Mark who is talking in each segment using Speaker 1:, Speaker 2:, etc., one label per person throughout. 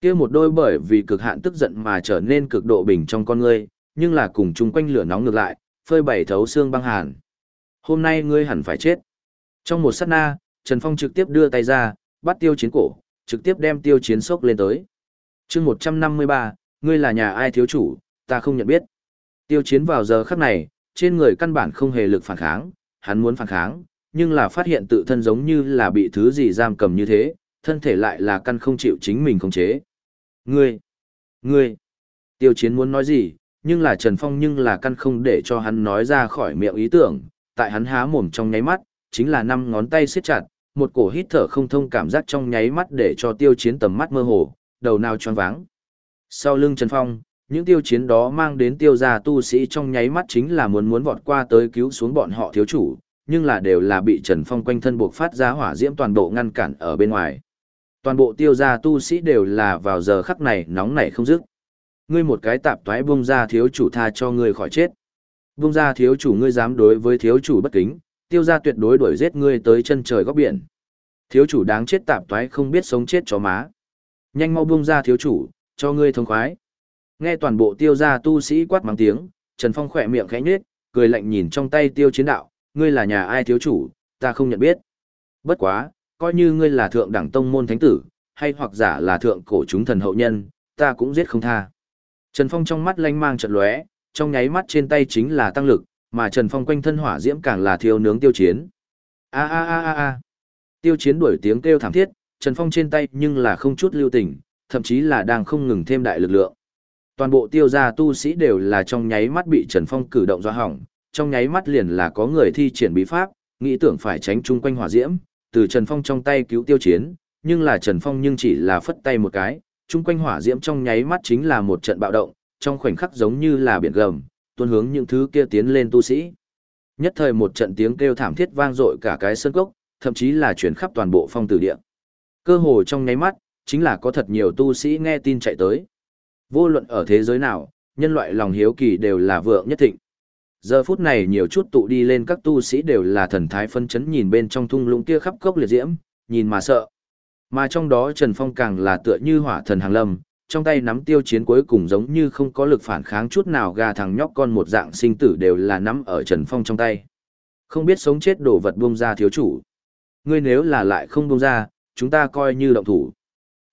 Speaker 1: kia một đôi bởi vì cực hạn tức giận mà trở nên cực độ bình trong con ngươi, nhưng là cùng chung quanh lửa nóng ngược lại, phơi bày thấu xương băng hàn. Hôm nay ngươi hẳn phải chết. Trong một sát na, Trần Phong trực tiếp đưa tay ra, bắt tiêu chiến cổ, trực tiếp đem tiêu chiến sốc lên tới. chương 153, ngươi là nhà ai thiếu chủ, ta không nhận biết. Tiêu chiến vào giờ khắc này, trên người căn bản không hề lực phản kháng, hắn muốn phản kháng, nhưng là phát hiện tự thân giống như là bị thứ gì giam cầm như thế, thân thể lại là căn không chịu chính mình khống chế. Ngươi, ngươi, tiêu chiến muốn nói gì, nhưng là Trần Phong nhưng là căn không để cho hắn nói ra khỏi miệng ý tưởng, tại hắn há mồm trong nháy mắt, chính là năm ngón tay siết chặt, một cổ hít thở không thông cảm giác trong nháy mắt để cho tiêu chiến tầm mắt mơ hồ, đầu nào choáng váng. Sau lưng Trần Phong, những tiêu chiến đó mang đến tiêu gia tu sĩ trong nháy mắt chính là muốn muốn vọt qua tới cứu xuống bọn họ thiếu chủ, nhưng là đều là bị Trần Phong quanh thân buộc phát ra hỏa diễm toàn bộ ngăn cản ở bên ngoài. Toàn bộ tiêu gia tu sĩ đều là vào giờ khắc này nóng nảy không dứt. Ngươi một cái tạp toái bung ra thiếu chủ tha cho ngươi khỏi chết. Bung ra thiếu chủ ngươi dám đối với thiếu chủ bất kính, tiêu gia tuyệt đối đuổi giết ngươi tới chân trời góc biển. Thiếu chủ đáng chết tạp toái không biết sống chết chó má. Nhanh mau bung ra thiếu chủ, cho ngươi thông khoái. Nghe toàn bộ tiêu gia tu sĩ quát mắng tiếng, Trần Phong khỏe miệng khẽ nhếch, cười lạnh nhìn trong tay tiêu chiến đạo, ngươi là nhà ai thiếu chủ, ta không nhận biết. Bất quá, coi như ngươi là thượng đẳng tông môn thánh tử, hay hoặc giả là thượng cổ chúng thần hậu nhân, ta cũng giết không tha. Trần Phong trong mắt lanh mang trận lóe, trong nháy mắt trên tay chính là tăng lực, mà Trần Phong quanh thân hỏa diễm càng là thiêu nướng tiêu chiến. A a a a a. Tiêu chiến đuổi tiếng kêu thảm thiết, Trần Phong trên tay nhưng là không chút lưu tình, thậm chí là đang không ngừng thêm đại lực lượng. Toàn bộ tiêu gia tu sĩ đều là trong nháy mắt bị Trần Phong cử động do hỏng, trong nháy mắt liền là có người thi triển bí pháp, nghĩ tưởng phải tránh chung quanh hỏa diễm, từ Trần Phong trong tay cứu tiêu chiến, nhưng là Trần Phong nhưng chỉ là phất tay một cái, chung quanh hỏa diễm trong nháy mắt chính là một trận bạo động, trong khoảnh khắc giống như là biển gầm, tuôn hướng những thứ kia tiến lên tu sĩ. Nhất thời một trận tiếng kêu thảm thiết vang dội cả cái sân cốc, thậm chí là chuyển khắp toàn bộ phong tử địa. Cơ hồ trong nháy mắt, chính là có thật nhiều tu sĩ nghe tin chạy tới. Vô luận ở thế giới nào, nhân loại lòng hiếu kỳ đều là vượng nhất thịnh. Giờ phút này nhiều chút tụ đi lên các tu sĩ đều là thần thái phân chấn nhìn bên trong thung lũng kia khắp cốc liệt diễm, nhìn mà sợ. Mà trong đó Trần Phong càng là tựa như hỏa thần hàng lâm, trong tay nắm tiêu chiến cuối cùng giống như không có lực phản kháng chút nào gà thằng nhóc con một dạng sinh tử đều là nắm ở Trần Phong trong tay. Không biết sống chết đổ vật buông ra thiếu chủ. Ngươi nếu là lại không buông ra, chúng ta coi như động thủ.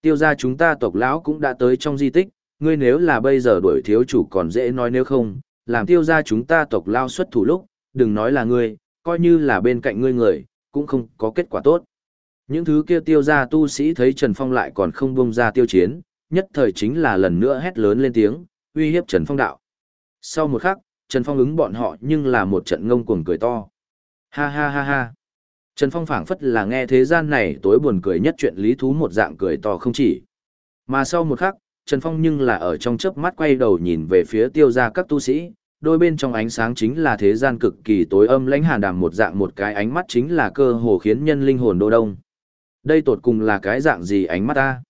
Speaker 1: Tiêu ra chúng ta tộc lão cũng đã tới trong di tích, ngươi nếu là bây giờ đuổi thiếu chủ còn dễ nói nếu không, làm tiêu ra chúng ta tộc lao xuất thủ lúc, đừng nói là ngươi, coi như là bên cạnh ngươi người, cũng không có kết quả tốt. Những thứ kia tiêu ra tu sĩ thấy Trần Phong lại còn không buông ra tiêu chiến, nhất thời chính là lần nữa hét lớn lên tiếng, uy hiếp Trần Phong đạo. Sau một khắc, Trần Phong ứng bọn họ nhưng là một trận ngông cuồng cười to. Ha ha ha ha. Trần Phong phảng phất là nghe thế gian này tối buồn cười nhất chuyện lý thú một dạng cười to không chỉ. Mà sau một khắc, Trần Phong nhưng là ở trong chớp mắt quay đầu nhìn về phía tiêu gia các tu sĩ, đôi bên trong ánh sáng chính là thế gian cực kỳ tối âm lãnh hàn đàm một dạng một cái ánh mắt chính là cơ hồ khiến nhân linh hồn đô đông. Đây tột cùng là cái dạng gì ánh mắt ta?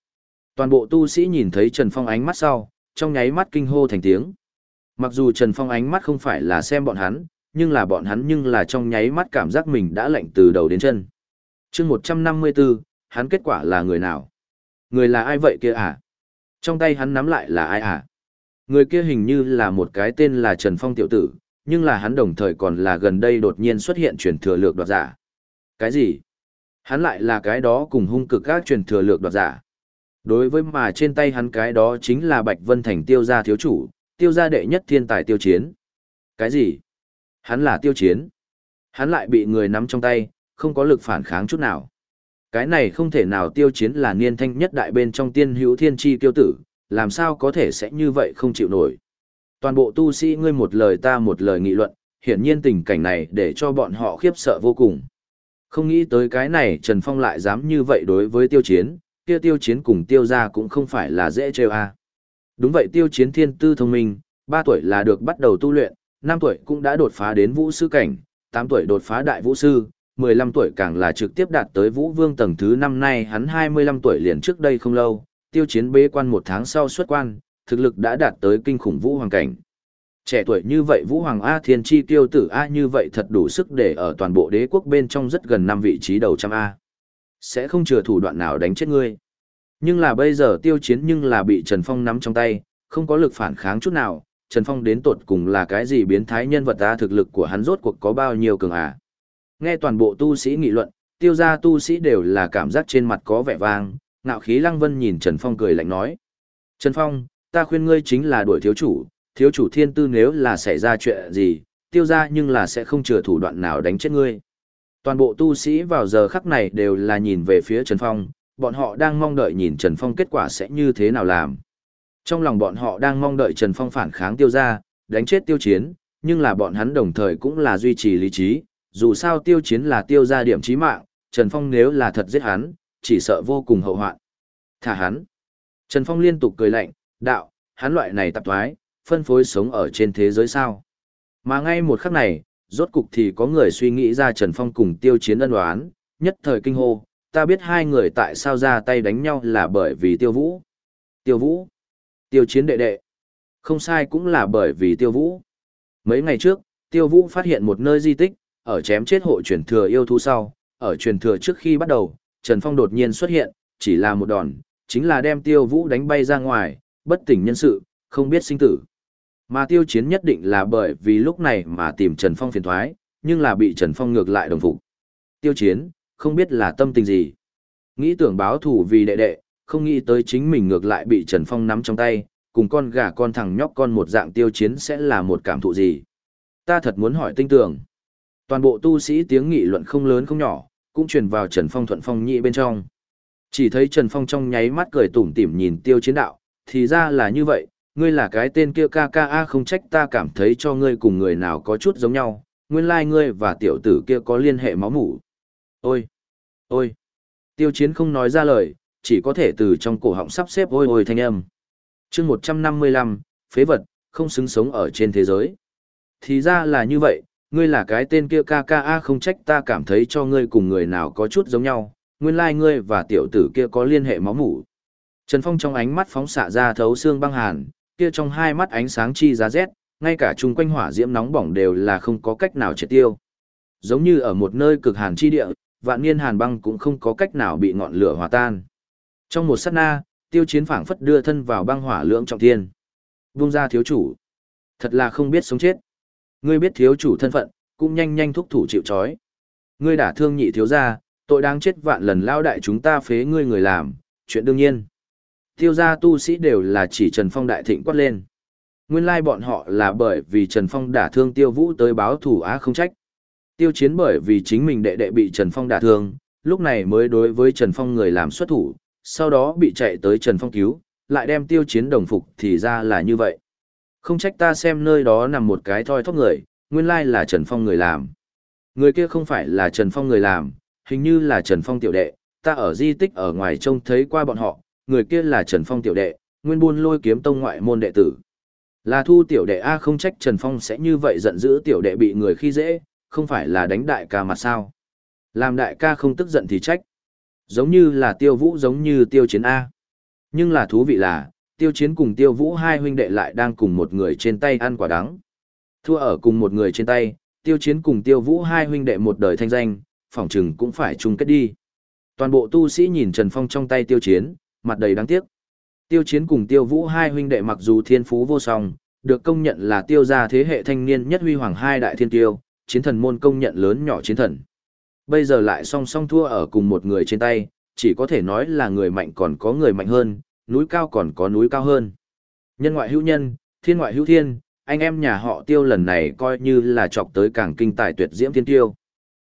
Speaker 1: Toàn bộ tu sĩ nhìn thấy Trần Phong ánh mắt sau, trong nháy mắt kinh hô thành tiếng. Mặc dù Trần Phong ánh mắt không phải là xem bọn hắn, nhưng là bọn hắn nhưng là trong nháy mắt cảm giác mình đã lạnh từ đầu đến chân. chương 154, hắn kết quả là người nào? Người là ai vậy kia à? Trong tay hắn nắm lại là ai à? Người kia hình như là một cái tên là Trần Phong tiểu tử, nhưng là hắn đồng thời còn là gần đây đột nhiên xuất hiện truyền thừa lược đoạt giả. Cái gì? Hắn lại là cái đó cùng hung cực các truyền thừa lược đoạt giả. Đối với mà trên tay hắn cái đó chính là Bạch Vân Thành tiêu gia thiếu chủ, tiêu gia đệ nhất thiên tài tiêu chiến. Cái gì? Hắn là tiêu chiến. Hắn lại bị người nắm trong tay, không có lực phản kháng chút nào. Cái này không thể nào tiêu chiến là niên thanh nhất đại bên trong tiên hữu thiên chi tiêu tử, làm sao có thể sẽ như vậy không chịu nổi. Toàn bộ tu sĩ ngươi một lời ta một lời nghị luận, hiển nhiên tình cảnh này để cho bọn họ khiếp sợ vô cùng. Không nghĩ tới cái này Trần Phong lại dám như vậy đối với tiêu chiến, kia tiêu chiến cùng tiêu ra cũng không phải là dễ trêu a. Đúng vậy tiêu chiến thiên tư thông minh, 3 tuổi là được bắt đầu tu luyện, 5 tuổi cũng đã đột phá đến vũ sư cảnh, 8 tuổi đột phá đại vũ sư, 15 tuổi càng là trực tiếp đạt tới vũ vương tầng thứ năm nay hắn 25 tuổi liền trước đây không lâu, tiêu chiến bế quan một tháng sau xuất quan, thực lực đã đạt tới kinh khủng vũ hoàng cảnh. Trẻ tuổi như vậy Vũ Hoàng A Thiên Chi tiêu tử A như vậy thật đủ sức để ở toàn bộ đế quốc bên trong rất gần năm vị trí đầu trăm A. Sẽ không chừa thủ đoạn nào đánh chết ngươi. Nhưng là bây giờ tiêu chiến nhưng là bị Trần Phong nắm trong tay, không có lực phản kháng chút nào, Trần Phong đến tột cùng là cái gì biến thái nhân vật ta thực lực của hắn rốt cuộc có bao nhiêu cường à. Nghe toàn bộ tu sĩ nghị luận, tiêu gia tu sĩ đều là cảm giác trên mặt có vẻ vang, ngạo khí lăng vân nhìn Trần Phong cười lạnh nói. Trần Phong, ta khuyên ngươi chính là đuổi thiếu chủ, thiếu chủ thiên tư nếu là xảy ra chuyện gì, tiêu gia nhưng là sẽ không chừa thủ đoạn nào đánh chết ngươi. Toàn bộ tu sĩ vào giờ khắc này đều là nhìn về phía Trần Phong, bọn họ đang mong đợi nhìn Trần Phong kết quả sẽ như thế nào làm. Trong lòng bọn họ đang mong đợi Trần Phong phản kháng tiêu gia, đánh chết tiêu chiến, nhưng là bọn hắn đồng thời cũng là duy trì lý trí, dù sao tiêu chiến là tiêu gia điểm chí mạng, Trần Phong nếu là thật giết hắn, chỉ sợ vô cùng hậu hoạn. Thả hắn. Trần Phong liên tục cười lạnh, đạo, hắn loại này tạp thoái, phân phối sống ở trên thế giới sao. Mà ngay một khắc này, rốt cục thì có người suy nghĩ ra Trần Phong cùng tiêu chiến ân đoán, nhất thời kinh hô, ta biết hai người tại sao ra tay đánh nhau là bởi vì tiêu vũ. Tiêu vũ. Tiêu chiến đệ đệ. Không sai cũng là bởi vì tiêu vũ. Mấy ngày trước, tiêu vũ phát hiện một nơi di tích, ở chém chết hộ truyền thừa yêu thú sau, ở truyền thừa trước khi bắt đầu, Trần Phong đột nhiên xuất hiện, chỉ là một đòn, chính là đem tiêu vũ đánh bay ra ngoài, bất tỉnh nhân sự, không biết sinh tử. Mà tiêu chiến nhất định là bởi vì lúc này mà tìm Trần Phong phiền thoái, nhưng là bị Trần Phong ngược lại đồng phục. Tiêu chiến, không biết là tâm tình gì. Nghĩ tưởng báo thù vì đệ đệ, không nghĩ tới chính mình ngược lại bị Trần Phong nắm trong tay, cùng con gà con thằng nhóc con một dạng tiêu chiến sẽ là một cảm thụ gì. Ta thật muốn hỏi tinh tưởng. Toàn bộ tu sĩ tiếng nghị luận không lớn không nhỏ, cũng truyền vào Trần Phong thuận phong nhị bên trong. Chỉ thấy Trần Phong trong nháy mắt cười tủm tỉm nhìn tiêu chiến đạo, thì ra là như vậy, ngươi là cái tên kia KKA không trách ta cảm thấy cho ngươi cùng người nào có chút giống nhau, nguyên lai like ngươi và tiểu tử kia có liên hệ máu mủ. Ôi! Ôi! Tiêu chiến không nói ra lời, chỉ có thể từ trong cổ họng sắp xếp ôi ôi thanh âm. chương 155, phế vật, không xứng sống ở trên thế giới. Thì ra là như vậy, ngươi là cái tên kia KKA không trách ta cảm thấy cho ngươi cùng người nào có chút giống nhau, nguyên lai like ngươi và tiểu tử kia có liên hệ máu mủ. Trần Phong trong ánh mắt phóng xạ ra thấu xương băng hàn, kia trong hai mắt ánh sáng chi giá rét, ngay cả chung quanh hỏa diễm nóng bỏng đều là không có cách nào triệt tiêu. Giống như ở một nơi cực hàn chi địa, vạn niên hàn băng cũng không có cách nào bị ngọn lửa hòa tan. Trong một sát na, tiêu chiến phảng phất đưa thân vào băng hỏa lưỡng trọng thiên. Vung ra thiếu chủ. Thật là không biết sống chết. Ngươi biết thiếu chủ thân phận, cũng nhanh nhanh thúc thủ chịu trói. Ngươi đả thương nhị thiếu gia, tội đáng chết vạn lần lao đại chúng ta phế ngươi người làm, chuyện đương nhiên. Tiêu gia tu sĩ đều là chỉ Trần Phong đại thịnh quát lên. Nguyên lai bọn họ là bởi vì Trần Phong đả thương tiêu vũ tới báo thủ á không trách. Tiêu chiến bởi vì chính mình đệ đệ bị Trần Phong đả thương, lúc này mới đối với Trần Phong người làm xuất thủ, sau đó bị chạy tới Trần Phong cứu, lại đem tiêu chiến đồng phục thì ra là như vậy. Không trách ta xem nơi đó nằm một cái thoi thóp người, nguyên lai là Trần Phong người làm. Người kia không phải là Trần Phong người làm, hình như là Trần Phong tiểu đệ, ta ở di tích ở ngoài trông thấy qua bọn họ, người kia là Trần Phong tiểu đệ, nguyên buôn lôi kiếm tông ngoại môn đệ tử. Là thu tiểu đệ A không trách Trần Phong sẽ như vậy giận dữ tiểu đệ bị người khi dễ, không phải là đánh đại ca mà sao. Làm đại ca không tức giận thì trách. Giống như là tiêu vũ giống như tiêu chiến A. Nhưng là thú vị là, tiêu chiến cùng tiêu vũ hai huynh đệ lại đang cùng một người trên tay ăn quả đắng. Thua ở cùng một người trên tay, tiêu chiến cùng tiêu vũ hai huynh đệ một đời thanh danh, phỏng chừng cũng phải chung kết đi. Toàn bộ tu sĩ nhìn Trần Phong trong tay tiêu chiến, mặt đầy đáng tiếc. Tiêu chiến cùng tiêu vũ hai huynh đệ mặc dù thiên phú vô song, được công nhận là tiêu gia thế hệ thanh niên nhất huy hoàng hai đại thiên tiêu, chiến thần môn công nhận lớn nhỏ chiến thần. Bây giờ lại song song thua ở cùng một người trên tay, chỉ có thể nói là người mạnh còn có người mạnh hơn, núi cao còn có núi cao hơn. Nhân ngoại hữu nhân, thiên ngoại hữu thiên, anh em nhà họ tiêu lần này coi như là chọc tới càng kinh tài tuyệt diễm thiên tiêu.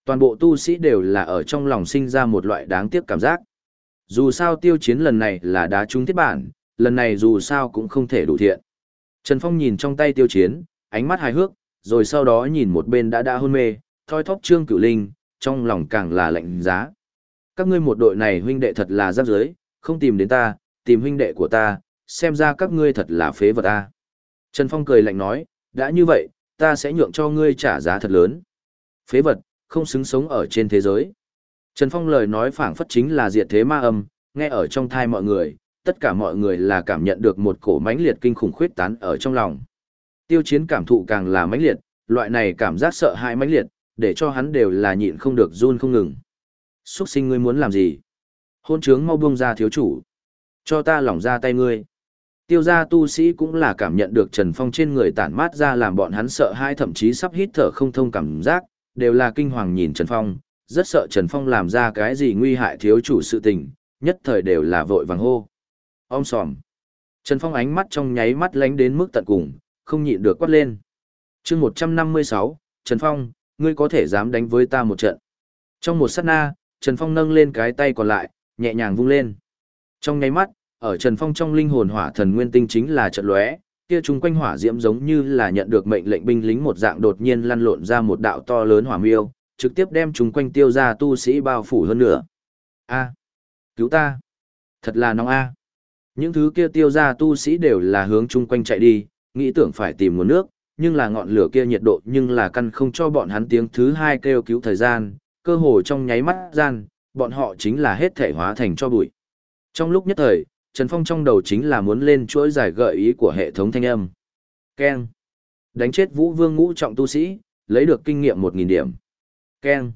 Speaker 1: Toàn bộ tu sĩ đều là ở trong lòng sinh ra một loại đáng tiếc cảm giác. Dù sao tiêu chiến lần này là đá trúng thiết bản, lần này dù sao cũng không thể đủ thiện. Trần Phong nhìn trong tay tiêu chiến, ánh mắt hài hước, rồi sau đó nhìn một bên đã đã hôn mê, thoi thóp trương cửu linh, trong lòng càng là lạnh giá. Các ngươi một đội này huynh đệ thật là giáp giới, không tìm đến ta, tìm huynh đệ của ta, xem ra các ngươi thật là phế vật ta. Trần Phong cười lạnh nói, đã như vậy, ta sẽ nhượng cho ngươi trả giá thật lớn. Phế vật, không xứng sống ở trên thế giới. Trần Phong lời nói phảng phất chính là diệt thế ma âm, nghe ở trong thai mọi người, tất cả mọi người là cảm nhận được một cổ mãnh liệt kinh khủng khuyết tán ở trong lòng. Tiêu chiến cảm thụ càng là mãnh liệt, loại này cảm giác sợ hãi mãnh liệt, để cho hắn đều là nhịn không được run không ngừng. Xuất sinh ngươi muốn làm gì? Hôn trướng mau buông ra thiếu chủ. Cho ta lỏng ra tay ngươi. Tiêu gia tu sĩ cũng là cảm nhận được Trần Phong trên người tản mát ra làm bọn hắn sợ hãi thậm chí sắp hít thở không thông cảm giác, đều là kinh hoàng nhìn Trần Phong, rất sợ Trần Phong làm ra cái gì nguy hại thiếu chủ sự tình, nhất thời đều là vội vàng hô. Ông sòm. Trần Phong ánh mắt trong nháy mắt lánh đến mức tận cùng, không nhịn được quát lên. chương 156, Trần Phong, ngươi có thể dám đánh với ta một trận. Trong một sát na, Trần Phong nâng lên cái tay còn lại, nhẹ nhàng vung lên. Trong nháy mắt, ở Trần Phong trong linh hồn hỏa thần nguyên tinh chính là trận lóe, kia chúng quanh hỏa diễm giống như là nhận được mệnh lệnh binh lính một dạng đột nhiên lăn lộn ra một đạo to lớn hỏa miêu, trực tiếp đem chúng quanh tiêu ra tu sĩ bao phủ hơn nữa. A, cứu ta! Thật là nóng a. Những thứ kia tiêu ra tu sĩ đều là hướng chung quanh chạy đi, nghĩ tưởng phải tìm nguồn nước, nhưng là ngọn lửa kia nhiệt độ nhưng là căn không cho bọn hắn tiếng thứ hai kêu cứu thời gian, cơ hồ trong nháy mắt gian, bọn họ chính là hết thể hóa thành cho bụi. Trong lúc nhất thời, Trần Phong trong đầu chính là muốn lên chuỗi giải gợi ý của hệ thống thanh âm. Ken. Đánh chết Vũ Vương ngũ trọng tu sĩ, lấy được kinh nghiệm 1.000 điểm. Ken.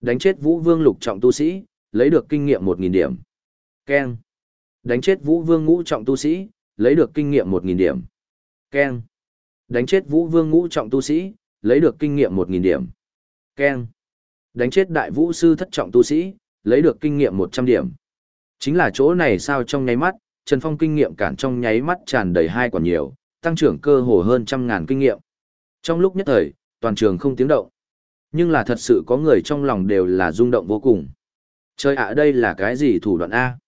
Speaker 1: Đánh chết Vũ Vương lục trọng tu sĩ, lấy được kinh nghiệm 1.000 điểm. Ken. Đánh chết Vũ Vương ngũ trọng tu sĩ, lấy được kinh nghiệm 1.000 điểm. Ken. Đánh chết Vũ Vương ngũ trọng tu sĩ, lấy được kinh nghiệm 1.000 điểm. Ken. Đánh chết Đại Vũ Sư thất trọng tu sĩ, lấy được kinh nghiệm 100 điểm. Chính là chỗ này sao trong nháy mắt, Trần Phong kinh nghiệm cản trong nháy mắt tràn đầy hai còn nhiều, tăng trưởng cơ hồ hơn trăm ngàn kinh nghiệm. Trong lúc nhất thời, toàn trường không tiếng động. Nhưng là thật sự có người trong lòng đều là rung động vô cùng. Chơi ạ đây là cái gì thủ đoạn A?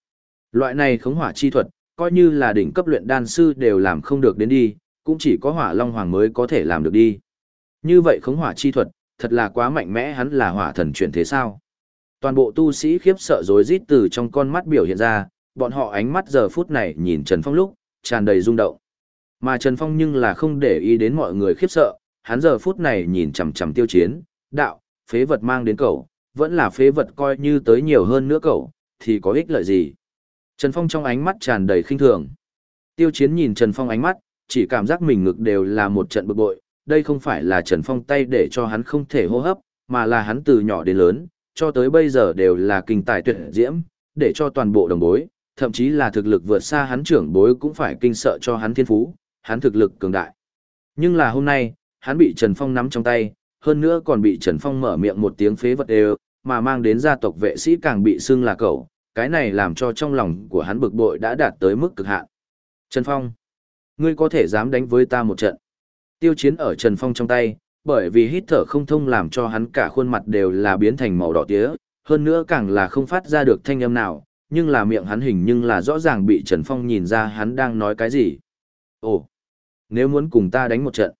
Speaker 1: Loại này khống hỏa chi thuật, coi như là đỉnh cấp luyện đan sư đều làm không được đến đi, cũng chỉ có hỏa long hoàng mới có thể làm được đi. Như vậy khống hỏa chi thuật, thật là quá mạnh mẽ hắn là hỏa thần chuyển thế sao? Toàn bộ tu sĩ khiếp sợ rối rít từ trong con mắt biểu hiện ra, bọn họ ánh mắt giờ phút này nhìn Trần Phong lúc, tràn đầy rung động. Mà Trần Phong nhưng là không để ý đến mọi người khiếp sợ, hắn giờ phút này nhìn chằm chằm tiêu chiến, đạo, phế vật mang đến cậu, vẫn là phế vật coi như tới nhiều hơn nữa cậu, thì có ích lợi gì. Trần Phong trong ánh mắt tràn đầy khinh thường. Tiêu chiến nhìn Trần Phong ánh mắt, chỉ cảm giác mình ngực đều là một trận bực bội, đây không phải là Trần Phong tay để cho hắn không thể hô hấp, mà là hắn từ nhỏ đến lớn, cho tới bây giờ đều là kinh tài tuyệt diễm, để cho toàn bộ đồng bối, thậm chí là thực lực vượt xa hắn trưởng bối cũng phải kinh sợ cho hắn thiên phú, hắn thực lực cường đại. Nhưng là hôm nay, hắn bị Trần Phong nắm trong tay, hơn nữa còn bị Trần Phong mở miệng một tiếng phế vật đều, mà mang đến gia tộc vệ sĩ càng bị xưng là cậu, cái này làm cho trong lòng của hắn bực bội đã đạt tới mức cực hạn. Trần Phong, ngươi có thể dám đánh với ta một trận. Tiêu chiến ở Trần Phong trong tay, bởi vì hít thở không thông làm cho hắn cả khuôn mặt đều là biến thành màu đỏ tía, hơn nữa càng là không phát ra được thanh âm nào, nhưng là miệng hắn hình nhưng là rõ ràng bị Trần Phong nhìn ra hắn đang nói cái gì. Ồ, nếu muốn cùng ta đánh một trận.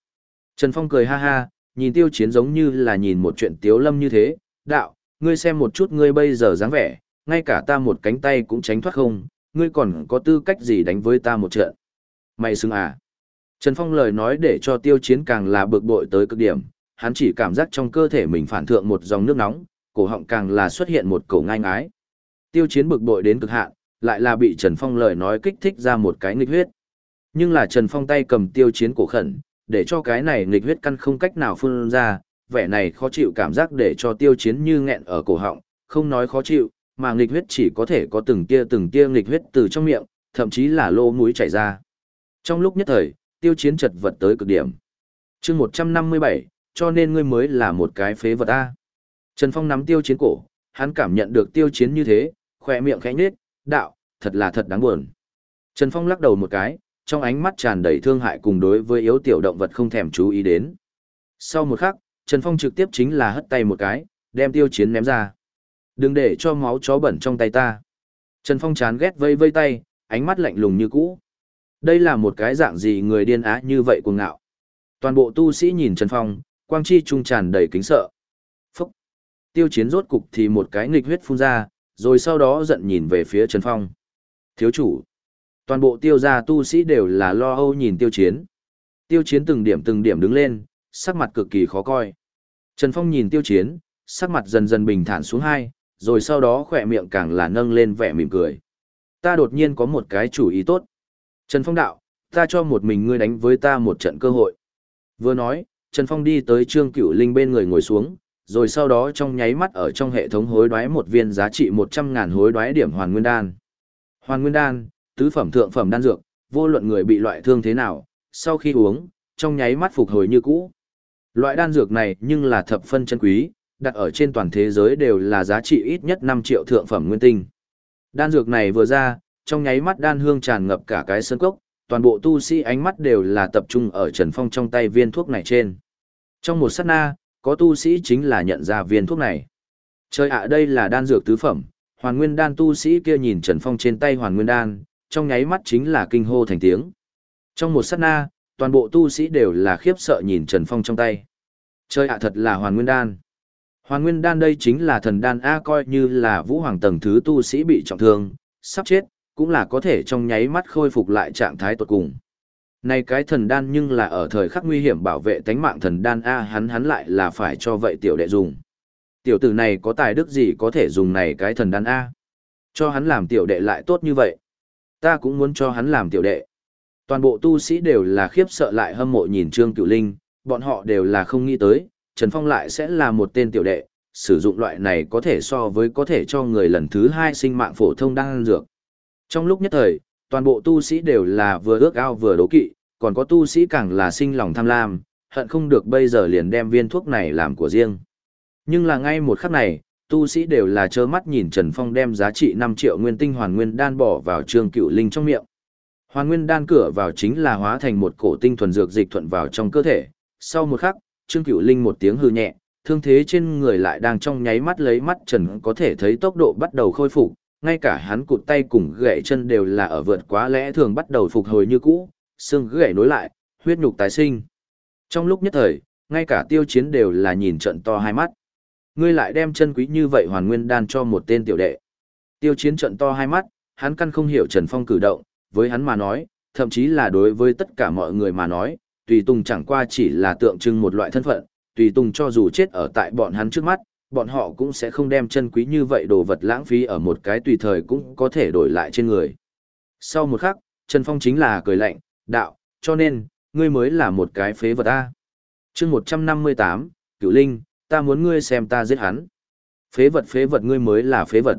Speaker 1: Trần Phong cười ha ha, nhìn tiêu chiến giống như là nhìn một chuyện tiếu lâm như thế, đạo, ngươi xem một chút ngươi bây giờ dáng vẻ, ngay cả ta một cánh tay cũng tránh thoát không, ngươi còn có tư cách gì đánh với ta một trận. Mày xưng à. Trần Phong lời nói để cho tiêu chiến càng là bực bội tới cực điểm, hắn chỉ cảm giác trong cơ thể mình phản thượng một dòng nước nóng, cổ họng càng là xuất hiện một cổ ngai ngái. Tiêu chiến bực bội đến cực hạn, lại là bị Trần Phong lời nói kích thích ra một cái nghịch huyết. Nhưng là Trần Phong tay cầm tiêu chiến cổ khẩn, để cho cái này nghịch huyết căn không cách nào phun ra, vẻ này khó chịu cảm giác để cho tiêu chiến như nghẹn ở cổ họng, không nói khó chịu, mà nghịch huyết chỉ có thể có từng tia từng tia nghịch huyết từ trong miệng, thậm chí là lô mũi chảy ra. Trong lúc nhất thời, tiêu chiến chật vật tới cực điểm. chương 157, cho nên ngươi mới là một cái phế vật A. Trần Phong nắm tiêu chiến cổ, hắn cảm nhận được tiêu chiến như thế, khỏe miệng khẽ nhếch, đạo, thật là thật đáng buồn. Trần Phong lắc đầu một cái, trong ánh mắt tràn đầy thương hại cùng đối với yếu tiểu động vật không thèm chú ý đến. Sau một khắc, Trần Phong trực tiếp chính là hất tay một cái, đem tiêu chiến ném ra. Đừng để cho máu chó bẩn trong tay ta. Trần Phong chán ghét vây vây tay, ánh mắt lạnh lùng như cũ. Đây là một cái dạng gì người điên á như vậy cuồng ngạo. Toàn bộ tu sĩ nhìn Trần Phong, quang chi trung tràn đầy kính sợ. Phúc! Tiêu chiến rốt cục thì một cái nghịch huyết phun ra, rồi sau đó giận nhìn về phía Trần Phong. Thiếu chủ! Toàn bộ tiêu gia tu sĩ đều là lo âu nhìn tiêu chiến. Tiêu chiến từng điểm từng điểm đứng lên, sắc mặt cực kỳ khó coi. Trần Phong nhìn tiêu chiến, sắc mặt dần dần bình thản xuống hai, rồi sau đó khỏe miệng càng là nâng lên vẻ mỉm cười. Ta đột nhiên có một cái chủ ý tốt. Trần Phong đạo, ta cho một mình ngươi đánh với ta một trận cơ hội. Vừa nói, Trần Phong đi tới Trương Cửu Linh bên người ngồi xuống, rồi sau đó trong nháy mắt ở trong hệ thống hối đoái một viên giá trị 100.000 hối đoái điểm hoàn nguyên đan. Hoàn nguyên đan, tứ phẩm thượng phẩm đan dược, vô luận người bị loại thương thế nào, sau khi uống, trong nháy mắt phục hồi như cũ. Loại đan dược này nhưng là thập phân chân quý, đặt ở trên toàn thế giới đều là giá trị ít nhất 5 triệu thượng phẩm nguyên tinh. Đan dược này vừa ra, trong nháy mắt đan hương tràn ngập cả cái sân cốc, toàn bộ tu sĩ ánh mắt đều là tập trung ở Trần Phong trong tay viên thuốc này trên. Trong một sát na, có tu sĩ chính là nhận ra viên thuốc này. Trời ạ à, đây là đan dược tứ phẩm, hoàn nguyên đan tu sĩ kia nhìn Trần Phong trên tay hoàn nguyên đan, trong nháy mắt chính là kinh hô thành tiếng. Trong một sát na, toàn bộ tu sĩ đều là khiếp sợ nhìn Trần Phong trong tay. Trời ạ à, thật là hoàn nguyên đan. Hoàn nguyên đan đây chính là thần đan A coi như là vũ hoàng tầng thứ tu sĩ bị trọng thương, sắp chết, cũng là có thể trong nháy mắt khôi phục lại trạng thái tuột cùng. Này cái thần đan nhưng là ở thời khắc nguy hiểm bảo vệ tánh mạng thần đan A hắn hắn lại là phải cho vậy tiểu đệ dùng. Tiểu tử này có tài đức gì có thể dùng này cái thần đan A. Cho hắn làm tiểu đệ lại tốt như vậy. Ta cũng muốn cho hắn làm tiểu đệ. Toàn bộ tu sĩ đều là khiếp sợ lại hâm mộ nhìn Trương Cửu Linh, bọn họ đều là không nghĩ tới, Trần Phong lại sẽ là một tên tiểu đệ, sử dụng loại này có thể so với có thể cho người lần thứ hai sinh mạng phổ thông đang dược. Trong lúc nhất thời, toàn bộ tu sĩ đều là vừa ước ao vừa đố kỵ, còn có tu sĩ càng là sinh lòng tham lam, hận không được bây giờ liền đem viên thuốc này làm của riêng. Nhưng là ngay một khắc này, tu sĩ đều là trơ mắt nhìn Trần Phong đem giá trị 5 triệu nguyên tinh hoàn nguyên đan bỏ vào trường cựu linh trong miệng. Hoàn nguyên đan cửa vào chính là hóa thành một cổ tinh thuần dược dịch thuận vào trong cơ thể. Sau một khắc, Trương Cửu Linh một tiếng hư nhẹ, thương thế trên người lại đang trong nháy mắt lấy mắt trần có thể thấy tốc độ bắt đầu khôi phục, ngay cả hắn cụt tay cùng gãy chân đều là ở vượt quá lẽ thường bắt đầu phục hồi như cũ, xương gãy nối lại, huyết nhục tái sinh. Trong lúc nhất thời, ngay cả tiêu chiến đều là nhìn trận to hai mắt. Ngươi lại đem chân quý như vậy hoàn nguyên đan cho một tên tiểu đệ. Tiêu chiến trận to hai mắt, hắn căn không hiểu Trần Phong cử động, với hắn mà nói, thậm chí là đối với tất cả mọi người mà nói, tùy tùng chẳng qua chỉ là tượng trưng một loại thân phận, tùy tùng cho dù chết ở tại bọn hắn trước mắt, bọn họ cũng sẽ không đem chân quý như vậy đồ vật lãng phí ở một cái tùy thời cũng có thể đổi lại trên người. Sau một khắc, Trần Phong chính là cười lạnh, đạo, cho nên, ngươi mới là một cái phế vật A. chương 158, Cửu Linh, ta muốn ngươi xem ta giết hắn. Phế vật phế vật ngươi mới là phế vật.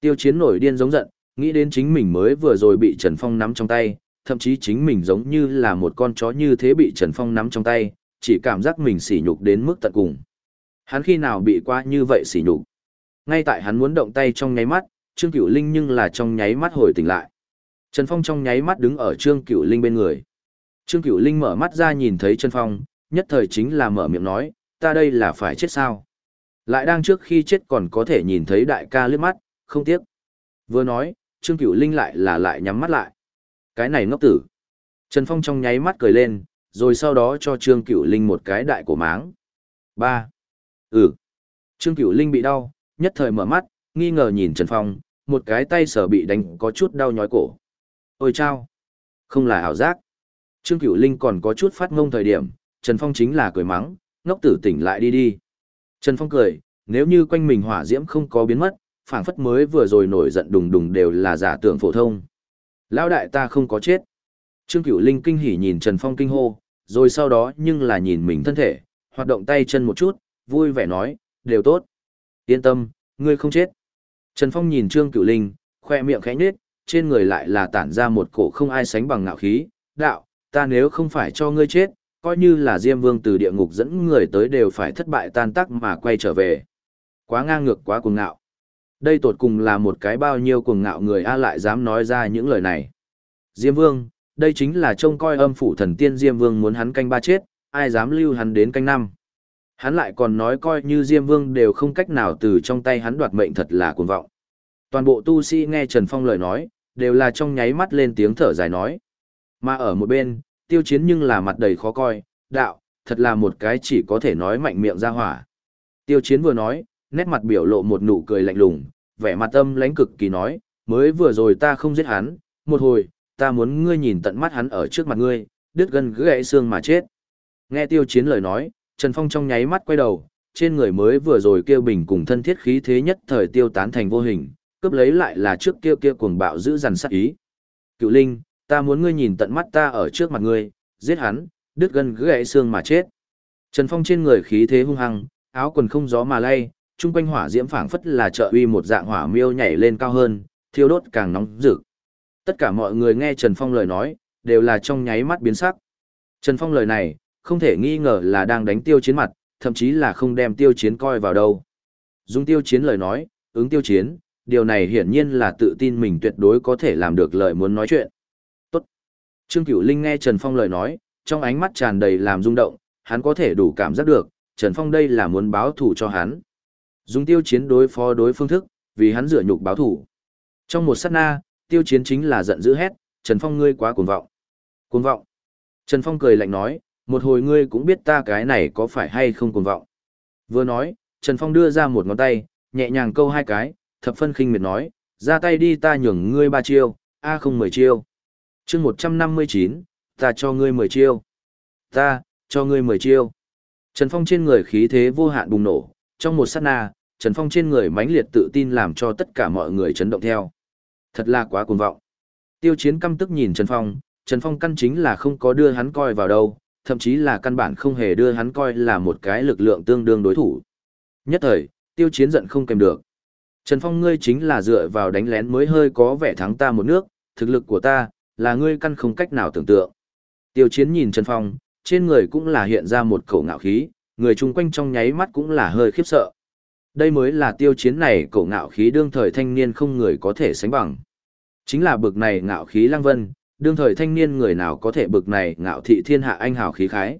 Speaker 1: Tiêu chiến nổi điên giống giận, nghĩ đến chính mình mới vừa rồi bị Trần Phong nắm trong tay, thậm chí chính mình giống như là một con chó như thế bị Trần Phong nắm trong tay, chỉ cảm giác mình sỉ nhục đến mức tận cùng. Hắn khi nào bị qua như vậy xỉ nhục? Ngay tại hắn muốn động tay trong nháy mắt, Trương Cửu Linh nhưng là trong nháy mắt hồi tỉnh lại. Trần Phong trong nháy mắt đứng ở Trương Cửu Linh bên người. Trương Cửu Linh mở mắt ra nhìn thấy Trần Phong, nhất thời chính là mở miệng nói, ta đây là phải chết sao? Lại đang trước khi chết còn có thể nhìn thấy đại ca liếc mắt, không tiếc. Vừa nói, Trương Cửu Linh lại là lại nhắm mắt lại. Cái này ngốc tử. Trần Phong trong nháy mắt cười lên, rồi sau đó cho Trương Cửu Linh một cái đại cổ máng. ba Ừ. Trương Cửu Linh bị đau, nhất thời mở mắt, nghi ngờ nhìn Trần Phong, một cái tay sở bị đánh có chút đau nhói cổ. Ôi chao! Không là ảo giác. Trương Cửu Linh còn có chút phát ngông thời điểm, Trần Phong chính là cười mắng, ngốc tử tỉnh lại đi đi. Trần Phong cười, nếu như quanh mình hỏa diễm không có biến mất, phảng phất mới vừa rồi nổi giận đùng đùng đều là giả tưởng phổ thông. Lão đại ta không có chết. Trương Cửu Linh kinh hỉ nhìn Trần Phong kinh hô, rồi sau đó nhưng là nhìn mình thân thể, hoạt động tay chân một chút, vui vẻ nói, đều tốt. Yên tâm, ngươi không chết. Trần Phong nhìn Trương Cửu Linh, khoe miệng khẽ nhếch, trên người lại là tản ra một cổ không ai sánh bằng ngạo khí, đạo, ta nếu không phải cho ngươi chết, coi như là Diêm Vương từ địa ngục dẫn người tới đều phải thất bại tan tác mà quay trở về. Quá ngang ngược quá cuồng ngạo. Đây tột cùng là một cái bao nhiêu cuồng ngạo người A lại dám nói ra những lời này. Diêm Vương, đây chính là trông coi âm phủ thần tiên Diêm Vương muốn hắn canh ba chết, ai dám lưu hắn đến canh năm. Hắn lại còn nói coi như Diêm Vương đều không cách nào từ trong tay hắn đoạt mệnh thật là cuồng vọng. Toàn bộ tu sĩ nghe Trần Phong lời nói, đều là trong nháy mắt lên tiếng thở dài nói. Mà ở một bên, tiêu chiến nhưng là mặt đầy khó coi, đạo, thật là một cái chỉ có thể nói mạnh miệng ra hỏa. Tiêu chiến vừa nói, nét mặt biểu lộ một nụ cười lạnh lùng, vẻ mặt âm lãnh cực kỳ nói, mới vừa rồi ta không giết hắn, một hồi, ta muốn ngươi nhìn tận mắt hắn ở trước mặt ngươi, đứt gân gãy xương mà chết. Nghe tiêu chiến lời nói, Trần Phong trong nháy mắt quay đầu, trên người mới vừa rồi kêu bình cùng thân thiết khí thế nhất thời tiêu tán thành vô hình, cướp lấy lại là trước kia kia cuồng bạo giữ dằn sát ý. Cựu Linh, ta muốn ngươi nhìn tận mắt ta ở trước mặt ngươi, giết hắn, đứt gân gãy xương mà chết. Trần Phong trên người khí thế hung hăng, áo quần không gió mà lay, trung quanh hỏa diễm phảng phất là trợ uy một dạng hỏa miêu nhảy lên cao hơn, thiêu đốt càng nóng rực. Tất cả mọi người nghe Trần Phong lời nói, đều là trong nháy mắt biến sắc. Trần Phong lời này, không thể nghi ngờ là đang đánh tiêu chiến mặt, thậm chí là không đem tiêu chiến coi vào đâu. Dùng tiêu chiến lời nói, ứng tiêu chiến, điều này hiển nhiên là tự tin mình tuyệt đối có thể làm được lời muốn nói chuyện. Tốt. Trương Cửu Linh nghe Trần Phong lời nói, trong ánh mắt tràn đầy làm rung động, hắn có thể đủ cảm giác được, Trần Phong đây là muốn báo thù cho hắn. Dùng tiêu chiến đối phó đối phương thức, vì hắn rửa nhục báo thù. Trong một sát na, tiêu chiến chính là giận dữ hét, Trần Phong ngươi quá cuồng vọng. Cuồng vọng. Trần Phong cười lạnh nói, một hồi ngươi cũng biết ta cái này có phải hay không cuồng vọng. Vừa nói, Trần Phong đưa ra một ngón tay, nhẹ nhàng câu hai cái, thập phân khinh miệt nói, ra tay đi ta nhường ngươi ba chiêu, a không mười chiêu. chương một trăm năm mươi chín, ta cho ngươi mười chiêu. Ta, cho ngươi mười chiêu. Trần Phong trên người khí thế vô hạn bùng nổ, trong một sát na, Trần Phong trên người mãnh liệt tự tin làm cho tất cả mọi người chấn động theo. Thật là quá cuồng vọng. Tiêu chiến căm tức nhìn Trần Phong, Trần Phong căn chính là không có đưa hắn coi vào đâu, thậm chí là căn bản không hề đưa hắn coi là một cái lực lượng tương đương đối thủ. Nhất thời, tiêu chiến giận không kèm được. Trần Phong ngươi chính là dựa vào đánh lén mới hơi có vẻ thắng ta một nước, thực lực của ta, là ngươi căn không cách nào tưởng tượng. Tiêu chiến nhìn Trần Phong, trên người cũng là hiện ra một khẩu ngạo khí, người chung quanh trong nháy mắt cũng là hơi khiếp sợ. Đây mới là tiêu chiến này cổ ngạo khí đương thời thanh niên không người có thể sánh bằng. Chính là bực này ngạo khí lang vân, đương thời thanh niên người nào có thể bực này ngạo thị thiên hạ anh hào khí khái.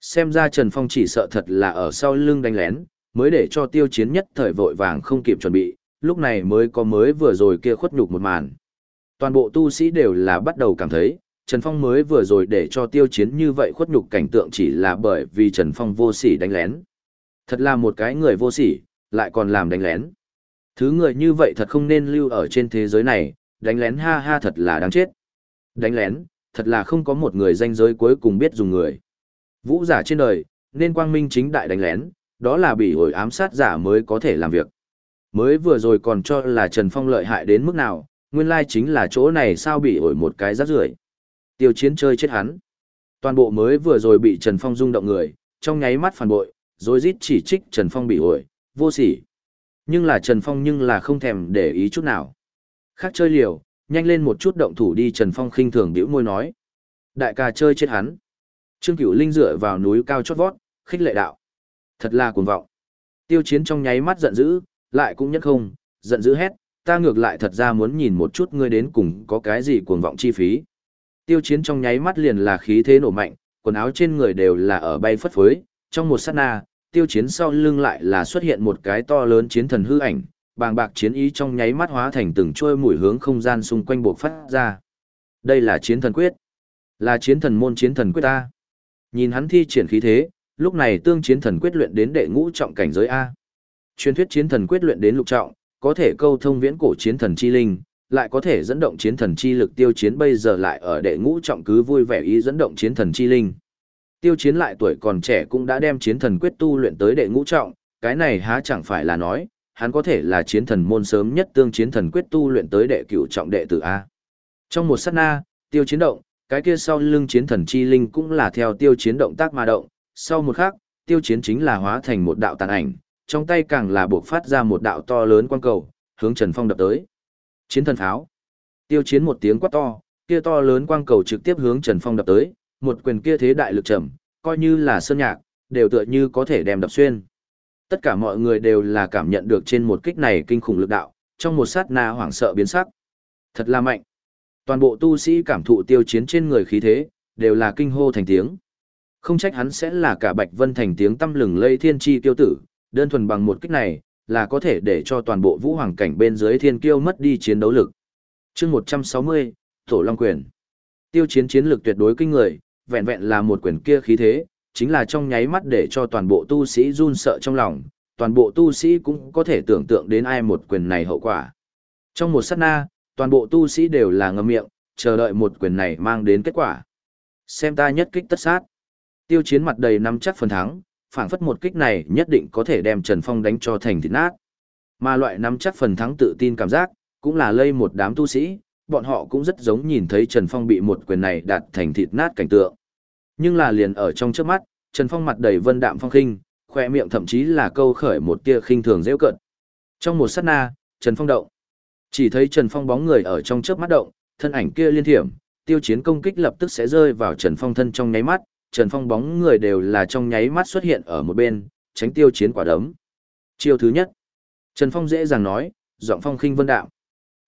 Speaker 1: Xem ra Trần Phong chỉ sợ thật là ở sau lưng đánh lén, mới để cho tiêu chiến nhất thời vội vàng không kịp chuẩn bị, lúc này mới có mới vừa rồi kia khuất nhục một màn. Toàn bộ tu sĩ đều là bắt đầu cảm thấy, Trần Phong mới vừa rồi để cho tiêu chiến như vậy khuất nhục cảnh tượng chỉ là bởi vì Trần Phong vô sỉ đánh lén. Thật là một cái người vô sỉ, lại còn làm đánh lén. Thứ người như vậy thật không nên lưu ở trên thế giới này, đánh lén ha ha thật là đáng chết. Đánh lén, thật là không có một người danh giới cuối cùng biết dùng người. Vũ giả trên đời, nên quang minh chính đại đánh lén, đó là bị ổi ám sát giả mới có thể làm việc. Mới vừa rồi còn cho là Trần Phong lợi hại đến mức nào, nguyên lai chính là chỗ này sao bị ổi một cái rác rưởi Tiêu chiến chơi chết hắn. Toàn bộ mới vừa rồi bị Trần Phong rung động người, trong nháy mắt phản bội, rồi rít chỉ trích Trần Phong bị ổi, vô sỉ. Nhưng là Trần Phong nhưng là không thèm để ý chút nào. Khác chơi liều, nhanh lên một chút động thủ đi Trần Phong khinh thường bĩu môi nói. Đại ca chơi chết hắn. Trương Cửu Linh dựa vào núi cao chót vót, khích lệ đạo. Thật là cuồng vọng. Tiêu chiến trong nháy mắt giận dữ, lại cũng nhất không, giận dữ hét, ta ngược lại thật ra muốn nhìn một chút ngươi đến cùng có cái gì cuồng vọng chi phí. Tiêu chiến trong nháy mắt liền là khí thế nổ mạnh, quần áo trên người đều là ở bay phất phới, trong một sát na, tiêu chiến sau lưng lại là xuất hiện một cái to lớn chiến thần hư ảnh, bàng bạc chiến ý trong nháy mắt hóa thành từng trôi mũi hướng không gian xung quanh buộc phát ra. Đây là chiến thần quyết. Là chiến thần môn chiến thần quyết ta. Nhìn hắn thi triển khí thế, lúc này tương chiến thần quyết luyện đến đệ ngũ trọng cảnh giới A. Truyền thuyết chiến thần quyết luyện đến lục trọng, có thể câu thông viễn cổ chiến thần chi linh, lại có thể dẫn động chiến thần chi lực tiêu chiến bây giờ lại ở đệ ngũ trọng cứ vui vẻ ý dẫn động chiến thần chi linh. Tiêu chiến lại tuổi còn trẻ cũng đã đem chiến thần quyết tu luyện tới đệ ngũ trọng, cái này há chẳng phải là nói, hắn có thể là chiến thần môn sớm nhất tương chiến thần quyết tu luyện tới đệ cửu trọng đệ tử A. Trong một sát na, tiêu chiến động, cái kia sau lưng chiến thần chi linh cũng là theo tiêu chiến động tác mà động, sau một khắc, tiêu chiến chính là hóa thành một đạo tàn ảnh, trong tay càng là buộc phát ra một đạo to lớn quang cầu, hướng Trần Phong đập tới. Chiến thần pháo. Tiêu chiến một tiếng quát to, kia to lớn quang cầu trực tiếp hướng Trần Phong đập tới, một quyền kia thế đại lực trầm, coi như là sơn nhạc, đều tựa như có thể đem đập xuyên. Tất cả mọi người đều là cảm nhận được trên một kích này kinh khủng lực đạo, trong một sát na hoảng sợ biến sắc. Thật là mạnh. Toàn bộ tu sĩ cảm thụ tiêu chiến trên người khí thế, đều là kinh hô thành tiếng. Không trách hắn sẽ là cả Bạch Vân thành tiếng tâm lừng lây thiên chi tiêu tử, đơn thuần bằng một kích này, là có thể để cho toàn bộ vũ hoàng cảnh bên dưới thiên kiêu mất đi chiến đấu lực. chương 160, Tổ Long Quyền. Tiêu chiến chiến lực tuyệt đối kinh người, vẹn vẹn là một quyền kia khí thế, chính là trong nháy mắt để cho toàn bộ tu sĩ run sợ trong lòng, toàn bộ tu sĩ cũng có thể tưởng tượng đến ai một quyền này hậu quả. Trong một sát na, toàn bộ tu sĩ đều là ngậm miệng, chờ đợi một quyền này mang đến kết quả. Xem ta nhất kích tất sát. Tiêu chiến mặt đầy nắm chắc phần thắng, phảng phất một kích này nhất định có thể đem Trần Phong đánh cho thành thịt nát. Mà loại nắm chắc phần thắng tự tin cảm giác, cũng là lây một đám tu sĩ, bọn họ cũng rất giống nhìn thấy Trần Phong bị một quyền này đạt thành thịt nát cảnh tượng. Nhưng là liền ở trong trước mắt, Trần Phong mặt đầy vân đạm phong khinh, khoe miệng thậm chí là câu khởi một tia khinh thường dễ cận. Trong một sát na, Trần Phong động. Chỉ thấy Trần Phong bóng người ở trong chớp mắt động, thân ảnh kia liên thiểm, tiêu chiến công kích lập tức sẽ rơi vào Trần Phong thân trong nháy mắt, Trần Phong bóng người đều là trong nháy mắt xuất hiện ở một bên, tránh tiêu chiến quả đấm. Chiêu thứ nhất. Trần Phong dễ dàng nói, giọng phong khinh vân đạo.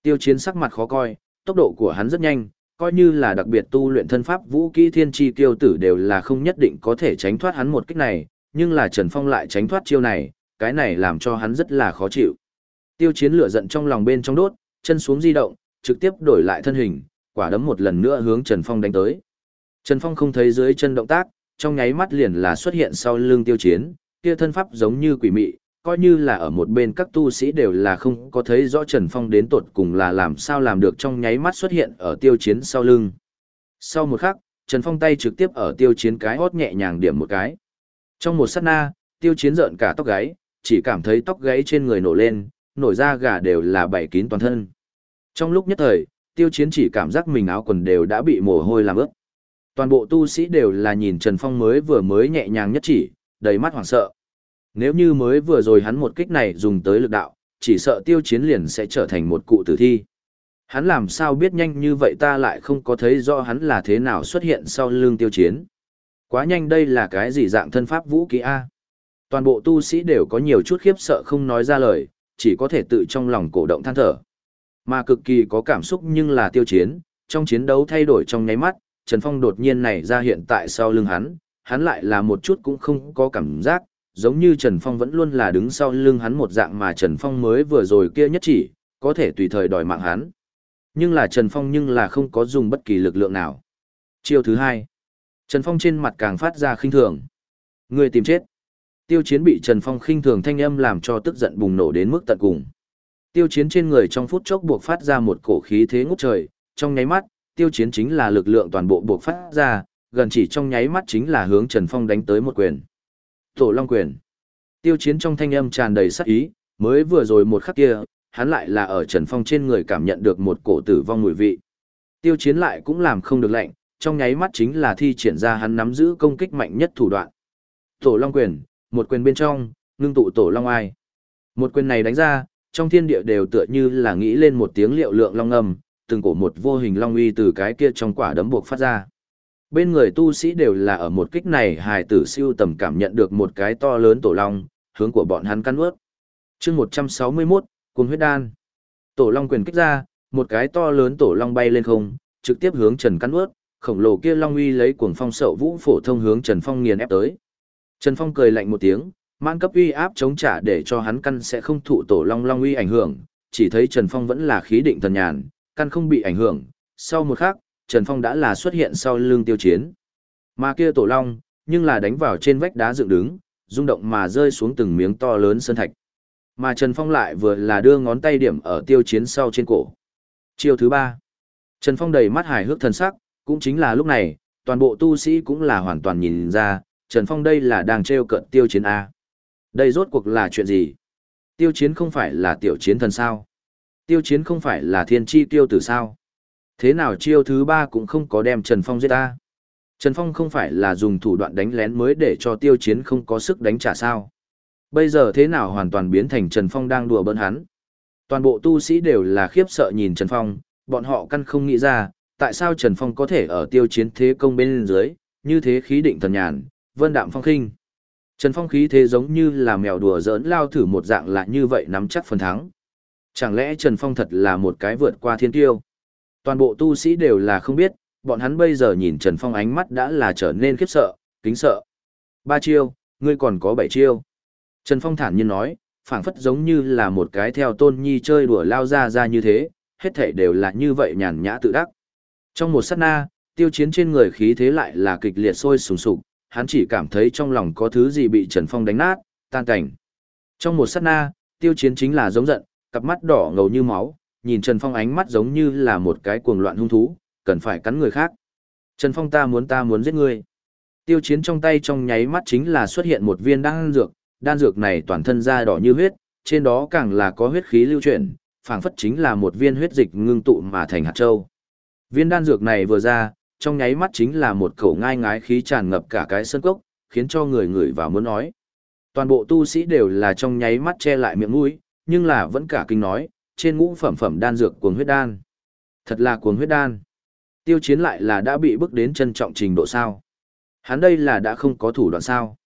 Speaker 1: Tiêu chiến sắc mặt khó coi, tốc độ của hắn rất nhanh, coi như là đặc biệt tu luyện thân pháp vũ kỹ thiên chi tiêu tử đều là không nhất định có thể tránh thoát hắn một cách này, nhưng là Trần Phong lại tránh thoát chiêu này, cái này làm cho hắn rất là khó chịu. Tiêu chiến lửa giận trong lòng bên trong đốt, chân xuống di động, trực tiếp đổi lại thân hình, quả đấm một lần nữa hướng Trần Phong đánh tới. Trần Phong không thấy dưới chân động tác, trong nháy mắt liền là xuất hiện sau lưng tiêu chiến, kia thân pháp giống như quỷ mị, coi như là ở một bên các tu sĩ đều là không có thấy rõ Trần Phong đến tột cùng là làm sao làm được trong nháy mắt xuất hiện ở tiêu chiến sau lưng. Sau một khắc, Trần Phong tay trực tiếp ở tiêu chiến cái hót nhẹ nhàng điểm một cái. Trong một sát na, tiêu chiến rợn cả tóc gáy, chỉ cảm thấy tóc gáy trên người nổ lên, nổi da gà đều là bảy kín toàn thân. Trong lúc nhất thời, tiêu chiến chỉ cảm giác mình áo quần đều đã bị mồ hôi làm ướt. Toàn bộ tu sĩ đều là nhìn Trần Phong mới vừa mới nhẹ nhàng nhất chỉ, đầy mắt hoảng sợ. Nếu như mới vừa rồi hắn một kích này dùng tới lực đạo, chỉ sợ tiêu chiến liền sẽ trở thành một cụ tử thi. Hắn làm sao biết nhanh như vậy ta lại không có thấy rõ hắn là thế nào xuất hiện sau lưng tiêu chiến. Quá nhanh đây là cái gì dạng thân pháp vũ kỹ A. Toàn bộ tu sĩ đều có nhiều chút khiếp sợ không nói ra lời, chỉ có thể tự trong lòng cổ động than thở. Mà cực kỳ có cảm xúc nhưng là tiêu chiến, trong chiến đấu thay đổi trong nháy mắt, Trần Phong đột nhiên này ra hiện tại sau lưng hắn, hắn lại là một chút cũng không có cảm giác, giống như Trần Phong vẫn luôn là đứng sau lưng hắn một dạng mà Trần Phong mới vừa rồi kia nhất chỉ, có thể tùy thời đòi mạng hắn. Nhưng là Trần Phong nhưng là không có dùng bất kỳ lực lượng nào. Chiêu thứ hai, Trần Phong trên mặt càng phát ra khinh thường. Người tìm chết. Tiêu chiến bị Trần Phong khinh thường thanh âm làm cho tức giận bùng nổ đến mức tận cùng. Tiêu chiến trên người trong phút chốc buộc phát ra một cổ khí thế ngút trời, trong nháy mắt, tiêu chiến chính là lực lượng toàn bộ buộc phát ra, gần chỉ trong nháy mắt chính là hướng Trần Phong đánh tới một quyền. Tổ Long quyền. Tiêu chiến trong thanh âm tràn đầy sát ý, mới vừa rồi một khắc kia, hắn lại là ở Trần Phong trên người cảm nhận được một cổ tử vong mùi vị. Tiêu chiến lại cũng làm không được lệnh, trong nháy mắt chính là thi triển ra hắn nắm giữ công kích mạnh nhất thủ đoạn. Tổ Long quyền, một quyền bên trong, ngưng tụ Tổ Long ai. Một quyền này đánh ra, trong thiên địa đều tựa như là nghĩ lên một tiếng liệu lượng long âm, từng cổ một vô hình long uy từ cái kia trong quả đấm buộc phát ra. Bên người tu sĩ đều là ở một kích này hài tử siêu tầm cảm nhận được một cái to lớn tổ long, hướng của bọn hắn căn ướt. chương 161, cuồng huyết đan. Tổ long quyền kích ra, một cái to lớn tổ long bay lên không, trực tiếp hướng Trần căn ướt, khổng lồ kia long uy lấy cuồng phong sậu vũ phổ thông hướng Trần Phong nghiền ép tới. Trần Phong cười lạnh một tiếng, mang cấp uy áp chống trả để cho hắn căn sẽ không thụ tổ long long uy ảnh hưởng, chỉ thấy Trần Phong vẫn là khí định thần nhàn, căn không bị ảnh hưởng. Sau một khắc, Trần Phong đã là xuất hiện sau lưng tiêu chiến. Mà kia tổ long, nhưng là đánh vào trên vách đá dựng đứng, rung động mà rơi xuống từng miếng to lớn sơn thạch. Mà Trần Phong lại vừa là đưa ngón tay điểm ở tiêu chiến sau trên cổ. Chiêu thứ ba. Trần Phong đầy mắt hài hước thần sắc, cũng chính là lúc này, toàn bộ tu sĩ cũng là hoàn toàn nhìn ra, Trần Phong đây là đang trêu cận tiêu chiến A. Đây rốt cuộc là chuyện gì? Tiêu chiến không phải là tiểu chiến thần sao? Tiêu chiến không phải là thiên chi tiêu tử sao? Thế nào chiêu thứ ba cũng không có đem Trần Phong giết ta? Trần Phong không phải là dùng thủ đoạn đánh lén mới để cho tiêu chiến không có sức đánh trả sao? Bây giờ thế nào hoàn toàn biến thành Trần Phong đang đùa bỡn hắn? Toàn bộ tu sĩ đều là khiếp sợ nhìn Trần Phong, bọn họ căn không nghĩ ra, tại sao Trần Phong có thể ở tiêu chiến thế công bên dưới, như thế khí định thần nhàn, vân đạm phong khinh. Trần Phong khí thế giống như là mèo đùa giỡn lao thử một dạng là như vậy nắm chắc phần thắng. Chẳng lẽ Trần Phong thật là một cái vượt qua thiên tiêu? Toàn bộ tu sĩ đều là không biết, bọn hắn bây giờ nhìn Trần Phong ánh mắt đã là trở nên khiếp sợ, kính sợ. Ba chiêu, ngươi còn có bảy chiêu. Trần Phong thản nhiên nói, phảng phất giống như là một cái theo tôn nhi chơi đùa lao ra ra như thế, hết thảy đều là như vậy nhàn nhã tự đắc. Trong một sát na, tiêu chiến trên người khí thế lại là kịch liệt sôi sùng sục, hắn chỉ cảm thấy trong lòng có thứ gì bị Trần Phong đánh nát, tan cảnh. Trong một sát na, tiêu chiến chính là giống giận, cặp mắt đỏ ngầu như máu, nhìn Trần Phong ánh mắt giống như là một cái cuồng loạn hung thú, cần phải cắn người khác. Trần Phong ta muốn ta muốn giết ngươi. Tiêu chiến trong tay trong nháy mắt chính là xuất hiện một viên đan dược, đan dược này toàn thân da đỏ như huyết, trên đó càng là có huyết khí lưu chuyển, phảng phất chính là một viên huyết dịch ngưng tụ mà thành hạt châu. Viên đan dược này vừa ra, trong nháy mắt chính là một khẩu ngai ngái khí tràn ngập cả cái sân cốc, khiến cho người người vào muốn nói. Toàn bộ tu sĩ đều là trong nháy mắt che lại miệng mũi, nhưng là vẫn cả kinh nói, trên ngũ phẩm phẩm đan dược cuồng huyết đan. Thật là cuồng huyết đan. Tiêu chiến lại là đã bị bức đến trân trọng trình độ sao. Hắn đây là đã không có thủ đoạn sao.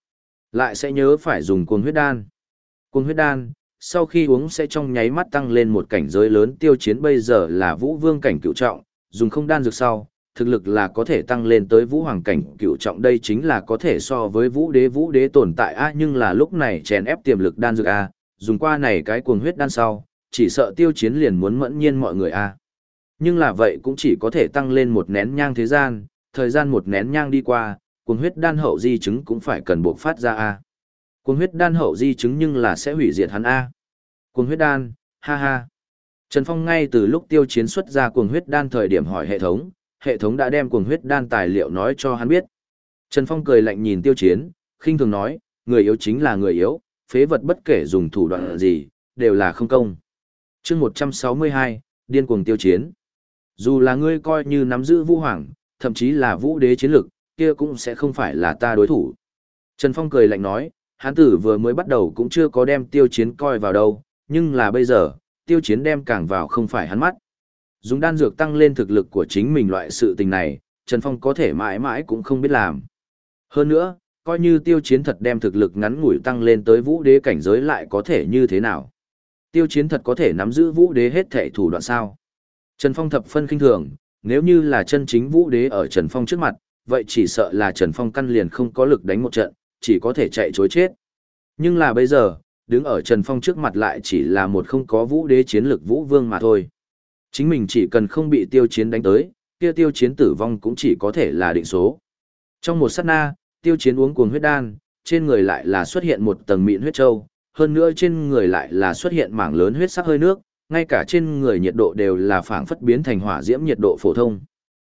Speaker 1: Lại sẽ nhớ phải dùng cuồng huyết đan. Cuồng huyết đan, sau khi uống sẽ trong nháy mắt tăng lên một cảnh giới lớn tiêu chiến bây giờ là vũ vương cảnh cựu trọng, dùng không đan dược sau, thực lực là có thể tăng lên tới vũ hoàng cảnh cựu trọng đây chính là có thể so với vũ đế vũ đế tồn tại a nhưng là lúc này chèn ép tiềm lực đan dược a dùng qua này cái cuồng huyết đan sau chỉ sợ tiêu chiến liền muốn mẫn nhiên mọi người a nhưng là vậy cũng chỉ có thể tăng lên một nén nhang thế gian thời gian một nén nhang đi qua cuồng huyết đan hậu di chứng cũng phải cần buộc phát ra a cuồng huyết đan hậu di chứng nhưng là sẽ hủy diệt hắn a cuồng huyết đan ha ha Trần Phong ngay từ lúc tiêu chiến xuất ra cuồng huyết đan thời điểm hỏi hệ thống, hệ thống đã đem cuồng huyết đan tài liệu nói cho hắn biết. Trần Phong cười lạnh nhìn tiêu chiến, khinh thường nói, người yếu chính là người yếu, phế vật bất kể dùng thủ đoạn gì, đều là không công chương 162, điên cuồng tiêu chiến. Dù là ngươi coi như nắm giữ vũ hoàng, thậm chí là vũ đế chiến lực, kia cũng sẽ không phải là ta đối thủ. Trần Phong cười lạnh nói, Hán tử vừa mới bắt đầu cũng chưa có đem tiêu chiến coi vào đâu, nhưng là bây giờ, tiêu chiến đem càng vào không phải hắn mắt. Dùng đan dược tăng lên thực lực của chính mình loại sự tình này, Trần Phong có thể mãi mãi cũng không biết làm. Hơn nữa, coi như tiêu chiến thật đem thực lực ngắn ngủi tăng lên tới vũ đế cảnh giới lại có thể như thế nào. Tiêu chiến thật có thể nắm giữ vũ đế hết thể thủ đoạn sao. Trần Phong thập phân kinh thường, nếu như là chân chính vũ đế ở Trần Phong trước mặt, vậy chỉ sợ là Trần Phong căn liền không có lực đánh một trận, chỉ có thể chạy chối chết. Nhưng là bây giờ, đứng ở Trần Phong trước mặt lại chỉ là một không có vũ đế chiến lực vũ vương mà thôi. Chính mình chỉ cần không bị tiêu chiến đánh tới, kia tiêu chiến tử vong cũng chỉ có thể là định số. Trong một sát na, tiêu chiến uống cuồng huyết đan, trên người lại là xuất hiện một tầng mịn huyết châu, hơn nữa trên người lại là xuất hiện mảng lớn huyết sắc hơi nước, ngay cả trên người nhiệt độ đều là phảng phất biến thành hỏa diễm nhiệt độ phổ thông.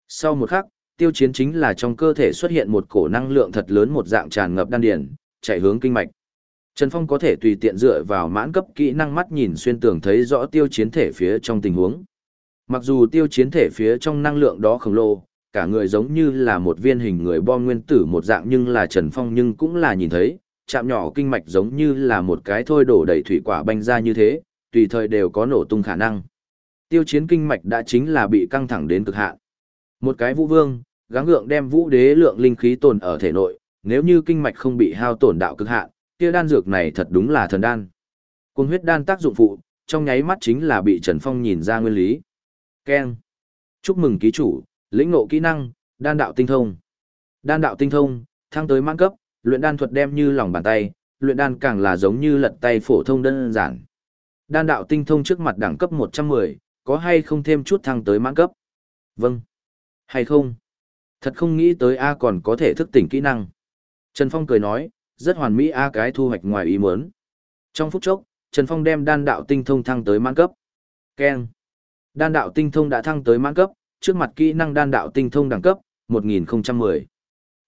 Speaker 1: Sau một khắc, tiêu chiến chính là trong cơ thể xuất hiện một cổ năng lượng thật lớn một dạng tràn ngập đan điền, chạy hướng kinh mạch. Trần Phong có thể tùy tiện dựa vào mãn cấp kỹ năng mắt nhìn xuyên tường thấy rõ tiêu chiến thể phía trong tình huống. Mặc dù tiêu chiến thể phía trong năng lượng đó khổng lồ, cả người giống như là một viên hình người bom nguyên tử một dạng nhưng là Trần Phong nhưng cũng là nhìn thấy, chạm nhỏ kinh mạch giống như là một cái thôi đổ đầy thủy quả banh ra như thế, tùy thời đều có nổ tung khả năng. Tiêu chiến kinh mạch đã chính là bị căng thẳng đến cực hạn. Một cái vũ vương, gắng gượng đem vũ đế lượng linh khí tồn ở thể nội, nếu như kinh mạch không bị hao tổn đạo cực hạn, kia đan dược này thật đúng là thần đan. Cuồng huyết đan tác dụng phụ, trong nháy mắt chính là bị Trần Phong nhìn ra nguyên lý. Ken. Chúc mừng ký chủ, lĩnh ngộ kỹ năng, đan đạo tinh thông. Đan đạo tinh thông, thăng tới mãn cấp, luyện đan thuật đem như lòng bàn tay, luyện đan càng là giống như lật tay phổ thông đơn giản. Đan đạo tinh thông trước mặt đẳng cấp 110, có hay không thêm chút thăng tới mãn cấp? Vâng. Hay không? Thật không nghĩ tới A còn có thể thức tỉnh kỹ năng. Trần Phong cười nói, rất hoàn mỹ A cái thu hoạch ngoài ý muốn. Trong phút chốc, Trần Phong đem đan đạo tinh thông thăng tới mãn cấp. Ken. Đan đạo tinh thông đã thăng tới mãn cấp, trước mặt kỹ năng đan đạo tinh thông đẳng cấp, 1010.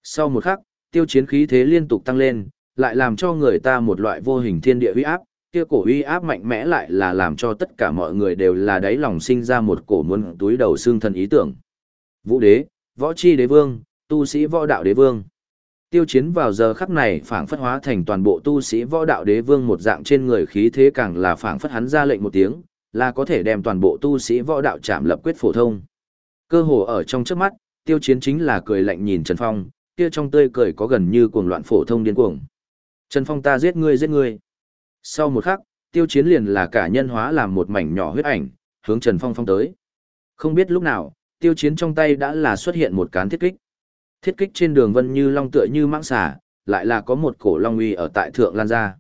Speaker 1: Sau một khắc, tiêu chiến khí thế liên tục tăng lên, lại làm cho người ta một loại vô hình thiên địa uy áp, kia cổ uy áp mạnh mẽ lại là làm cho tất cả mọi người đều là đáy lòng sinh ra một cổ muốn túi đầu xương thần ý tưởng. Vũ đế, võ chi đế vương, tu sĩ võ đạo đế vương. Tiêu chiến vào giờ khắc này phảng phất hóa thành toàn bộ tu sĩ võ đạo đế vương một dạng trên người khí thế càng là phảng phất hắn ra lệnh một tiếng, là có thể đem toàn bộ tu sĩ võ đạo chạm lập quyết phổ thông. Cơ hồ ở trong trước mắt, tiêu chiến chính là cười lạnh nhìn Trần Phong, kia trong tươi cười có gần như cuồng loạn phổ thông điên cuồng. Trần Phong ta giết ngươi giết ngươi. Sau một khắc, tiêu chiến liền là cả nhân hóa làm một mảnh nhỏ huyết ảnh, hướng Trần Phong phong tới. Không biết lúc nào, tiêu chiến trong tay đã là xuất hiện một cán thiết kích. Thiết kích trên đường vân như long tựa như mãng xà, lại là có một cổ long uy ở tại thượng lan ra.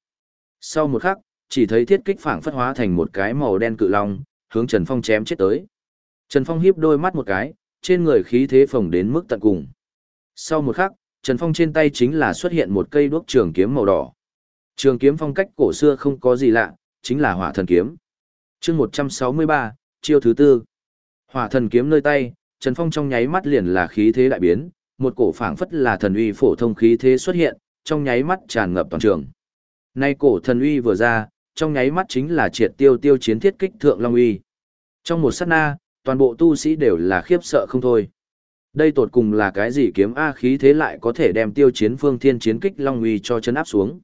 Speaker 1: Sau một khắc, chỉ thấy thiết kích phảng phất hóa thành một cái màu đen cự long, hướng Trần Phong chém chết tới. Trần Phong hiếp đôi mắt một cái, trên người khí thế phồng đến mức tận cùng. Sau một khắc, Trần Phong trên tay chính là xuất hiện một cây đuốc trường kiếm màu đỏ. Trường kiếm phong cách cổ xưa không có gì lạ, chính là hỏa thần kiếm. chương 163, chiêu thứ tư. Hỏa thần kiếm nơi tay, Trần Phong trong nháy mắt liền là khí thế đại biến, một cổ phảng phất là thần uy phổ thông khí thế xuất hiện, trong nháy mắt tràn ngập toàn trường. Nay cổ thần uy vừa ra, trong nháy mắt chính là triệt tiêu tiêu chiến thiết kích thượng long uy. Trong một sát na, toàn bộ tu sĩ đều là khiếp sợ không thôi. Đây tột cùng là cái gì kiếm A khí thế lại có thể đem tiêu chiến phương thiên chiến kích long uy cho chấn áp xuống.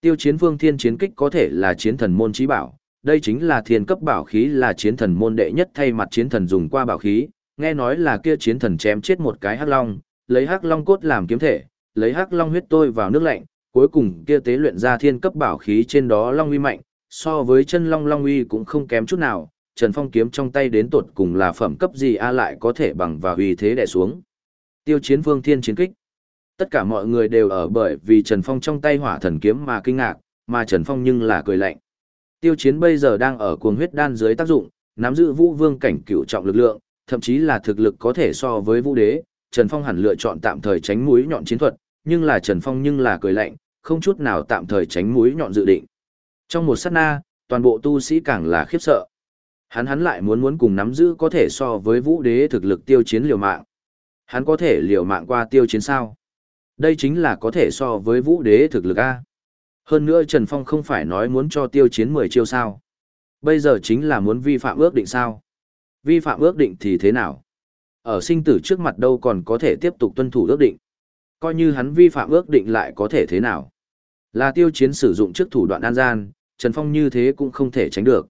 Speaker 1: Tiêu chiến phương thiên chiến kích có thể là chiến thần môn trí bảo, đây chính là thiên cấp bảo khí là chiến thần môn đệ nhất thay mặt chiến thần dùng qua bảo khí, nghe nói là kia chiến thần chém chết một cái hắc long, lấy hắc long cốt làm kiếm thể, lấy hắc long huyết tôi vào nước lạnh, cuối cùng kia tế luyện ra thiên cấp bảo khí trên đó long uy mạnh, so với chân long long uy cũng không kém chút nào, Trần Phong kiếm trong tay đến tột cùng là phẩm cấp gì a lại có thể bằng và uy thế đè xuống. Tiêu chiến vương thiên chiến kích. Tất cả mọi người đều ở bởi vì Trần Phong trong tay hỏa thần kiếm mà kinh ngạc, mà Trần Phong nhưng là cười lạnh. Tiêu chiến bây giờ đang ở cuồng huyết đan dưới tác dụng, nắm giữ vũ vương cảnh cửu trọng lực lượng, thậm chí là thực lực có thể so với vũ đế, Trần Phong hẳn lựa chọn tạm thời tránh mũi nhọn chiến thuật, nhưng là Trần Phong nhưng là cười lạnh, không chút nào tạm thời tránh mũi nhọn dự định. Trong một sát na, toàn bộ tu sĩ càng là khiếp sợ. Hắn hắn lại muốn muốn cùng nắm giữ có thể so với vũ đế thực lực tiêu chiến liều mạng. Hắn có thể liều mạng qua tiêu chiến sao? Đây chính là có thể so với vũ đế thực lực A. Hơn nữa Trần Phong không phải nói muốn cho tiêu chiến 10 chiêu sao. Bây giờ chính là muốn vi phạm ước định sao. Vi phạm ước định thì thế nào? Ở sinh tử trước mặt đâu còn có thể tiếp tục tuân thủ ước định. Coi như hắn vi phạm ước định lại có thể thế nào? Là tiêu chiến sử dụng trước thủ đoạn an gian, Trần Phong như thế cũng không thể tránh được.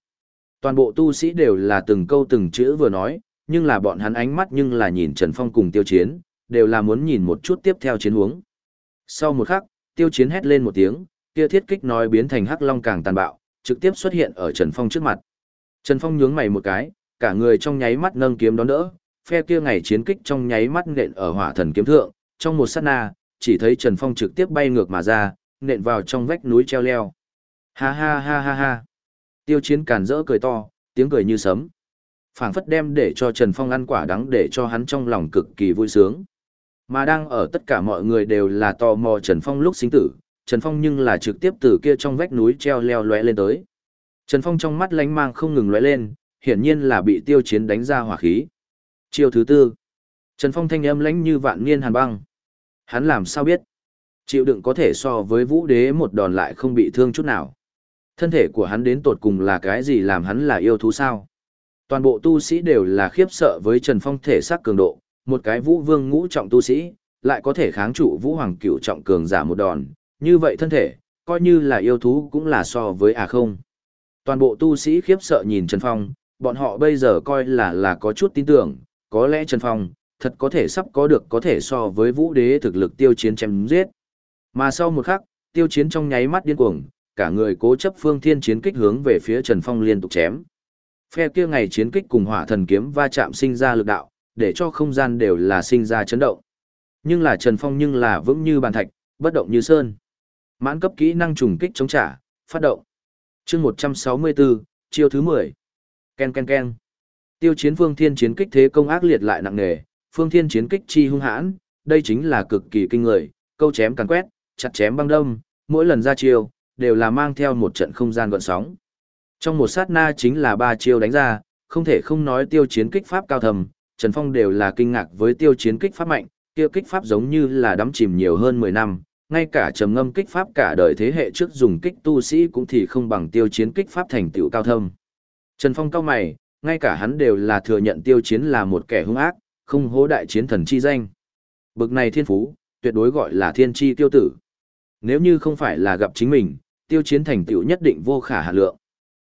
Speaker 1: Toàn bộ tu sĩ đều là từng câu từng chữ vừa nói, nhưng là bọn hắn ánh mắt nhưng là nhìn Trần Phong cùng tiêu chiến, đều là muốn nhìn một chút tiếp theo chiến huống. Sau một khắc, tiêu chiến hét lên một tiếng, kia thiết kích nói biến thành hắc long càng tàn bạo, trực tiếp xuất hiện ở Trần Phong trước mặt. Trần Phong nhướng mày một cái, cả người trong nháy mắt nâng kiếm đón đỡ, phe kia ngày chiến kích trong nháy mắt nện ở hỏa thần kiếm thượng, trong một sát na, chỉ thấy Trần Phong trực tiếp bay ngược mà ra, nện vào trong vách núi treo leo. Ha ha ha ha ha. Tiêu chiến càn rỡ cười to, tiếng cười như sấm. phảng phất đem để cho Trần Phong ăn quả đắng để cho hắn trong lòng cực kỳ vui sướng. Mà đang ở tất cả mọi người đều là tò mò Trần Phong lúc sinh tử, Trần Phong nhưng là trực tiếp từ kia trong vách núi treo leo lóe lên tới. Trần Phong trong mắt lánh mang không ngừng lóe lên, hiển nhiên là bị tiêu chiến đánh ra hỏa khí. Chiêu thứ tư. Trần Phong thanh âm lãnh như vạn niên hàn băng. Hắn làm sao biết? Chịu đựng có thể so với vũ đế một đòn lại không bị thương chút nào. Thân thể của hắn đến tột cùng là cái gì làm hắn là yêu thú sao? Toàn bộ tu sĩ đều là khiếp sợ với Trần Phong thể xác cường độ, một cái vũ vương ngũ trọng tu sĩ, lại có thể kháng trụ vũ hoàng cửu trọng cường giả một đòn, như vậy thân thể, coi như là yêu thú cũng là so với à không. Toàn bộ tu sĩ khiếp sợ nhìn Trần Phong, bọn họ bây giờ coi là là có chút tin tưởng, có lẽ Trần Phong, thật có thể sắp có được có thể so với vũ đế thực lực tiêu chiến chém giết. Mà sau một khắc, tiêu chiến trong nháy mắt điên cuồng, cả người cố chấp phương thiên chiến kích hướng về phía Trần Phong liên tục chém. Phe kia ngày chiến kích cùng hỏa thần kiếm va chạm sinh ra lực đạo, để cho không gian đều là sinh ra chấn động. Nhưng là Trần Phong nhưng là vững như bàn thạch, bất động như sơn. Mãn cấp kỹ năng trùng kích chống trả, phát động. chương 164, chiêu thứ 10. Ken ken ken. Tiêu chiến phương thiên chiến kích thế công ác liệt lại nặng nề, phương thiên chiến kích chi hung hãn, đây chính là cực kỳ kinh người, câu chém càn quét, chặt chém băng đâm, mỗi lần ra chiêu, đều là mang theo một trận không gian gọn sóng. Trong một sát na chính là ba chiêu đánh ra, không thể không nói tiêu chiến kích pháp cao thầm, Trần Phong đều là kinh ngạc với tiêu chiến kích pháp mạnh, tiêu kích pháp giống như là đắm chìm nhiều hơn 10 năm, ngay cả trầm ngâm kích pháp cả đời thế hệ trước dùng kích tu sĩ cũng thì không bằng tiêu chiến kích pháp thành tựu cao thâm. Trần Phong cao mày, ngay cả hắn đều là thừa nhận tiêu chiến là một kẻ hung ác, không hố đại chiến thần chi danh. Bực này thiên phú, tuyệt đối gọi là thiên chi tiêu tử. Nếu như không phải là gặp chính mình, tiêu chiến thành tựu nhất định vô khả hạ lượng.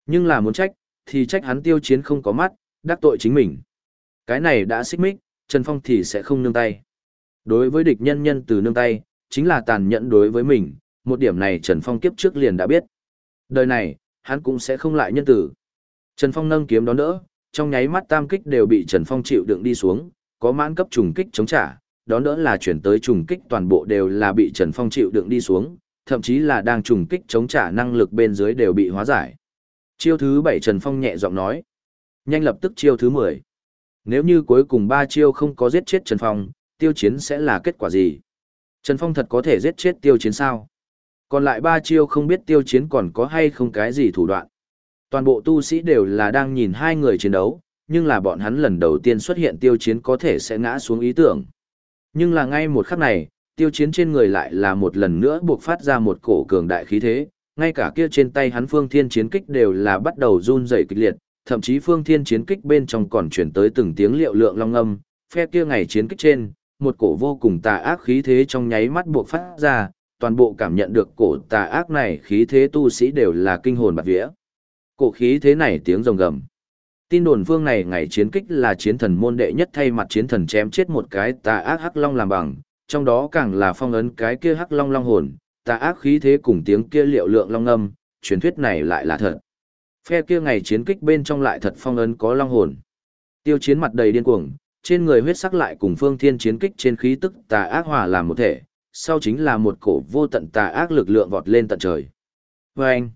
Speaker 1: Nhưng là muốn trách, thì trách hắn tiêu chiến không có mắt, đắc tội chính mình. Cái này đã xích mích, Trần Phong thì sẽ không nương tay. Đối với địch nhân nhân từ nương tay, chính là tàn nhẫn đối với mình, một điểm này Trần Phong kiếp trước liền đã biết. Đời này, hắn cũng sẽ không lại nhân tử. Trần Phong nâng kiếm đón đỡ, trong nháy mắt tam kích đều bị Trần Phong chịu đựng đi xuống, có mãn cấp trùng kích chống trả, đón đỡ là chuyển tới trùng kích toàn bộ đều là bị Trần Phong chịu đựng đi xuống, thậm chí là đang trùng kích chống trả năng lực bên dưới đều bị hóa giải. Chiêu thứ 7 Trần Phong nhẹ giọng nói. Nhanh lập tức chiêu thứ 10. Nếu như cuối cùng 3 chiêu không có giết chết Trần Phong, tiêu chiến sẽ là kết quả gì? Trần Phong thật có thể giết chết tiêu chiến sao? Còn lại 3 chiêu không biết tiêu chiến còn có hay không cái gì thủ đoạn. Toàn bộ tu sĩ đều là đang nhìn hai người chiến đấu, nhưng là bọn hắn lần đầu tiên xuất hiện tiêu chiến có thể sẽ ngã xuống ý tưởng. Nhưng là ngay một khắc này, tiêu chiến trên người lại là một lần nữa buộc phát ra một cổ cường đại khí thế, ngay cả kia trên tay hắn phương thiên chiến kích đều là bắt đầu run rẩy kịch liệt, thậm chí phương thiên chiến kích bên trong còn chuyển tới từng tiếng liệu lượng long âm, phe kia ngày chiến kích trên, một cổ vô cùng tà ác khí thế trong nháy mắt buộc phát ra, toàn bộ cảm nhận được cổ tà ác này khí thế tu sĩ đều là kinh hồn bạt vía. Cổ khí thế này tiếng rồng gầm. Tin đồn phương này ngày chiến kích là chiến thần môn đệ nhất thay mặt chiến thần chém chết một cái tà ác hắc long làm bằng, trong đó càng là phong ấn cái kia hắc long long hồn, tà ác khí thế cùng tiếng kia liệu lượng long âm, truyền thuyết này lại là thật. Phe kia ngày chiến kích bên trong lại thật phong ấn có long hồn. Tiêu chiến mặt đầy điên cuồng, trên người huyết sắc lại cùng phương thiên chiến kích trên khí tức tà ác hòa làm một thể, sau chính là một cổ vô tận tà ác lực lượng vọt lên tận trời. Và anh,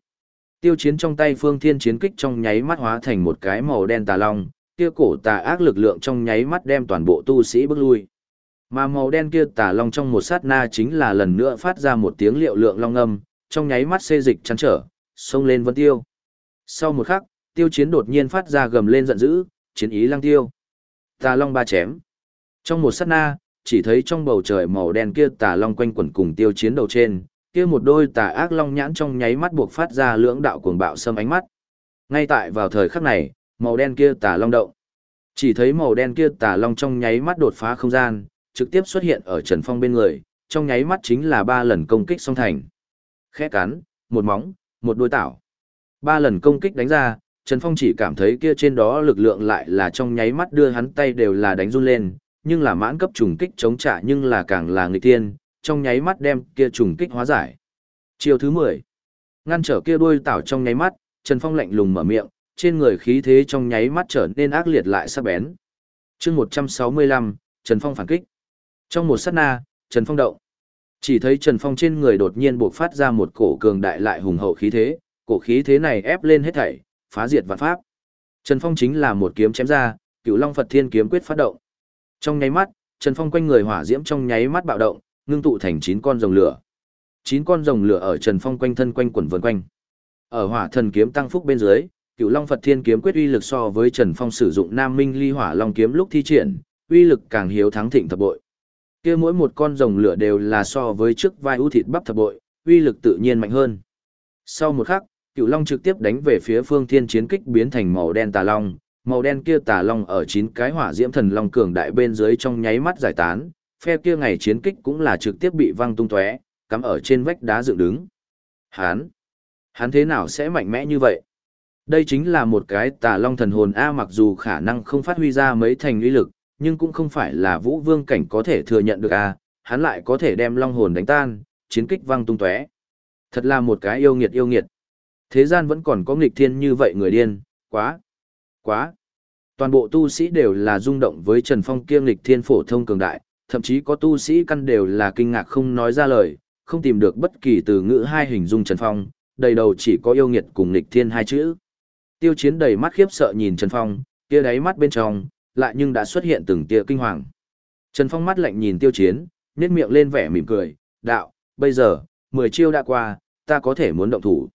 Speaker 1: tiêu chiến trong tay phương thiên chiến kích trong nháy mắt hóa thành một cái màu đen tà long, kia cổ tà ác lực lượng trong nháy mắt đem toàn bộ tu sĩ bước lui. Mà màu đen kia tà long trong một sát na chính là lần nữa phát ra một tiếng liệu lượng long âm, trong nháy mắt xê dịch chăn trở, xông lên vân tiêu. Sau một khắc, tiêu chiến đột nhiên phát ra gầm lên giận dữ, chiến ý lăng tiêu. Tà long ba chém. Trong một sát na, chỉ thấy trong bầu trời màu đen kia tà long quanh quẩn cùng tiêu chiến đầu trên, kia một đôi tà ác long nhãn trong nháy mắt buộc phát ra lưỡng đạo cuồng bạo xâm ánh mắt. Ngay tại vào thời khắc này, màu đen kia tà long động. Chỉ thấy màu đen kia tà long trong nháy mắt đột phá không gian, trực tiếp xuất hiện ở Trần Phong bên người, trong nháy mắt chính là ba lần công kích song thành. Khẽ cắn, một móng, một đôi tảo. Ba lần công kích đánh ra, Trần Phong chỉ cảm thấy kia trên đó lực lượng lại là trong nháy mắt đưa hắn tay đều là đánh run lên, nhưng là mãn cấp trùng kích chống trả nhưng là càng là người tiên, trong nháy mắt đem kia trùng kích hóa giải. Chiều thứ 10. Ngăn trở kia đuôi tảo trong nháy mắt, Trần Phong lạnh lùng mở miệng, trên người khí thế trong nháy mắt trở nên ác liệt lại sắc bén. Chương 165, Trần Phong phản kích. Trong một sát na, Trần Phong động. Chỉ thấy Trần Phong trên người đột nhiên bộc phát ra một cổ cường đại lại hùng hậu khí thế, cổ khí thế này ép lên hết thảy, phá diệt vạn pháp. Trần Phong chính là một kiếm chém ra, Cửu Long Phật Thiên kiếm quyết phát động. Trong nháy mắt, Trần Phong quanh người hỏa diễm trong nháy mắt bạo động, ngưng tụ thành 9 con rồng lửa. 9 con rồng lửa ở Trần Phong quanh thân quanh quẩn vần quanh. Ở Hỏa Thần kiếm tăng phúc bên dưới, Cửu Long Phật Thiên kiếm quyết uy lực so với Trần Phong sử dụng Nam Minh Ly Hỏa Long kiếm lúc thi triển, uy lực càng hiếu thắng thịnh thập bội. Kia mỗi một con rồng lửa đều là so với trước vai ưu thịt bắp thập bội, uy lực tự nhiên mạnh hơn. Sau một khắc, Cửu Long trực tiếp đánh về phía Phương Thiên chiến kích biến thành màu đen tà long, màu đen kia tà long ở chín cái hỏa diễm thần long cường đại bên dưới trong nháy mắt giải tán, phe kia ngày chiến kích cũng là trực tiếp bị văng tung tóe, cắm ở trên vách đá dựng đứng. Hán, hắn thế nào sẽ mạnh mẽ như vậy? Đây chính là một cái tà long thần hồn A mặc dù khả năng không phát huy ra mấy thành uy lực, nhưng cũng không phải là vũ vương cảnh có thể thừa nhận được à hắn lại có thể đem long hồn đánh tan, chiến kích văng tung tóe. Thật là một cái yêu nghiệt yêu nghiệt. Thế gian vẫn còn có nghịch thiên như vậy người điên, quá. Quá! Toàn bộ tu sĩ đều là rung động với Trần Phong kiêm nghịch thiên phổ thông cường đại, thậm chí có tu sĩ căn đều là kinh ngạc không nói ra lời, không tìm được bất kỳ từ ngữ hai hình dung Trần Phong, đầy đầu chỉ có yêu nghiệt cùng nghịch thiên hai chữ. Tiêu chiến đầy mắt khiếp sợ nhìn Trần Phong, kia đáy mắt bên trong, lại nhưng đã xuất hiện từng tia kinh hoàng. Trần Phong mắt lạnh nhìn tiêu chiến, nét miệng lên vẻ mỉm cười, đạo, bây giờ, mười chiêu đã qua, ta có thể muốn động thủ.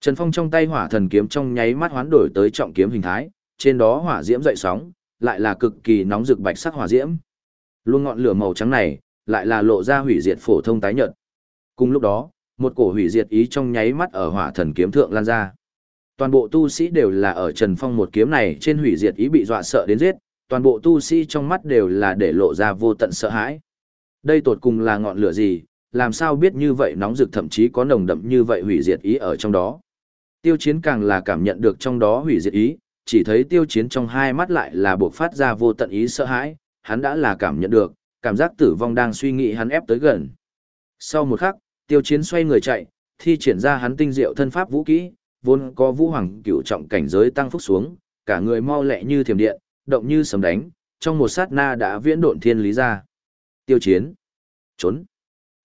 Speaker 1: Trần Phong trong tay hỏa thần kiếm trong nháy mắt hoán đổi tới trọng kiếm hình thái, trên đó hỏa diễm dậy sóng, lại là cực kỳ nóng rực bạch sắc hỏa diễm. Luôn ngọn lửa màu trắng này, lại là lộ ra hủy diệt phổ thông tái nhợt. Cùng lúc đó, một cổ hủy diệt ý trong nháy mắt ở hỏa thần kiếm thượng lan ra. Toàn bộ tu sĩ đều là ở Trần Phong một kiếm này trên hủy diệt ý bị dọa sợ đến giết, toàn bộ tu sĩ trong mắt đều là để lộ ra vô tận sợ hãi. Đây tột cùng là ngọn lửa gì, làm sao biết như vậy nóng rực thậm chí có nồng đậm như vậy hủy diệt ý ở trong đó. Tiêu chiến càng là cảm nhận được trong đó hủy diệt ý, chỉ thấy tiêu chiến trong hai mắt lại là buộc phát ra vô tận ý sợ hãi, hắn đã là cảm nhận được, cảm giác tử vong đang suy nghĩ hắn ép tới gần. Sau một khắc, tiêu chiến xoay người chạy, thi triển ra hắn tinh diệu thân pháp vũ kỹ, vốn có vũ hoàng cửu trọng cảnh giới tăng phúc xuống, cả người mau lẹ như thiểm điện, động như sấm đánh, trong một sát na đã viễn độn thiên lý ra. Tiêu chiến. Trốn.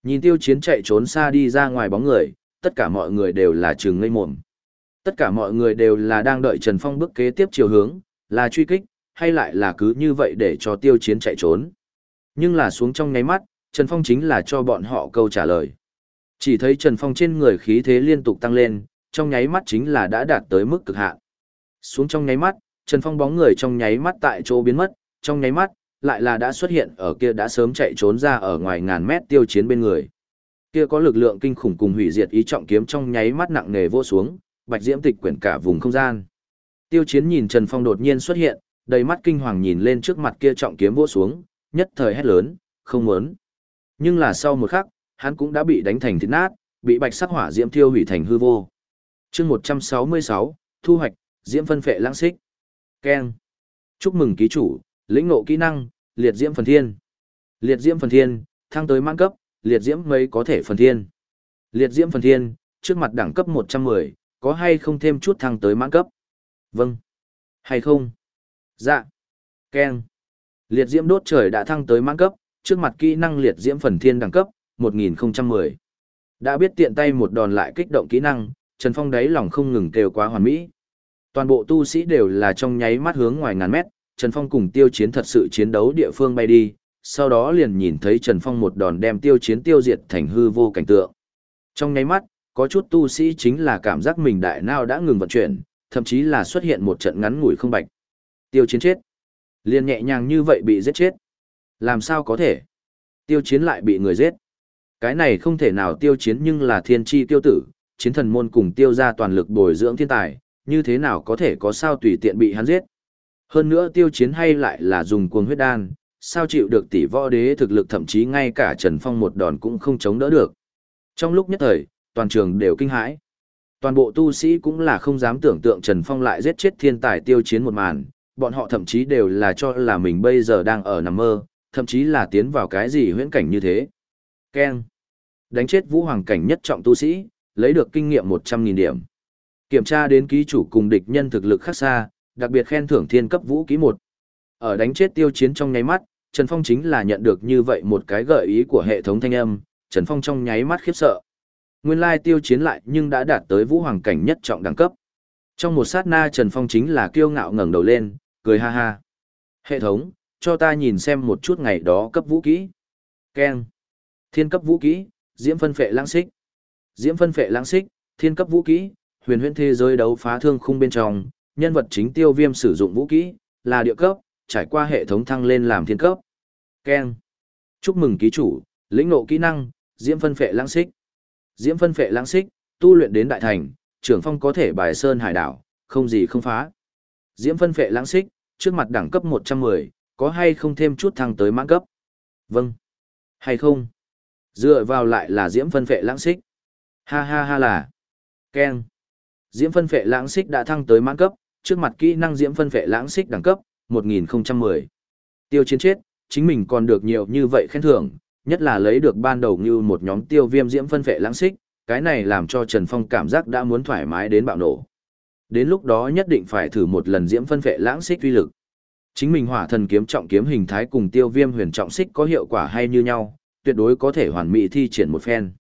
Speaker 1: Nhìn tiêu chiến chạy trốn xa đi ra ngoài bóng người, tất cả mọi người đều là trừng ngây mồm. Tất cả mọi người đều là đang đợi Trần Phong bước kế tiếp chiều hướng, là truy kích, hay lại là cứ như vậy để cho tiêu chiến chạy trốn. Nhưng là xuống trong ngáy mắt, Trần Phong chính là cho bọn họ câu trả lời. Chỉ thấy Trần Phong trên người khí thế liên tục tăng lên, trong nháy mắt chính là đã đạt tới mức cực hạn. Xuống trong nháy mắt, Trần Phong bóng người trong nháy mắt tại chỗ biến mất, trong nháy mắt, lại là đã xuất hiện ở kia đã sớm chạy trốn ra ở ngoài ngàn mét tiêu chiến bên người. Kia có lực lượng kinh khủng cùng hủy diệt ý trọng kiếm trong nháy mắt nặng nề vô xuống, bạch diễm tịch quyển cả vùng không gian. Tiêu chiến nhìn Trần Phong đột nhiên xuất hiện, đầy mắt kinh hoàng nhìn lên trước mặt kia trọng kiếm vỗ xuống, nhất thời hét lớn, không muốn. Nhưng là sau một khắc, hắn cũng đã bị đánh thành thịt nát, bị bạch sắc hỏa diễm thiêu hủy thành hư vô. chương 166, thu hoạch, diễm phân phệ lãng xích. Keng, Chúc mừng ký chủ, lĩnh ngộ kỹ năng, liệt diễm phần thiên. Liệt diễm phần thiên, thăng tới mãn cấp, liệt diễm mấy có thể phần thiên. Liệt diễm phần thiên, trước mặt đẳng cấp 110, có hay không thêm chút thăng tới mãn cấp? Vâng. Hay không? Dạ. Keng, Liệt diễm đốt trời đã thăng tới mãn cấp, trước mặt kỹ năng liệt diễm phần thiên đẳng cấp, 1010. Đã biết tiện tay một đòn lại kích động kỹ năng, Trần Phong đáy lòng không ngừng kêu quá hoàn mỹ. Toàn bộ tu sĩ đều là trong nháy mắt hướng ngoài ngàn mét, Trần Phong cùng tiêu chiến thật sự chiến đấu địa phương bay đi, sau đó liền nhìn thấy Trần Phong một đòn đem tiêu chiến tiêu diệt thành hư vô cảnh tượng. Trong nháy mắt, có chút tu sĩ chính là cảm giác mình đại nào đã ngừng vận chuyển, thậm chí là xuất hiện một trận ngắn ngủi không bạch. Tiêu chiến chết. Liền nhẹ nhàng như vậy bị giết chết. Làm sao có thể? Tiêu chiến lại bị người giết. Cái này không thể nào tiêu chiến nhưng là thiên tri tiêu tử, chiến thần môn cùng tiêu ra toàn lực bồi dưỡng thiên tài, như thế nào có thể có sao tùy tiện bị hắn giết. Hơn nữa tiêu chiến hay lại là dùng cuồng huyết đan, sao chịu được tỷ võ đế thực lực thậm chí ngay cả Trần Phong một đòn cũng không chống đỡ được. Trong lúc nhất thời, toàn trường đều kinh hãi. Toàn bộ tu sĩ cũng là không dám tưởng tượng Trần Phong lại giết chết thiên tài tiêu chiến một màn, bọn họ thậm chí đều là cho là mình bây giờ đang ở nằm mơ, thậm chí là tiến vào cái gì huyễn cảnh như thế. Ken. Đánh chết vũ hoàng cảnh nhất trọng tu sĩ, lấy được kinh nghiệm 100.000 điểm. Kiểm tra đến ký chủ cùng địch nhân thực lực khác xa, đặc biệt khen thưởng thiên cấp vũ ký một. Ở đánh chết tiêu chiến trong nháy mắt, Trần Phong chính là nhận được như vậy một cái gợi ý của hệ thống thanh âm, Trần Phong trong nháy mắt khiếp sợ. Nguyên lai tiêu chiến lại nhưng đã đạt tới vũ hoàng cảnh nhất trọng đẳng cấp. Trong một sát na Trần Phong chính là kiêu ngạo ngẩng đầu lên, cười ha ha. Hệ thống, cho ta nhìn xem một chút ngày đó cấp vũ kỹ. Ken. Thiên cấp vũ kỹ, diễm phân phệ lãng xích. Diễm phân phệ lãng xích, thiên cấp vũ kỹ, huyền huyễn thế giới đấu phá thương khung bên trong, nhân vật chính tiêu viêm sử dụng vũ kỹ, là địa cấp, trải qua hệ thống thăng lên làm thiên cấp. Ken. Chúc mừng ký chủ, lĩnh ngộ kỹ năng, diễm phân phệ lãng xích. Diễm phân phệ lãng xích, tu luyện đến đại thành, trưởng phong có thể bài sơn hải đảo, không gì không phá. Diễm phân phệ lãng xích, trước mặt đẳng cấp 110, có hay không thêm chút thăng tới mãn cấp? Vâng. Hay không? Dựa vào lại là diễm phân phệ lãng xích. Ha ha ha là. Ken. Diễm phân phệ lãng xích đã thăng tới mãn cấp, trước mặt kỹ năng diễm phân phệ lãng xích đẳng cấp 1010. Tiêu chiến chết, chính mình còn được nhiều như vậy khen thưởng, nhất là lấy được ban đầu như một nhóm tiêu viêm diễm phân phệ lãng xích, cái này làm cho Trần Phong cảm giác đã muốn thoải mái đến bạo nổ. Đến lúc đó nhất định phải thử một lần diễm phân phệ lãng xích uy lực. Chính mình hỏa thần kiếm trọng kiếm hình thái cùng tiêu viêm huyền trọng xích có hiệu quả hay như nhau, tuyệt đối có thể hoàn mỹ thi triển một phen.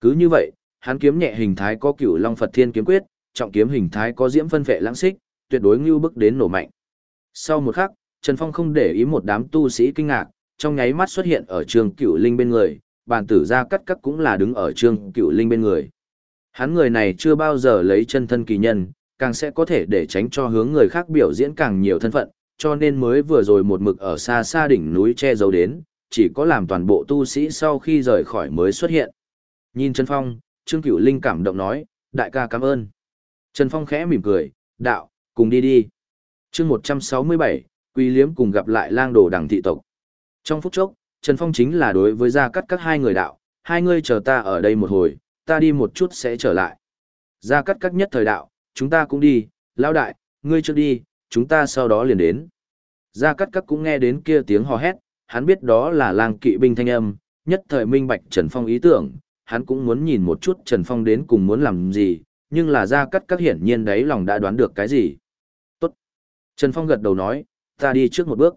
Speaker 1: Cứ như vậy, hắn kiếm nhẹ hình thái có cửu long Phật Thiên kiếm quyết, trọng kiếm hình thái có diễm phân vệ lãng xích, tuyệt đối ngưu bức đến nổ mạnh. Sau một khắc, Trần Phong không để ý một đám tu sĩ kinh ngạc, trong nháy mắt xuất hiện ở trường cửu linh bên người, bàn tử ra cắt cắt cũng là đứng ở trường cửu linh bên người. Hắn người này chưa bao giờ lấy chân thân kỳ nhân, càng sẽ có thể để tránh cho hướng người khác biểu diễn càng nhiều thân phận, cho nên mới vừa rồi một mực ở xa xa đỉnh núi che giấu đến, chỉ có làm toàn bộ tu sĩ sau khi rời khỏi mới xuất hiện. Nhìn Trần Phong, Trương Cửu Linh cảm động nói, đại ca cảm ơn. Trần Phong khẽ mỉm cười, đạo, cùng đi đi. chương 167, Quy Liếm cùng gặp lại lang đồ đằng thị tộc. Trong phút chốc, Trần Phong chính là đối với gia cắt các hai người đạo, hai người chờ ta ở đây một hồi, ta đi một chút sẽ trở lại. Gia cắt các nhất thời đạo, chúng ta cũng đi, lão đại, ngươi trước đi, chúng ta sau đó liền đến. Gia cắt các cũng nghe đến kia tiếng hò hét, hắn biết đó là lang kỵ binh thanh âm, nhất thời minh bạch Trần Phong ý tưởng, hắn cũng muốn nhìn một chút Trần Phong đến cùng muốn làm gì, nhưng là ra cắt các hiển nhiên đấy lòng đã đoán được cái gì. Tốt. Trần Phong gật đầu nói, ta đi trước một bước.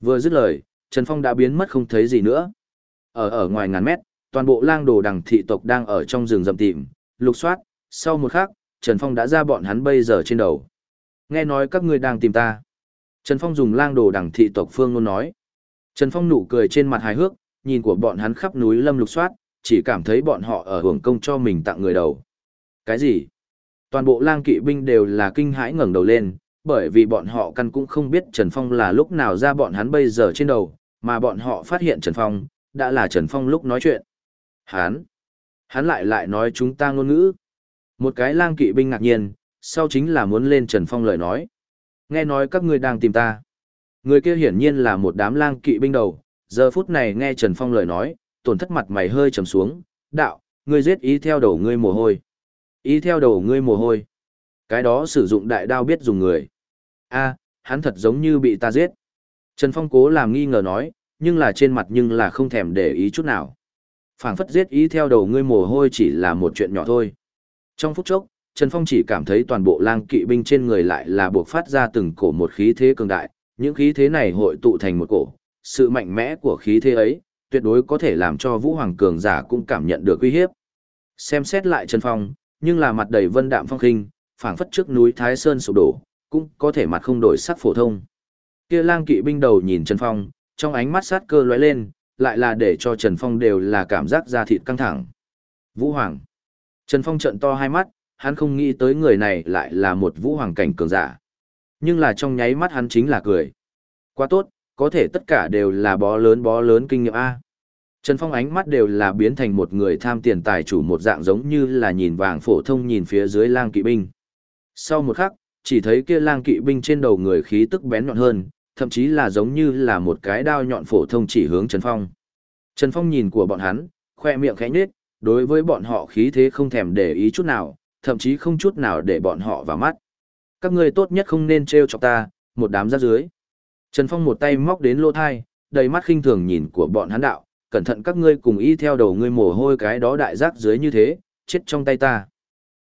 Speaker 1: Vừa dứt lời, Trần Phong đã biến mất không thấy gì nữa. Ở ở ngoài ngàn mét, toàn bộ lang đồ đằng thị tộc đang ở trong rừng rậm tìm, lục soát, sau một khắc, Trần Phong đã ra bọn hắn bây giờ trên đầu. Nghe nói các ngươi đang tìm ta. Trần Phong dùng lang đồ đằng thị tộc phương luôn nói. Trần Phong nụ cười trên mặt hài hước, nhìn của bọn hắn khắp núi lâm lục soát, chỉ cảm thấy bọn họ ở hưởng công cho mình tặng người đầu. Cái gì? Toàn bộ lang kỵ binh đều là kinh hãi ngẩng đầu lên, bởi vì bọn họ căn cũng không biết Trần Phong là lúc nào ra bọn hắn bây giờ trên đầu, mà bọn họ phát hiện Trần Phong, đã là Trần Phong lúc nói chuyện. Hắn, hắn lại lại nói chúng ta ngôn ngữ. Một cái lang kỵ binh ngạc nhiên, sau chính là muốn lên Trần Phong lời nói. Nghe nói các ngươi đang tìm ta. Người kia hiển nhiên là một đám lang kỵ binh đầu, giờ phút này nghe Trần Phong lời nói, tổn thất mặt mày hơi trầm xuống, đạo, ngươi giết ý theo đầu ngươi mồ hôi. Ý theo đầu ngươi mồ hôi. Cái đó sử dụng đại đao biết dùng người. a hắn thật giống như bị ta giết. Trần Phong cố làm nghi ngờ nói, nhưng là trên mặt nhưng là không thèm để ý chút nào. phảng phất giết ý theo đầu ngươi mồ hôi chỉ là một chuyện nhỏ thôi. Trong phút chốc, Trần Phong chỉ cảm thấy toàn bộ lang kỵ binh trên người lại là buộc phát ra từng cổ một khí thế cường đại, những khí thế này hội tụ thành một cổ, sự mạnh mẽ của khí thế ấy, tuyệt đối có thể làm cho Vũ Hoàng cường giả cũng cảm nhận được uy hiếp. Xem xét lại Trần Phong, nhưng là mặt đầy vân đạm phong khinh, phảng phất trước núi Thái Sơn sụp đổ, cũng có thể mặt không đổi sắc phổ thông. Kia lang kỵ binh đầu nhìn Trần Phong, trong ánh mắt sát cơ lóe lên, lại là để cho Trần Phong đều là cảm giác da thịt căng thẳng. Vũ Hoàng. Trần Phong trợn to hai mắt, hắn không nghĩ tới người này lại là một vũ hoàng cảnh cường giả. Nhưng là trong nháy mắt hắn chính là cười. Quá tốt, có thể tất cả đều là bó lớn bó lớn kinh nghiệm A. Trần Phong ánh mắt đều là biến thành một người tham tiền tài chủ một dạng giống như là nhìn vàng phổ thông nhìn phía dưới lang kỵ binh. Sau một khắc, chỉ thấy kia lang kỵ binh trên đầu người khí tức bén nhọn hơn, thậm chí là giống như là một cái đao nhọn phổ thông chỉ hướng Trần Phong. Trần Phong nhìn của bọn hắn, khoe miệng khẽ nhếch, đối với bọn họ khí thế không thèm để ý chút nào, thậm chí không chút nào để bọn họ vào mắt. Các ngươi tốt nhất không nên trêu chọc ta, một đám ra dưới. Trần Phong một tay móc đến lỗ thai, đầy mắt khinh thường nhìn của bọn hắn đạo, cẩn thận các ngươi cùng y theo đầu ngươi mồ hôi cái đó đại giác dưới như thế, chết trong tay ta.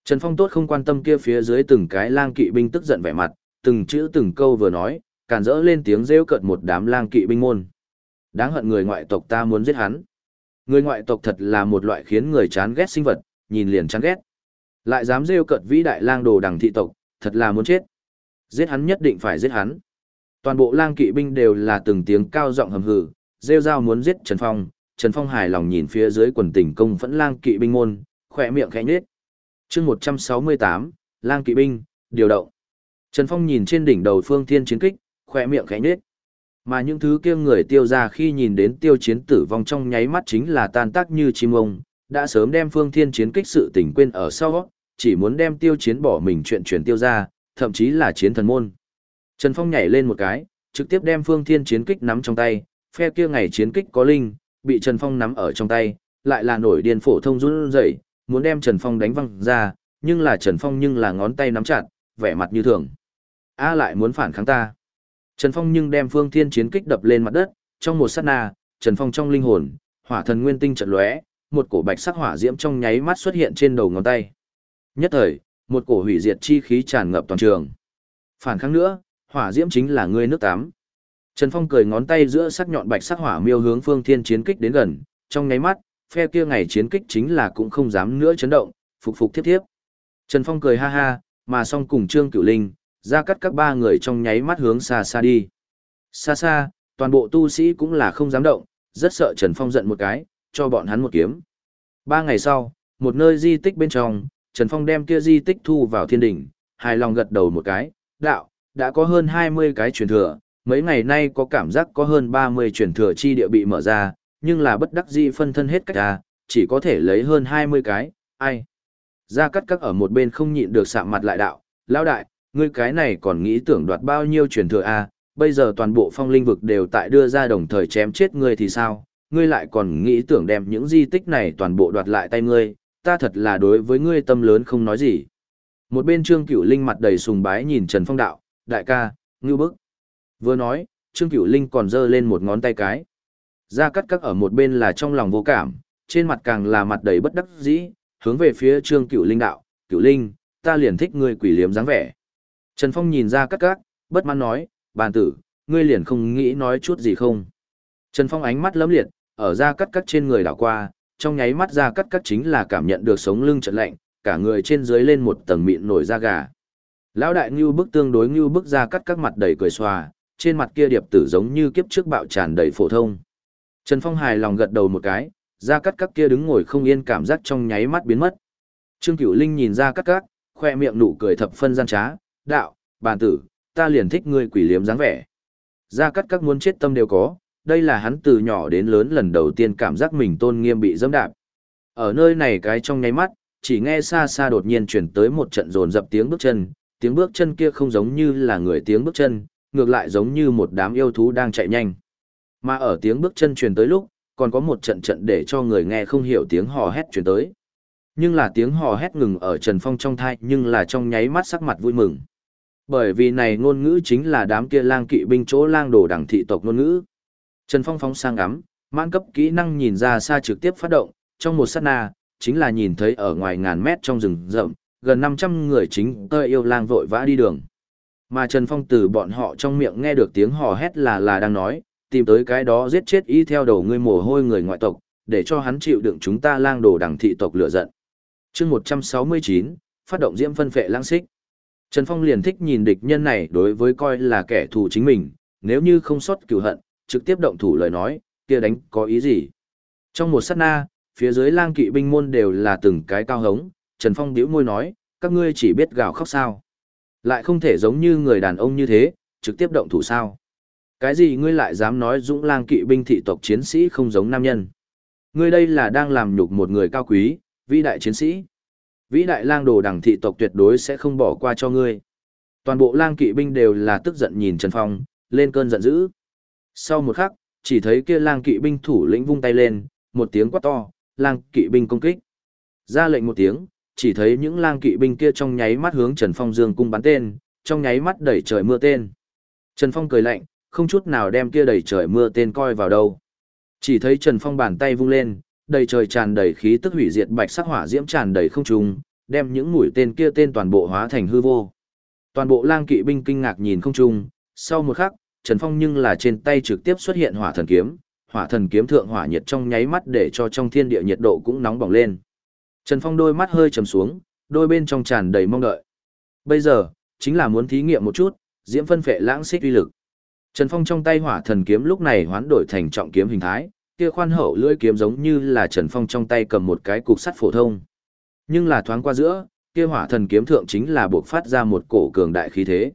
Speaker 1: Trần Phong tốt không quan tâm kia phía dưới từng cái lang kỵ binh tức giận vẻ mặt, từng chữ từng câu vừa nói, càn rỡ lên tiếng rêu cợt một đám lang kỵ binh môn. Đáng hận người ngoại tộc ta muốn giết hắn. Người ngoại tộc thật là một loại khiến người chán ghét sinh vật, nhìn liền chán ghét. Lại dám rêu cợt vĩ đại lang đồ đằng thị tộc, thật là muốn chết. Giết hắn nhất định phải giết hắn. Toàn bộ lang kỵ binh đều là từng tiếng cao giọng hầm hừ, rêu rao muốn giết Trần Phong. Trần Phong hài lòng nhìn phía dưới quần tình công vẫn lang kỵ binh môn, khỏe miệng khẽ nhếch. Chương 168, lang kỵ binh, điều động. Trần Phong nhìn trên đỉnh đầu phương thiên chiến kích, khỏe miệng khẽ nhếch. Mà những thứ kia người tiêu ra khi nhìn đến tiêu chiến tử vong trong nháy mắt chính là tan tác như chim ông, đã sớm đem phương thiên chiến kích sự tình quên ở sau, chỉ muốn đem tiêu chiến bỏ mình chuyện chuyển tiêu ra, thậm chí là chiến thần môn. Trần Phong nhảy lên một cái, trực tiếp đem phương thiên chiến kích nắm trong tay, phe kia ngày chiến kích có linh, bị Trần Phong nắm ở trong tay, lại là nổi điên phổ thông run rẩy, muốn đem Trần Phong đánh văng ra, nhưng là Trần Phong nhưng là ngón tay nắm chặt, vẻ mặt như thường. A lại muốn phản kháng ta. Trần Phong nhưng đem phương thiên chiến kích đập lên mặt đất, trong một sát na, Trần Phong trong linh hồn, hỏa thần nguyên tinh chợt lóe, một cổ bạch sắc hỏa diễm trong nháy mắt xuất hiện trên đầu ngón tay. Nhất thời, một cổ hủy diệt chi khí tràn ngập toàn trường. Phản kháng nữa, hỏa diễm chính là ngươi nước tắm. Trần Phong cười ngón tay giữa sắc nhọn bạch sắc hỏa miêu hướng Phương Thiên chiến kích đến gần, trong nháy mắt, phe kia ngày chiến kích chính là cũng không dám nữa chấn động, phục phục tiếp tiếp. Trần Phong cười ha ha, mà song cùng Trương Cửu Linh, ra cắt các ba người trong nháy mắt hướng xa xa đi. Xa xa, toàn bộ tu sĩ cũng là không dám động, rất sợ Trần Phong giận một cái, cho bọn hắn một kiếm. Ba ngày sau, một nơi di tích bên trong, Trần Phong đem kia di tích thu vào thiên đỉnh, hài lòng gật đầu một cái, đạo, đã có hơn 20 cái truyền thừa, mấy ngày nay có cảm giác có hơn 30 truyền thừa chi địa bị mở ra, nhưng là bất đắc dĩ phân thân hết cách ra, chỉ có thể lấy hơn 20 cái, ai. Ra cắt các ở một bên không nhịn được sạm mặt lại đạo, lão đại, ngươi cái này còn nghĩ tưởng đoạt bao nhiêu truyền thừa a? À? bây giờ toàn bộ phong linh vực đều tại đưa ra đồng thời chém chết ngươi thì sao, ngươi lại còn nghĩ tưởng đem những di tích này toàn bộ đoạt lại tay ngươi, ta thật là đối với ngươi tâm lớn không nói gì. Một bên Trương Cửu Linh mặt đầy sùng bái nhìn Trần Phong đạo, đại ca, ngưu bức. Vừa nói, Trương Cửu Linh còn giơ lên một ngón tay cái. gia cắt Các ở một bên là trong lòng vô cảm, trên mặt càng là mặt đầy bất đắc dĩ, hướng về phía Trương Cửu Linh đạo, Cửu Linh, ta liền thích ngươi quỷ liếm dáng vẻ. Trần Phong nhìn gia cắt Các, bất mãn nói, bàn tử, ngươi liền không nghĩ nói chút gì không. Trần Phong ánh mắt lấm liệt, ở gia cắt Các trên người đảo qua, trong nháy mắt gia cắt Các chính là cảm nhận được sống lưng chợt lạnh, cả người trên dưới lên một tầng mịn nổi da gà. Lão đại Ngưu bức tương đối Ngưu bức gia cắt các mặt đầy cười xòa, trên mặt kia điệp tử giống như kiếp trước bạo tràn đầy phổ thông. Trần Phong hài lòng gật đầu một cái, ra cắt các kia đứng ngồi không yên cảm giác trong nháy mắt biến mất. Trương Cửu Linh nhìn ra cắt các, khoe miệng nụ cười thập phân gian trá, đạo, bàn tử, ta liền thích ngươi quỷ liếm dáng vẻ. Ra cắt các muốn chết tâm đều có, đây là hắn từ nhỏ đến lớn lần đầu tiên cảm giác mình tôn nghiêm bị dẫm đạp. Ở nơi này cái trong nháy mắt, chỉ nghe xa xa đột nhiên chuyển tới một trận rồn dập tiếng bước chân, tiếng bước chân kia không giống như là người tiếng bước chân, ngược lại giống như một đám yêu thú đang chạy nhanh. Mà ở tiếng bước chân truyền tới lúc, còn có một trận trận để cho người nghe không hiểu tiếng hò hét truyền tới. Nhưng là tiếng hò hét ngừng ở Trần Phong trong thai nhưng là trong nháy mắt sắc mặt vui mừng. Bởi vì này ngôn ngữ chính là đám kia lang kỵ binh chỗ lang đồ đẳng thị tộc ngôn ngữ. Trần Phong phóng sang ngắm, mãn cấp kỹ năng nhìn ra xa trực tiếp phát động, trong một sát na, chính là nhìn thấy ở ngoài ngàn mét trong rừng rậm, gần 500 người chính tơi yêu lang vội vã đi đường. Mà Trần Phong từ bọn họ trong miệng nghe được tiếng hò hét là là đang nói, tìm tới cái đó giết chết y theo đầu ngươi mồ hôi người ngoại tộc, để cho hắn chịu đựng chúng ta lang đồ đằng thị tộc lửa giận. chương 169, phát động diễm phân phệ lang xích. Trần Phong liền thích nhìn địch nhân này đối với coi là kẻ thù chính mình, nếu như không sót cửu hận, trực tiếp động thủ lời nói, kia đánh có ý gì. Trong một sát na, phía dưới lang kỵ binh môn đều là từng cái cao hống, Trần Phong điếu môi nói, các ngươi chỉ biết gào khóc sao. Lại không thể giống như người đàn ông như thế, trực tiếp động thủ sao. Cái gì ngươi lại dám nói dũng lang kỵ binh thị tộc chiến sĩ không giống nam nhân. Ngươi đây là đang làm nhục một người cao quý, vĩ đại chiến sĩ. Vĩ đại lang đồ đẳng thị tộc tuyệt đối sẽ không bỏ qua cho ngươi. Toàn bộ lang kỵ binh đều là tức giận nhìn Trần Phong, lên cơn giận dữ. Sau một khắc, chỉ thấy kia lang kỵ binh thủ lĩnh vung tay lên, một tiếng quát to, lang kỵ binh công kích. Ra lệnh một tiếng, chỉ thấy những lang kỵ binh kia trong nháy mắt hướng Trần Phong dương cung bắn tên, trong nháy mắt đẩy trời mưa tên. Trần Phong cười lạnh, không chút nào đem kia đẩy trời mưa tên coi vào đâu. Chỉ thấy Trần Phong bàn tay vung lên, đầy trời tràn đầy khí tức hủy diệt bạch sắc hỏa diễm tràn đầy không trung, đem những mũi tên kia tên toàn bộ hóa thành hư vô. Toàn bộ lang kỵ binh kinh ngạc nhìn không trung, sau một khắc, Trần Phong nhưng là trên tay trực tiếp xuất hiện hỏa thần kiếm, hỏa thần kiếm thượng hỏa nhiệt trong nháy mắt để cho trong thiên địa nhiệt độ cũng nóng bỏng lên. Trần Phong đôi mắt hơi trầm xuống, đôi bên trong tràn đầy mong đợi. Bây giờ, chính là muốn thí nghiệm một chút, diễm phân phệ lãng xích uy lực. Trần Phong trong tay hỏa thần kiếm lúc này hoán đổi thành trọng kiếm hình thái, kia khoan hậu lưỡi kiếm giống như là Trần Phong trong tay cầm một cái cục sắt phổ thông. Nhưng là thoáng qua giữa, kia hỏa thần kiếm thượng chính là buộc phát ra một cổ cường đại khí thế.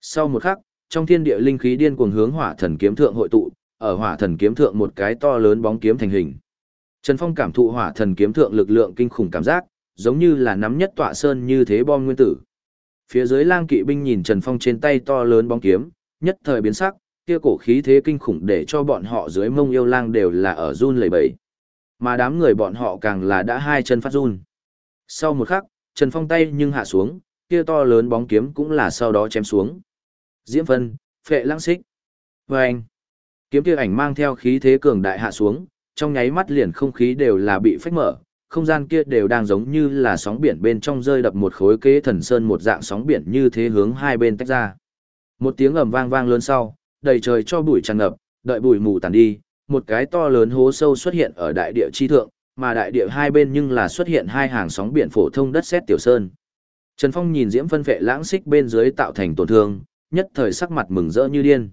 Speaker 1: Sau một khắc, trong thiên địa linh khí điên cuồng hướng hỏa thần kiếm thượng hội tụ, ở hỏa thần kiếm thượng một cái to lớn bóng kiếm thành hình. Trần Phong cảm thụ hỏa thần kiếm thượng lực lượng kinh khủng cảm giác, giống như là nắm nhất tọa sơn như thế bom nguyên tử. Phía dưới lang kỵ binh nhìn Trần Phong trên tay to lớn bóng kiếm, nhất thời biến sắc, kia cổ khí thế kinh khủng để cho bọn họ dưới mông yêu lang đều là ở run lẩy bẩy. Mà đám người bọn họ càng là đã hai chân phát run. Sau một khắc, Trần Phong tay nhưng hạ xuống, kia to lớn bóng kiếm cũng là sau đó chém xuống. Diễm Vân, phệ lãng xích. Vâng! anh, kiếm kia ảnh mang theo khí thế cường đại hạ xuống, trong nháy mắt liền không khí đều là bị phách mở, không gian kia đều đang giống như là sóng biển bên trong rơi đập một khối kế thần sơn một dạng sóng biển như thế hướng hai bên tách ra. Một tiếng ầm vang vang lớn sau, đầy trời cho bụi tràn ngập, đợi bụi mù tàn đi, một cái to lớn hố sâu xuất hiện ở đại địa chi thượng, mà đại địa hai bên nhưng là xuất hiện hai hàng sóng biển phổ thông đất sét tiểu sơn. Trần Phong nhìn diễm phân vệ lãng xích bên dưới tạo thành tổn thương, nhất thời sắc mặt mừng rỡ như điên.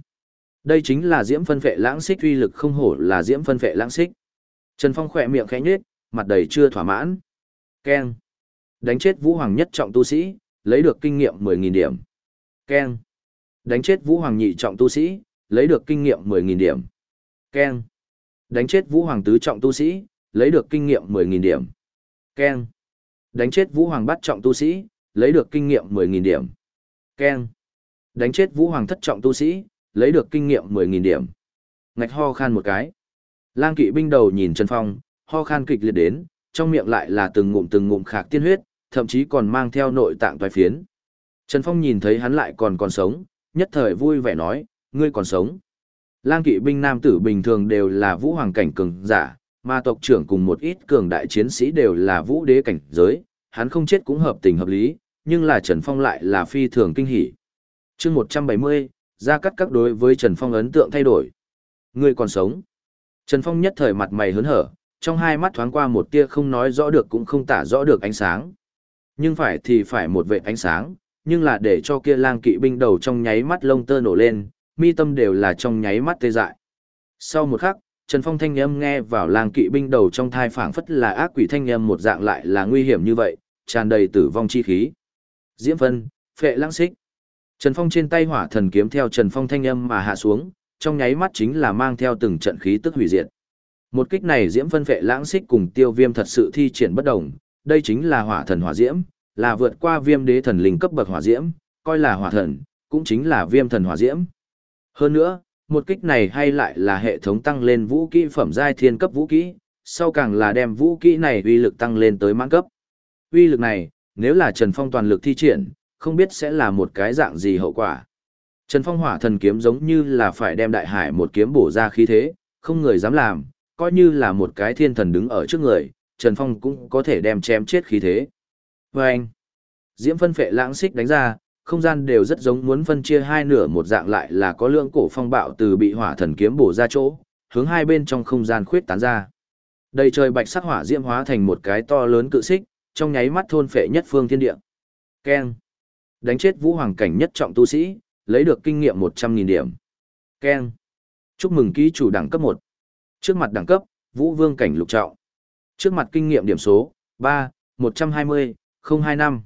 Speaker 1: Đây chính là diễm phân vệ lãng xích uy lực không hổ là diễm phân vệ lãng xích. Trần Phong khỏe miệng khẽ nhếch, mặt đầy chưa thỏa mãn. Keng. Đánh chết Vũ Hoàng nhất trọng tu sĩ, lấy được kinh nghiệm 10.000 điểm. Keng. Đánh chết Vũ Hoàng nhị trọng tu sĩ, lấy được kinh nghiệm 10.000 điểm. Keng. Đánh chết Vũ Hoàng tứ trọng tu sĩ, lấy được kinh nghiệm 10.000 điểm. Keng. Đánh chết Vũ Hoàng Bát trọng tu sĩ, lấy được kinh nghiệm 10.000 điểm. Keng. Đánh chết Vũ Hoàng thất trọng tu sĩ, lấy được kinh nghiệm 10.000 điểm. Ngạch ho khan một cái. Lang kỵ binh đầu nhìn Trần Phong, ho khan kịch liệt đến, trong miệng lại là từng ngụm từng ngụm khạc tiên huyết, thậm chí còn mang theo nội tạng toái phiến. Trần Phong nhìn thấy hắn lại còn còn sống, nhất thời vui vẻ nói, ngươi còn sống. Lang kỵ binh nam tử bình thường đều là vũ hoàng cảnh cường giả, mà tộc trưởng cùng một ít cường đại chiến sĩ đều là vũ đế cảnh giới, hắn không chết cũng hợp tình hợp lý, nhưng là Trần Phong lại là phi thường kinh hỉ. chương 170, ra cắt các đối với Trần Phong ấn tượng thay đổi. Ngươi còn sống. Trần Phong nhất thời mặt mày hớn hở, trong hai mắt thoáng qua một tia không nói rõ được cũng không tả rõ được ánh sáng. Nhưng phải thì phải một vệ ánh sáng, nhưng là để cho kia lang kỵ binh đầu trong nháy mắt lông tơ nổ lên, mi tâm đều là trong nháy mắt tê dại. Sau một khắc, Trần Phong thanh âm nghe vào lang kỵ binh đầu trong thai phảng phất là ác quỷ thanh âm một dạng lại là nguy hiểm như vậy, tràn đầy tử vong chi khí. Diễm Vân, Phệ Lãng Xích. Trần Phong trên tay hỏa thần kiếm theo Trần Phong thanh âm mà hạ xuống, trong nháy mắt chính là mang theo từng trận khí tức hủy diệt. Một kích này Diễm Vân Phệ Lãng Xích cùng Tiêu Viêm thật sự thi triển bất đồng, đây chính là hỏa thần hỏa diễm, là vượt qua viêm đế thần linh cấp bậc hỏa diễm, coi là hỏa thần, cũng chính là viêm thần hỏa diễm. Hơn nữa, một kích này hay lại là hệ thống tăng lên vũ kỹ phẩm giai thiên cấp vũ kỹ, sau càng là đem vũ kỹ này uy lực tăng lên tới mãn cấp. Uy lực này, nếu là Trần Phong toàn lực thi triển, không biết sẽ là một cái dạng gì hậu quả. Trần Phong hỏa thần kiếm giống như là phải đem đại hải một kiếm bổ ra khí thế, không người dám làm, coi như là một cái thiên thần đứng ở trước người, Trần Phong cũng có thể đem chém chết khí thế. Và anh, diễm phân phệ lãng xích đánh ra, không gian đều rất giống muốn phân chia hai nửa một dạng lại là có lượng cổ phong bạo từ bị hỏa thần kiếm bổ ra chỗ, hướng hai bên trong không gian khuyết tán ra. Đầy trời bạch sắc hỏa diễm hóa thành một cái to lớn cự xích, trong nháy mắt thôn phệ nhất phương thiên địa. Keng. Đánh chết vũ hoàng cảnh nhất trọng tu sĩ, lấy được kinh nghiệm 100.000 điểm. Ken. Chúc mừng ký chủ đẳng cấp 1. Trước mặt đẳng cấp, vũ vương cảnh lục trọng. Trước mặt kinh nghiệm điểm số, 3, 120, 025.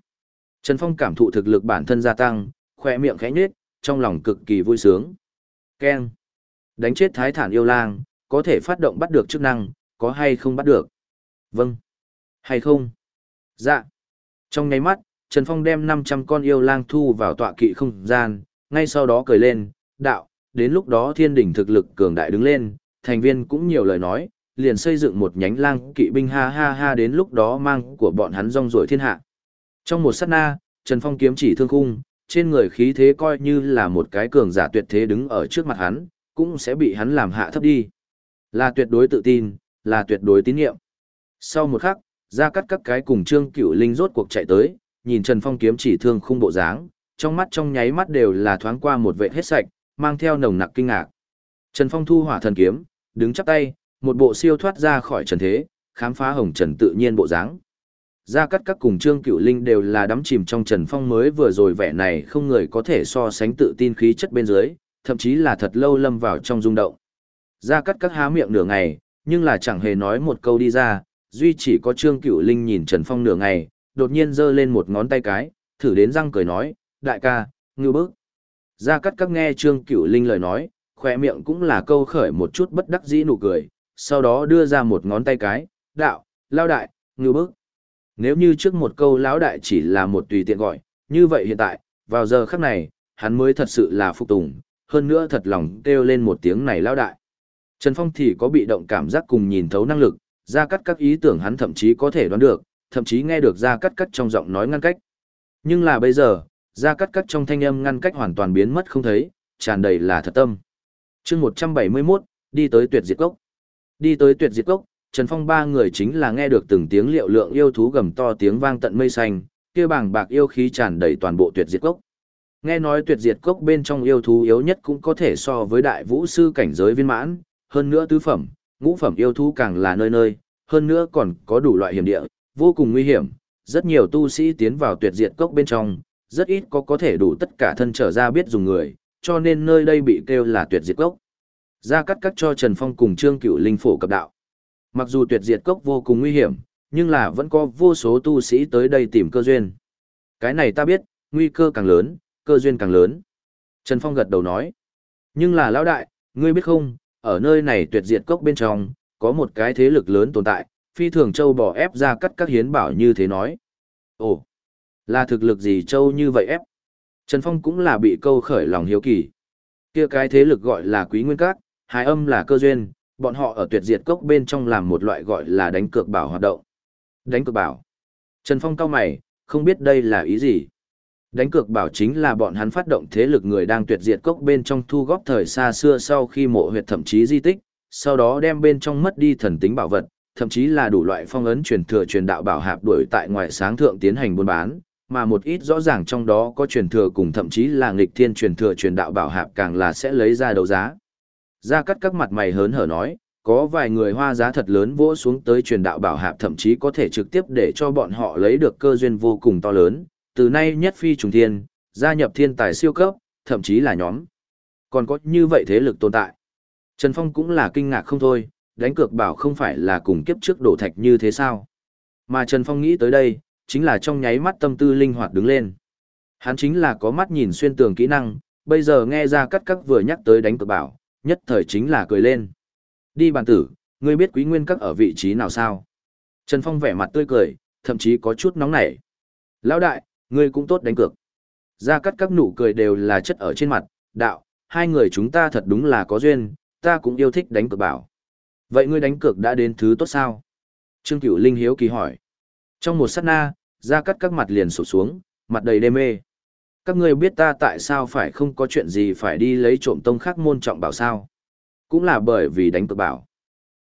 Speaker 1: Trần Phong cảm thụ thực lực bản thân gia tăng, khỏe miệng khẽ nhếch, trong lòng cực kỳ vui sướng. Ken. Đánh chết thái thản yêu lang, có thể phát động bắt được chức năng, có hay không bắt được? Vâng. Hay không? Dạ. Trong nháy mắt, Trần Phong đem 500 con yêu lang thu vào tọa kỵ không gian, ngay sau đó cười lên, đạo, đến lúc đó thiên đỉnh thực lực cường đại đứng lên, thành viên cũng nhiều lời nói, liền xây dựng một nhánh lang kỵ binh ha ha ha đến lúc đó mang của bọn hắn rong ruổi thiên hạ. Trong một sát na, Trần Phong kiếm chỉ thương khung, trên người khí thế coi như là một cái cường giả tuyệt thế đứng ở trước mặt hắn, cũng sẽ bị hắn làm hạ thấp đi. Là tuyệt đối tự tin, là tuyệt đối tín nhiệm. Sau một khắc, ra cắt các cái cùng Trương Cửu Linh rốt cuộc chạy tới, nhìn Trần Phong kiếm chỉ thương khung bộ dáng, trong mắt trong nháy mắt đều là thoáng qua một vệ hết sạch, mang theo nồng nặc kinh ngạc. Trần Phong thu hỏa thần kiếm, đứng chắp tay, một bộ siêu thoát ra khỏi trần thế, khám phá hồng trần tự nhiên bộ dáng. Gia Cát các cùng Trương Cửu Linh đều là đắm chìm trong Trần Phong mới vừa rồi vẻ này không người có thể so sánh tự tin khí chất bên dưới, thậm chí là thật lâu lâm vào trong rung động. Gia Cát các há miệng nửa ngày, nhưng là chẳng hề nói một câu đi ra, duy chỉ có Trương Cửu Linh nhìn Trần Phong nửa ngày, đột nhiên giơ lên một ngón tay cái, thử đến răng cười nói, đại ca, ngư bức. Gia Cát các nghe Trương Cửu Linh lời nói, khỏe miệng cũng là câu khởi một chút bất đắc dĩ nụ cười, sau đó đưa ra một ngón tay cái, đạo, lao đại, ngư bức. Nếu như trước một câu lão đại chỉ là một tùy tiện gọi, như vậy hiện tại, vào giờ khắc này, hắn mới thật sự là phục tùng, hơn nữa thật lòng kêu lên một tiếng này lão đại. Trần Phong thì có bị động cảm giác cùng nhìn thấu năng lực, ra cắt các ý tưởng hắn thậm chí có thể đoán được, thậm chí nghe được ra cắt cắt trong giọng nói ngăn cách. Nhưng là bây giờ, ra cắt cắt trong thanh âm ngăn cách hoàn toàn biến mất không thấy, tràn đầy là thật tâm. chương 171, đi tới tuyệt diệt cốc. Đi tới tuyệt diệt cốc, Trần Phong ba người chính là nghe được từng tiếng liệu lượng yêu thú gầm to tiếng vang tận mây xanh, kia bảng bạc yêu khí tràn đầy toàn bộ tuyệt diệt cốc. Nghe nói tuyệt diệt cốc bên trong yêu thú yếu nhất cũng có thể so với đại vũ sư cảnh giới viên mãn, hơn nữa tứ phẩm, ngũ phẩm yêu thú càng là nơi nơi, hơn nữa còn có đủ loại hiểm địa, vô cùng nguy hiểm, rất nhiều tu sĩ tiến vào tuyệt diệt cốc bên trong, rất ít có có thể đủ tất cả thân trở ra biết dùng người, cho nên nơi đây bị kêu là tuyệt diệt cốc. Ra cắt cắt cho Trần Phong cùng Trương Cửu Linh phổ cập đạo. Mặc dù tuyệt diệt cốc vô cùng nguy hiểm, nhưng là vẫn có vô số tu sĩ tới đây tìm cơ duyên. Cái này ta biết, nguy cơ càng lớn, cơ duyên càng lớn. Trần Phong gật đầu nói. Nhưng là lão đại, ngươi biết không, ở nơi này tuyệt diệt cốc bên trong, có một cái thế lực lớn tồn tại, phi thường châu bỏ ép ra cắt các hiến bảo như thế nói. Ồ, là thực lực gì châu như vậy ép? Trần Phong cũng là bị câu khởi lòng hiếu kỳ. Kia cái thế lực gọi là quý nguyên các, hài âm là cơ duyên, bọn họ ở tuyệt diệt cốc bên trong làm một loại gọi là đánh cược bảo hoạt động. Đánh cược bảo. Trần Phong cao mày, không biết đây là ý gì. Đánh cược bảo chính là bọn hắn phát động thế lực người đang tuyệt diệt cốc bên trong thu góp thời xa xưa sau khi mộ huyệt thậm chí di tích, sau đó đem bên trong mất đi thần tính bảo vật, thậm chí là đủ loại phong ấn truyền thừa truyền đạo bảo hạp đuổi tại ngoài sáng thượng tiến hành buôn bán, mà một ít rõ ràng trong đó có truyền thừa cùng thậm chí là nghịch thiên truyền thừa truyền đạo bảo hạp càng là sẽ lấy ra đấu giá. Gia cắt các mặt mày hớn hở nói, có vài người hoa giá thật lớn vỗ xuống tới truyền đạo bảo hạp thậm chí có thể trực tiếp để cho bọn họ lấy được cơ duyên vô cùng to lớn, từ nay nhất phi trùng thiên, gia nhập thiên tài siêu cấp, thậm chí là nhóm. Còn có như vậy thế lực tồn tại. Trần Phong cũng là kinh ngạc không thôi, đánh cược bảo không phải là cùng kiếp trước đổ thạch như thế sao. Mà Trần Phong nghĩ tới đây, chính là trong nháy mắt tâm tư linh hoạt đứng lên. Hắn chính là có mắt nhìn xuyên tường kỹ năng, bây giờ nghe ra cắt cắt vừa nhắc tới đánh cược bảo, nhất thời chính là cười lên. Đi bàn tử, ngươi biết quý nguyên các ở vị trí nào sao? Trần Phong vẻ mặt tươi cười, thậm chí có chút nóng nảy. Lão đại, ngươi cũng tốt đánh cược. Ra cắt các nụ cười đều là chất ở trên mặt, đạo, hai người chúng ta thật đúng là có duyên, ta cũng yêu thích đánh cược bảo. Vậy ngươi đánh cược đã đến thứ tốt sao? Trương Cửu Linh hiếu kỳ hỏi. Trong một sát na, Gia Cát các mặt liền sụp xuống, mặt đầy đê mê. Các ngươi biết ta tại sao phải không có chuyện gì phải đi lấy trộm tông khác môn trọng bảo sao? Cũng là bởi vì đánh cược bảo.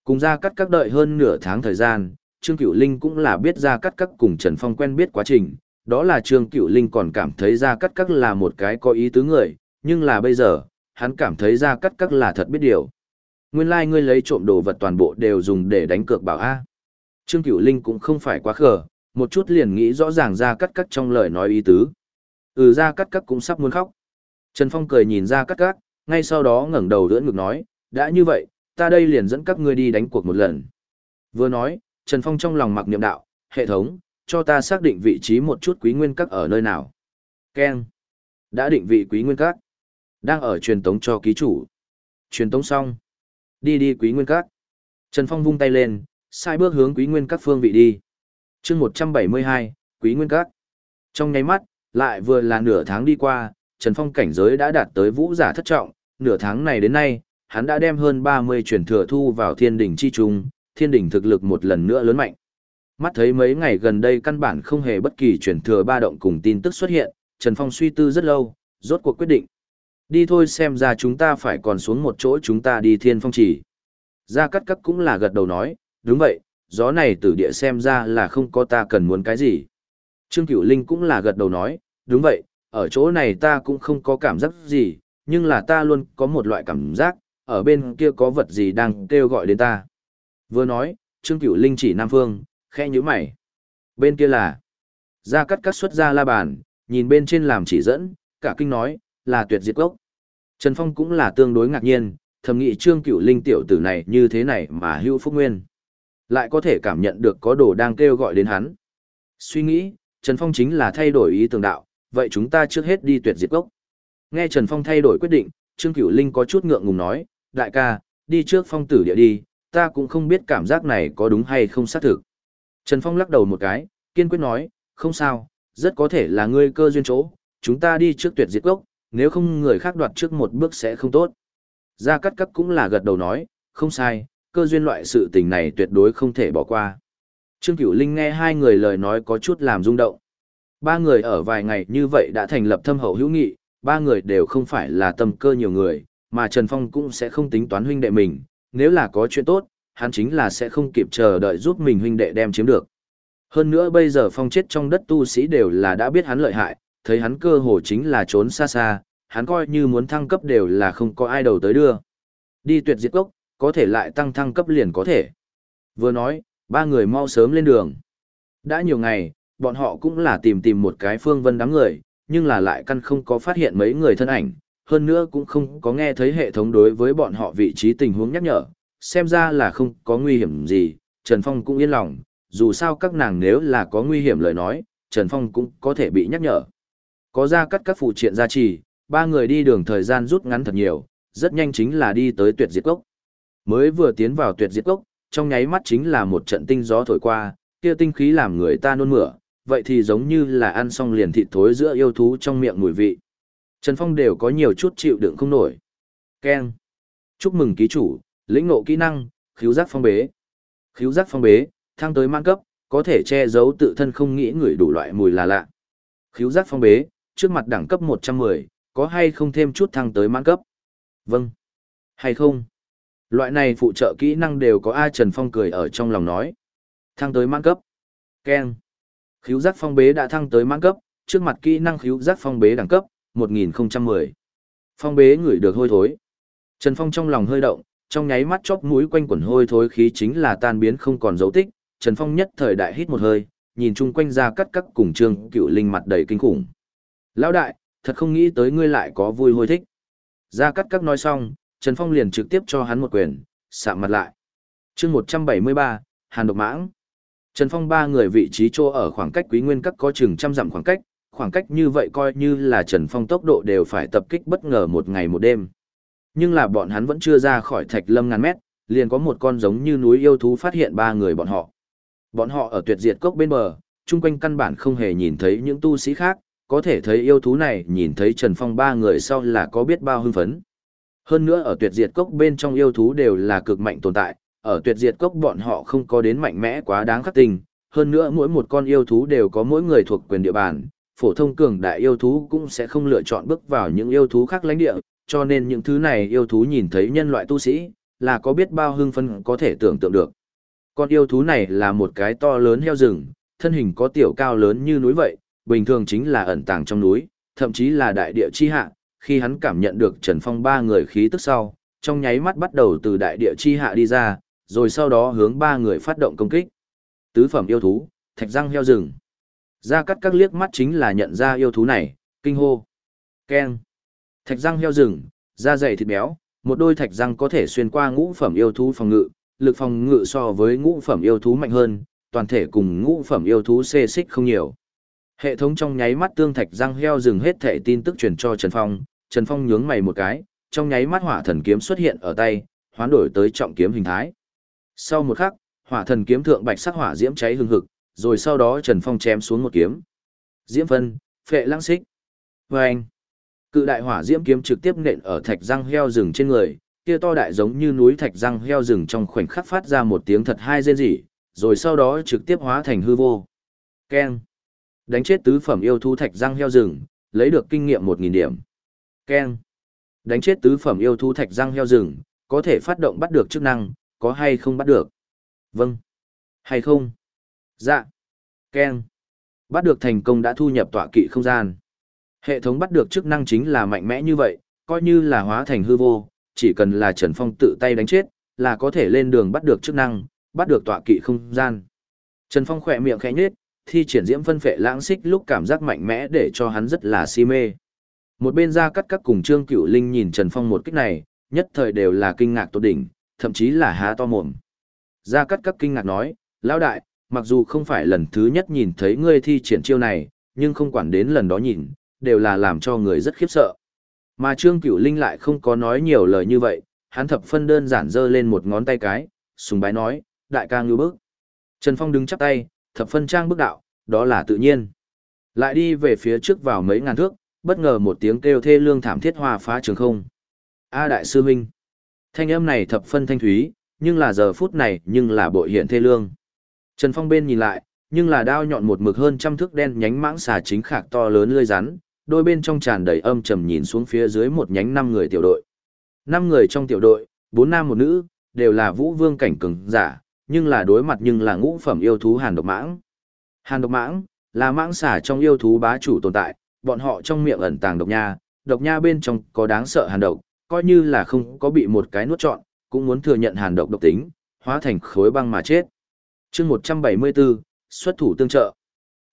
Speaker 1: Cùng Gia Cát các đợi hơn nửa tháng thời gian, Trương Cửu Linh cũng là biết Gia Cát các cùng Trần Phong quen biết quá trình. Đó là Trương Cửu Linh còn cảm thấy Gia Cát các là một cái có ý tứ người, nhưng là bây giờ, hắn cảm thấy Gia Cát các là thật biết điều. Nguyên lai like ngươi lấy trộm đồ vật toàn bộ đều dùng để đánh cược bảo A. Trương Cửu Linh cũng không phải quá khờ, một chút liền nghĩ rõ ràng ra cắt cắt trong lời nói ý tứ. Ừ ra cắt cắt cũng sắp muốn khóc. Trần Phong cười nhìn ra cắt cắt, ngay sau đó ngẩng đầu đỡ ngực nói, đã như vậy, ta đây liền dẫn các ngươi đi đánh cuộc một lần. Vừa nói, Trần Phong trong lòng mặc niệm đạo, hệ thống, cho ta xác định vị trí một chút quý nguyên các ở nơi nào. Ken. Đã định vị quý nguyên các. Đang ở truyền tống cho ký chủ. Truyền tống xong. Đi đi quý nguyên các. Trần Phong vung tay lên, sai bước hướng quý nguyên các phương vị đi. chương 172, quý nguyên các. Trong nháy mắt, lại vừa là nửa tháng đi qua, Trần Phong cảnh giới đã đạt tới vũ giả thất trọng, nửa tháng này đến nay, hắn đã đem hơn 30 truyền thừa thu vào thiên đỉnh chi trung, thiên đỉnh thực lực một lần nữa lớn mạnh. Mắt thấy mấy ngày gần đây căn bản không hề bất kỳ truyền thừa ba động cùng tin tức xuất hiện, Trần Phong suy tư rất lâu, rốt cuộc quyết định. Đi thôi xem ra chúng ta phải còn xuống một chỗ chúng ta đi thiên phong chỉ. Gia Cát Cát cũng là gật đầu nói, đúng vậy, gió này từ địa xem ra là không có ta cần muốn cái gì. Trương Cửu Linh cũng là gật đầu nói, đúng vậy, ở chỗ này ta cũng không có cảm giác gì, nhưng là ta luôn có một loại cảm giác, ở bên kia có vật gì đang kêu gọi đến ta. Vừa nói, Trương Cửu Linh chỉ Nam Phương, khẽ nhíu mày. Bên kia là, Gia cắt cắt xuất ra la bàn, nhìn bên trên làm chỉ dẫn, cả kinh nói, là tuyệt diệt gốc. Trần Phong cũng là tương đối ngạc nhiên, thầm nghĩ Trương Cửu Linh tiểu tử này như thế này mà hưu phúc nguyên lại có thể cảm nhận được có đồ đang kêu gọi đến hắn. Suy nghĩ, Trần Phong chính là thay đổi ý tưởng đạo, vậy chúng ta trước hết đi tuyệt diệt gốc. Nghe Trần Phong thay đổi quyết định, Trương Cửu Linh có chút ngượng ngùng nói, đại ca, đi trước phong tử địa đi, ta cũng không biết cảm giác này có đúng hay không xác thực. Trần Phong lắc đầu một cái, kiên quyết nói, không sao, rất có thể là ngươi cơ duyên chỗ, chúng ta đi trước tuyệt diệt gốc, nếu không người khác đoạt trước một bước sẽ không tốt. Gia Cát Cát cũng là gật đầu nói, không sai, cơ duyên loại sự tình này tuyệt đối không thể bỏ qua. Trương Cửu Linh nghe hai người lời nói có chút làm rung động. Ba người ở vài ngày như vậy đã thành lập thâm hậu hữu nghị, ba người đều không phải là tâm cơ nhiều người, mà Trần Phong cũng sẽ không tính toán huynh đệ mình, nếu là có chuyện tốt, hắn chính là sẽ không kịp chờ đợi giúp mình huynh đệ đem chiếm được. Hơn nữa bây giờ phong chết trong đất tu sĩ đều là đã biết hắn lợi hại, thấy hắn cơ hồ chính là trốn xa xa, hắn coi như muốn thăng cấp đều là không có ai đầu tới đưa. Đi tuyệt diệt gốc, có thể lại tăng thăng cấp liền có thể. Vừa nói, ba người mau sớm lên đường. Đã nhiều ngày, bọn họ cũng là tìm tìm một cái phương vân đám người, nhưng là lại căn không có phát hiện mấy người thân ảnh, hơn nữa cũng không có nghe thấy hệ thống đối với bọn họ vị trí tình huống nhắc nhở, xem ra là không có nguy hiểm gì, Trần Phong cũng yên lòng, dù sao các nàng nếu là có nguy hiểm lời nói, Trần Phong cũng có thể bị nhắc nhở. Có ra cắt các phụ triện gia trì, ba người đi đường thời gian rút ngắn thật nhiều, rất nhanh chính là đi tới tuyệt diệt cốc. Mới vừa tiến vào tuyệt diệt cốc, trong nháy mắt chính là một trận tinh gió thổi qua, kia tinh khí làm người ta nôn mửa, vậy thì giống như là ăn xong liền thịt thối giữa yêu thú trong miệng mùi vị. Trần Phong đều có nhiều chút chịu đựng không nổi. Keng. Chúc mừng ký chủ, lĩnh ngộ kỹ năng, khiếu giác phong bế. Khiếu giác phong bế, thăng tới mang cấp, có thể che giấu tự thân không nghĩ người đủ loại mùi là lạ. Khiếu giác phong bế, trước mặt đẳng cấp 110, có hay không thêm chút thăng tới mãn cấp? Vâng. Hay không? Loại này phụ trợ kỹ năng đều có A Trần Phong cười ở trong lòng nói. Thăng tới mãn cấp. Ken. Khíu giác phong bế đã thăng tới mãn cấp, trước mặt kỹ năng khíu giác phong bế đẳng cấp, 1010. Phong bế ngửi được hôi thối. Trần Phong trong lòng hơi động, trong nháy mắt chóp mũi quanh quẩn hôi thối khí chính là tan biến không còn dấu tích. Trần Phong nhất thời đại hít một hơi, nhìn chung quanh ra cắt cắt cùng trương cựu linh mặt đầy kinh khủng. Lão đại, thật không nghĩ tới ngươi lại có vui hôi thích. Ra cắt cắt nói xong, Trần Phong liền trực tiếp cho hắn một quyền, sạm mặt lại. chương 173, Hàn Độc Mãng. Trần Phong ba người vị trí chỗ ở khoảng cách quý nguyên các có chừng trăm dặm khoảng cách, khoảng cách như vậy coi như là Trần Phong tốc độ đều phải tập kích bất ngờ một ngày một đêm. Nhưng là bọn hắn vẫn chưa ra khỏi thạch lâm ngàn mét, liền có một con giống như núi yêu thú phát hiện ba người bọn họ. Bọn họ ở tuyệt diệt cốc bên bờ, chung quanh căn bản không hề nhìn thấy những tu sĩ khác, có thể thấy yêu thú này nhìn thấy Trần Phong ba người sau là có biết bao hưng phấn. Hơn nữa ở tuyệt diệt cốc bên trong yêu thú đều là cực mạnh tồn tại, ở tuyệt diệt cốc bọn họ không có đến mạnh mẽ quá đáng khắc tình, hơn nữa mỗi một con yêu thú đều có mỗi người thuộc quyền địa bàn, phổ thông cường đại yêu thú cũng sẽ không lựa chọn bước vào những yêu thú khác lãnh địa, cho nên những thứ này yêu thú nhìn thấy nhân loại tu sĩ, là có biết bao hưng phân có thể tưởng tượng được. Con yêu thú này là một cái to lớn heo rừng, thân hình có tiểu cao lớn như núi vậy, bình thường chính là ẩn tàng trong núi, thậm chí là đại địa chi hạ, khi hắn cảm nhận được Trần Phong ba người khí tức sau, trong nháy mắt bắt đầu từ đại địa chi hạ đi ra, rồi sau đó hướng ba người phát động công kích. Tứ phẩm yêu thú, thạch răng heo rừng. Ra cắt các liếc mắt chính là nhận ra yêu thú này, kinh hô. Keng. Thạch răng heo rừng, da dày thịt béo, một đôi thạch răng có thể xuyên qua ngũ phẩm yêu thú phòng ngự, lực phòng ngự so với ngũ phẩm yêu thú mạnh hơn, toàn thể cùng ngũ phẩm yêu thú xê xích không nhiều. Hệ thống trong nháy mắt tương thạch răng heo rừng hết thể tin tức truyền cho Trần Phong, Trần Phong nhướng mày một cái, trong nháy mắt hỏa thần kiếm xuất hiện ở tay, hoán đổi tới trọng kiếm hình thái. Sau một khắc, hỏa thần kiếm thượng bạch sắc hỏa diễm cháy hừng hực, rồi sau đó Trần Phong chém xuống một kiếm. Diễm phân, phệ lãng xích. Vâng! Cự đại hỏa diễm kiếm trực tiếp nện ở thạch răng heo rừng trên người, kia to đại giống như núi thạch răng heo rừng trong khoảnh khắc phát ra một tiếng thật hai rên rỉ, rồi sau đó trực tiếp hóa thành hư vô. Keng! Đánh chết tứ phẩm yêu thú thạch răng heo rừng, lấy được kinh nghiệm 1000 điểm. Keng! Đánh chết tứ phẩm yêu thú thạch răng heo rừng, có thể phát động bắt được chức năng, có hay không bắt được? Vâng. Hay không? Dạ. Ken. Bắt được thành công đã thu nhập tọa kỵ không gian. Hệ thống bắt được chức năng chính là mạnh mẽ như vậy, coi như là hóa thành hư vô, chỉ cần là Trần Phong tự tay đánh chết, là có thể lên đường bắt được chức năng, bắt được tọa kỵ không gian. Trần Phong khỏe miệng khẽ nhếch, thi triển diễm phân phệ lãng xích lúc cảm giác mạnh mẽ để cho hắn rất là si mê. Một bên ra cắt các cùng Trương Cửu Linh nhìn Trần Phong một kích này, nhất thời đều là kinh ngạc tột đỉnh, thậm chí là há to mồm. Ra cắt các kinh ngạc nói, lão đại, mặc dù không phải lần thứ nhất nhìn thấy ngươi thi triển chiêu này, nhưng không quản đến lần đó nhìn, đều là làm cho người rất khiếp sợ. Mà Trương Cửu Linh lại không có nói nhiều lời như vậy, hắn thập phân đơn giản giơ lên một ngón tay cái, sùng bái nói, đại ca ngưu bức. Trần Phong đứng chắp tay, thập phân trang bức đạo, đó là tự nhiên. Lại đi về phía trước vào mấy ngàn thước, bất ngờ một tiếng kêu thê lương thảm thiết hoa phá trường không. A đại sư huynh. Thanh âm này thập phân thanh thúy, nhưng là giờ phút này nhưng là bội hiện thê lương. Trần Phong bên nhìn lại, nhưng là đao nhọn một mực hơn trăm thước đen nhánh mãng xà chính khạc to lớn lươi rắn, đôi bên trong tràn đầy âm trầm nhìn xuống phía dưới một nhánh năm người tiểu đội. Năm người trong tiểu đội, bốn nam một nữ, đều là vũ vương cảnh cường giả, nhưng là đối mặt nhưng là ngũ phẩm yêu thú hàn độc mãng. Hàn độc mãng, là mãng xà trong yêu thú bá chủ tồn tại, bọn họ trong miệng ẩn tàng độc nha, độc nha bên trong có đáng sợ hàn độc, coi như là không có bị một cái nuốt trọn, cũng muốn thừa nhận hàn độc độc tính, hóa thành khối băng mà chết. chương 174, xuất thủ tương trợ.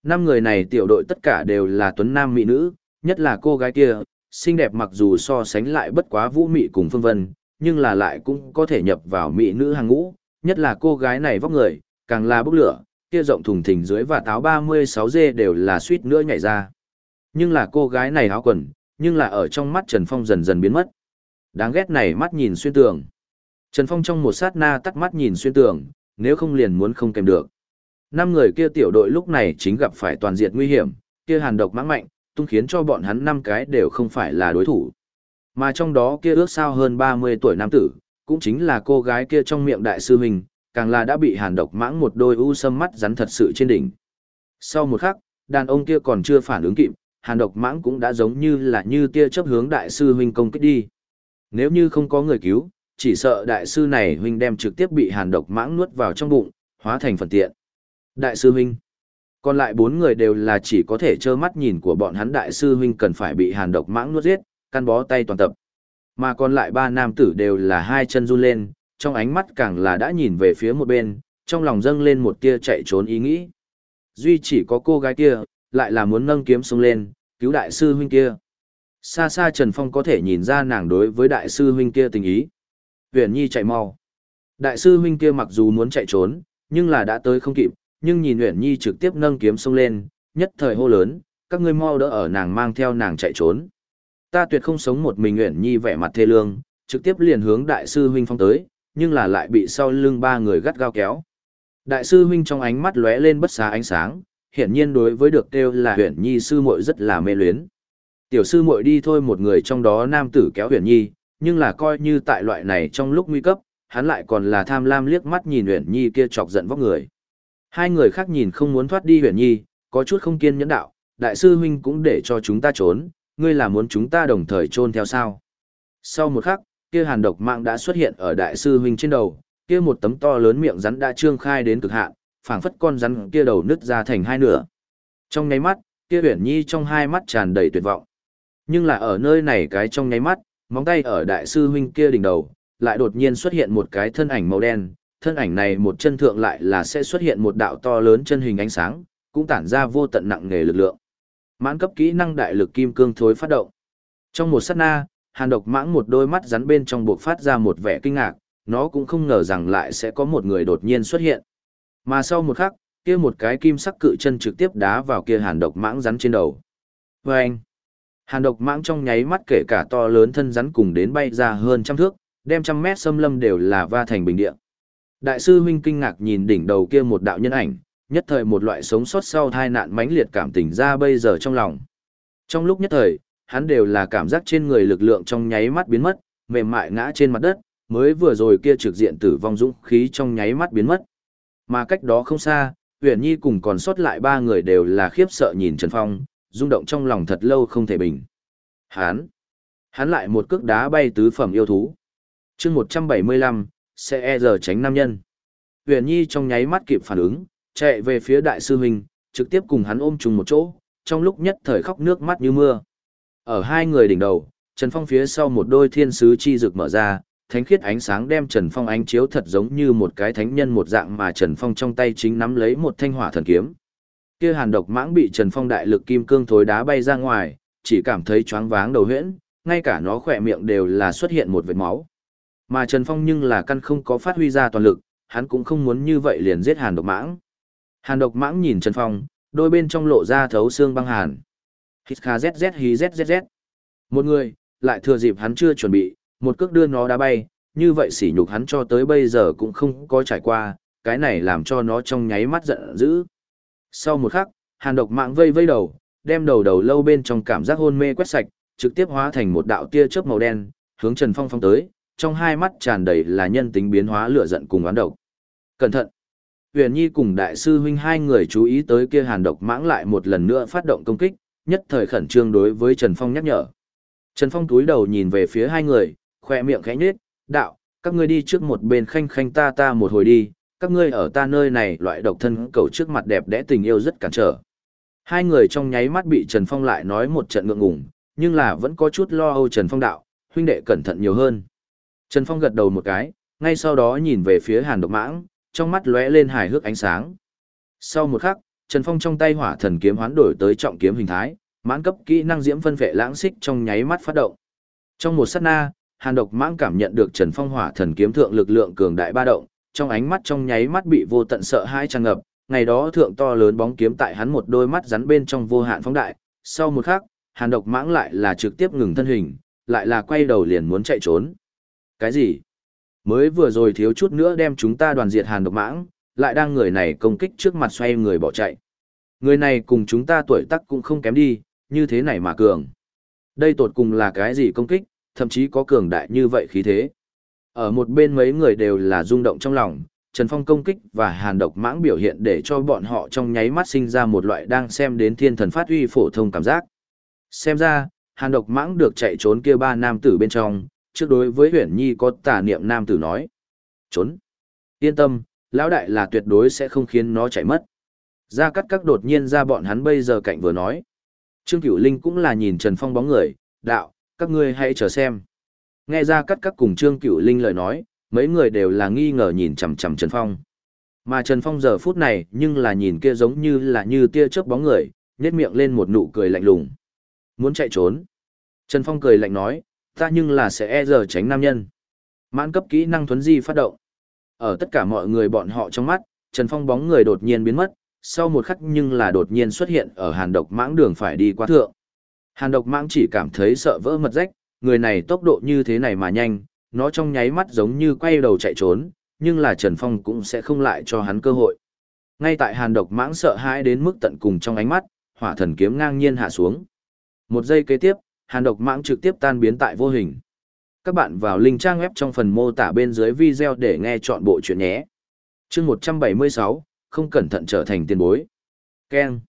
Speaker 1: Năm người này tiểu đội tất cả đều là tuấn nam mỹ nữ, nhất là cô gái kia, xinh đẹp mặc dù so sánh lại bất quá vũ mị cùng phương vân, nhưng là lại cũng có thể nhập vào mỹ nữ hàng ngũ, nhất là cô gái này vóc người, càng là bốc lửa, kia rộng thùng thình dưới và táo 36G đều là suýt nữa nhảy ra. Nhưng là cô gái này áo quần, nhưng là ở trong mắt Trần Phong dần dần biến mất. Đáng ghét này mắt nhìn xuyên tường. Trần Phong trong một sát na tắt mắt nhìn xuyên tường, nếu không liền muốn không kèm được. Năm người kia tiểu đội lúc này chính gặp phải toàn diện nguy hiểm, kia hàn độc mãng mạnh, tung khiến cho bọn hắn năm cái đều không phải là đối thủ. Mà trong đó kia ước sao hơn 30 tuổi nam tử, cũng chính là cô gái kia trong miệng đại sư huynh, càng là đã bị hàn độc mãng một đôi u sâm mắt rắn thật sự trên đỉnh. Sau một khắc, đàn ông kia còn chưa phản ứng kịp, hàn độc mãng cũng đã giống như là như tia chấp hướng đại sư huynh công kích đi. Nếu như không có người cứu, chỉ sợ đại sư này huynh đem trực tiếp bị hàn độc mãng nuốt vào trong bụng, hóa thành phần tiện. Đại sư huynh. Còn lại bốn người đều là chỉ có thể trơ mắt nhìn của bọn hắn đại sư huynh cần phải bị hàn độc mãng nuốt giết, căn bó tay toàn tập. Mà còn lại ba nam tử đều là hai chân run lên, trong ánh mắt càng là đã nhìn về phía một bên, trong lòng dâng lên một tia chạy trốn ý nghĩ. Duy chỉ có cô gái kia, lại là muốn nâng kiếm xuống lên, cứu đại sư huynh kia. Xa xa Trần Phong có thể nhìn ra nàng đối với đại sư huynh kia tình ý. Huyền Nhi chạy mau. Đại sư huynh kia mặc dù muốn chạy trốn, nhưng là đã tới không kịp, nhưng nhìn Huyền Nhi trực tiếp nâng kiếm xông lên, nhất thời hô lớn, các ngươi mau đỡ ở nàng mang theo nàng chạy trốn. Ta tuyệt không sống một mình uyển Nhi vẻ mặt thê lương, trực tiếp liền hướng đại sư huynh phong tới, nhưng là lại bị sau lưng ba người gắt gao kéo. Đại sư huynh trong ánh mắt lóe lên bất xá ánh sáng, hiển nhiên đối với được kêu là Huyền Nhi sư muội rất là mê luyến. Tiểu sư muội đi thôi một người trong đó nam tử kéo Huyền Nhi, nhưng là coi như tại loại này trong lúc nguy cấp, hắn lại còn là tham lam liếc mắt nhìn Uyển Nhi kia chọc giận vóc người. Hai người khác nhìn không muốn thoát đi Uyển Nhi, có chút không kiên nhẫn đạo, đại sư huynh cũng để cho chúng ta trốn, ngươi là muốn chúng ta đồng thời trôn theo sao? Sau một khắc, kia hàn độc mạng đã xuất hiện ở đại sư huynh trên đầu, kia một tấm to lớn miệng rắn đã trương khai đến cực hạn, phảng phất con rắn kia đầu nứt ra thành hai nửa. Trong nháy mắt, kia Uyển Nhi trong hai mắt tràn đầy tuyệt vọng. Nhưng là ở nơi này cái trong nháy mắt, móng tay ở đại sư huynh kia đỉnh đầu, lại đột nhiên xuất hiện một cái thân ảnh màu đen, thân ảnh này một chân thượng lại là sẽ xuất hiện một đạo to lớn chân hình ánh sáng, cũng tản ra vô tận nặng nề lực lượng. Mãn cấp kỹ năng đại lực kim cương thối phát động. Trong một sát na, Hàn Độc Mãng một đôi mắt rắn bên trong buộc phát ra một vẻ kinh ngạc, nó cũng không ngờ rằng lại sẽ có một người đột nhiên xuất hiện. Mà sau một khắc, kia một cái kim sắc cự chân trực tiếp đá vào kia Hàn Độc Mãng rắn trên đầu. Và anh, Hàn Độc Mãng trong nháy mắt kể cả to lớn thân rắn cùng đến bay ra hơn trăm thước, đem trăm mét xâm lâm đều là va thành bình địa. Đại sư huynh kinh ngạc nhìn đỉnh đầu kia một đạo nhân ảnh, nhất thời một loại sống sót sau tai nạn mãnh liệt cảm tình ra bây giờ trong lòng. Trong lúc nhất thời, hắn đều là cảm giác trên người lực lượng trong nháy mắt biến mất, mềm mại ngã trên mặt đất, mới vừa rồi kia trực diện tử vong dũng khí trong nháy mắt biến mất. Mà cách đó không xa, Huyền Nhi cùng còn sót lại ba người đều là khiếp sợ nhìn Trần Phong, rung động trong lòng thật lâu không thể bình. Hắn, hắn lại một cước đá bay tứ phẩm yêu thú. chương 175, sẽ e giờ tránh nam nhân. Huyền Nhi trong nháy mắt kịp phản ứng, chạy về phía đại sư huynh, trực tiếp cùng hắn ôm chung một chỗ, trong lúc nhất thời khóc nước mắt như mưa. Ở hai người đỉnh đầu, Trần Phong phía sau một đôi thiên sứ chi rực mở ra, thánh khiết ánh sáng đem Trần Phong ánh chiếu thật giống như một cái thánh nhân một dạng mà Trần Phong trong tay chính nắm lấy một thanh hỏa thần kiếm. Kia hàn độc mãng bị Trần Phong đại lực kim cương thối đá bay ra ngoài, chỉ cảm thấy choáng váng đầu huyễn, ngay cả nó khỏe miệng đều là xuất hiện một vệt máu. Mà Trần Phong nhưng là căn không có phát huy ra toàn lực, hắn cũng không muốn như vậy liền giết hàn độc mãng. Hàn độc mãng nhìn Trần Phong, đôi bên trong lộ ra thấu xương băng hàn. Hít kha zz hí zzz. Một người, lại thừa dịp hắn chưa chuẩn bị, một cước đưa nó đá bay, như vậy sỉ nhục hắn cho tới bây giờ cũng không có trải qua, cái này làm cho nó trong nháy mắt giận dữ. Sau một khắc, hàn độc mạng vây vây đầu, đem đầu đầu lâu bên trong cảm giác hôn mê quét sạch, trực tiếp hóa thành một đạo tia chớp màu đen, hướng Trần Phong phong tới, trong hai mắt tràn đầy là nhân tính biến hóa lửa giận cùng oán độc. Cẩn thận! Huyền Nhi cùng đại sư huynh hai người chú ý tới kia hàn độc mãng lại một lần nữa phát động công kích, nhất thời khẩn trương đối với Trần Phong nhắc nhở. Trần Phong túi đầu nhìn về phía hai người, khoe miệng khẽ nhếch, đạo, các ngươi đi trước một bên khanh khanh ta ta một hồi đi, các ngươi ở ta nơi này loại độc thân cầu trước mặt đẹp đẽ tình yêu rất cản trở. Hai người trong nháy mắt bị Trần Phong lại nói một trận ngượng ngùng, nhưng là vẫn có chút lo âu Trần Phong đạo, huynh đệ cẩn thận nhiều hơn. Trần Phong gật đầu một cái, ngay sau đó nhìn về phía Hàn Độc Mãng, trong mắt lóe lên hài hước ánh sáng. Sau một khắc, Trần Phong trong tay hỏa thần kiếm hoán đổi tới trọng kiếm hình thái, mãn cấp kỹ năng diễm phân vệ lãng xích trong nháy mắt phát động. Trong một sát na, Hàn Độc Mãng cảm nhận được Trần Phong hỏa thần kiếm thượng lực lượng cường đại ba động, trong ánh mắt trong nháy mắt bị vô tận sợ hãi tràn ngập, ngày đó thượng to lớn bóng kiếm tại hắn một đôi mắt rắn bên trong vô hạn phóng đại, sau một khắc, Hàn Độc Mãng lại là trực tiếp ngừng thân hình, lại là quay đầu liền muốn chạy trốn. Cái gì? Mới vừa rồi thiếu chút nữa đem chúng ta đoàn diệt Hàn Độc Mãng, lại đang người này công kích trước mặt xoay người bỏ chạy. Người này cùng chúng ta tuổi tác cũng không kém đi, như thế này mà cường. Đây tột cùng là cái gì công kích, thậm chí có cường đại như vậy khí thế. Ở một bên mấy người đều là rung động trong lòng, Trần Phong công kích và hàn độc mãng biểu hiện để cho bọn họ trong nháy mắt sinh ra một loại đang xem đến thiên thần phát uy phổ thông cảm giác. Xem ra, hàn độc mãng được chạy trốn kia ba nam tử bên trong, trước đối với Huyền nhi có tà niệm nam tử nói. Trốn. Yên tâm, lão đại là tuyệt đối sẽ không khiến nó chạy mất. Gia cắt các đột nhiên ra bọn hắn bây giờ cạnh vừa nói. Trương Cửu Linh cũng là nhìn Trần Phong bóng người, đạo, các ngươi hãy chờ xem. Nghe ra cắt các cùng Trương Cửu Linh lời nói, mấy người đều là nghi ngờ nhìn chằm chằm Trần Phong. Mà Trần Phong giờ phút này nhưng là nhìn kia giống như là như tia chớp bóng người, nhét miệng lên một nụ cười lạnh lùng. Muốn chạy trốn. Trần Phong cười lạnh nói, ta nhưng là sẽ e giờ tránh nam nhân. Mãn cấp kỹ năng thuấn di phát động. Ở tất cả mọi người bọn họ trong mắt, Trần Phong bóng người đột nhiên biến mất, sau một khắc nhưng là đột nhiên xuất hiện ở hàn độc mãng đường phải đi qua thượng. Hàn độc mãng chỉ cảm thấy sợ vỡ mật rách, người này tốc độ như thế này mà nhanh, nó trong nháy mắt giống như quay đầu chạy trốn, nhưng là Trần Phong cũng sẽ không lại cho hắn cơ hội. Ngay tại hàn độc mãng sợ hãi đến mức tận cùng trong ánh mắt, hỏa thần kiếm ngang nhiên hạ xuống. Một giây kế tiếp, hàn độc mãng trực tiếp tan biến tại vô hình. Các bạn vào link trang web trong phần mô tả bên dưới video để nghe chọn bộ chuyện nhé. chương 176, không cẩn thận trở thành tiền bối. Ken.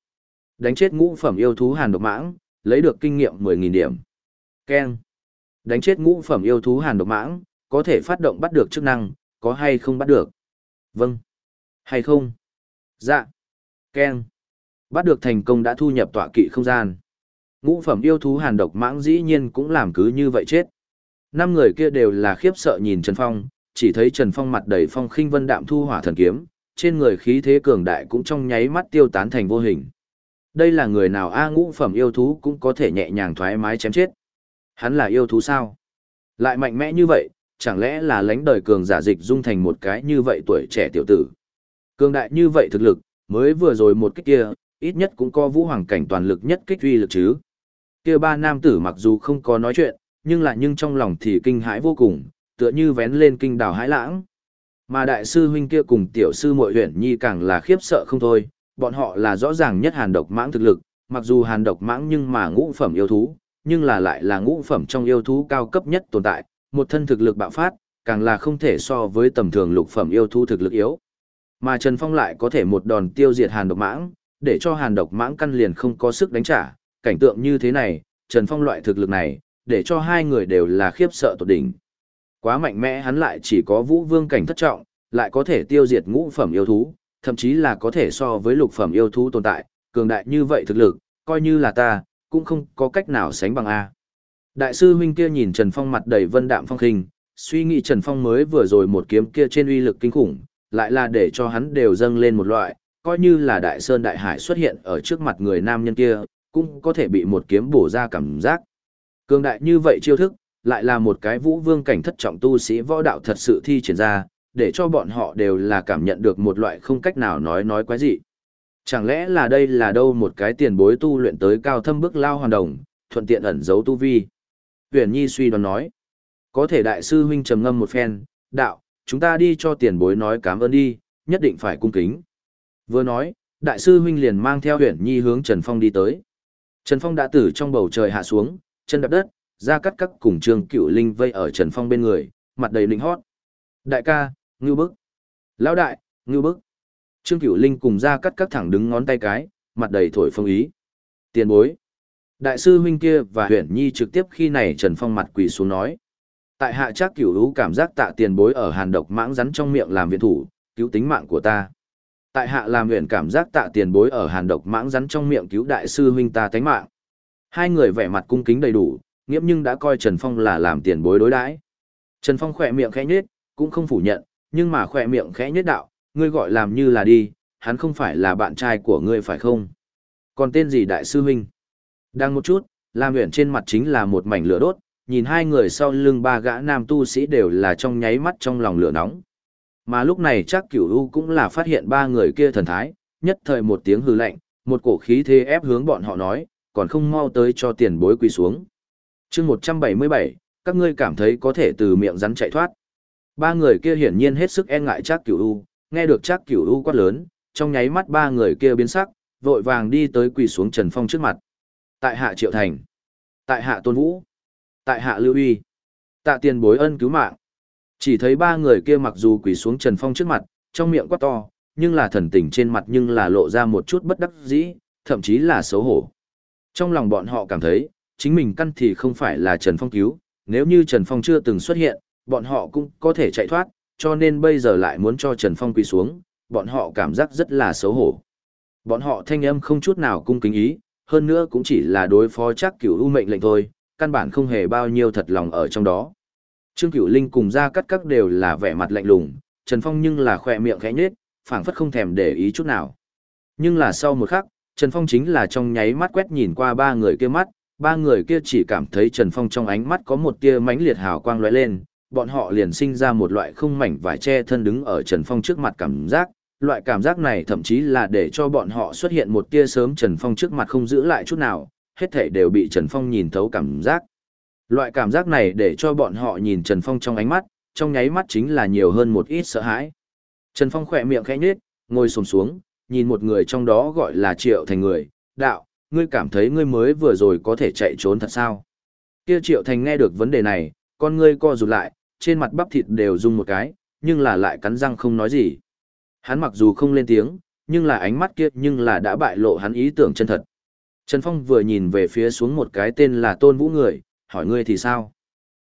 Speaker 1: Đánh chết ngũ phẩm yêu thú hàn độc mãng, lấy được kinh nghiệm 10.000 điểm. Ken. Đánh chết ngũ phẩm yêu thú hàn độc mãng, có thể phát động bắt được chức năng, có hay không bắt được? Vâng. Hay không? Dạ. Ken. Bắt được thành công đã thu nhập tọa kỵ không gian. Ngũ phẩm yêu thú hàn độc mãng dĩ nhiên cũng làm cứ như vậy chết. Năm người kia đều là khiếp sợ nhìn Trần Phong, chỉ thấy Trần Phong mặt đầy phong khinh vân đạm thu hỏa thần kiếm, trên người khí thế cường đại cũng trong nháy mắt tiêu tán thành vô hình. Đây là người nào a ngũ phẩm yêu thú cũng có thể nhẹ nhàng thoải mái chém chết. Hắn là yêu thú sao? Lại mạnh mẽ như vậy, chẳng lẽ là lãnh đời cường giả dịch dung thành một cái như vậy tuổi trẻ tiểu tử. Cường đại như vậy thực lực, mới vừa rồi một kích kia, ít nhất cũng có vũ hoàng cảnh toàn lực nhất kích uy lực chứ. Kia ba nam tử mặc dù không có nói chuyện, nhưng lại nhưng trong lòng thì kinh hãi vô cùng, tựa như vén lên kinh đào hãi lãng. Mà đại sư huynh kia cùng tiểu sư muội huyền nhi càng là khiếp sợ không thôi, bọn họ là rõ ràng nhất hàn độc mãng thực lực, mặc dù hàn độc mãng nhưng mà ngũ phẩm yêu thú, nhưng là lại là ngũ phẩm trong yêu thú cao cấp nhất tồn tại, một thân thực lực bạo phát, càng là không thể so với tầm thường lục phẩm yêu thú thực lực yếu. Mà Trần Phong lại có thể một đòn tiêu diệt hàn độc mãng, để cho hàn độc mãng căn liền không có sức đánh trả, cảnh tượng như thế này, Trần Phong loại thực lực này, để cho hai người đều là khiếp sợ tột đỉnh. Quá mạnh mẽ hắn lại chỉ có vũ vương cảnh thất trọng, lại có thể tiêu diệt ngũ phẩm yêu thú, thậm chí là có thể so với lục phẩm yêu thú tồn tại, cường đại như vậy thực lực, coi như là ta, cũng không có cách nào sánh bằng A. Đại sư huynh kia nhìn Trần Phong mặt đầy vân đạm phong khinh, suy nghĩ Trần Phong mới vừa rồi một kiếm kia trên uy lực kinh khủng, lại là để cho hắn đều dâng lên một loại, coi như là đại sơn đại hải xuất hiện ở trước mặt người nam nhân kia, cũng có thể bị một kiếm bổ ra cảm giác. Cường đại như vậy chiêu thức, lại là một cái vũ vương cảnh thất trọng tu sĩ võ đạo thật sự thi triển ra, để cho bọn họ đều là cảm nhận được một loại không cách nào nói nói quái dị. Chẳng lẽ là đây là đâu một cái tiền bối tu luyện tới cao thâm bức lao hoàn đồng, thuận tiện ẩn giấu tu vi. Huyền Nhi suy đoán nói, có thể đại sư huynh trầm ngâm một phen, đạo, chúng ta đi cho tiền bối nói cảm ơn đi, nhất định phải cung kính. Vừa nói, đại sư huynh liền mang theo Huyền Nhi hướng Trần Phong đi tới. Trần Phong đã từ trong bầu trời hạ xuống, chân đạp đất, ra cắt cắt cùng Trương Cựu Linh vây ở Trần Phong bên người, mặt đầy lĩnh hót. Đại ca, ngưu bức. Lão đại, ngưu bức. Trương Cựu Linh cùng ra cắt cắt thẳng đứng ngón tay cái, mặt đầy thổi phong ý. Tiền bối. Đại sư huynh kia và Huyền Nhi trực tiếp khi này Trần Phong mặt quỳ xuống nói. Tại hạ chắc cửu hữu cảm giác tạ tiền bối ở hàn độc mãng rắn trong miệng làm viện thủ, cứu tính mạng của ta. Tại hạ làm nguyện cảm giác tạ tiền bối ở hàn độc mãng rắn trong miệng cứu đại sư huynh ta tánh mạng. Hai người vẻ mặt cung kính đầy đủ, nghiễm nhưng đã coi Trần Phong là làm tiền bối đối đãi. Trần Phong khỏe miệng khẽ nhếch, cũng không phủ nhận, nhưng mà khỏe miệng khẽ nhếch đạo, ngươi gọi làm như là đi, hắn không phải là bạn trai của ngươi phải không? Còn tên gì đại sư huynh? Đang một chút, làm nguyện trên mặt chính là một mảnh lửa đốt, nhìn hai người sau lưng ba gã nam tu sĩ đều là trong nháy mắt trong lòng lửa nóng. Mà lúc này chắc cửu u cũng là phát hiện ba người kia thần thái, nhất thời một tiếng hư lạnh, một cổ khí thế ép hướng bọn họ nói, còn không mau tới cho tiền bối quỳ xuống. chương 177, các ngươi cảm thấy có thể từ miệng rắn chạy thoát. Ba người kia hiển nhiên hết sức e ngại chắc cửu u, nghe được chắc cửu u quát lớn, trong nháy mắt ba người kia biến sắc, vội vàng đi tới quỳ xuống Trần Phong trước mặt. Tại hạ Triệu Thành, tại hạ Tôn Vũ, tại hạ Lưu Uy, tạ tiền bối ân cứu mạng. Chỉ thấy ba người kia mặc dù quỳ xuống Trần Phong trước mặt, trong miệng quát to, nhưng là thần tình trên mặt nhưng là lộ ra một chút bất đắc dĩ, thậm chí là xấu hổ. Trong lòng bọn họ cảm thấy, chính mình căn thì không phải là Trần Phong cứu, nếu như Trần Phong chưa từng xuất hiện, bọn họ cũng có thể chạy thoát, cho nên bây giờ lại muốn cho Trần Phong quỳ xuống, bọn họ cảm giác rất là xấu hổ. Bọn họ thanh âm không chút nào cung kính ý, hơn nữa cũng chỉ là đối phó chắc cửu u mệnh lệnh thôi, căn bản không hề bao nhiêu thật lòng ở trong đó. Trương Cửu Linh cùng ra cắt các đều là vẻ mặt lạnh lùng, Trần Phong nhưng là khỏe miệng khẽ nhếch, phảng phất không thèm để ý chút nào. Nhưng là sau một khắc, Trần Phong chính là trong nháy mắt quét nhìn qua ba người kia mắt, ba người kia chỉ cảm thấy Trần Phong trong ánh mắt có một tia mãnh liệt hào quang lóe lên, bọn họ liền sinh ra một loại không mảnh vải che thân đứng ở Trần Phong trước mặt cảm giác, loại cảm giác này thậm chí là để cho bọn họ xuất hiện một tia sớm Trần Phong trước mặt không giữ lại chút nào, hết thảy đều bị Trần Phong nhìn thấu cảm giác. Loại cảm giác này để cho bọn họ nhìn Trần Phong trong ánh mắt, trong nháy mắt chính là nhiều hơn một ít sợ hãi. Trần Phong khỏe miệng khẽ nhếch, ngồi xổm xuống, nhìn một người trong đó gọi là Triệu Thành người, đạo, ngươi cảm thấy ngươi mới vừa rồi có thể chạy trốn thật sao? Kia Triệu Thành nghe được vấn đề này, con ngươi co rụt lại, trên mặt bắp thịt đều rung một cái, nhưng là lại cắn răng không nói gì. Hắn mặc dù không lên tiếng, nhưng là ánh mắt kia nhưng là đã bại lộ hắn ý tưởng chân thật. Trần Phong vừa nhìn về phía xuống một cái tên là Tôn Vũ người, hỏi ngươi thì sao?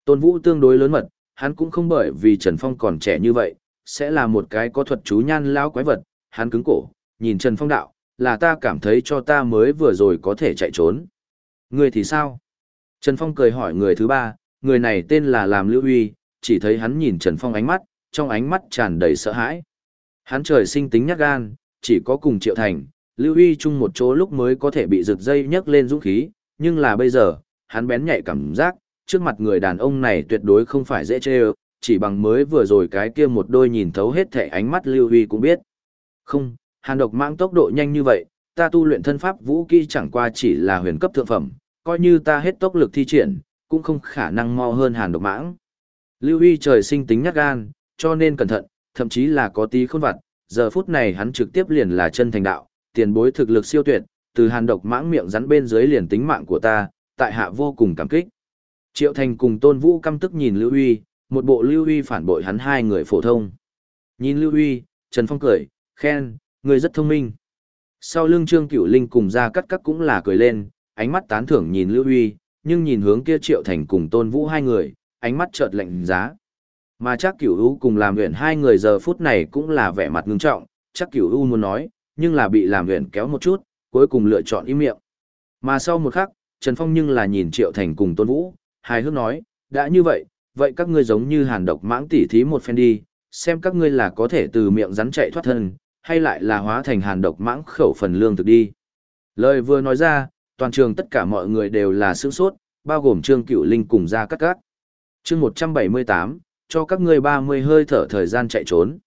Speaker 1: Tôn Vũ tương đối lớn mật, hắn cũng không bởi vì Trần Phong còn trẻ như vậy, sẽ là một cái có thuật chú nhan lão quái vật, hắn cứng cổ, nhìn Trần Phong đạo, là ta cảm thấy cho ta mới vừa rồi có thể chạy trốn. Ngươi thì sao? Trần Phong cười hỏi người thứ ba, người này tên là Làm Lưu Huy, chỉ thấy hắn nhìn Trần Phong ánh mắt, trong ánh mắt tràn đầy sợ hãi. Hắn trời sinh tính nhát gan, chỉ có cùng Triệu Thành, Lưu Huy chung một chỗ lúc mới có thể bị rực dây nhấc lên dũng khí, nhưng là bây giờ, hắn bén nhạy cảm giác, trước mặt người đàn ông này tuyệt đối không phải dễ chơi, chỉ bằng mới vừa rồi cái kia một đôi nhìn thấu hết thể ánh mắt Lưu Huy cũng biết. Không, hàn độc mãng tốc độ nhanh như vậy, ta tu luyện thân pháp vũ kỹ chẳng qua chỉ là huyền cấp thượng phẩm, coi như ta hết tốc lực thi triển, cũng không khả năng mau hơn hàn độc mãng. Lưu Huy trời sinh tính nhát gan, cho nên cẩn thận, thậm chí là có tí khôn vặt, giờ phút này hắn trực tiếp liền là chân thành đạo, tiền bối thực lực siêu tuyệt, từ hàn độc mãng miệng rắn bên dưới liền tính mạng của ta, tại hạ vô cùng cảm kích. Triệu Thành cùng Tôn Vũ căm tức nhìn Lưu Huy, một bộ Lưu Huy phản bội hắn hai người phổ thông. Nhìn Lưu Huy, Trần Phong cười, khen, người rất thông minh. Sau lưng Trương Cửu Linh cùng ra cắt cắt cũng là cười lên, ánh mắt tán thưởng nhìn Lưu Huy, nhưng nhìn hướng kia Triệu Thành cùng Tôn Vũ hai người, ánh mắt chợt lạnh giá. Mà chắc Cửu U cùng làm luyện hai người giờ phút này cũng là vẻ mặt ngưng trọng, chắc Cửu U muốn nói, nhưng là bị làm luyện kéo một chút, cuối cùng lựa chọn im miệng. Mà sau một khắc, Trần Phong nhưng là nhìn Triệu Thành cùng Tôn Vũ, hài hước nói, đã như vậy, vậy các ngươi giống như hàn độc mãng tỉ thí một phen đi, xem các ngươi là có thể từ miệng rắn chạy thoát thân, hay lại là hóa thành hàn độc mãng khẩu phần lương thực đi. Lời vừa nói ra, toàn trường tất cả mọi người đều là sướng sốt, bao gồm Trương Cửu Linh cùng ra cắt cắt. Chương 178, cho các ngươi 30 hơi thở thời gian chạy trốn.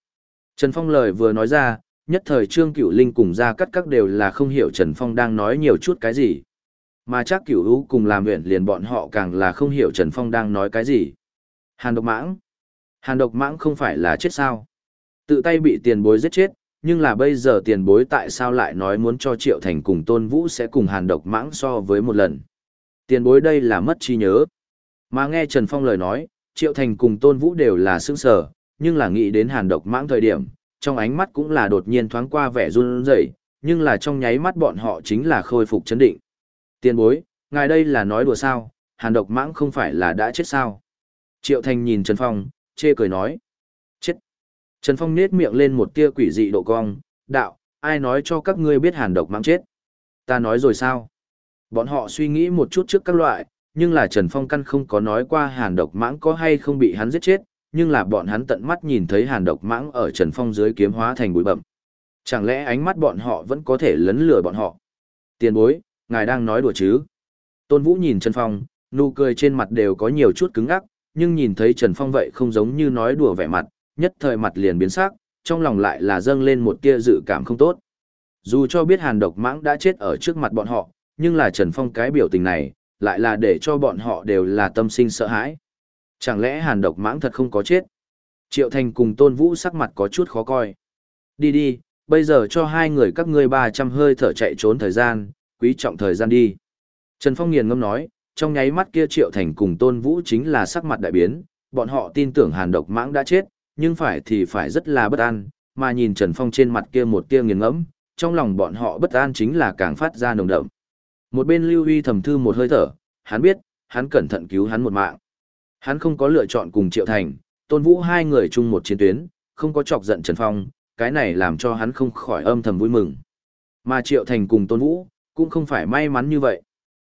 Speaker 1: Trần Phong lời vừa nói ra, nhất thời Trương Cửu Linh cùng ra cắt các đều là không hiểu Trần Phong đang nói nhiều chút cái gì. Mà chắc Cửu hữu cùng làm nguyện liền bọn họ càng là không hiểu Trần Phong đang nói cái gì. Hàn độc mãng. Hàn độc mãng không phải là chết sao. Tự tay bị tiền bối giết chết, nhưng là bây giờ tiền bối tại sao lại nói muốn cho Triệu Thành cùng Tôn Vũ sẽ cùng hàn độc mãng so với một lần. Tiền bối đây là mất trí nhớ. Mà nghe Trần Phong lời nói, Triệu Thành cùng Tôn Vũ đều là sững sờ, nhưng là nghĩ đến hàn độc mãng thời điểm, trong ánh mắt cũng là đột nhiên thoáng qua vẻ run rẩy, nhưng là trong nháy mắt bọn họ chính là khôi phục chấn định. Tiền bối, ngài đây là nói đùa sao, hàn độc mãng không phải là đã chết sao. Triệu Thành nhìn Trần Phong, chê cười nói. Chết. Trần Phong nết miệng lên một tia quỷ dị độ cong, đạo, ai nói cho các ngươi biết hàn độc mãng chết. Ta nói rồi sao? Bọn họ suy nghĩ một chút trước các loại, nhưng là Trần Phong căn không có nói qua hàn độc mãng có hay không bị hắn giết chết, nhưng là bọn hắn tận mắt nhìn thấy hàn độc mãng ở Trần Phong dưới kiếm hóa thành bụi bậm. Chẳng lẽ ánh mắt bọn họ vẫn có thể lấn lừa bọn họ? Tiền bối, ngài đang nói đùa chứ? Tôn Vũ nhìn Trần Phong, nụ cười trên mặt đều có nhiều chút cứng ngắc, nhưng nhìn thấy Trần Phong vậy không giống như nói đùa vẻ mặt, nhất thời mặt liền biến sắc, trong lòng lại là dâng lên một tia dự cảm không tốt. Dù cho biết hàn độc mãng đã chết ở trước mặt bọn họ, nhưng là Trần Phong cái biểu tình này, lại là để cho bọn họ đều là tâm sinh sợ hãi. Chẳng lẽ hàn độc mãng thật không có chết? Triệu Thành cùng Tôn Vũ sắc mặt có chút khó coi. Đi đi, bây giờ cho hai người các ngươi 300 hơi thở chạy trốn thời gian, quý trọng thời gian đi. Trần Phong nghiền ngâm nói, trong nháy mắt kia Triệu Thành cùng Tôn Vũ chính là sắc mặt đại biến, bọn họ tin tưởng hàn độc mãng đã chết, nhưng phải thì phải rất là bất an, mà nhìn Trần Phong trên mặt kia một tia nghiền ngẫm, trong lòng bọn họ bất an chính là càng phát ra nồng đậm. Một bên Lưu Huy thầm thư một hơi thở, hắn biết, hắn cẩn thận cứu hắn một mạng. Hắn không có lựa chọn cùng Triệu Thành, Tôn Vũ hai người chung một chiến tuyến, không có chọc giận Trần Phong, cái này làm cho hắn không khỏi âm thầm vui mừng. Mà Triệu Thành cùng Tôn Vũ, cũng không phải may mắn như vậy.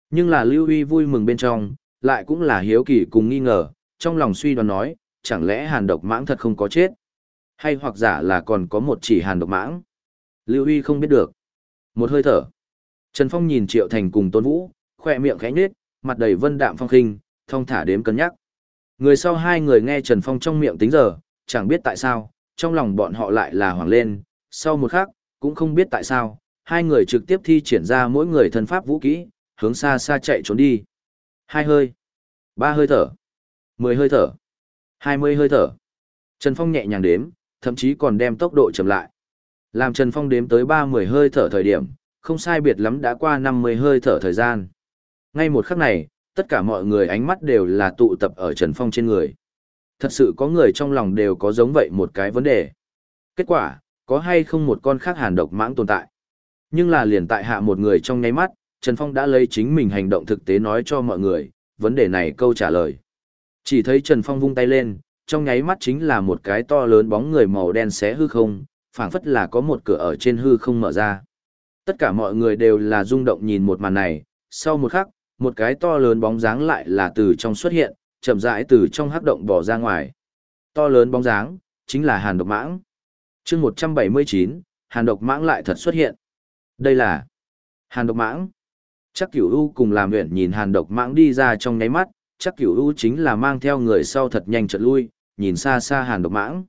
Speaker 1: Nhưng là Lưu Huy vui mừng bên trong, lại cũng là hiếu kỳ cùng nghi ngờ, trong lòng suy đoán nói, chẳng lẽ hàn độc mãng thật không có chết? Hay hoặc giả là còn có một chỉ hàn độc mãng? Lưu Huy không biết được. Một hơi thở. Trần Phong nhìn Triệu Thành cùng Tôn Vũ, khỏe miệng khẽ nhếch, mặt đầy vân đạm phong khinh, thông thả đếm cân nhắc. Người sau hai người nghe Trần Phong trong miệng tính giờ, chẳng biết tại sao, trong lòng bọn họ lại là hoảng lên, sau một khắc, cũng không biết tại sao, hai người trực tiếp thi triển ra mỗi người thân pháp vũ kỹ, hướng xa xa chạy trốn đi. Hai hơi, ba hơi thở, mười hơi thở, hai mươi hơi thở. Trần Phong nhẹ nhàng đếm, thậm chí còn đem tốc độ chậm lại. Làm Trần Phong đếm tới ba mươi hơi thở thời điểm, không sai biệt lắm đã qua năm mươi hơi thở thời gian. Ngay một khắc này, tất cả mọi người ánh mắt đều là tụ tập ở Trần Phong trên người. Thật sự có người trong lòng đều có giống vậy một cái vấn đề. Kết quả, có hay không một con khác hàn độc mãng tồn tại? Nhưng là liền tại hạ một người trong nháy mắt, Trần Phong đã lấy chính mình hành động thực tế nói cho mọi người, vấn đề này câu trả lời. Chỉ thấy Trần Phong vung tay lên, trong nháy mắt chính là một cái to lớn bóng người màu đen xé hư không, phảng phất là có một cửa ở trên hư không mở ra. Tất cả mọi người đều là rung động nhìn một màn này, sau một khắc, một cái to lớn bóng dáng lại là từ trong xuất hiện, chậm rãi từ trong hắc động bỏ ra ngoài. To lớn bóng dáng, chính là Hàn Độc Mãng. chương 179, Hàn Độc Mãng lại thật xuất hiện. Đây là Hàn Độc Mãng. Chắc cửu u cùng làm nguyện nhìn Hàn Độc Mãng đi ra trong nháy mắt, chắc cửu u chính là mang theo người sau thật nhanh chợt lui, nhìn xa xa Hàn Độc Mãng.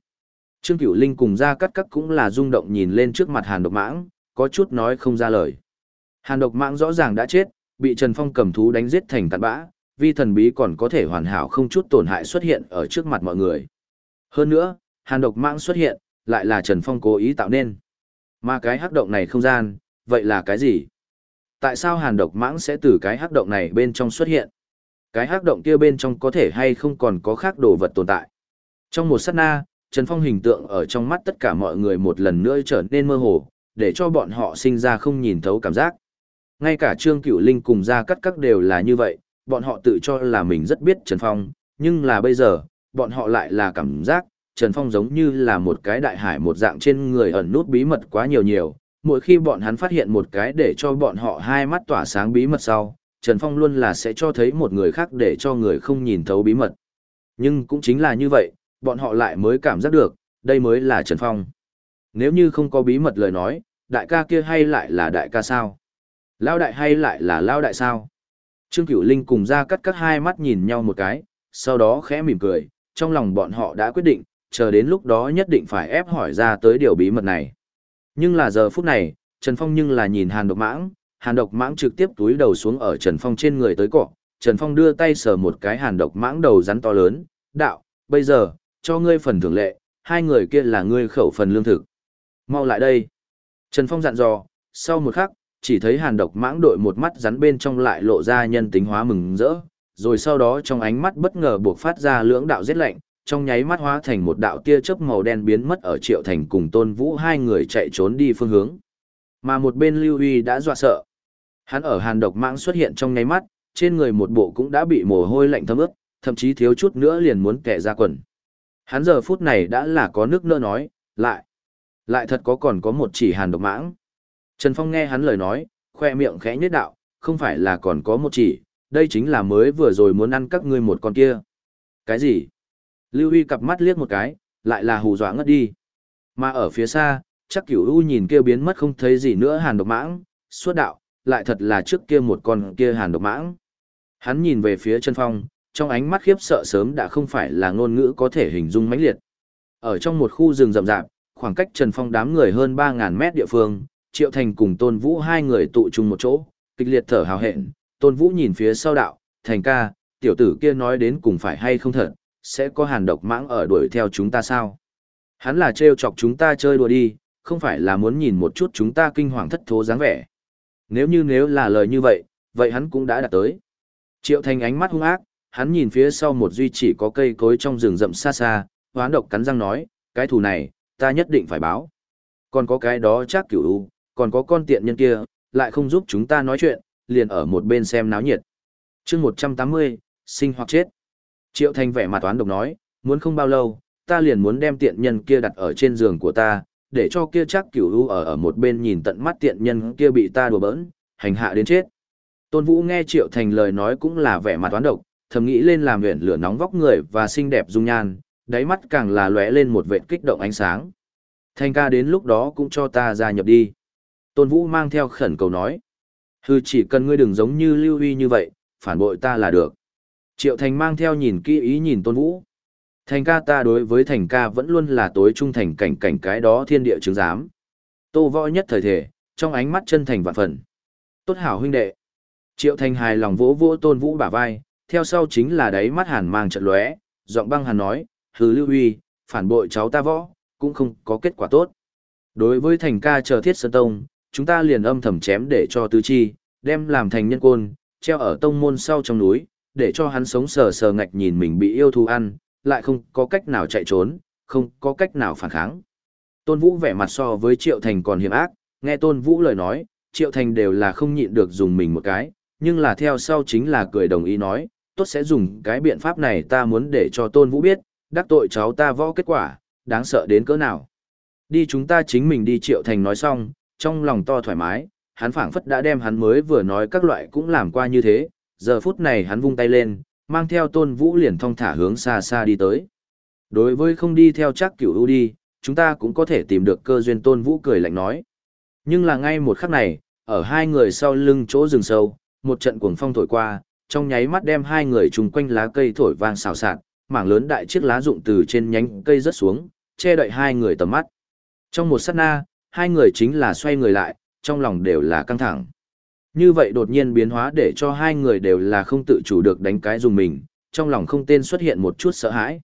Speaker 1: Trương Cửu Linh cùng ra cắt cắt cũng là rung động nhìn lên trước mặt Hàn Độc Mãng, có chút nói không ra lời. Hàn Độc Mãng rõ ràng đã chết, bị Trần Phong cầm thú đánh giết thành cặn bã, vi thần bí còn có thể hoàn hảo không chút tổn hại xuất hiện ở trước mặt mọi người. Hơn nữa, Hàn Độc Mãng xuất hiện, lại là Trần Phong cố ý tạo nên. Mà cái hắc động này không gian, vậy là cái gì? Tại sao Hàn Độc Mãng sẽ từ cái hắc động này bên trong xuất hiện? Cái hắc động kia bên trong có thể hay không còn có khác đồ vật tồn tại? Trong một sát na, Trần Phong hình tượng ở trong mắt tất cả mọi người một lần nữa trở nên mơ hồ, để cho bọn họ sinh ra không nhìn thấu cảm giác. Ngay cả Trương Cửu Linh cùng ra cắt các đều là như vậy, bọn họ tự cho là mình rất biết Trần Phong, nhưng là bây giờ, bọn họ lại là cảm giác, Trần Phong giống như là một cái đại hải một dạng trên người ẩn nút bí mật quá nhiều nhiều. Mỗi khi bọn hắn phát hiện một cái để cho bọn họ hai mắt tỏa sáng bí mật sau, Trần Phong luôn là sẽ cho thấy một người khác để cho người không nhìn thấu bí mật. Nhưng cũng chính là như vậy, bọn họ lại mới cảm giác được, đây mới là Trần Phong. Nếu như không có bí mật lời nói, đại ca kia hay lại là đại ca sao? Lao đại hay lại là lao đại sao? Trương Cửu Linh cùng ra cắt các hai mắt nhìn nhau một cái, sau đó khẽ mỉm cười, trong lòng bọn họ đã quyết định, chờ đến lúc đó nhất định phải ép hỏi ra tới điều bí mật này. Nhưng là giờ phút này, Trần Phong nhưng là nhìn Hàn Độc Mãng, Hàn Độc Mãng trực tiếp túi đầu xuống ở Trần Phong trên người tới cọ, Trần Phong đưa tay sờ một cái Hàn Độc Mãng đầu rắn to lớn, đạo, bây giờ, cho ngươi phần thưởng lệ, hai người kia là ngươi khẩu phần lương thực. Mau lại đây. Trần Phong dặn dò, sau một khắc, chỉ thấy hàn độc mãng đội một mắt rắn bên trong lại lộ ra nhân tính hóa mừng rỡ, rồi sau đó trong ánh mắt bất ngờ buộc phát ra lưỡng đạo giết lạnh, trong nháy mắt hóa thành một đạo tia chớp màu đen biến mất ở triệu thành cùng tôn vũ hai người chạy trốn đi phương hướng. Mà một bên lưu huy đã dọa sợ. Hắn ở hàn độc mãng xuất hiện trong nháy mắt, trên người một bộ cũng đã bị mồ hôi lạnh thấm ướt, thậm chí thiếu chút nữa liền muốn kẻ ra quần. Hắn giờ phút này đã là có nước nỡ nói, lại, lại thật có còn có một chỉ hàn độc mãng. Trần Phong nghe hắn lời nói, khoe miệng khẽ nhất đạo, không phải là còn có một chỉ, đây chính là mới vừa rồi muốn ăn các ngươi một con kia. Cái gì? Lưu Huy cặp mắt liếc một cái, lại là hù dọa ngất đi. Mà ở phía xa, chắc cửu U nhìn kia biến mất không thấy gì nữa hàn độc mãng, suốt đạo, lại thật là trước kia một con kia hàn độc mãng. Hắn nhìn về phía Trần Phong, trong ánh mắt khiếp sợ sớm đã không phải là ngôn ngữ có thể hình dung mãnh liệt. Ở trong một khu rừng rậm rạp, khoảng cách Trần Phong đám người hơn 3000 mét địa phương, Triệu Thành cùng Tôn Vũ hai người tụ chung một chỗ, kịch liệt thở hào hẹn, Tôn Vũ nhìn phía sau đạo, Thành ca, tiểu tử kia nói đến cùng phải hay không thật, sẽ có hàn độc mãng ở đuổi theo chúng ta sao? Hắn là trêu chọc chúng ta chơi đùa đi, không phải là muốn nhìn một chút chúng ta kinh hoàng thất thố dáng vẻ. Nếu như nếu là lời như vậy, vậy hắn cũng đã đạt tới. Triệu Thành ánh mắt hung ác, hắn nhìn phía sau một duy chỉ có cây cối trong rừng rậm xa xa, hoán độc cắn răng nói, cái thù này, ta nhất định phải báo. Còn có cái đó chắc cửu u, còn có con tiện nhân kia, lại không giúp chúng ta nói chuyện, liền ở một bên xem náo nhiệt. chương 180, sinh hoặc chết. Triệu Thành vẻ mặt toán độc nói, muốn không bao lâu, ta liền muốn đem tiện nhân kia đặt ở trên giường của ta, để cho kia chắc cửu u ở ở một bên nhìn tận mắt tiện nhân kia bị ta đùa bỡn, hành hạ đến chết. Tôn Vũ nghe Triệu Thành lời nói cũng là vẻ mặt toán độc, thầm nghĩ lên làm luyện lửa nóng vóc người và xinh đẹp dung nhan, đáy mắt càng là lóe lên một vệt kích động ánh sáng. Thành ca đến lúc đó cũng cho ta gia nhập đi. Tôn Vũ mang theo khẩn cầu nói. Hừ chỉ cần ngươi đừng giống như Lưu Huy như vậy, phản bội ta là được. Triệu Thành mang theo nhìn kỹ ý nhìn Tôn Vũ. Thành ca ta đối với thành ca vẫn luôn là tối trung thành cảnh cảnh cái đó thiên địa chứng giám. Tô võ nhất thời thể, trong ánh mắt chân thành vạn phần. Tốt hảo huynh đệ. Triệu Thành hài lòng vỗ vỗ Tôn Vũ bả vai, theo sau chính là đáy mắt hàn mang trận lóe, giọng băng hàn nói, hừ lưu huy, phản bội cháu ta võ, cũng không có kết quả tốt. Đối với thành ca chờ thiết sơn tông, chúng ta liền âm thầm chém để cho tứ chi, đem làm thành nhân côn, treo ở tông môn sau trong núi, để cho hắn sống sờ sờ ngạch nhìn mình bị yêu thú ăn, lại không có cách nào chạy trốn, không có cách nào phản kháng. Tôn Vũ vẻ mặt so với Triệu Thành còn hiểm ác, nghe Tôn Vũ lời nói, Triệu Thành đều là không nhịn được dùng mình một cái, nhưng là theo sau chính là cười đồng ý nói, tốt sẽ dùng cái biện pháp này ta muốn để cho Tôn Vũ biết, đắc tội cháu ta võ kết quả, đáng sợ đến cỡ nào. Đi chúng ta chính mình đi Triệu Thành nói xong, trong lòng to thoải mái, hắn phảng phất đã đem hắn mới vừa nói các loại cũng làm qua như thế, giờ phút này hắn vung tay lên, mang theo Tôn Vũ liền thong thả hướng xa xa đi tới. Đối với không đi theo chắc cửu ưu đi, chúng ta cũng có thể tìm được cơ duyên Tôn Vũ cười lạnh nói. Nhưng là ngay một khắc này, ở hai người sau lưng chỗ rừng sâu, một trận cuồng phong thổi qua, trong nháy mắt đem hai người trùng quanh lá cây thổi vang xào xạc, mảng lớn đại chiếc lá rụng từ trên nhánh cây rớt xuống, che đậy hai người tầm mắt. Trong một sát na, hai người chính là xoay người lại, trong lòng đều là căng thẳng. Như vậy đột nhiên biến hóa để cho hai người đều là không tự chủ được đánh cái dùng mình, trong lòng không tên xuất hiện một chút sợ hãi.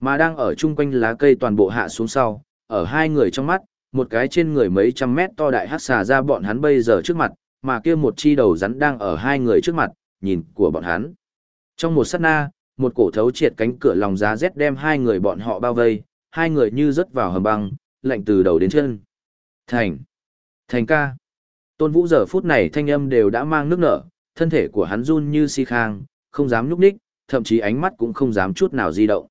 Speaker 1: Mà đang ở chung quanh lá cây toàn bộ hạ xuống sau, ở hai người trong mắt, một cái trên người mấy trăm mét to đại hắc xà ra bọn hắn bây giờ trước mặt, mà kia một chi đầu rắn đang ở hai người trước mặt, nhìn của bọn hắn. Trong một sát na, một cổ thấu triệt cánh cửa lòng giá rét đem hai người bọn họ bao vây, hai người như rớt vào hầm băng, lạnh từ đầu đến chân. Thành! Thành ca! Tôn Vũ giờ phút này thanh âm đều đã mang nước nở, thân thể của hắn run như si khang, không dám nhúc nhích, thậm chí ánh mắt cũng không dám chút nào di động.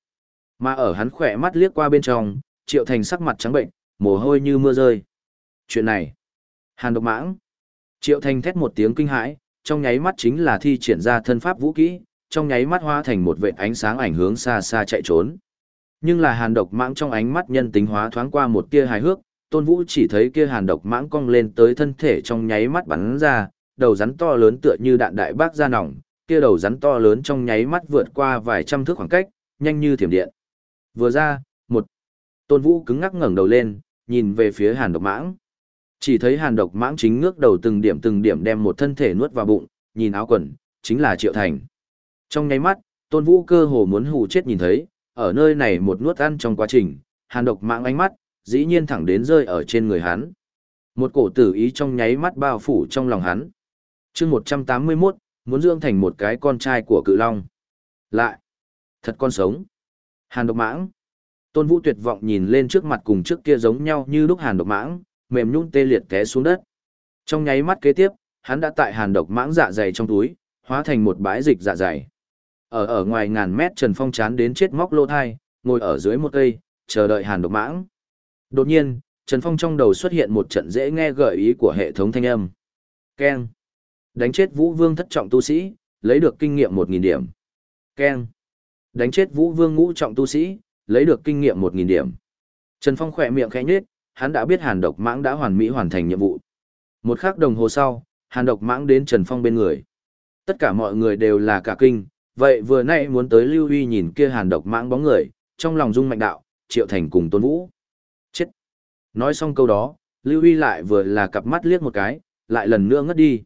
Speaker 1: Mà ở hắn khỏe mắt liếc qua bên trong, Triệu Thành sắc mặt trắng bệnh, mồ hôi như mưa rơi. Chuyện này, Hàn độc mãng. Triệu Thành thét một tiếng kinh hãi, trong nháy mắt chính là thi triển ra thân pháp vũ kỹ, trong nháy mắt hóa thành một vệt ánh sáng ảnh hướng xa xa chạy trốn. Nhưng là Hàn độc mãng trong ánh mắt nhân tính hóa thoáng qua một tia hài hước, Tôn Vũ chỉ thấy kia Hàn độc mãng cong lên tới thân thể trong nháy mắt bắn ra, đầu rắn to lớn tựa như đạn đại bác ra nòng, kia đầu rắn to lớn trong nháy mắt vượt qua vài trăm thước khoảng cách, nhanh như thiểm điện. Vừa ra, một Tôn Vũ cứng ngắc ngẩng đầu lên, nhìn về phía Hàn Độc Mãng. Chỉ thấy Hàn Độc Mãng chính ngước đầu từng điểm từng điểm đem một thân thể nuốt vào bụng, nhìn áo quần, chính là Triệu Thành. Trong nháy mắt, Tôn Vũ cơ hồ muốn hù chết nhìn thấy, ở nơi này một nuốt ăn trong quá trình, Hàn Độc Mãng ánh mắt, dĩ nhiên thẳng đến rơi ở trên người hắn. Một cổ tử ý trong nháy mắt bao phủ trong lòng hắn. chương 181, muốn dưỡng thành một cái con trai của cự long. Lại, thật con sống. Hàn độc mãng. Tôn Vũ tuyệt vọng nhìn lên trước mặt cùng trước kia giống nhau như lúc hàn độc mãng, mềm nhũn tê liệt té xuống đất. Trong nháy mắt kế tiếp, hắn đã tại hàn độc mãng dạ dày trong túi, hóa thành một bãi dịch dạ dày. Ở ở ngoài ngàn mét Trần Phong chán đến chết móc lô thai, ngồi ở dưới một cây, chờ đợi hàn độc mãng. Đột nhiên, Trần Phong trong đầu xuất hiện một trận dễ nghe gợi ý của hệ thống thanh âm. Keng. Đánh chết Vũ Vương thất trọng tu sĩ, lấy được kinh nghiệm 1.000 điểm. Keng. Đánh chết Vũ Vương ngũ trọng tu sĩ, lấy được kinh nghiệm 1000 điểm. Trần Phong khỏe miệng khẽ nhếch, hắn đã biết Hàn Độc Mãng đã hoàn mỹ hoàn thành nhiệm vụ. Một khắc đồng hồ sau, Hàn Độc Mãng đến Trần Phong bên người. Tất cả mọi người đều là cả kinh, vậy vừa nãy muốn tới Lưu Huy nhìn kia Hàn Độc Mãng bóng người, trong lòng rung mạnh đạo, Triệu Thành cùng Tôn Vũ. Nói xong câu đó, Lưu Huy lại vừa là cặp mắt liếc một cái, lại lần nữa ngất đi.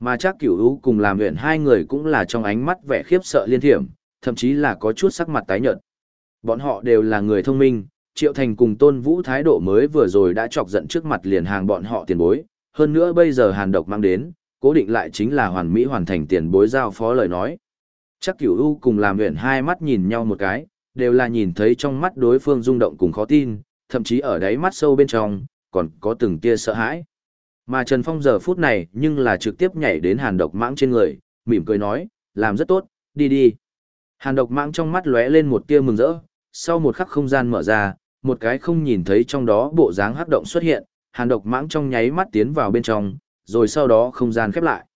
Speaker 1: Mà chắc cửu hữu cùng làm nguyện hai người cũng là trong ánh mắt vẻ khiếp sợ liên thiểm, thậm chí là có chút sắc mặt tái nhợt. Bọn họ đều là người thông minh, Triệu Thành cùng Tôn Vũ thái độ mới vừa rồi đã chọc giận trước mặt liền hàng bọn họ tiền bối, hơn nữa bây giờ hàn độc mang đến, cố định lại chính là hoàn mỹ hoàn thành tiền bối giao phó lời nói. Chắc Cửu U cùng làm nguyện hai mắt nhìn nhau một cái, đều là nhìn thấy trong mắt đối phương rung động cùng khó tin, thậm chí ở đáy mắt sâu bên trong, còn có từng tia sợ hãi. Mà Trần Phong giờ phút này nhưng là trực tiếp nhảy đến hàn độc mãng trên người, mỉm cười nói, làm rất tốt, đi đi. Hàn độc mãng trong mắt lóe lên một tia mừng rỡ, sau một khắc không gian mở ra, một cái không nhìn thấy trong đó bộ dáng hắc động xuất hiện, hàn độc mãng trong nháy mắt tiến vào bên trong, rồi sau đó không gian khép lại.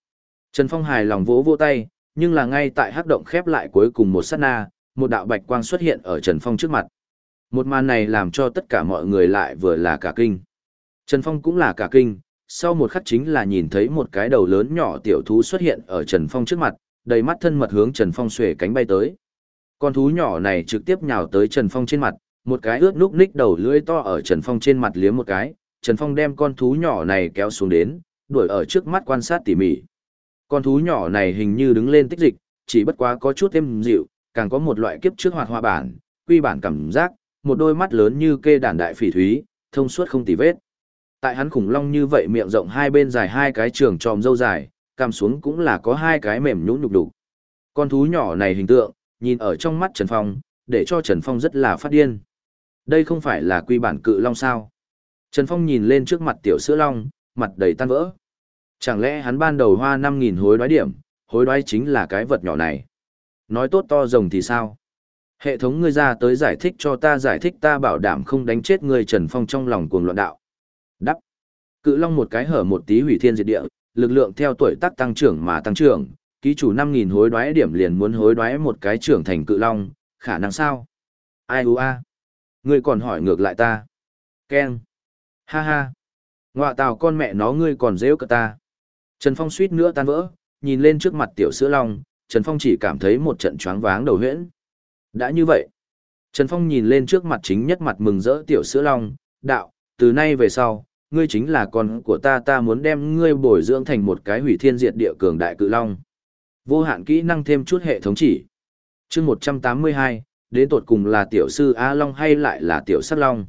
Speaker 1: Trần Phong hài lòng vỗ vỗ tay, nhưng là ngay tại hắc động khép lại cuối cùng một sát na, một đạo bạch quang xuất hiện ở Trần Phong trước mặt. Một màn này làm cho tất cả mọi người lại vừa là cả kinh. Trần Phong cũng là cả kinh, sau một khắc chính là nhìn thấy một cái đầu lớn nhỏ tiểu thú xuất hiện ở Trần Phong trước mặt, đầy mắt thân mật hướng Trần Phong xuề cánh bay tới. Con thú nhỏ này trực tiếp nhào tới Trần Phong trên mặt, một cái ướt núc ních đầu lưỡi to ở Trần Phong trên mặt liếm một cái, Trần Phong đem con thú nhỏ này kéo xuống đến, đuổi ở trước mắt quan sát tỉ mỉ. Con thú nhỏ này hình như đứng lên tích dịch, chỉ bất quá có chút êm dịu, càng có một loại kiếp trước hoạt hoa bản, quy bản cảm giác, một đôi mắt lớn như kê đàn đại phỉ thúy, thông suốt không tì vết. Tại hắn khủng long như vậy miệng rộng hai bên dài hai cái trường tròm dâu dài, cằm xuống cũng là có hai cái mềm nhũn nhục đục. Con thú nhỏ này hình tượng, nhìn ở trong mắt Trần Phong, để cho Trần Phong rất là phát điên. Đây không phải là quy bản cự long sao? Trần Phong nhìn lên trước mặt tiểu sữa long, mặt đầy tan vỡ. Chẳng lẽ hắn ban đầu hoa 5.000 hối đoái điểm, hối đoái chính là cái vật nhỏ này? Nói tốt to rồng thì sao? Hệ thống ngươi ra tới giải thích cho ta giải thích ta bảo đảm không đánh chết ngươi Trần Phong trong lòng cuồng loạn đạo. Đắp. Cự long một cái hở một tí hủy thiên diệt địa, lực lượng theo tuổi tác tăng trưởng mà tăng trưởng, ký chủ 5.000 hối đoái điểm liền muốn hối đoái một cái trưởng thành cự long, khả năng sao? Ai u a? Ngươi còn hỏi ngược lại ta. Ken. Ha ha. Ngoạ tào con mẹ nó ngươi còn dễ cả ta. Trần Phong suýt nữa tan vỡ, nhìn lên trước mặt tiểu sữa long, Trần Phong chỉ cảm thấy một trận choáng váng đầu huyễn. Đã như vậy, Trần Phong nhìn lên trước mặt chính nhất mặt mừng rỡ tiểu sữa long, đạo, từ nay về sau, ngươi chính là con của ta ta muốn đem ngươi bồi dưỡng thành một cái hủy thiên diệt địa cường đại cự long. Vô hạn kỹ năng thêm chút hệ thống chỉ. chương 182, đến tột cùng là tiểu sư A Long hay lại là tiểu sắc long.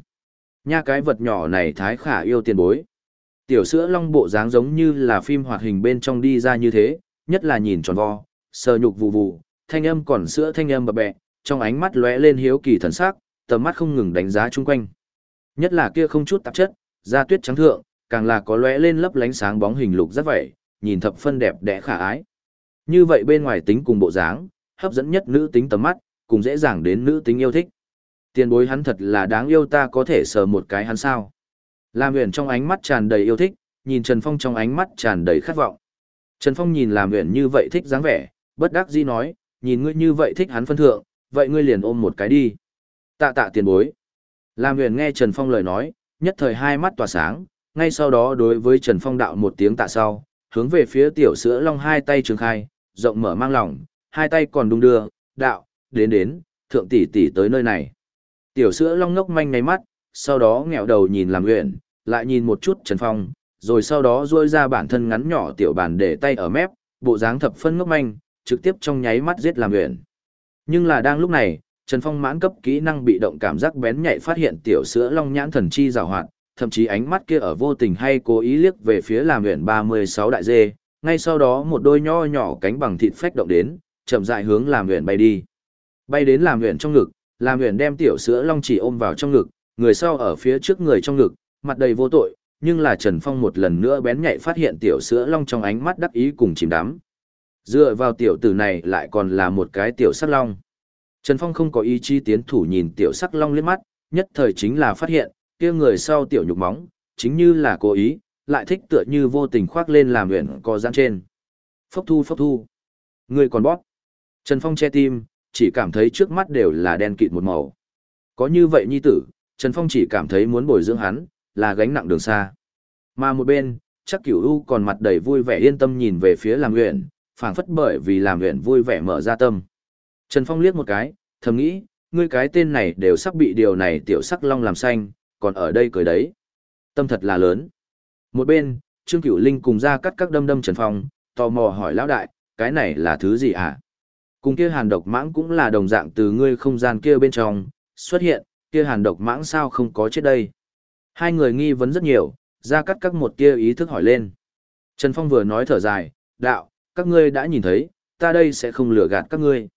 Speaker 1: Nha cái vật nhỏ này thái khả yêu tiền bối. Tiểu sữa long bộ dáng giống như là phim hoạt hình bên trong đi ra như thế, nhất là nhìn tròn vo, sờ nhục vụ vụ thanh âm còn sữa thanh âm bập bẹ, trong ánh mắt lóe lên hiếu kỳ thần sắc, tầm mắt không ngừng đánh giá chung quanh. Nhất là kia không chút tạp chất, da tuyết trắng thượng, càng là có lóe lên lấp lánh sáng bóng hình lục rất vậy, nhìn thập phân đẹp đẽ khả ái. Như vậy bên ngoài tính cùng bộ dáng, hấp dẫn nhất nữ tính tầm mắt, cùng dễ dàng đến nữ tính yêu thích. Tiền bối hắn thật là đáng yêu ta có thể sờ một cái hắn sao. Lam Uyển trong ánh mắt tràn đầy yêu thích, nhìn Trần Phong trong ánh mắt tràn đầy khát vọng. Trần Phong nhìn Lam Uyển như vậy thích dáng vẻ, bất đắc dĩ nói, nhìn ngươi như vậy thích hắn phân thượng, vậy ngươi liền ôm một cái đi. Tạ tạ tiền bối. Lam Uyển nghe Trần Phong lời nói, nhất thời hai mắt tỏa sáng, ngay sau đó đối với Trần Phong đạo một tiếng tạ sau, hướng về phía tiểu sữa long hai tay trường khai, rộng mở mang lòng, hai tay còn đung đưa, đạo, đến đến, thượng tỷ tỷ tới nơi này. Tiểu sữa long ngốc manh ngay mắt, sau đó nghẹo đầu nhìn làm nguyện, lại nhìn một chút Trần Phong, rồi sau đó duỗi ra bản thân ngắn nhỏ tiểu bàn để tay ở mép, bộ dáng thập phân ngốc manh, trực tiếp trong nháy mắt giết làm nguyện. Nhưng là đang lúc này, Trần Phong mãn cấp kỹ năng bị động cảm giác bén nhạy phát hiện tiểu sữa long nhãn thần chi rào hoạt, thậm chí ánh mắt kia ở vô tình hay cố ý liếc về phía làm nguyện 36 đại dê, ngay sau đó một đôi nho nhỏ cánh bằng thịt phách động đến, chậm rãi hướng làm nguyện bay đi. Bay đến làm nguyện trong ngực, làm nguyện đem tiểu sữa long chỉ ôm vào trong ngực, người sau ở phía trước người trong ngực, mặt đầy vô tội, nhưng là Trần Phong một lần nữa bén nhạy phát hiện tiểu sữa long trong ánh mắt đắc ý cùng chìm đắm. Dựa vào tiểu tử này lại còn là một cái tiểu sắc long. Trần Phong không có ý chí tiến thủ nhìn tiểu sắc long liếc mắt, nhất thời chính là phát hiện, kia người sau tiểu nhục móng, chính như là cố ý, lại thích tựa như vô tình khoác lên làm nguyện co giãn trên. Phốc thu phốc thu. Người còn bóp. Trần Phong che tim, chỉ cảm thấy trước mắt đều là đen kịt một màu. Có như vậy nhi tử, Trần Phong chỉ cảm thấy muốn bồi dưỡng hắn, là gánh nặng đường xa. Mà một bên, chắc cửu u còn mặt đầy vui vẻ yên tâm nhìn về phía làm nguyện, phảng phất bởi vì làm luyện vui vẻ mở ra tâm. Trần Phong liếc một cái, thầm nghĩ, ngươi cái tên này đều sắp bị điều này tiểu sắc long làm xanh, còn ở đây cười đấy. Tâm thật là lớn. Một bên, Trương Cửu Linh cùng ra cắt các đâm đâm Trần Phong, tò mò hỏi lão đại, cái này là thứ gì à? Cùng kia hàn độc mãng cũng là đồng dạng từ ngươi không gian kia bên trong, xuất hiện, kia hàn độc mãng sao không có chết đây? Hai người nghi vấn rất nhiều, ra cắt các một kia ý thức hỏi lên. Trần Phong vừa nói thở dài, đạo, các ngươi đã nhìn thấy, ta đây sẽ không lừa gạt các ngươi.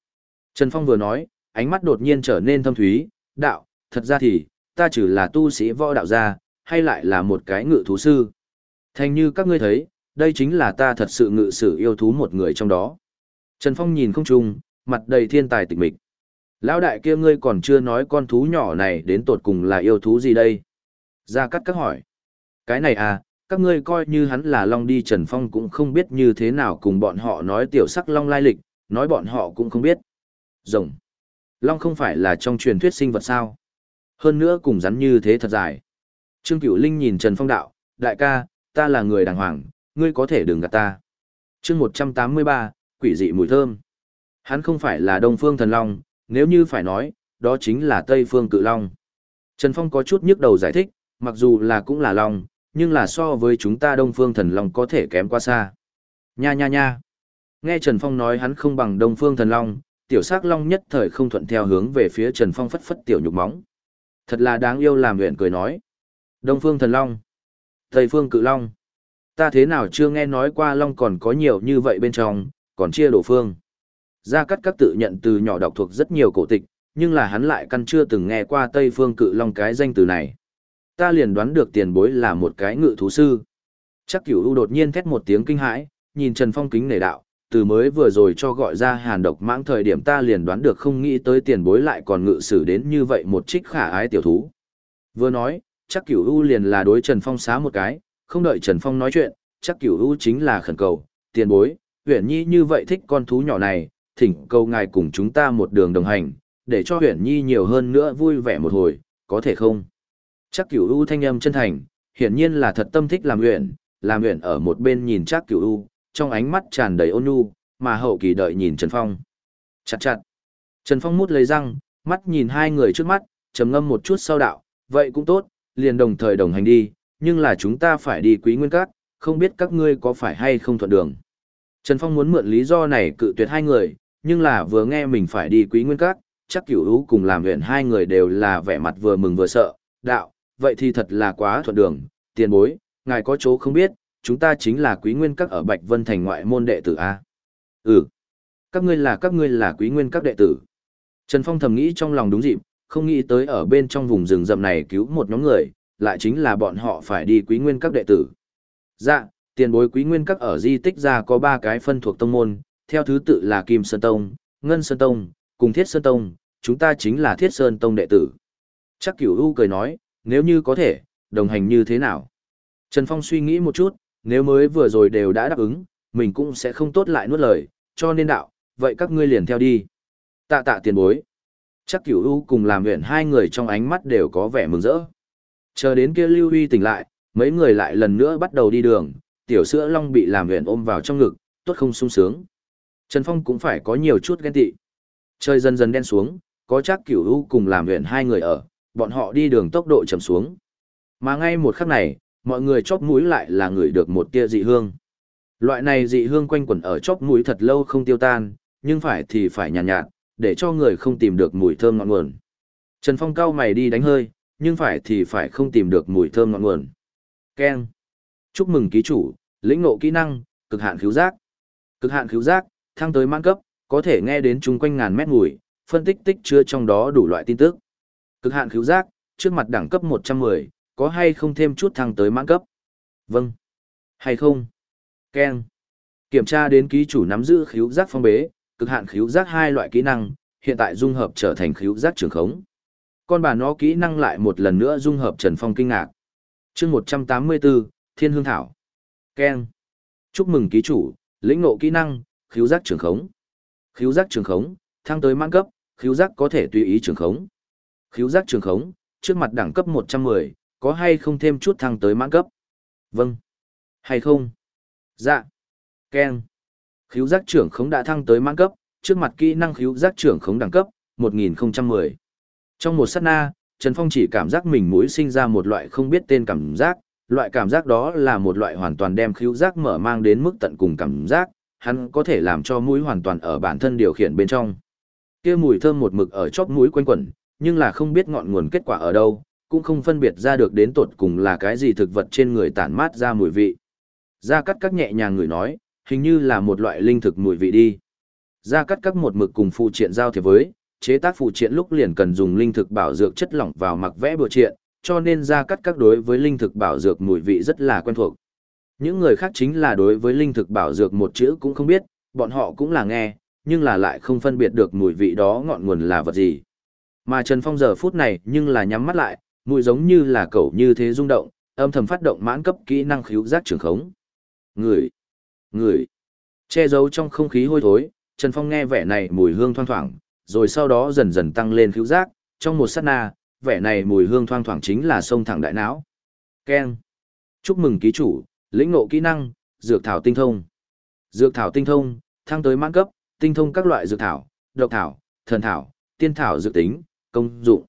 Speaker 1: Trần Phong vừa nói, ánh mắt đột nhiên trở nên thâm thúy, đạo, thật ra thì, ta chỉ là tu sĩ võ đạo gia, hay lại là một cái ngự thú sư. Thành như các ngươi thấy, đây chính là ta thật sự ngự sử yêu thú một người trong đó. Trần Phong nhìn không trung, mặt đầy thiên tài tịch mịch. Lão đại kia ngươi còn chưa nói con thú nhỏ này đến tột cùng là yêu thú gì đây? Gia Cát các hỏi. Cái này à, các ngươi coi như hắn là Long đi Trần Phong cũng không biết như thế nào cùng bọn họ nói tiểu sắc Long lai lịch, nói bọn họ cũng không biết. Rồng. Long không phải là trong truyền thuyết sinh vật sao? Hơn nữa cùng rắn như thế thật dài. Trương Cửu Linh nhìn Trần Phong đạo, đại ca, ta là người đàng hoàng, ngươi có thể đừng gạt ta. chương 183, quỷ dị mùi thơm. Hắn không phải là Đông Phương Thần Long, nếu như phải nói, đó chính là Tây Phương Cự Long. Trần Phong có chút nhức đầu giải thích, mặc dù là cũng là Long, nhưng là so với chúng ta Đông Phương Thần Long có thể kém quá xa. Nha nha nha. Nghe Trần Phong nói hắn không bằng Đông Phương Thần Long, tiểu sắc Long nhất thời không thuận theo hướng về phía Trần Phong phất phất tiểu nhục móng. Thật là đáng yêu làm luyện cười nói. Đông Phương Thần Long. Tây Phương Cự Long. Ta thế nào chưa nghe nói qua Long còn có nhiều như vậy bên trong, còn chia đổ phương. Gia Cát Các tự nhận từ nhỏ đọc thuộc rất nhiều cổ tịch, nhưng là hắn lại căn chưa từng nghe qua Tây Phương Cự Long cái danh từ này. Ta liền đoán được tiền bối là một cái ngự thú sư. Chắc cửu u đột nhiên thét một tiếng kinh hãi, nhìn Trần Phong kính nể đạo, từ mới vừa rồi cho gọi ra hàn độc mãng thời điểm ta liền đoán được không nghĩ tới tiền bối lại còn ngự sử đến như vậy một trích khả ái tiểu thú. Vừa nói, chắc cửu u liền là đối Trần Phong xá một cái, không đợi Trần Phong nói chuyện, chắc cửu u chính là khẩn cầu, tiền bối, huyện nhi như vậy thích con thú nhỏ này, thỉnh cầu ngài cùng chúng ta một đường đồng hành, để cho huyện nhi nhiều hơn nữa vui vẻ một hồi, có thể không? Chắc cửu u thanh âm chân thành, hiển nhiên là thật tâm thích làm nguyện, làm nguyện ở một bên nhìn chắc cửu u, trong ánh mắt tràn đầy ôn nhu, mà hậu kỳ đợi nhìn Trần Phong. Chặt chặt. Trần Phong mút lấy răng, mắt nhìn hai người trước mắt, trầm ngâm một chút sau đạo, vậy cũng tốt, liền đồng thời đồng hành đi, nhưng là chúng ta phải đi quý nguyên các, không biết các ngươi có phải hay không thuận đường. Trần Phong muốn mượn lý do này cự tuyệt hai người, nhưng là vừa nghe mình phải đi quý nguyên các, chắc cửu hữu cùng làm huyện hai người đều là vẻ mặt vừa mừng vừa sợ, đạo, vậy thì thật là quá thuận đường, tiền bối, ngài có chỗ không biết, chúng ta chính là quý nguyên các ở Bạch Vân Thành ngoại môn đệ tử A. Ừ, các ngươi là các ngươi là quý nguyên các đệ tử. Trần Phong thầm nghĩ trong lòng đúng dịp, không nghĩ tới ở bên trong vùng rừng rậm này cứu một nhóm người, lại chính là bọn họ phải đi quý nguyên các đệ tử. Dạ, tiền bối quý nguyên các ở di tích ra có ba cái phân thuộc tông môn, theo thứ tự là Kim Sơn Tông, Ngân Sơn Tông, cùng Thiết Sơn Tông, chúng ta chính là Thiết Sơn Tông đệ tử. Chắc cửu u cười nói, nếu như có thể, đồng hành như thế nào? Trần Phong suy nghĩ một chút, nếu mới vừa rồi đều đã đáp ứng, mình cũng sẽ không tốt lại nuốt lời, cho nên đạo, vậy các ngươi liền theo đi. Tạ tạ tiền bối. Chắc cửu u cùng làm huyện hai người trong ánh mắt đều có vẻ mừng rỡ. Chờ đến kia Lưu Huy tỉnh lại, mấy người lại lần nữa bắt đầu đi đường, tiểu sữa long bị làm huyện ôm vào trong ngực, tốt không sung sướng. Trần Phong cũng phải có nhiều chút ghen tị. Trời dần dần đen xuống, có chắc cửu u cùng làm huyện hai người ở, bọn họ đi đường tốc độ chậm xuống. Mà ngay một khắc này, mọi người chóp mũi lại là người được một tia dị hương. Loại này dị hương quanh quẩn ở chóp mũi thật lâu không tiêu tan, nhưng phải thì phải nhàn nhạt, nhạt, để cho người không tìm được mùi thơm ngọn nguồn. Trần Phong cao mày đi đánh hơi, nhưng phải thì phải không tìm được mùi thơm ngọn nguồn. Ken. Chúc mừng ký chủ, lĩnh ngộ kỹ năng, cực hạn khiếu giác. Cực hạn khiếu giác, thăng tới mãn cấp, có thể nghe đến chung quanh ngàn mét mùi, phân tích tích chứa trong đó đủ loại tin tức. Cực hạn khiếu giác, trước mặt đẳng cấp 110, có hay không thêm chút thăng tới mãn cấp? Vâng. Hay không? Ken. Kiểm tra đến ký chủ nắm giữ khiếu giác phong bế, cực hạn khiếu giác hai loại kỹ năng, hiện tại dung hợp trở thành khiếu giác trường khống. Con bà nó kỹ năng lại một lần nữa dung hợp Trần Phong kinh ngạc. chương 184, Thiên Hương Thảo. Ken. Chúc mừng ký chủ, lĩnh ngộ kỹ năng, khiếu giác trường khống. Khiếu giác trường khống, thăng tới mãn cấp, khiếu giác có thể tùy ý trường khống. Khiếu giác trường khống, trước mặt đẳng cấp 110, có hay không thêm chút thăng tới mãn cấp? Vâng. Hay không? Dạ. Ken. Khiếu giác trưởng khống đã thăng tới mãn cấp, trước mặt kỹ năng khiếu giác trưởng khống đẳng cấp, 1010. Trong một sát na, Trần Phong chỉ cảm giác mình mũi sinh ra một loại không biết tên cảm giác, loại cảm giác đó là một loại hoàn toàn đem khiếu giác mở mang đến mức tận cùng cảm giác, hắn có thể làm cho mũi hoàn toàn ở bản thân điều khiển bên trong. Kia mùi thơm một mực ở chóp mũi quanh quẩn, nhưng là không biết ngọn nguồn kết quả ở đâu, cũng không phân biệt ra được đến tột cùng là cái gì thực vật trên người tản mát ra mùi vị. Gia cắt các nhẹ nhàng người nói, hình như là một loại linh thực mùi vị đi. Gia cắt các một mực cùng phụ triện giao thiệp với, chế tác phụ triện lúc liền cần dùng linh thực bảo dược chất lỏng vào mặc vẽ bừa triện, cho nên gia cắt các đối với linh thực bảo dược mùi vị rất là quen thuộc. Những người khác chính là đối với linh thực bảo dược một chữ cũng không biết, bọn họ cũng là nghe, nhưng là lại không phân biệt được mùi vị đó ngọn nguồn là vật gì. Mà Trần Phong giờ phút này nhưng là nhắm mắt lại, mũi giống như là cẩu như thế rung động, âm thầm phát động mãn cấp kỹ năng khíu giác trường khống. Người, người, che giấu trong không khí hôi thối, Trần Phong nghe vẻ này mùi hương thoang thoảng, rồi sau đó dần dần tăng lên khíu giác, trong một sát na, vẻ này mùi hương thoang thoảng chính là sông thẳng đại não. Ken. Chúc mừng ký chủ, lĩnh ngộ kỹ năng, dược thảo tinh thông. Dược thảo tinh thông, thăng tới mãn cấp, tinh thông các loại dược thảo, độc thảo, thần thảo, tiên thảo dược tính, công dụng.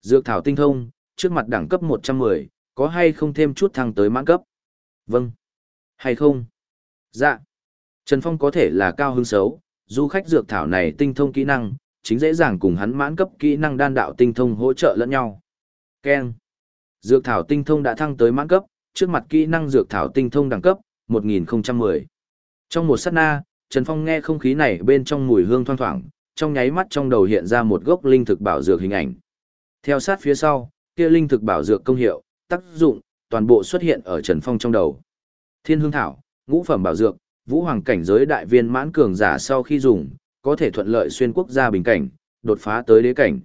Speaker 1: Dược thảo tinh thông, trước mặt đẳng cấp 110, có hay không thêm chút thăng tới mãn cấp? Vâng. Hay không? Dạ. Trần Phong có thể là cao hứng xấu, du khách dược thảo này tinh thông kỹ năng, chính dễ dàng cùng hắn mãn cấp kỹ năng đan đạo tinh thông hỗ trợ lẫn nhau. Ken. Dược thảo tinh thông đã thăng tới mãn cấp, trước mặt kỹ năng dược thảo tinh thông đẳng cấp, 1010. Trong một sát na, Trần Phong nghe không khí này bên trong mùi hương thoang thoảng, trong nháy mắt trong đầu hiện ra một gốc linh thực bảo dược hình ảnh. Theo sát phía sau, kia linh thực bảo dược công hiệu, tác dụng, toàn bộ xuất hiện ở Trần Phong trong đầu. Thiên hương thảo, ngũ phẩm bảo dược, vũ hoàng cảnh giới đại viên mãn cường giả sau khi dùng, có thể thuận lợi xuyên quốc gia bình cảnh, đột phá tới đế cảnh.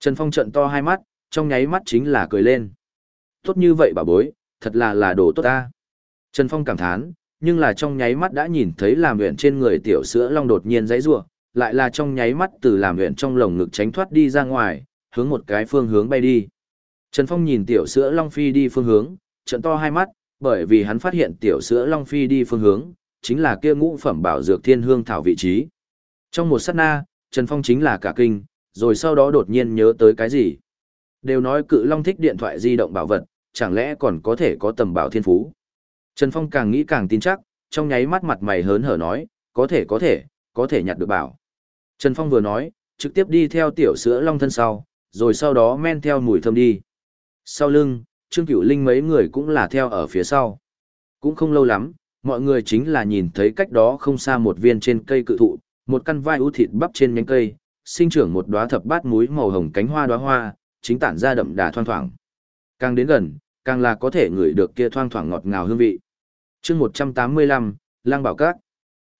Speaker 1: Trần Phong trận to hai mắt, trong nháy mắt chính là cười lên. Tốt như vậy bà bối, thật là là đồ tốt ta. Trần Phong cảm thán, nhưng là trong nháy mắt đã nhìn thấy làm luyện trên người tiểu sữa long đột nhiên giãy giụa, lại là trong nháy mắt từ làm luyện trong lồng ngực tránh thoát đi ra ngoài, hướng một cái phương hướng bay đi. Trần Phong nhìn tiểu sữa long phi đi phương hướng, trận to hai mắt, bởi vì hắn phát hiện tiểu sữa long phi đi phương hướng, chính là kia ngũ phẩm bảo dược thiên hương thảo vị trí. Trong một sát na, Trần Phong chính là cả kinh, rồi sau đó đột nhiên nhớ tới cái gì. Đều nói cự long thích điện thoại di động bảo vật, chẳng lẽ còn có thể có tầm bảo thiên phú. Trần Phong càng nghĩ càng tin chắc, trong nháy mắt mặt mày hớn hở nói, có thể có thể, có thể nhặt được bảo. Trần Phong vừa nói, trực tiếp đi theo tiểu sữa long thân sau, rồi sau đó men theo mùi thơm đi. Sau lưng, Trương Cửu Linh mấy người cũng là theo ở phía sau. Cũng không lâu lắm, mọi người chính là nhìn thấy cách đó không xa một viên trên cây cự thụ, một căn vai ú thịt bắp trên nhánh cây, sinh trưởng một đóa thập bát múi màu hồng cánh hoa đóa hoa, chính tản ra đậm đà thoang thoảng. Càng đến gần, càng là có thể ngửi được kia thoang thoảng ngọt ngào hương vị. Chương 185, Lang Bảo Các.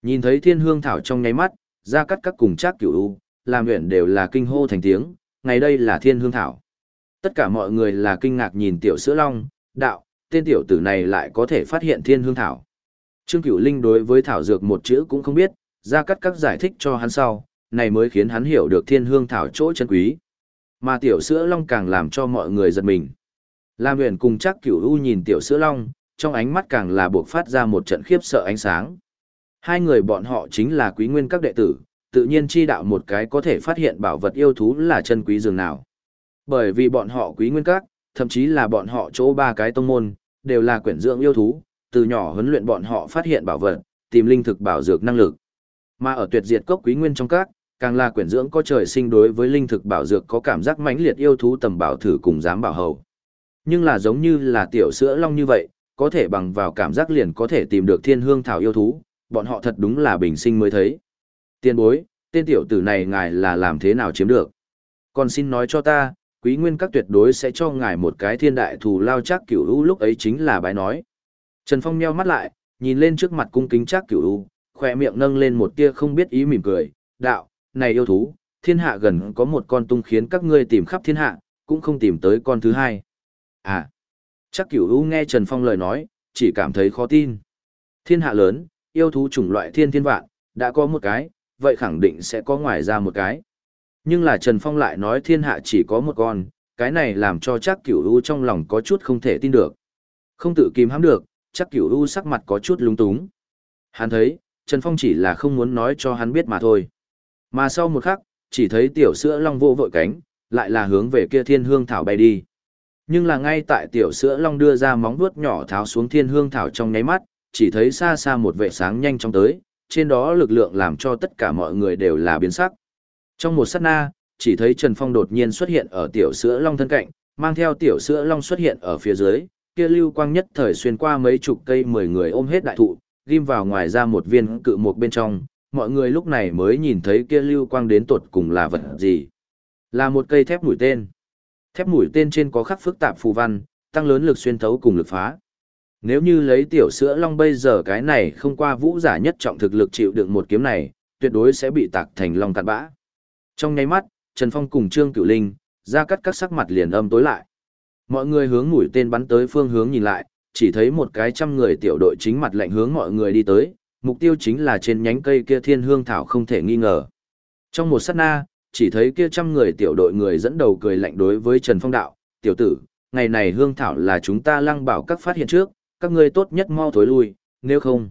Speaker 1: Nhìn thấy thiên hương thảo trong nháy mắt, ra cắt các cùng chắc cửu u, làm luyện đều là kinh hô thành tiếng, ngày đây là thiên hương thảo. Tất cả mọi người là kinh ngạc nhìn tiểu sữa long, đạo, tên tiểu tử này lại có thể phát hiện thiên hương thảo. Trương Cửu Linh đối với thảo dược một chữ cũng không biết, ra cắt các giải thích cho hắn sau, này mới khiến hắn hiểu được thiên hương thảo chỗ chân quý. Mà tiểu sữa long càng làm cho mọi người giật mình. Lam Huyền cùng chắc Cửu U nhìn tiểu sữa long, trong ánh mắt càng là buộc phát ra một trận khiếp sợ ánh sáng. Hai người bọn họ chính là quý nguyên các đệ tử, tự nhiên chi đạo một cái có thể phát hiện bảo vật yêu thú là chân quý dường nào. Bởi vì bọn họ quý nguyên các, thậm chí là bọn họ chỗ ba cái tông môn, đều là quyển dưỡng yêu thú, từ nhỏ huấn luyện bọn họ phát hiện bảo vật, tìm linh thực bảo dược năng lực. Mà ở tuyệt diệt cốc quý nguyên trong các, càng là quyển dưỡng có trời sinh đối với linh thực bảo dược có cảm giác mãnh liệt yêu thú tầm bảo thử cùng dám bảo hầu. Nhưng là giống như là tiểu sữa long như vậy, có thể bằng vào cảm giác liền có thể tìm được thiên hương thảo yêu thú, bọn họ thật đúng là bình sinh mới thấy. Tiên bối, tên tiểu tử này ngài là làm thế nào chiếm được? Còn xin nói cho ta, quý nguyên các tuyệt đối sẽ cho ngài một cái thiên đại thù lao chắc cửu u lúc ấy chính là bái nói. Trần Phong nheo mắt lại, nhìn lên trước mặt cung kính chắc cửu u, khỏe miệng nâng lên một tia không biết ý mỉm cười, đạo, này yêu thú, thiên hạ gần có một con tung khiến các ngươi tìm khắp thiên hạ, cũng không tìm tới con thứ hai. À, chắc cửu u nghe Trần Phong lời nói, chỉ cảm thấy khó tin. Thiên hạ lớn, yêu thú chủng loại thiên thiên vạn, đã có một cái, vậy khẳng định sẽ có ngoài ra một cái. Nhưng là Trần Phong lại nói thiên hạ chỉ có một con, cái này làm cho chắc cửu u trong lòng có chút không thể tin được. Không tự kìm hãm được, chắc cửu u sắc mặt có chút lung túng. Hắn thấy, Trần Phong chỉ là không muốn nói cho hắn biết mà thôi. Mà sau một khắc, chỉ thấy tiểu sữa long vô vội cánh, lại là hướng về kia thiên hương thảo bay đi. Nhưng là ngay tại tiểu sữa long đưa ra móng vuốt nhỏ tháo xuống thiên hương thảo trong nháy mắt, chỉ thấy xa xa một vệ sáng nhanh chóng tới, trên đó lực lượng làm cho tất cả mọi người đều là biến sắc. Trong một sát na, chỉ thấy Trần Phong đột nhiên xuất hiện ở tiểu sữa long thân cạnh, mang theo tiểu sữa long xuất hiện ở phía dưới, kia lưu quang nhất thời xuyên qua mấy chục cây mười người ôm hết đại thụ, ghim vào ngoài ra một viên cự mục bên trong, mọi người lúc này mới nhìn thấy kia lưu quang đến tột cùng là vật gì. Là một cây thép mũi tên. Thép mũi tên trên có khắc phức tạp phù văn, tăng lớn lực xuyên thấu cùng lực phá. Nếu như lấy tiểu sữa long bây giờ cái này không qua vũ giả nhất trọng thực lực chịu đựng một kiếm này, tuyệt đối sẽ bị tạc thành long cạn bã. Trong nháy mắt, Trần Phong cùng Trương Cửu Linh, ra cắt các sắc mặt liền âm tối lại. Mọi người hướng mũi tên bắn tới phương hướng nhìn lại, chỉ thấy một cái trăm người tiểu đội chính mặt lạnh hướng mọi người đi tới, mục tiêu chính là trên nhánh cây kia thiên hương thảo không thể nghi ngờ. Trong một sát na, chỉ thấy kia trăm người tiểu đội người dẫn đầu cười lạnh đối với Trần Phong đạo, tiểu tử, ngày này hương thảo là chúng ta lăng bảo các phát hiện trước, các ngươi tốt nhất mau thối lui, nếu không.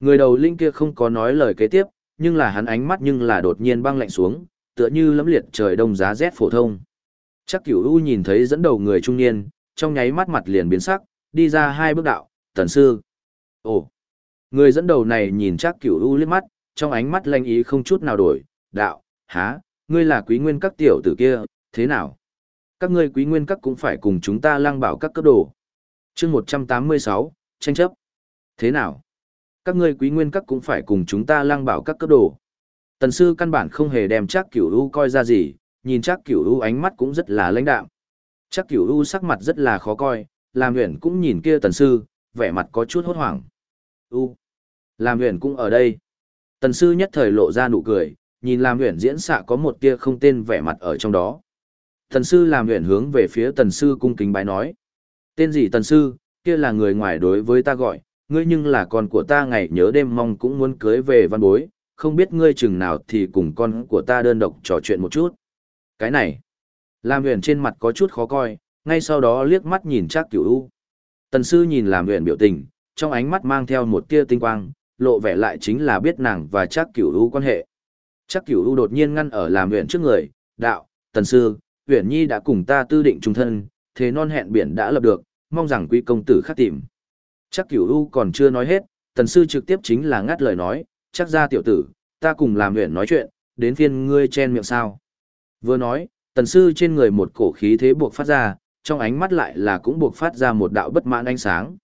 Speaker 1: Người đầu linh kia không có nói lời kế tiếp, nhưng là hắn ánh mắt nhưng là đột nhiên băng lạnh xuống, tựa như lẫm liệt trời đông giá rét phổ thông. Chắc cửu u nhìn thấy dẫn đầu người trung niên, trong nháy mắt mặt liền biến sắc, đi ra hai bước đạo, tần sư. Ồ, người dẫn đầu này nhìn chắc cửu u liếc mắt, trong ánh mắt lanh ý không chút nào đổi, đạo, há, ngươi là quý nguyên các tiểu tử kia, thế nào? Các ngươi quý nguyên các cũng phải cùng chúng ta lang bảo các cấp đồ chương 186, tranh chấp. Thế nào? Các ngươi quý nguyên các cũng phải cùng chúng ta lang bảo các cấp đồ. Tần sư căn bản không hề đem chắc cửu u coi ra gì, nhìn chắc cửu u ánh mắt cũng rất là lãnh đạm. Chắc cửu u sắc mặt rất là khó coi, làm nguyện cũng nhìn kia tần sư, vẻ mặt có chút hốt hoảng. U, làm nguyện cũng ở đây. Tần sư nhất thời lộ ra nụ cười, nhìn làm nguyện diễn xạ có một tia không tên vẻ mặt ở trong đó. Tần sư làm nguyện hướng về phía tần sư cung kính bái nói. Tên gì tần sư, kia là người ngoài đối với ta gọi, ngươi nhưng là con của ta ngày nhớ đêm mong cũng muốn cưới về văn bối, không biết ngươi chừng nào thì cùng con của ta đơn độc trò chuyện một chút. Cái này, Lam Huyền trên mặt có chút khó coi, ngay sau đó liếc mắt nhìn Trác Cửu U. Tần sư nhìn Lam Huyền biểu tình, trong ánh mắt mang theo một tia tinh quang, lộ vẻ lại chính là biết nàng và Trác Cửu U quan hệ. Trác Cửu U đột nhiên ngăn ở Lam Huyền trước người, "Đạo, Tần sư, Huyền Nhi đã cùng ta tư định trung thân, thế non hẹn biển đã lập được, mong rằng quý công tử khắc tìm." chắc Cửu U còn chưa nói hết, Tần sư trực tiếp chính là ngắt lời nói, "Chắc ra tiểu tử, ta cùng làm nguyện nói chuyện, đến phiên ngươi chen miệng sao?" Vừa nói, tần sư trên người một cổ khí thế buộc phát ra, trong ánh mắt lại là cũng buộc phát ra một đạo bất mãn ánh sáng.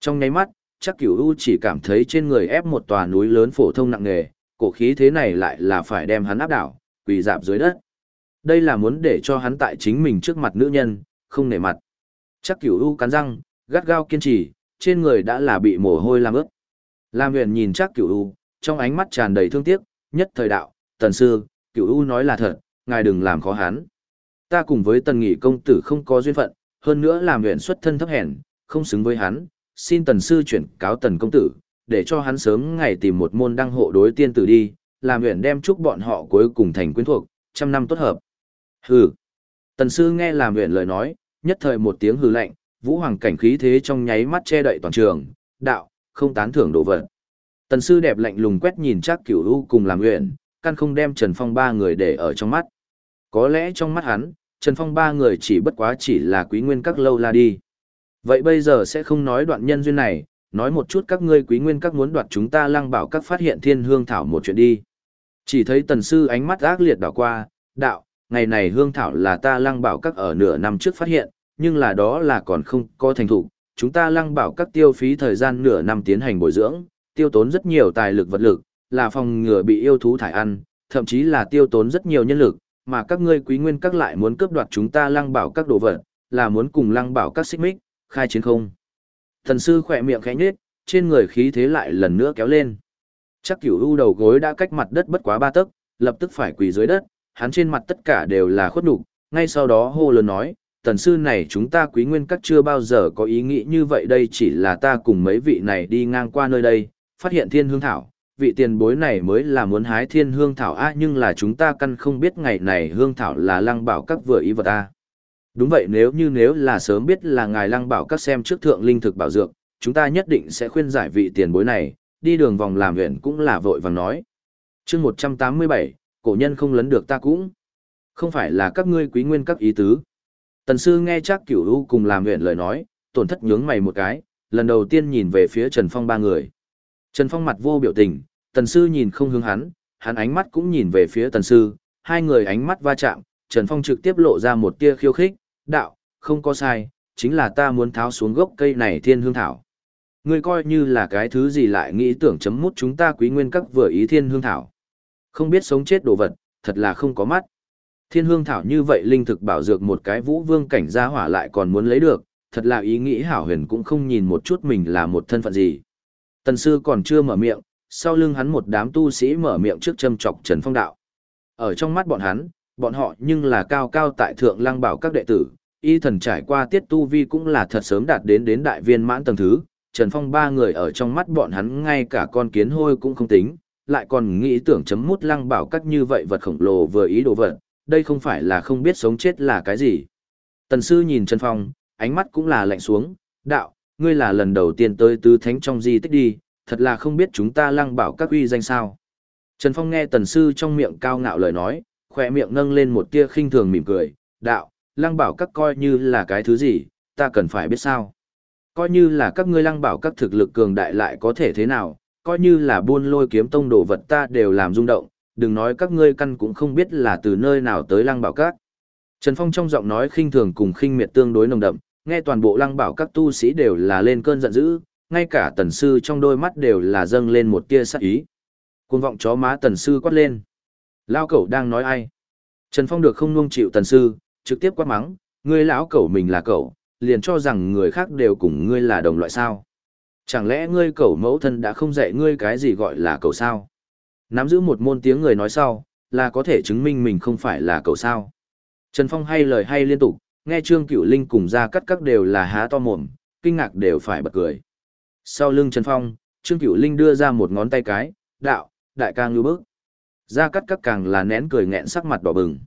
Speaker 1: Trong nháy mắt, chắc cửu u chỉ cảm thấy trên người ép một tòa núi lớn phổ thông nặng nề, cổ khí thế này lại là phải đem hắn áp đảo, quỳ dạp dưới đất. Đây là muốn để cho hắn tại chính mình trước mặt nữ nhân, không nể mặt. Chắc cửu u cắn răng, gắt gao kiên trì, trên người đã là bị mồ hôi làm ướt. Lam huyền nhìn chắc cửu u, trong ánh mắt tràn đầy thương tiếc, nhất thời đạo, tần sư, cửu u nói là thật, ngài đừng làm khó hắn. Ta cùng với tần nghị công tử không có duyên phận, hơn nữa làm nguyện xuất thân thấp hèn, không xứng với hắn, xin tần sư chuyển cáo tần công tử, để cho hắn sớm ngày tìm một môn đăng hộ đối tiên tử đi, làm nguyện đem chúc bọn họ cuối cùng thành quyến thuộc, trăm năm tốt hợp. Hừ. Tần sư nghe làm nguyện lời nói, nhất thời một tiếng hư lạnh, vũ hoàng cảnh khí thế trong nháy mắt che đậy toàn trường, đạo, không tán thưởng đồ vật. Tần sư đẹp lạnh lùng quét nhìn chắc cửu u cùng làm nguyện, căn không đem Trần Phong ba người để ở trong mắt. Có lẽ trong mắt hắn, Trần Phong ba người chỉ bất quá chỉ là quý nguyên các lâu la đi. Vậy bây giờ sẽ không nói đoạn nhân duyên này, nói một chút các ngươi quý nguyên các muốn đoạt chúng ta lăng bảo các phát hiện thiên hương thảo một chuyện đi. Chỉ thấy tần sư ánh mắt ác liệt đảo qua, đạo, ngày này hương thảo là ta lăng bảo các ở nửa năm trước phát hiện, nhưng là đó là còn không có thành thủ. Chúng ta lăng bảo các tiêu phí thời gian nửa năm tiến hành bồi dưỡng, tiêu tốn rất nhiều tài lực vật lực, là phòng ngừa bị yêu thú thải ăn, thậm chí là tiêu tốn rất nhiều nhân lực, mà các ngươi quý nguyên các lại muốn cướp đoạt chúng ta lăng bảo các đồ vật, là muốn cùng lăng bảo các xích mích, khai chiến không. Thần sư khỏe miệng khẽ nhếch, trên người khí thế lại lần nữa kéo lên. Chắc cửu u đầu gối đã cách mặt đất bất quá ba tấc, lập tức phải quỳ dưới đất, hắn trên mặt tất cả đều là khuất nhục, ngay sau đó hô lớn nói, tần sư này chúng ta quý nguyên các chưa bao giờ có ý nghĩ như vậy đây chỉ là ta cùng mấy vị này đi ngang qua nơi đây, phát hiện thiên hương thảo, vị tiền bối này mới là muốn hái thiên hương thảo a nhưng là chúng ta căn không biết ngày này hương thảo là lăng bảo các vừa ý vật a. Đúng vậy nếu như nếu là sớm biết là ngài lăng bảo các xem trước thượng linh thực bảo dược, chúng ta nhất định sẽ khuyên giải vị tiền bối này, đi đường vòng làm huyện cũng là vội vàng nói. chương một trăm tám mươi bảy cổ nhân không lấn được ta cũng. Không phải là các ngươi quý nguyên các ý tứ. Tần sư nghe chắc cửu u cùng làm nguyện lời nói, tổn thất nhướng mày một cái, lần đầu tiên nhìn về phía Trần Phong ba người. Trần Phong mặt vô biểu tình, tần sư nhìn không hướng hắn, hắn ánh mắt cũng nhìn về phía tần sư, hai người ánh mắt va chạm, Trần Phong trực tiếp lộ ra một tia khiêu khích, đạo, không có sai, chính là ta muốn tháo xuống gốc cây này thiên hương thảo. Ngươi coi như là cái thứ gì lại nghĩ tưởng chấm mút chúng ta quý nguyên các vừa ý thiên hương thảo. Không biết sống chết đồ vật, thật là không có mắt. Thiên hương thảo như vậy linh thực bảo dược một cái vũ vương cảnh gia hỏa lại còn muốn lấy được, thật là ý nghĩ hảo huyền cũng không nhìn một chút mình là một thân phận gì. Tần sư còn chưa mở miệng, sau lưng hắn một đám tu sĩ mở miệng trước châm chọc Trần Phong đạo. Ở trong mắt bọn hắn, bọn họ nhưng là cao cao tại thượng lăng bảo các đệ tử, y thần trải qua tiết tu vi cũng là thật sớm đạt đến đến đại viên mãn tầng thứ, Trần Phong ba người ở trong mắt bọn hắn ngay cả con kiến hôi cũng không tính, lại còn nghĩ tưởng chấm mút lăng bảo các như vậy vật khổng lồ vừa ý đồ vật, đây không phải là không biết sống chết là cái gì. Tần sư nhìn Trần Phong, ánh mắt cũng là lạnh xuống, đạo, ngươi là lần đầu tiên tới tứ thánh trong di tích đi, thật là không biết chúng ta lăng bảo các uy danh sao. Trần Phong nghe tần sư trong miệng cao ngạo lời nói, khỏe miệng nâng lên một tia khinh thường mỉm cười, đạo, lăng bảo các coi như là cái thứ gì, ta cần phải biết sao. Coi như là các ngươi lăng bảo các thực lực cường đại lại có thể thế nào, coi như là buôn lôi kiếm tông đồ vật ta đều làm rung động, đừng nói các ngươi căn cũng không biết là từ nơi nào tới lăng bảo các. Trần Phong trong giọng nói khinh thường cùng khinh miệt tương đối nồng đậm, nghe toàn bộ lăng bảo các tu sĩ đều là lên cơn giận dữ, ngay cả tần sư trong đôi mắt đều là dâng lên một tia sắc ý. Cuồng vọng chó má tần sư quát lên. Lao cẩu đang nói ai? Trần Phong được không nuông chịu tần sư, trực tiếp quát mắng, ngươi lão cẩu mình là cẩu, liền cho rằng người khác đều cùng ngươi là đồng loại sao. Chẳng lẽ ngươi cẩu mẫu thân đã không dạy ngươi cái gì gọi là cẩu sao? Nắm giữ một môn tiếng người nói sau, là có thể chứng minh mình không phải là cậu sao. Trần Phong hay lời hay liên tục, nghe Trương Cửu Linh cùng ra cắt các đều là há to mồm, kinh ngạc đều phải bật cười. Sau lưng Trần Phong, Trương Cửu Linh đưa ra một ngón tay cái, đạo, đại ca ngư bức. Ra cắt các càng là nén cười nghẹn sắc mặt đỏ bừng.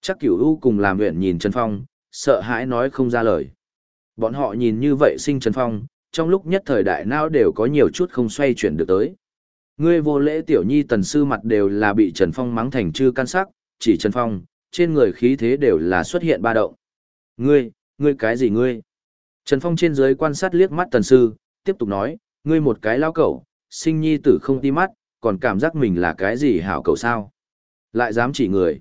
Speaker 1: Chắc Cửu U cùng làm nguyện nhìn Trần Phong, sợ hãi nói không ra lời. Bọn họ nhìn như vậy sinh Trần Phong, trong lúc nhất thời đại não đều có nhiều chút không xoay chuyển được tới. Ngươi vô lễ tiểu nhi tần sư mặt đều là bị Trần Phong mắng thành chư căn sắc, chỉ Trần Phong, trên người khí thế đều là xuất hiện ba động. Ngươi, ngươi cái gì ngươi? Trần Phong trên dưới quan sát liếc mắt tần sư, tiếp tục nói, ngươi một cái lao cẩu, sinh nhi tử không ti mắt, còn cảm giác mình là cái gì hảo cẩu sao? Lại dám chỉ người.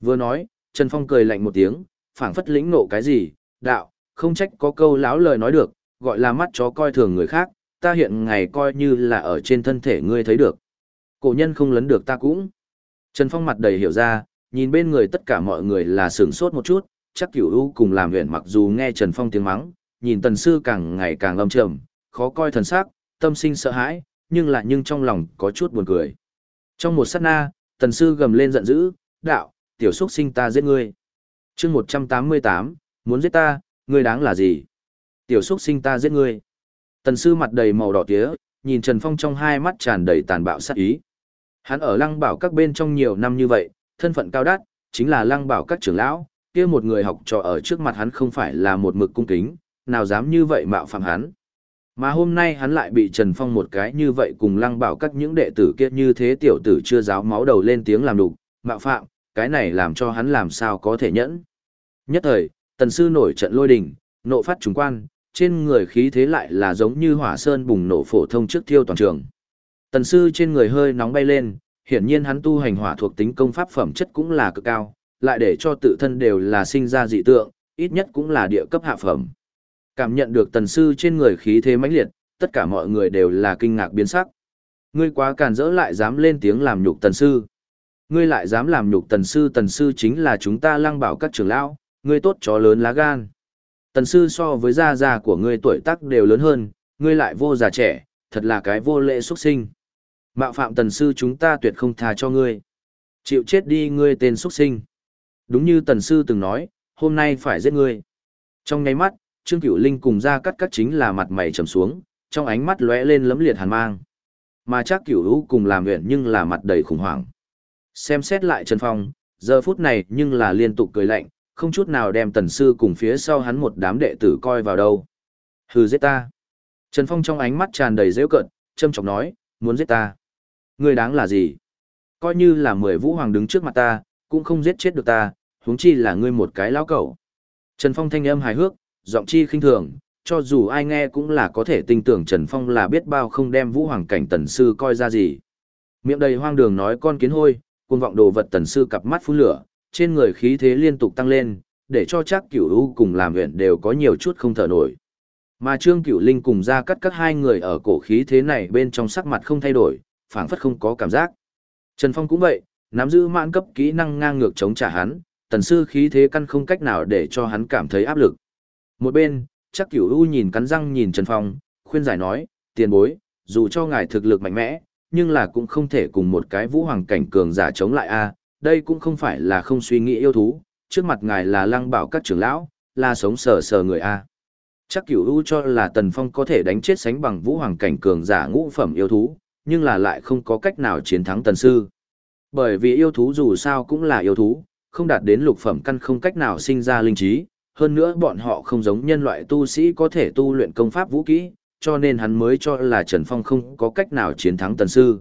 Speaker 1: Vừa nói, Trần Phong cười lạnh một tiếng, phảng phất lĩnh nộ cái gì, đạo, không trách có câu láo lời nói được, gọi là mắt chó coi thường người khác, ta hiện ngày coi như là ở trên thân thể ngươi thấy được. Cổ nhân không lấn được ta cũng. Trần Phong mặt đầy hiểu ra, nhìn bên người tất cả mọi người là sửng sốt một chút, chắc cửu u cùng làm huyện mặc dù nghe Trần Phong tiếng mắng, nhìn tần sư càng ngày càng âm trầm, khó coi thần sắc, tâm sinh sợ hãi, nhưng lại nhưng trong lòng có chút buồn cười. Trong một sát na, tần sư gầm lên giận dữ, đạo, tiểu xuất sinh ta giết ngươi. chương 188, muốn giết ta, ngươi đáng là gì? Tiểu xuất sinh ta giết ngươi. Tần sư mặt đầy màu đỏ tía, nhìn Trần Phong trong hai mắt tràn đầy tàn bạo sát ý. Hắn ở lăng bảo các bên trong nhiều năm như vậy, thân phận cao đắt, chính là lăng bảo các trưởng lão, kia một người học trò ở trước mặt hắn không phải là một mực cung kính, nào dám như vậy mạo phạm hắn. Mà hôm nay hắn lại bị Trần Phong một cái như vậy cùng lăng bảo các những đệ tử kia như thế tiểu tử chưa giáo máu đầu lên tiếng làm đục, mạo phạm, cái này làm cho hắn làm sao có thể nhẫn. Nhất thời, tần sư nổi trận lôi đình, nộ phát trùng quan, trên người khí thế lại là giống như hỏa sơn bùng nổ phổ thông trước thiêu toàn trường. Tần sư trên người hơi nóng bay lên, hiển nhiên hắn tu hành hỏa thuộc tính công pháp phẩm chất cũng là cực cao, lại để cho tự thân đều là sinh ra dị tượng, ít nhất cũng là địa cấp hạ phẩm. Cảm nhận được tần sư trên người khí thế mãnh liệt, tất cả mọi người đều là kinh ngạc biến sắc. Ngươi quá càn rỡ lại dám lên tiếng làm nhục tần sư. Ngươi lại dám làm nhục tần sư tần sư chính là chúng ta lăng bảo các trưởng lão, ngươi tốt chó lớn lá gan. Tần sư so với gia gia của ngươi tuổi tác đều lớn hơn, ngươi lại vô già trẻ, thật là cái vô lệ xuất sinh. Mạo phạm tần sư chúng ta tuyệt không tha cho ngươi. Chịu chết đi ngươi tên xuất sinh. Đúng như tần sư từng nói, hôm nay phải giết ngươi. Trong nháy mắt, Trương Cửu Linh cùng ra cắt cắt chính là mặt mày trầm xuống, trong ánh mắt lóe lên lấm liệt hàn mang. Mà chắc Cửu Hữu cùng làm nguyện nhưng là mặt đầy khủng hoảng. Xem xét lại Trần Phong, giờ phút này nhưng là liên tục cười lạnh, không chút nào đem tần sư cùng phía sau hắn một đám đệ tử coi vào đâu. Hừ giết ta. Trần Phong trong ánh mắt tràn đầy dễ cận, châm chọc nói, muốn giết ta. Ngươi đáng là gì? Coi như là mười vũ hoàng đứng trước mặt ta, cũng không giết chết được ta, huống chi là ngươi một cái lão cẩu. Trần Phong thanh âm hài hước, giọng chi khinh thường, cho dù ai nghe cũng là có thể tin tưởng Trần Phong là biết bao không đem vũ hoàng cảnh tần sư coi ra gì. Miệng đầy hoang đường nói con kiến hôi, cuồng vọng đồ vật tần sư cặp mắt phun lửa, trên người khí thế liên tục tăng lên, để cho chắc cửu u cùng làm huyện đều có nhiều chút không thở nổi. Mà Trương Cửu Linh cùng ra cắt các hai người ở cổ khí thế này bên trong sắc mặt không thay đổi, phảng phất không có cảm giác. Trần Phong cũng vậy, nắm giữ mãn cấp kỹ năng ngang ngược chống trả hắn, tần sư khí thế căn không cách nào để cho hắn cảm thấy áp lực. Một bên, chắc cửu u nhìn cắn răng nhìn Trần Phong, khuyên giải nói, tiền bối, dù cho ngài thực lực mạnh mẽ, nhưng là cũng không thể cùng một cái vũ hoàng cảnh cường giả chống lại a đây cũng không phải là không suy nghĩ yêu thú, trước mặt ngài là lăng bảo các trưởng lão, là sống sờ sờ người a Chắc cửu u cho là Tần Phong có thể đánh chết sánh bằng vũ hoàng cảnh cường giả ngũ phẩm yêu thú, nhưng là lại không có cách nào chiến thắng Tần Sư. Bởi vì yêu thú dù sao cũng là yêu thú, không đạt đến lục phẩm căn không cách nào sinh ra linh trí, hơn nữa bọn họ không giống nhân loại tu sĩ có thể tu luyện công pháp vũ kỹ, cho nên hắn mới cho là Trần Phong không có cách nào chiến thắng Tần Sư.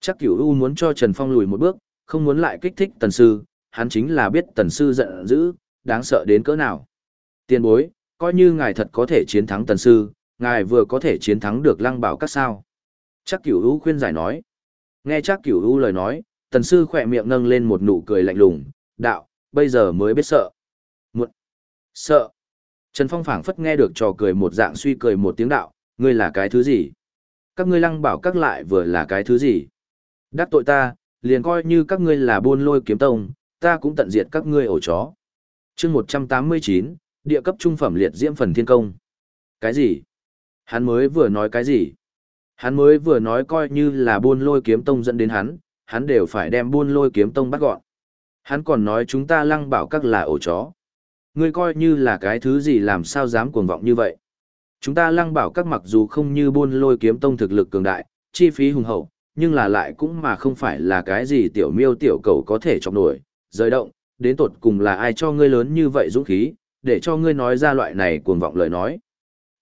Speaker 1: Chắc Cửu U muốn cho Trần Phong lùi một bước, không muốn lại kích thích Tần Sư, hắn chính là biết Tần Sư giận dữ, đáng sợ đến cỡ nào. Tiên bối, coi như ngài thật có thể chiến thắng Tần Sư, ngài vừa có thể chiến thắng được lăng bảo các sao. Chắc Cửu U khuyên giải nói. Nghe chắc Cửu U lời nói, Tần Sư khỏe miệng nâng lên một nụ cười lạnh lùng, đạo, bây giờ mới biết sợ. Sợ. Trần Phong phảng phất nghe được trò cười một dạng suy cười một tiếng đạo, ngươi là cái thứ gì? Các ngươi lăng bảo các lại vừa là cái thứ gì? Đắc tội ta, liền coi như các ngươi là buôn lôi kiếm tông, ta cũng tận diệt các ngươi ổ chó. chương 189, địa cấp trung phẩm liệt diễm phần thiên công. Cái gì? Hắn mới vừa nói cái gì? Hắn mới vừa nói coi như là buôn lôi kiếm tông dẫn đến hắn, hắn đều phải đem buôn lôi kiếm tông bắt gọn. Hắn còn nói chúng ta lăng bảo các là ổ chó. Ngươi coi như là cái thứ gì làm sao dám cuồng vọng như vậy. Chúng ta lăng bảo các mặc dù không như buôn lôi kiếm tông thực lực cường đại, chi phí hùng hậu, nhưng là lại cũng mà không phải là cái gì tiểu miêu tiểu cầu có thể chọc nổi, rời động, đến tột cùng là ai cho ngươi lớn như vậy dũng khí, để cho ngươi nói ra loại này cuồng vọng lời nói.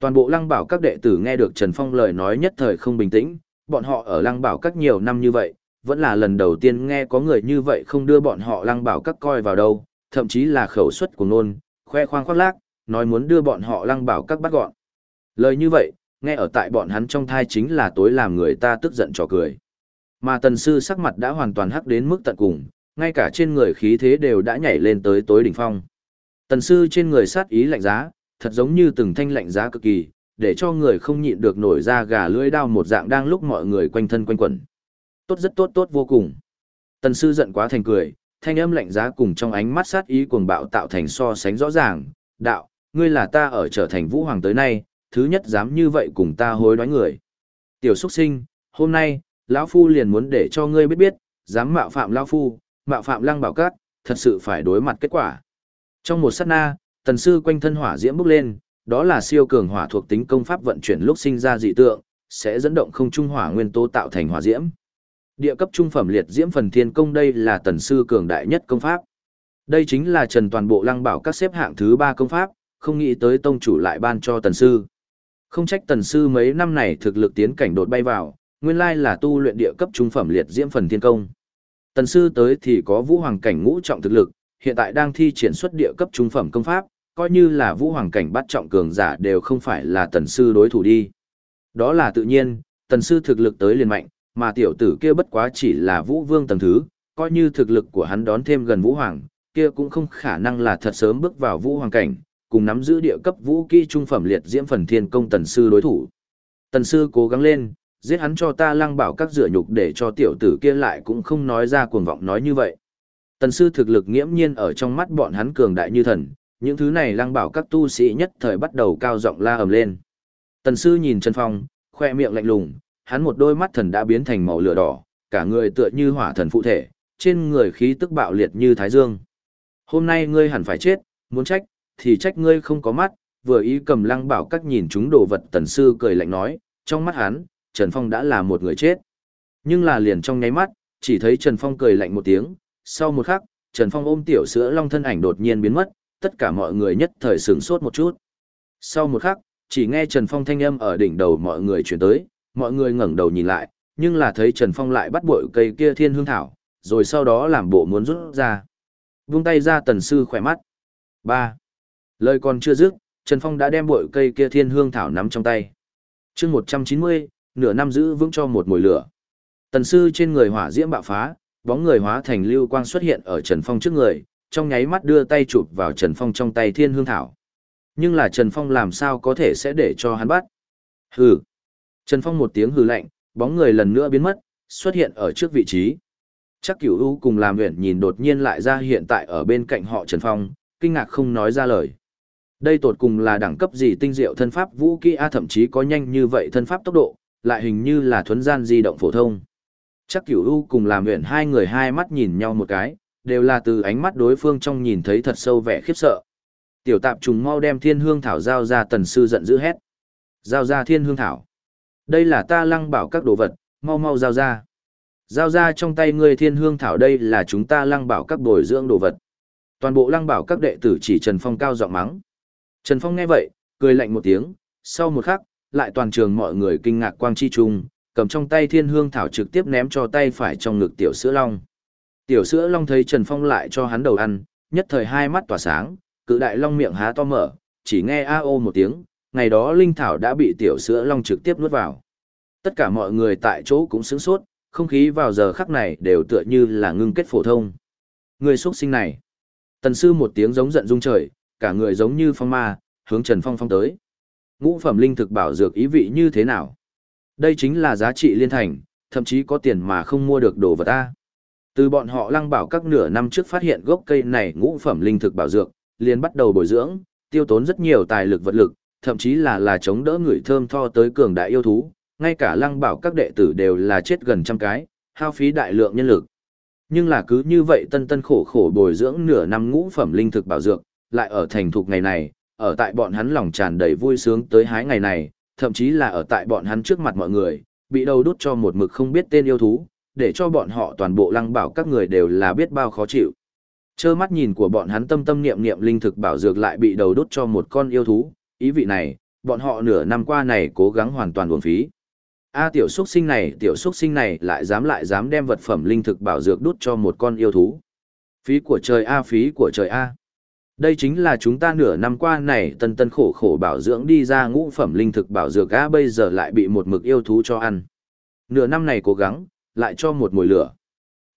Speaker 1: Toàn bộ lăng bảo các đệ tử nghe được Trần Phong lời nói nhất thời không bình tĩnh, bọn họ ở lăng bảo các nhiều năm như vậy, vẫn là lần đầu tiên nghe có người như vậy không đưa bọn họ lăng bảo các coi vào đâu, thậm chí là khẩu suất của nôn, khoe khoang khoác lác, nói muốn đưa bọn họ lăng bảo các bắt gọn. Lời như vậy, nghe ở tại bọn hắn trong thai chính là tối làm người ta tức giận trò cười. Mà tần sư sắc mặt đã hoàn toàn hắc đến mức tận cùng, ngay cả trên người khí thế đều đã nhảy lên tới tối đỉnh phong. Tần sư trên người sát ý lạnh giá, thật giống như từng thanh lạnh giá cực kỳ, để cho người không nhịn được nổi ra gà lưỡi đao một dạng đang lúc mọi người quanh thân quanh quẩn. Tốt rất tốt tốt vô cùng. Tần sư giận quá thành cười, thanh âm lạnh giá cùng trong ánh mắt sát ý cuồng bạo tạo thành so sánh rõ ràng. Đạo, ngươi là ta ở trở thành vũ hoàng tới nay, thứ nhất dám như vậy cùng ta hối đoái người. Tiểu xuất sinh, hôm nay, lão Phu liền muốn để cho ngươi biết biết, dám mạo phạm lão Phu, mạo phạm lăng bảo cát, thật sự phải đối mặt kết quả. Trong một sát na, tần sư quanh thân hỏa diễm bốc lên, đó là siêu cường hỏa thuộc tính công pháp vận chuyển lúc sinh ra dị tượng, sẽ dẫn động không trung hỏa nguyên tố tạo thành hỏa diễm. Địa cấp trung phẩm liệt diễm phần thiên công đây là tần sư cường đại nhất công pháp. Đây chính là Trần toàn bộ lăng bảo các xếp hạng thứ ba công pháp, không nghĩ tới tông chủ lại ban cho tần sư. Không trách tần sư mấy năm này thực lực tiến cảnh đột bay vào, nguyên lai là tu luyện địa cấp trung phẩm liệt diễm phần thiên công. Tần sư tới thì có vũ hoàng cảnh ngũ trọng thực lực, hiện tại đang thi triển xuất địa cấp trung phẩm công pháp, coi như là vũ hoàng cảnh bắt trọng cường giả đều không phải là tần sư đối thủ đi. Đó là tự nhiên, tần sư thực lực tới liền mạnh, mà tiểu tử kia bất quá chỉ là vũ vương tầng thứ, coi như thực lực của hắn đón thêm gần vũ hoàng, kia cũng không khả năng là thật sớm bước vào vũ hoàng cảnh, cùng nắm giữ địa cấp vũ kỹ trung phẩm liệt diễm phần thiên công tần sư đối thủ. Tần sư cố gắng lên, giết hắn cho ta lăng bảo các dựa nhục để cho tiểu tử kia lại cũng không nói ra cuồng vọng nói như vậy. Tần sư thực lực nghiễm nhiên ở trong mắt bọn hắn cường đại như thần, những thứ này lăng bảo các tu sĩ nhất thời bắt đầu cao giọng la ầm lên. Tần sư nhìn Trần Phong, khoe miệng lạnh lùng, hắn một đôi mắt thần đã biến thành màu lửa đỏ, cả người tựa như hỏa thần phụ thể, trên người khí tức bạo liệt như thái dương. Hôm nay ngươi hẳn phải chết, muốn trách, thì trách ngươi không có mắt, vừa ý cầm lăng bảo các nhìn chúng đồ vật tần sư cười lạnh nói, trong mắt hắn, Trần Phong đã là một người chết. Nhưng là liền trong nháy mắt, chỉ thấy Trần Phong cười lạnh một tiếng, sau một khắc, Trần Phong ôm tiểu sữa long thân ảnh đột nhiên biến mất, tất cả mọi người nhất thời sửng sốt một chút. Sau một khắc, chỉ nghe Trần Phong thanh âm ở đỉnh đầu mọi người chuyển tới, mọi người ngẩng đầu nhìn lại, nhưng là thấy Trần Phong lại bắt bội cây kia thiên hương thảo, rồi sau đó làm bộ muốn rút ra. Vung tay ra tần sư khỏe mắt. 3. Lời còn chưa dứt, Trần Phong đã đem bội cây kia thiên hương thảo nắm trong tay. chương 190, nửa năm giữ vững cho một mùi lửa. Tần sư trên người hỏa diễm bạo phá, bóng người hóa thành lưu quang xuất hiện ở Trần Phong trước người, trong nháy mắt đưa tay chụp vào Trần Phong trong tay thiên hương thảo. Nhưng là Trần Phong làm sao có thể sẽ để cho hắn bắt? Hừ. Trần Phong một tiếng hừ lạnh, bóng người lần nữa biến mất, xuất hiện ở trước vị trí. Chắc cửu u cùng làm nguyện nhìn đột nhiên lại ra hiện tại ở bên cạnh họ Trần Phong, kinh ngạc không nói ra lời. Đây tột cùng là đẳng cấp gì tinh diệu thân pháp vũ kỹ a thậm chí có nhanh như vậy thân pháp tốc độ, lại hình như là thuấn gian di động phổ thông. Chắc cửu u cùng làm nguyện hai người hai mắt nhìn nhau một cái, đều là từ ánh mắt đối phương trong nhìn thấy thật sâu vẻ khiếp sợ. Tiểu tạp trùng mau đem thiên hương thảo giao ra tần sư giận dữ hét. Giao ra thiên hương thảo. Đây là ta lăng bảo các đồ vật, mau mau giao ra. Giao ra trong tay ngươi thiên hương thảo đây là chúng ta lăng bảo các bồi dưỡng đồ vật. Toàn bộ lăng bảo các đệ tử chỉ Trần Phong cao giọng mắng. Trần Phong nghe vậy, cười lạnh một tiếng, sau một khắc, lại toàn trường mọi người kinh ngạc quang chi trung, cầm trong tay thiên hương thảo trực tiếp ném cho tay phải trong ngực tiểu sữa long. Tiểu sữa long thấy Trần Phong lại cho hắn đầu ăn, nhất thời hai mắt tỏa sáng, cự đại long miệng há to mở, chỉ nghe a ô một tiếng, ngày đó linh thảo đã bị tiểu sữa long trực tiếp nuốt vào. Tất cả mọi người tại chỗ cũng sướng sốt, không khí vào giờ khắc này đều tựa như là ngưng kết phổ thông. Người xuất sinh này. Tần sư một tiếng giống giận rung trời, cả người giống như phong ma, hướng Trần Phong phong tới. Ngũ phẩm linh thực bảo dược ý vị như thế nào? Đây chính là giá trị liên thành, thậm chí có tiền mà không mua được đồ vật ta. Từ bọn họ lăng bảo các nửa năm trước phát hiện gốc cây này ngũ phẩm linh thực bảo dược, liền bắt đầu bồi dưỡng, tiêu tốn rất nhiều tài lực vật lực, thậm chí là là chống đỡ người thơm tho tới cường đại yêu thú, ngay cả lăng bảo các đệ tử đều là chết gần trăm cái, hao phí đại lượng nhân lực. Nhưng là cứ như vậy tân tân khổ khổ bồi dưỡng nửa năm ngũ phẩm linh thực bảo dược, lại ở thành thục ngày này, ở tại bọn hắn lòng tràn đầy vui sướng tới hái ngày này, thậm chí là ở tại bọn hắn trước mặt mọi người, bị đầu đút cho một mực không biết tên yêu thú, để cho bọn họ toàn bộ lăng bảo các người đều là biết bao khó chịu. Chơ mắt nhìn của bọn hắn tâm tâm niệm niệm linh thực bảo dược lại bị đầu đút cho một con yêu thú, ý vị này, bọn họ nửa năm qua này cố gắng hoàn toàn uổng phí. A tiểu xuất sinh này, tiểu xuất sinh này lại dám lại dám đem vật phẩm linh thực bảo dược đút cho một con yêu thú. Phí của trời A phí của trời A. Đây chính là chúng ta nửa năm qua này tân tân khổ khổ bảo dưỡng đi ra ngũ phẩm linh thực bảo dược A bây giờ lại bị một mực yêu thú cho ăn. Nửa năm này cố gắng, lại cho một mùi lửa.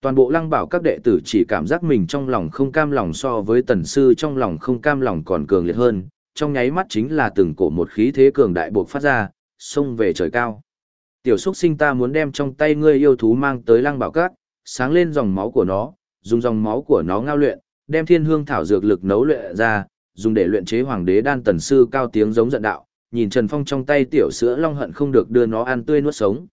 Speaker 1: Toàn bộ lăng bảo các đệ tử chỉ cảm giác mình trong lòng không cam lòng so với tần sư trong lòng không cam lòng còn cường liệt hơn, trong nháy mắt chính là từng cổ một khí thế cường đại buộc phát ra, xông về trời cao. Tiểu xuất sinh ta muốn đem trong tay ngươi yêu thú mang tới lăng bảo các, sáng lên dòng máu của nó, dùng dòng máu của nó ngao luyện, đem thiên hương thảo dược lực nấu luyện ra, dùng để luyện chế hoàng đế đan tần sư cao tiếng giống giận đạo, nhìn Trần Phong trong tay tiểu sữa long hận không được đưa nó ăn tươi nuốt sống.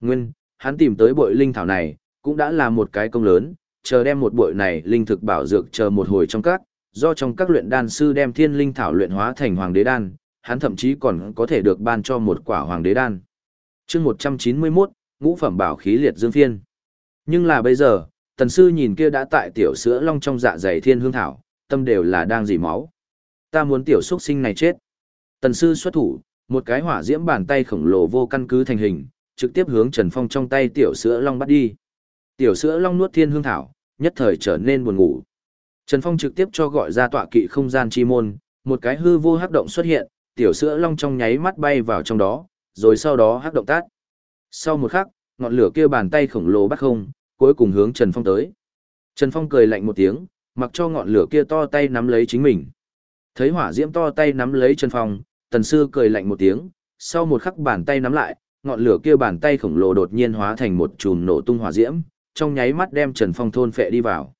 Speaker 1: Nguyên, hắn tìm tới bội linh thảo này, cũng đã là một cái công lớn, chờ đem một bội này linh thực bảo dược chờ một hồi trong các, do trong các luyện đan sư đem thiên linh thảo luyện hóa thành hoàng đế đan, hắn thậm chí còn có thể được ban cho một quả hoàng đế đan. chương 191, ngũ phẩm bảo khí liệt dương phiên. Nhưng là bây giờ, tần sư nhìn kia đã tại tiểu sữa long trong dạ dày thiên hương thảo, tâm đều là đang dì máu. Ta muốn tiểu xuất sinh này chết. Tần sư xuất thủ, một cái hỏa diễm bàn tay khổng lồ vô căn cứ thành hình, trực tiếp hướng Trần Phong trong tay tiểu sữa long bắt đi. Tiểu sữa long nuốt thiên hương thảo, nhất thời trở nên buồn ngủ. Trần Phong trực tiếp cho gọi ra tọa kỵ không gian chi môn, một cái hư vô hắc động xuất hiện, tiểu sữa long trong nháy mắt bay vào trong đó, rồi sau đó hắc động tát. Sau một khắc, ngọn lửa kia bàn tay khổng lồ bắt không, cuối cùng hướng Trần Phong tới. Trần Phong cười lạnh một tiếng, mặc cho ngọn lửa kia to tay nắm lấy chính mình. Thấy hỏa diễm to tay nắm lấy Trần Phong, tần sư cười lạnh một tiếng, sau một khắc bàn tay nắm lại, ngọn lửa kia bàn tay khổng lồ đột nhiên hóa thành một chùm nổ tung hỏa diễm, trong nháy mắt đem Trần Phong thôn phệ đi vào.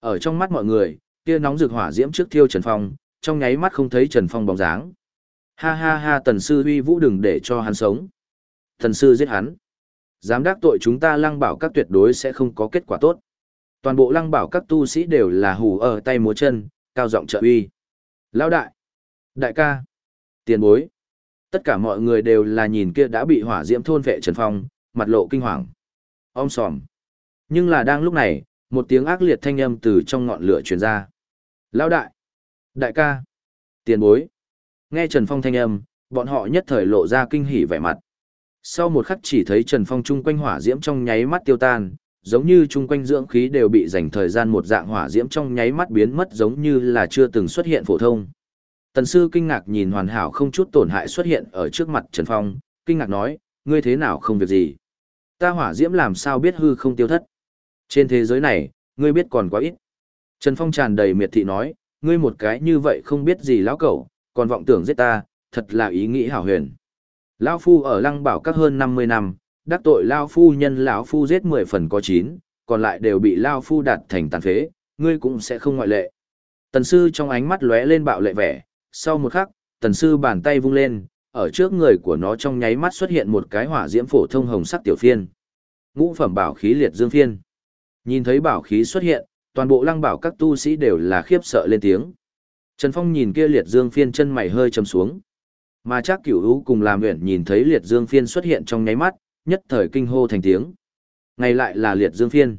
Speaker 1: Ở trong mắt mọi người, kia nóng rực hỏa diễm trước thiêu Trần Phong, trong nháy mắt không thấy Trần Phong bóng dáng. Ha ha ha tần sư uy vũ đừng để cho hắn sống. Tần sư giết hắn. Dám đắc tội chúng ta lăng bảo các tuyệt đối sẽ không có kết quả tốt. Toàn bộ lăng bảo các tu sĩ đều là hù ở tay múa chân, cao giọng trợ uy. Lão đại, đại ca, tiền bối. Tất cả mọi người đều là nhìn kia đã bị hỏa diễm thôn vệ Trần Phong, mặt lộ kinh hoàng. Om sòm. Nhưng là đang lúc này, một tiếng ác liệt thanh âm từ trong ngọn lửa truyền ra. Lão đại, đại ca, tiền bối. Nghe Trần Phong thanh âm, bọn họ nhất thời lộ ra kinh hỉ vẻ mặt. Sau một khắc chỉ thấy Trần Phong chung quanh hỏa diễm trong nháy mắt tiêu tan, giống như chung quanh dưỡng khí đều bị dành thời gian một dạng hỏa diễm trong nháy mắt biến mất giống như là chưa từng xuất hiện phổ thông. Tần sư kinh ngạc nhìn hoàn hảo không chút tổn hại xuất hiện ở trước mặt Trần Phong, kinh ngạc nói, ngươi thế nào không việc gì. Ta hỏa diễm làm sao biết hư không tiêu thất. Trên thế giới này, ngươi biết còn quá ít. Trần Phong tràn đầy miệt thị nói, ngươi một cái như vậy không biết gì lão cẩu, còn vọng tưởng giết ta, thật là ý nghĩ hảo huyền. Lão phu ở lăng bảo các hơn 50 năm, đắc tội lão phu nhân lão phu giết 10 phần có 9, còn lại đều bị lão phu đạt thành tàn phế, ngươi cũng sẽ không ngoại lệ. Tần sư trong ánh mắt lóe lên bạo lệ vẻ, sau một khắc, tần sư bàn tay vung lên, ở trước người của nó trong nháy mắt xuất hiện một cái hỏa diễm phổ thông hồng sắc tiểu phiên. Ngũ phẩm bảo khí liệt dương phiên. Nhìn thấy bảo khí xuất hiện, toàn bộ lăng bảo các tu sĩ đều là khiếp sợ lên tiếng. Trần Phong nhìn kia liệt dương phiên chân mày hơi trầm xuống. Mà chắc cửu hữu cùng làm nguyện nhìn thấy liệt dương phiên xuất hiện trong nháy mắt, nhất thời kinh hô thành tiếng. Ngày lại là liệt dương phiên.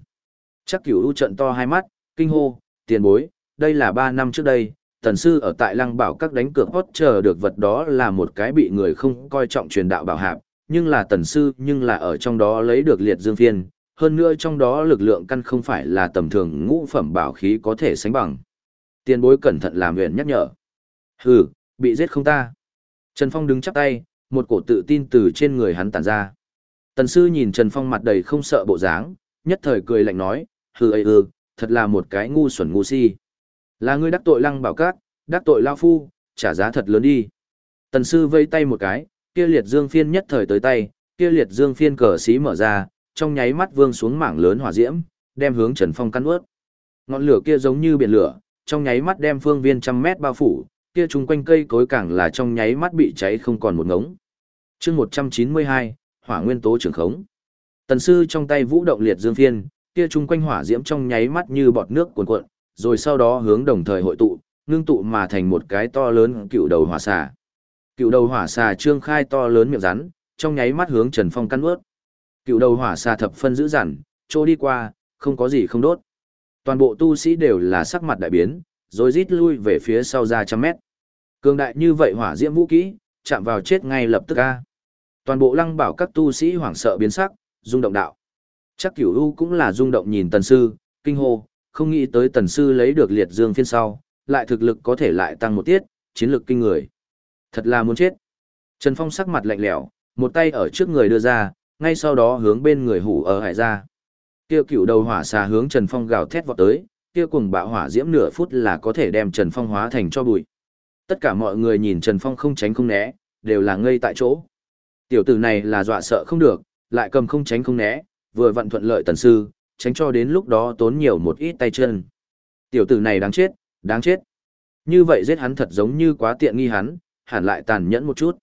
Speaker 1: Chắc cửu hữu trận to hai mắt, kinh hô, tiền bối, đây là ba năm trước đây, tần sư ở tại lăng bảo các đánh cược hốt chờ được vật đó là một cái bị người không coi trọng truyền đạo bảo hạp, nhưng là tần sư nhưng là ở trong đó lấy được liệt dương phiên, hơn nữa trong đó lực lượng căn không phải là tầm thường ngũ phẩm bảo khí có thể sánh bằng. Tiền bối cẩn thận làm nguyện nhắc nhở. Hừ, bị giết không ta. Trần Phong đứng chắp tay, một cổ tự tin từ trên người hắn tản ra. Tần sư nhìn Trần Phong mặt đầy không sợ bộ dáng, nhất thời cười lạnh nói, hừ ây ư, ừ, thật là một cái ngu xuẩn ngu si. Là ngươi đắc tội lăng bảo cát, đắc tội lao phu, trả giá thật lớn đi. Tần sư vây tay một cái, kia liệt dương phiên nhất thời tới tay, kia liệt dương phiên cờ xí mở ra, trong nháy mắt vương xuống mảng lớn hỏa diễm, đem hướng Trần Phong căn ướt. Ngọn lửa kia giống như biển lửa, trong nháy mắt đem phương viên trăm mét bao phủ, kia chung quanh cây cối càng là trong nháy mắt bị cháy không còn một ngống. chương 192, hỏa nguyên tố trưởng khống. Tần sư trong tay vũ động liệt dương phiên, kia chung quanh hỏa diễm trong nháy mắt như bọt nước cuồn cuộn, rồi sau đó hướng đồng thời hội tụ, ngưng tụ mà thành một cái to lớn cựu đầu hỏa xà. Cựu đầu hỏa xà trương khai to lớn miệng rắn, trong nháy mắt hướng Trần Phong căn ướt. Cựu đầu hỏa xà thập phân dữ dằn, trôi đi qua, không có gì không đốt. Toàn bộ tu sĩ đều là sắc mặt đại biến, rồi rít lui về phía sau ra trăm mét. Cường đại như vậy hỏa diễm vũ kỹ, chạm vào chết ngay lập tức a. Toàn bộ lăng bảo các tu sĩ hoảng sợ biến sắc, rung động đạo. Chắc cửu u cũng là rung động nhìn tần sư, kinh hô, không nghĩ tới tần sư lấy được liệt dương phiên sau, lại thực lực có thể lại tăng một tiết, chiến lực kinh người. Thật là muốn chết. Trần Phong sắc mặt lạnh lẽo, một tay ở trước người đưa ra, ngay sau đó hướng bên người hủ ở hải ra. Kia cựu đầu hỏa xà hướng Trần Phong gào thét vọt tới, kia cuồng bạo hỏa diễm nửa phút là có thể đem Trần Phong hóa thành cho bụi. Tất cả mọi người nhìn Trần Phong không tránh không né, đều là ngây tại chỗ. Tiểu tử này là dọa sợ không được, lại cầm không tránh không né, vừa vận thuận lợi tần sư, tránh cho đến lúc đó tốn nhiều một ít tay chân. Tiểu tử này đáng chết, đáng chết. Như vậy giết hắn thật giống như quá tiện nghi hắn, hẳn lại tàn nhẫn một chút.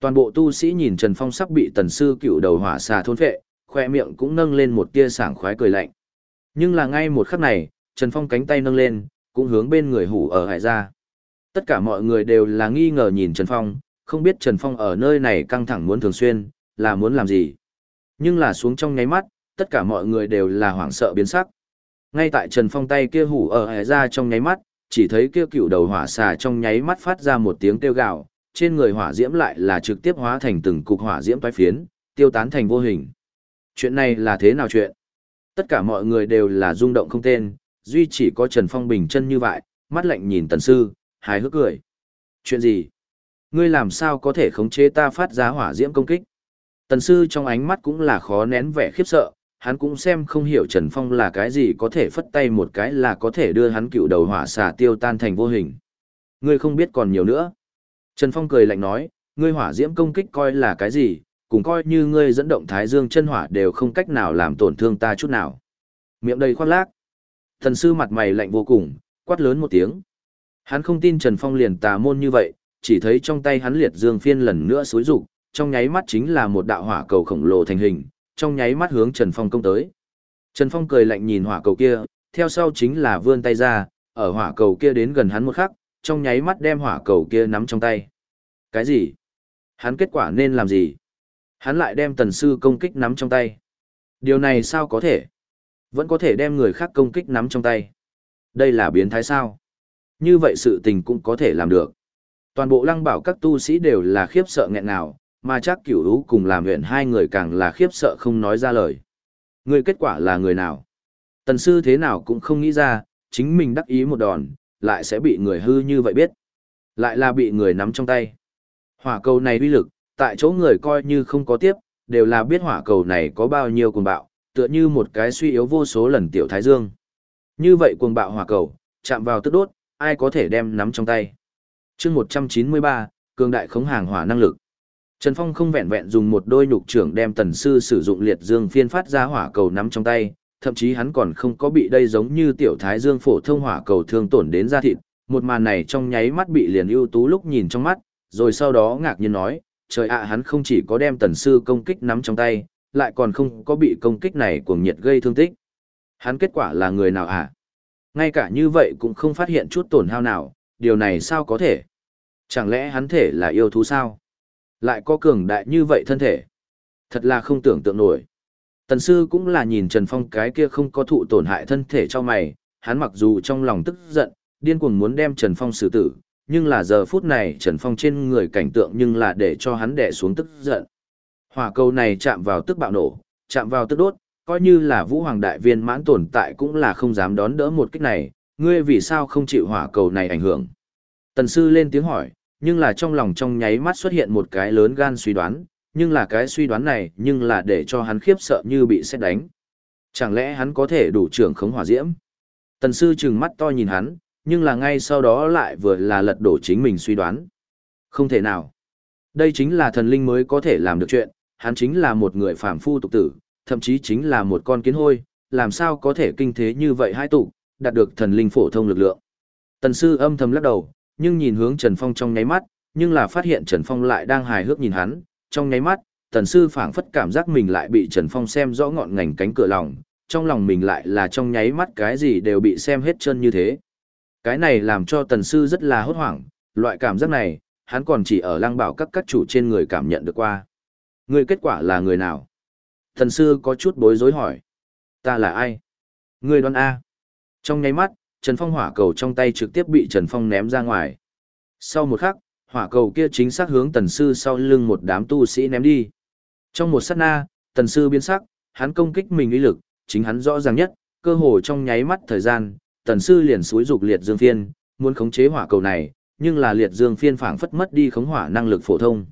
Speaker 1: Toàn bộ tu sĩ nhìn Trần Phong sắp bị tần sư cựu đầu hỏa xà thôn phệ, khoe miệng cũng nâng lên một tia sảng khoái cười lạnh. Nhưng là ngay một khắc này, Trần Phong cánh tay nâng lên, cũng hướng bên người hủ ở hải ra. Tất cả mọi người đều là nghi ngờ nhìn Trần Phong, không biết Trần Phong ở nơi này căng thẳng muốn thường xuyên, là muốn làm gì. Nhưng là xuống trong nháy mắt, tất cả mọi người đều là hoảng sợ biến sắc. Ngay tại Trần Phong tay kia hủ ở hẻ ra trong nháy mắt, chỉ thấy kia cựu đầu hỏa xà trong nháy mắt phát ra một tiếng kêu gào, trên người hỏa diễm lại là trực tiếp hóa thành từng cục hỏa diễm toái phiến, tiêu tán thành vô hình. Chuyện này là thế nào chuyện? Tất cả mọi người đều là rung động không tên, duy chỉ có Trần Phong bình chân như vậy, mắt lạnh nhìn tần sư, hài hước cười. Chuyện gì? Ngươi làm sao có thể khống chế ta phát ra hỏa diễm công kích? Tần sư trong ánh mắt cũng là khó nén vẻ khiếp sợ, hắn cũng xem không hiểu Trần Phong là cái gì có thể phất tay một cái là có thể đưa hắn cựu đầu hỏa xà tiêu tan thành vô hình. Ngươi không biết còn nhiều nữa. Trần Phong cười lạnh nói, ngươi hỏa diễm công kích coi là cái gì, cùng coi như ngươi dẫn động thái dương chân hỏa đều không cách nào làm tổn thương ta chút nào. Miệng đầy khoác lác. Thần sư mặt mày lạnh vô cùng, quát lớn một tiếng. Hắn không tin Trần Phong liền tà môn như vậy, chỉ thấy trong tay hắn liệt dương phiên lần nữa xối rụng, trong nháy mắt chính là một đạo hỏa cầu khổng lồ thành hình, trong nháy mắt hướng Trần Phong công tới. Trần Phong cười lạnh nhìn hỏa cầu kia, theo sau chính là vươn tay ra, ở hỏa cầu kia đến gần hắn một khắc, trong nháy mắt đem hỏa cầu kia nắm trong tay. Cái gì? Hắn kết quả nên làm gì? Hắn lại đem tần sư công kích nắm trong tay. Điều này sao có thể? Vẫn có thể đem người khác công kích nắm trong tay. Đây là biến thái sao? Như vậy sự tình cũng có thể làm được. Toàn bộ lăng bảo các tu sĩ đều là khiếp sợ nghẹn nào, mà chắc cửu hữu cùng làm huyện hai người càng là khiếp sợ không nói ra lời. Người kết quả là người nào? Tần sư thế nào cũng không nghĩ ra, chính mình đắc ý một đòn, lại sẽ bị người hư như vậy biết. Lại là bị người nắm trong tay. Hỏa cầu này uy lực, tại chỗ người coi như không có tiếp, đều là biết hỏa cầu này có bao nhiêu cuồng bạo, tựa như một cái suy yếu vô số lần tiểu thái dương. Như vậy cuồng bạo hỏa cầu, chạm vào tức đốt, ai có thể đem nắm trong tay. chương 193, cường đại khống hàng hỏa năng lực. Trần Phong không vẹn vẹn dùng một đôi nhục trưởng đem tần sư sử dụng liệt dương phiên phát ra hỏa cầu nắm trong tay, thậm chí hắn còn không có bị đây giống như tiểu thái dương phổ thông hỏa cầu thương tổn đến da thịt, một màn này trong nháy mắt bị liền ưu tú lúc nhìn trong mắt, rồi sau đó ngạc nhiên nói, trời ạ hắn không chỉ có đem tần sư công kích nắm trong tay, lại còn không có bị công kích này cuồng nhiệt gây thương tích. Hắn kết quả là người nào ạ? Ngay cả như vậy cũng không phát hiện chút tổn hao nào, điều này sao có thể? Chẳng lẽ hắn thể là yêu thú sao? Lại có cường đại như vậy thân thể? Thật là không tưởng tượng nổi. Tần sư cũng là nhìn Trần Phong cái kia không có thụ tổn hại thân thể cho mày, hắn mặc dù trong lòng tức giận, điên cuồng muốn đem Trần Phong xử tử, nhưng là giờ phút này Trần Phong trên người cảnh tượng nhưng là để cho hắn đè xuống tức giận. Hỏa cầu này chạm vào tức bạo nổ, chạm vào tức đốt, coi như là vũ hoàng đại viên mãn tồn tại cũng là không dám đón đỡ một kích này, ngươi vì sao không chịu hỏa cầu này ảnh hưởng. Tần sư lên tiếng hỏi, nhưng là trong lòng trong nháy mắt xuất hiện một cái lớn gan suy đoán, nhưng là cái suy đoán này nhưng là để cho hắn khiếp sợ như bị xét đánh. Chẳng lẽ hắn có thể đủ trưởng khống hỏa diễm? Tần sư trừng mắt to nhìn hắn, nhưng là ngay sau đó lại vừa là lật đổ chính mình suy đoán. Không thể nào. Đây chính là thần linh mới có thể làm được chuyện, hắn chính là một người phàm phu tục tử, thậm chí chính là một con kiến hôi, làm sao có thể kinh thế như vậy hai tụ, đạt được thần linh phổ thông lực lượng. Tần sư âm thầm lắc đầu, nhưng nhìn hướng Trần Phong trong nháy mắt, nhưng là phát hiện Trần Phong lại đang hài hước nhìn hắn, trong nháy mắt, tần sư phảng phất cảm giác mình lại bị Trần Phong xem rõ ngọn ngành cánh cửa lòng, trong lòng mình lại là trong nháy mắt cái gì đều bị xem hết chân như thế. Cái này làm cho tần sư rất là hốt hoảng, loại cảm giác này, hắn còn chỉ ở lăng bảo các các chủ trên người cảm nhận được qua. Người kết quả là người nào? Tần sư có chút bối rối hỏi. Ta là ai? Người đoán A. Trong nháy mắt, Trần Phong hỏa cầu trong tay trực tiếp bị Trần Phong ném ra ngoài. Sau một khắc, hỏa cầu kia chính xác hướng tần sư sau lưng một đám tu sĩ ném đi. Trong một sát na, tần sư biến sắc, hắn công kích mình uy lực, chính hắn rõ ràng nhất, cơ hồ trong nháy mắt thời gian, tần sư liền suối dục liệt dương phiên, muốn khống chế hỏa cầu này, nhưng là liệt dương phiên phảng phất mất đi khống hỏa năng lực phổ thông.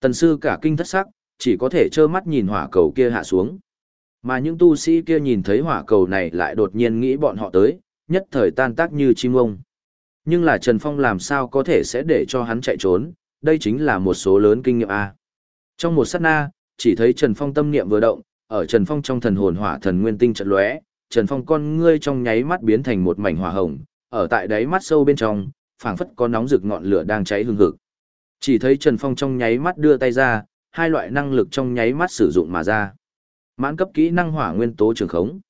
Speaker 1: Tần sư cả kinh thất sắc, chỉ có thể trơ mắt nhìn hỏa cầu kia hạ xuống. Mà những tu sĩ kia nhìn thấy hỏa cầu này lại đột nhiên nghĩ bọn họ tới, nhất thời tan tác như chim ông. Nhưng là Trần Phong làm sao có thể sẽ để cho hắn chạy trốn, đây chính là một số lớn kinh nghiệm A. Trong một sát na, chỉ thấy Trần Phong tâm niệm vừa động, ở Trần Phong trong thần hồn hỏa thần nguyên tinh trận lóe, Trần Phong con ngươi trong nháy mắt biến thành một mảnh hỏa hồng, ở tại đáy mắt sâu bên trong, phảng phất có nóng rực ngọn lửa đang cháy hừng hực. Chỉ thấy Trần Phong trong nháy mắt đưa tay ra, hai loại năng lực trong nháy mắt sử dụng mà ra. Mãn cấp kỹ năng hỏa nguyên tố trường khống.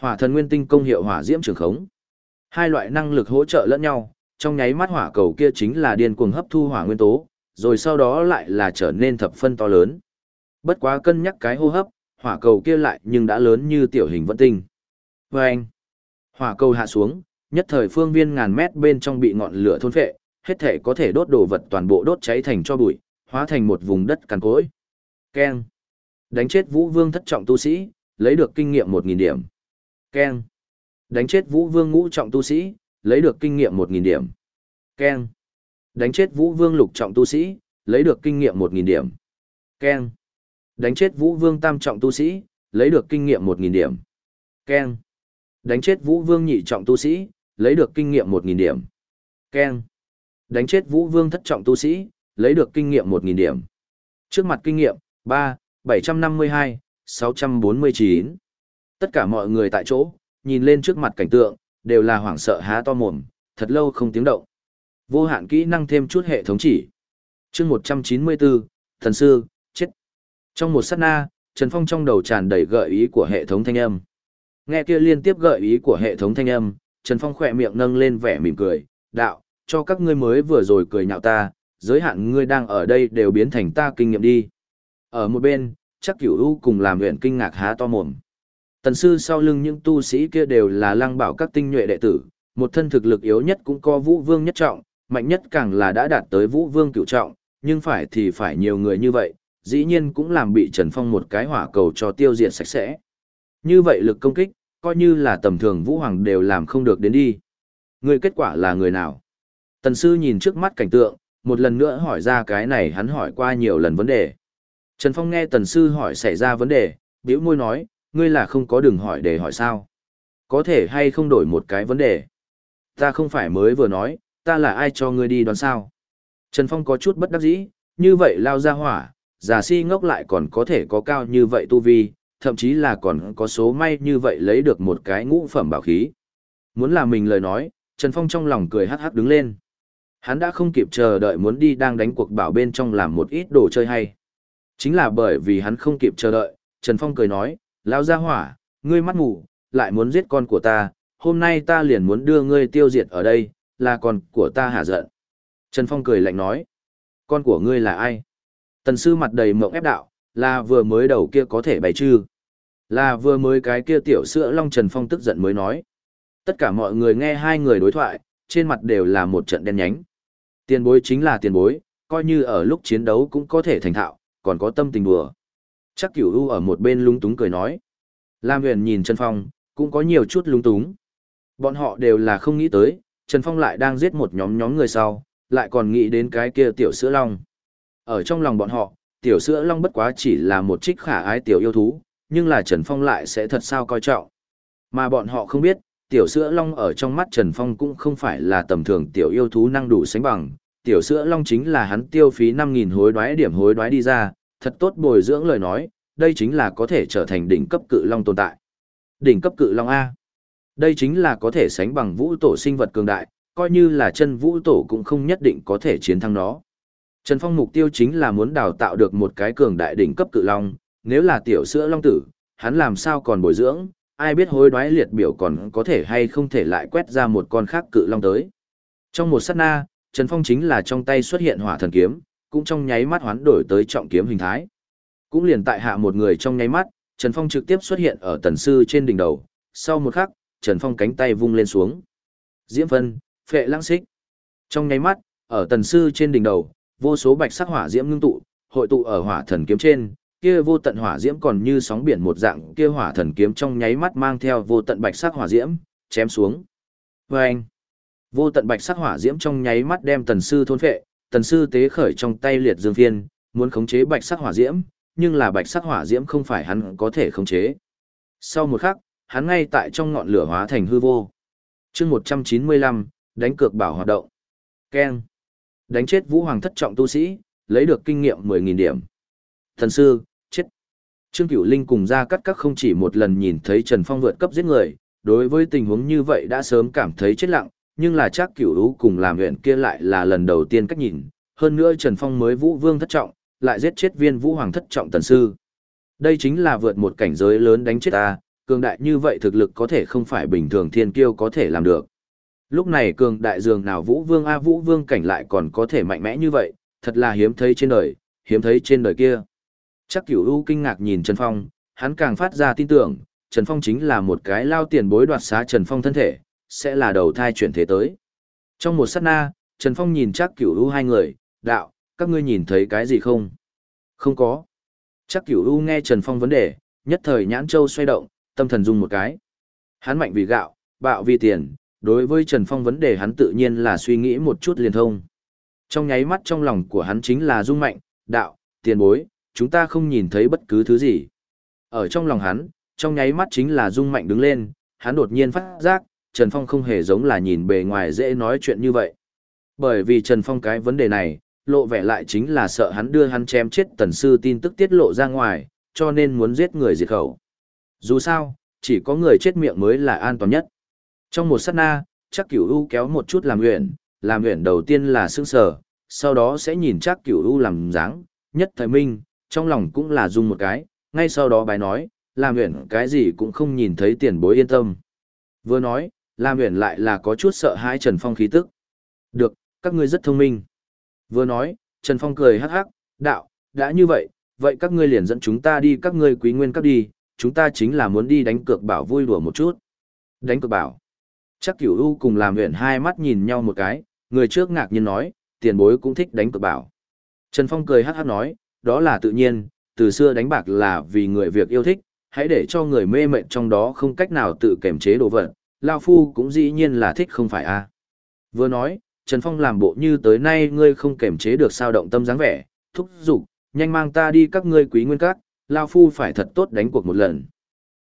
Speaker 1: Hỏa thần nguyên tinh công hiệu hỏa diễm trường khống. Hai loại năng lực hỗ trợ lẫn nhau, trong nháy mắt hỏa cầu kia chính là điên cuồng hấp thu hỏa nguyên tố, rồi sau đó lại là trở nên thập phân to lớn. Bất quá cân nhắc cái hô hấp, hỏa cầu kia lại nhưng đã lớn như tiểu hình vận tinh. Và anh, hỏa cầu hạ xuống, nhất thời phương viên ngàn mét bên trong bị ngọn lửa thôn phệ, hết thể có thể đốt đồ vật toàn bộ đốt cháy thành cho bụi, hóa thành một vùng đất cằn cỗi. Keng. Đánh chết Vũ Vương thất trọng tu sĩ, lấy được kinh nghiệm 1.000 điểm. Keng. Đánh chết Vũ Vương ngũ trọng tu sĩ, lấy được kinh nghiệm 1.000 điểm. Keng. Đánh chết Vũ Vương lục trọng tu sĩ, lấy được kinh nghiệm 1.000 điểm. Keng. Đánh chết Vũ Vương tam trọng tu sĩ, lấy được kinh nghiệm 1.000 điểm. Keng. Đánh chết Vũ Vương nhị trọng tu sĩ, lấy được kinh nghiệm 1.000 điểm. Keng. Đánh chết Vũ Vương thất trọng tu sĩ, lấy được kinh nghiệm 1.000 điểm. Trước mặt kinh nghiệm, 3, 752, 649. Tất cả mọi người tại chỗ, nhìn lên trước mặt cảnh tượng, đều là hoảng sợ há to mồm, thật lâu không tiếng động. Vô hạn kỹ năng thêm chút hệ thống chỉ. chương 194, thần sư, chết. Trong một sát na, Trần Phong trong đầu tràn đầy gợi ý của hệ thống thanh âm. Nghe kia liên tiếp gợi ý của hệ thống thanh âm, Trần Phong khỏe miệng nâng lên vẻ mỉm cười, đạo, cho các ngươi mới vừa rồi cười nhạo ta, giới hạn ngươi đang ở đây đều biến thành ta kinh nghiệm đi. Ở một bên, chắc cửu u cùng làm luyện kinh ngạc há to mồm. Tần sư sau lưng những tu sĩ kia đều là lăng bảo các tinh nhuệ đệ tử, một thân thực lực yếu nhất cũng có vũ vương nhất trọng, mạnh nhất càng là đã đạt tới vũ vương cửu trọng, nhưng phải thì phải nhiều người như vậy, dĩ nhiên cũng làm bị Trần Phong một cái hỏa cầu cho tiêu diệt sạch sẽ. Như vậy lực công kích, coi như là tầm thường vũ hoàng đều làm không được đến đi. Người kết quả là người nào? Tần sư nhìn trước mắt cảnh tượng, một lần nữa hỏi ra cái này hắn hỏi qua nhiều lần vấn đề. Trần Phong nghe tần sư hỏi xảy ra vấn đề, bĩu môi nói, ngươi là không có đừng hỏi để hỏi sao. Có thể hay không đổi một cái vấn đề. Ta không phải mới vừa nói, ta là ai cho ngươi đi đoán sao. Trần Phong có chút bất đắc dĩ, như vậy lao ra hỏa, giả si ngốc lại còn có thể có cao như vậy tu vi, thậm chí là còn có số may như vậy lấy được một cái ngũ phẩm bảo khí. Muốn là mình lời nói, Trần Phong trong lòng cười hắc hắc đứng lên. Hắn đã không kịp chờ đợi muốn đi đang đánh cuộc bảo bên trong làm một ít đồ chơi hay. Chính là bởi vì hắn không kịp chờ đợi, Trần Phong cười nói, Lão gia hỏa, ngươi mắt ngủ, lại muốn giết con của ta, hôm nay ta liền muốn đưa ngươi tiêu diệt ở đây, là con của ta hả giận. Trần Phong cười lạnh nói, con của ngươi là ai? Tần sư mặt đầy mộng ép đạo, là vừa mới đầu kia có thể bày chư. Là vừa mới cái kia tiểu sữa long Trần Phong tức giận mới nói. Tất cả mọi người nghe hai người đối thoại, trên mặt đều là một trận đen nhánh. Tiền bối chính là tiền bối, coi như ở lúc chiến đấu cũng có thể thành thạo, còn có tâm tình đùa. Chắc cửu u ở một bên lung túng cười nói. Lam huyền nhìn Trần Phong, cũng có nhiều chút lung túng. Bọn họ đều là không nghĩ tới, Trần Phong lại đang giết một nhóm nhóm người sau, lại còn nghĩ đến cái kia tiểu sữa long. Ở trong lòng bọn họ, tiểu sữa long bất quá chỉ là một trích khả ái tiểu yêu thú, nhưng là Trần Phong lại sẽ thật sao coi trọng. Mà bọn họ không biết, tiểu sữa long ở trong mắt Trần Phong cũng không phải là tầm thường tiểu yêu thú năng đủ sánh bằng, tiểu sữa long chính là hắn tiêu phí 5.000 hối đoái điểm hối đoái đi ra, thật tốt bồi dưỡng lời nói, đây chính là có thể trở thành đỉnh cấp cự long tồn tại. Đỉnh cấp cự long A. Đây chính là có thể sánh bằng vũ tổ sinh vật cường đại, coi như là chân vũ tổ cũng không nhất định có thể chiến thắng nó. Trần Phong mục tiêu chính là muốn đào tạo được một cái cường đại đỉnh cấp cự long, nếu là tiểu sữa long tử, hắn làm sao còn bồi dưỡng, ai biết hối đoái liệt biểu còn có thể hay không thể lại quét ra một con khác cự long tới. Trong một sát na, Trần Phong chính là trong tay xuất hiện hỏa thần kiếm, cũng trong nháy mắt hoán đổi tới trọng kiếm hình thái. Cũng liền tại hạ một người trong nháy mắt, Trần Phong trực tiếp xuất hiện ở tần sư trên đỉnh đầu, sau một khắc, Trần Phong cánh tay vung lên xuống. Diễm phân, phệ lãng xích. Trong nháy mắt, ở tần sư trên đỉnh đầu, vô số bạch sắc hỏa diễm ngưng tụ, hội tụ ở hỏa thần kiếm trên, kia vô tận hỏa diễm còn như sóng biển một dạng, kia hỏa thần kiếm trong nháy mắt mang theo vô tận bạch sắc hỏa diễm, chém xuống. Vâng! Vô tận bạch sắc hỏa diễm trong nháy mắt đem tần sư thôn phệ, tần sư tế khởi trong tay liệt dương phiên, muốn khống chế bạch sắc hỏa diễm, nhưng là bạch sắc hỏa diễm không phải hắn có thể khống chế. Sau một khắc, hắn ngay tại trong ngọn lửa hóa thành hư vô. chương 195, đánh cược bảo hoạt động. keng Đánh chết vũ hoàng thất trọng tu sĩ, lấy được kinh nghiệm mười nghìn điểm. Thần sư. Trương Cửu Linh cùng ra cắt các không chỉ một lần nhìn thấy Trần Phong vượt cấp giết người, đối với tình huống như vậy đã sớm cảm thấy chết lặng, nhưng là chắc Cửu Lũ cùng làm huyện kia lại là lần đầu tiên cách nhìn, hơn nữa Trần Phong mới vũ vương thất trọng, lại giết chết viên vũ hoàng thất trọng tần sư. Đây chính là vượt một cảnh giới lớn đánh chết ta, cường đại như vậy thực lực có thể không phải bình thường thiên kiêu có thể làm được. Lúc này cường đại dường nào vũ vương A vũ vương cảnh lại còn có thể mạnh mẽ như vậy, thật là hiếm thấy trên đời, hiếm thấy trên đời kia. Chắc cửu u kinh ngạc nhìn Trần Phong, hắn càng phát ra tin tưởng, Trần Phong chính là một cái lao tiền bối đoạt xá Trần Phong thân thể, sẽ là đầu thai chuyển thế tới. Trong một sát na, Trần Phong nhìn chắc cửu u hai người, đạo, các ngươi nhìn thấy cái gì không? Không có. Chắc cửu u nghe Trần Phong vấn đề, nhất thời nhãn châu xoay động, tâm thần dung một cái. Hắn mạnh vì gạo, bạo vì tiền, đối với Trần Phong vấn đề hắn tự nhiên là suy nghĩ một chút liền thông. Trong nháy mắt trong lòng của hắn chính là dung mạnh, đạo, tiền bối, chúng ta không nhìn thấy bất cứ thứ gì. Ở trong lòng hắn, trong nháy mắt chính là dung mạnh đứng lên, hắn đột nhiên phát giác, Trần Phong không hề giống là nhìn bề ngoài dễ nói chuyện như vậy. Bởi vì Trần Phong cái vấn đề này, lộ vẻ lại chính là sợ hắn đưa hắn chém chết tần sư tin tức tiết lộ ra ngoài, cho nên muốn giết người diệt khẩu. Dù sao, chỉ có người chết miệng mới là an toàn nhất. Trong một sát na, chắc cửu u kéo một chút làm nguyện, làm nguyện đầu tiên là sương sở, sau đó sẽ nhìn chắc cửu u làm dáng, nhất thời minh, trong lòng cũng là dung một cái, ngay sau đó bài nói, làm nguyện cái gì cũng không nhìn thấy tiền bối yên tâm. Vừa nói, làm nguyện lại là có chút sợ hãi Trần Phong khí tức. Được, các ngươi rất thông minh. Vừa nói, Trần Phong cười hắc hắc, đạo, đã như vậy, vậy các ngươi liền dẫn chúng ta đi các ngươi quý nguyên các đi, chúng ta chính là muốn đi đánh cược bảo vui đùa một chút. Đánh cược bảo. Chắc cửu u cùng làm nguyện hai mắt nhìn nhau một cái, người trước ngạc nhiên nói, tiền bối cũng thích đánh cược bảo. Trần Phong cười hát hát nói, đó là tự nhiên, từ xưa đánh bạc là vì người việc yêu thích, hãy để cho người mê mệt trong đó không cách nào tự kiểm chế đồ vật, Lao Phu cũng dĩ nhiên là thích không phải a à. Vừa nói, Trần Phong làm bộ như tới nay ngươi không kiểm chế được sao động tâm dáng vẻ, thúc giục, nhanh mang ta đi các ngươi quý nguyên các, Lao Phu phải thật tốt đánh cuộc một lần.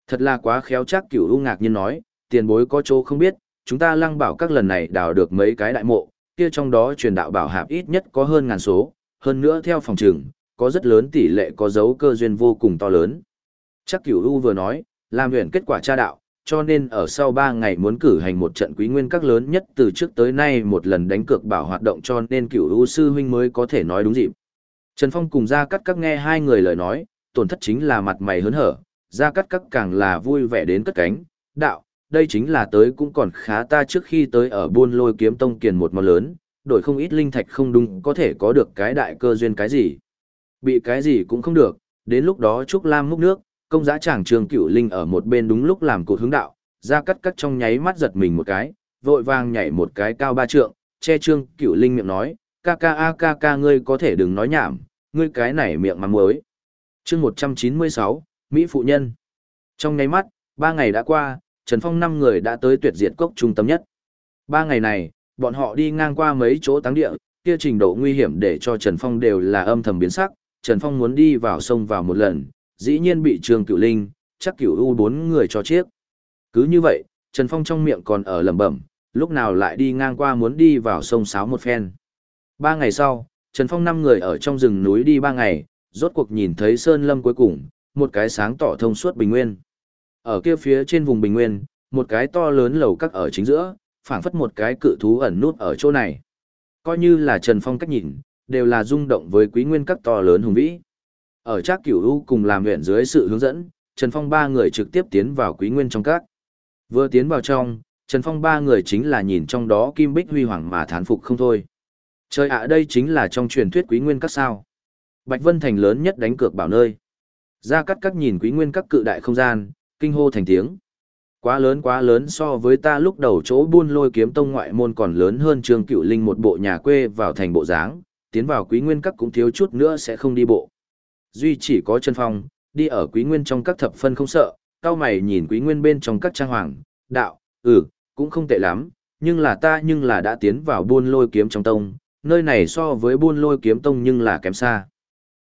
Speaker 1: Thật là quá khéo chắc cửu u ngạc nhiên nói, tiền bối có chỗ không biết, chúng ta lăng bảo các lần này đào được mấy cái đại mộ, kia trong đó truyền đạo bảo hạp ít nhất có hơn ngàn số, hơn nữa theo phòng trường, có rất lớn tỷ lệ có dấu cơ duyên vô cùng to lớn. Chắc cửu u vừa nói, làm huyện kết quả tra đạo, cho nên ở sau 3 ngày muốn cử hành một trận quý nguyên các lớn nhất từ trước tới nay một lần đánh cược bảo hoạt động cho nên cửu u sư huynh mới có thể nói đúng dịp. Trần Phong cùng Gia Cắt các nghe hai người lời nói, tổn thất chính là mặt mày hớn hở, Gia Cắt các càng là vui vẻ đến cất cánh, đạo, đây chính là tới cũng còn khá ta trước khi tới ở buôn lôi kiếm tông kiền một món lớn, đổi không ít linh thạch không đúng có thể có được cái đại cơ duyên cái gì. Bị cái gì cũng không được, đến lúc đó Trúc Lam múc nước, công giá chàng trường cửu linh ở một bên đúng lúc làm cột hướng đạo, ra cắt cắt trong nháy mắt giật mình một cái, vội vàng nhảy một cái cao ba trượng, che trương cửu linh miệng nói, ca ca a ca ca ngươi có thể đừng nói nhảm, ngươi cái này miệng mắm muối. Chương 196, Mỹ phụ nhân. Trong nháy mắt, ba ngày đã qua, Trần Phong năm người đã tới tuyệt diệt cốc trung tâm nhất. Ba ngày này, bọn họ đi ngang qua mấy chỗ táng địa, kia trình độ nguy hiểm để cho Trần Phong đều là âm thầm biến sắc. Trần Phong muốn đi vào sông vào một lần, dĩ nhiên bị Trương Cửu Linh, chắc Cửu U bốn người cho chiếc. Cứ như vậy, Trần Phong trong miệng còn ở lẩm bẩm, lúc nào lại đi ngang qua muốn đi vào sông sáo một phen. Ba ngày sau, Trần Phong năm người ở trong rừng núi đi ba ngày, rốt cuộc nhìn thấy sơn lâm cuối cùng, một cái sáng tỏ thông suốt bình nguyên. Ở kia phía trên vùng bình nguyên, một cái to lớn lầu các ở chính giữa, phảng phất một cái cự thú ẩn nút ở chỗ này. Coi như là Trần Phong cách nhìn, đều là rung động với quý nguyên các to lớn hùng vĩ. Ở Trác Cửu U cùng làm luyện dưới sự hướng dẫn, Trần Phong ba người trực tiếp tiến vào quý nguyên trong các. Vừa tiến vào trong, Trần Phong ba người chính là nhìn trong đó kim bích huy hoàng mà thán phục không thôi. Trời ạ đây chính là trong truyền thuyết quý nguyên các sao. Bạch Vân Thành lớn nhất đánh cược bảo nơi. Ra cắt các nhìn quý nguyên các cự đại không gian, kinh hô thành tiếng. Quá lớn quá lớn so với ta lúc đầu chỗ buôn lôi kiếm tông ngoại môn còn lớn hơn trường cựu linh một bộ nhà quê vào thành bộ dáng, tiến vào quý nguyên các cũng thiếu chút nữa sẽ không đi bộ. Duy chỉ có chân phong, đi ở quý nguyên trong các thập phân không sợ, cao mày nhìn quý nguyên bên trong các trang hoàng, đạo, ừ, cũng không tệ lắm, nhưng là ta nhưng là đã tiến vào buôn lôi kiếm trong tông, nơi này so với buôn lôi kiếm tông nhưng là kém xa.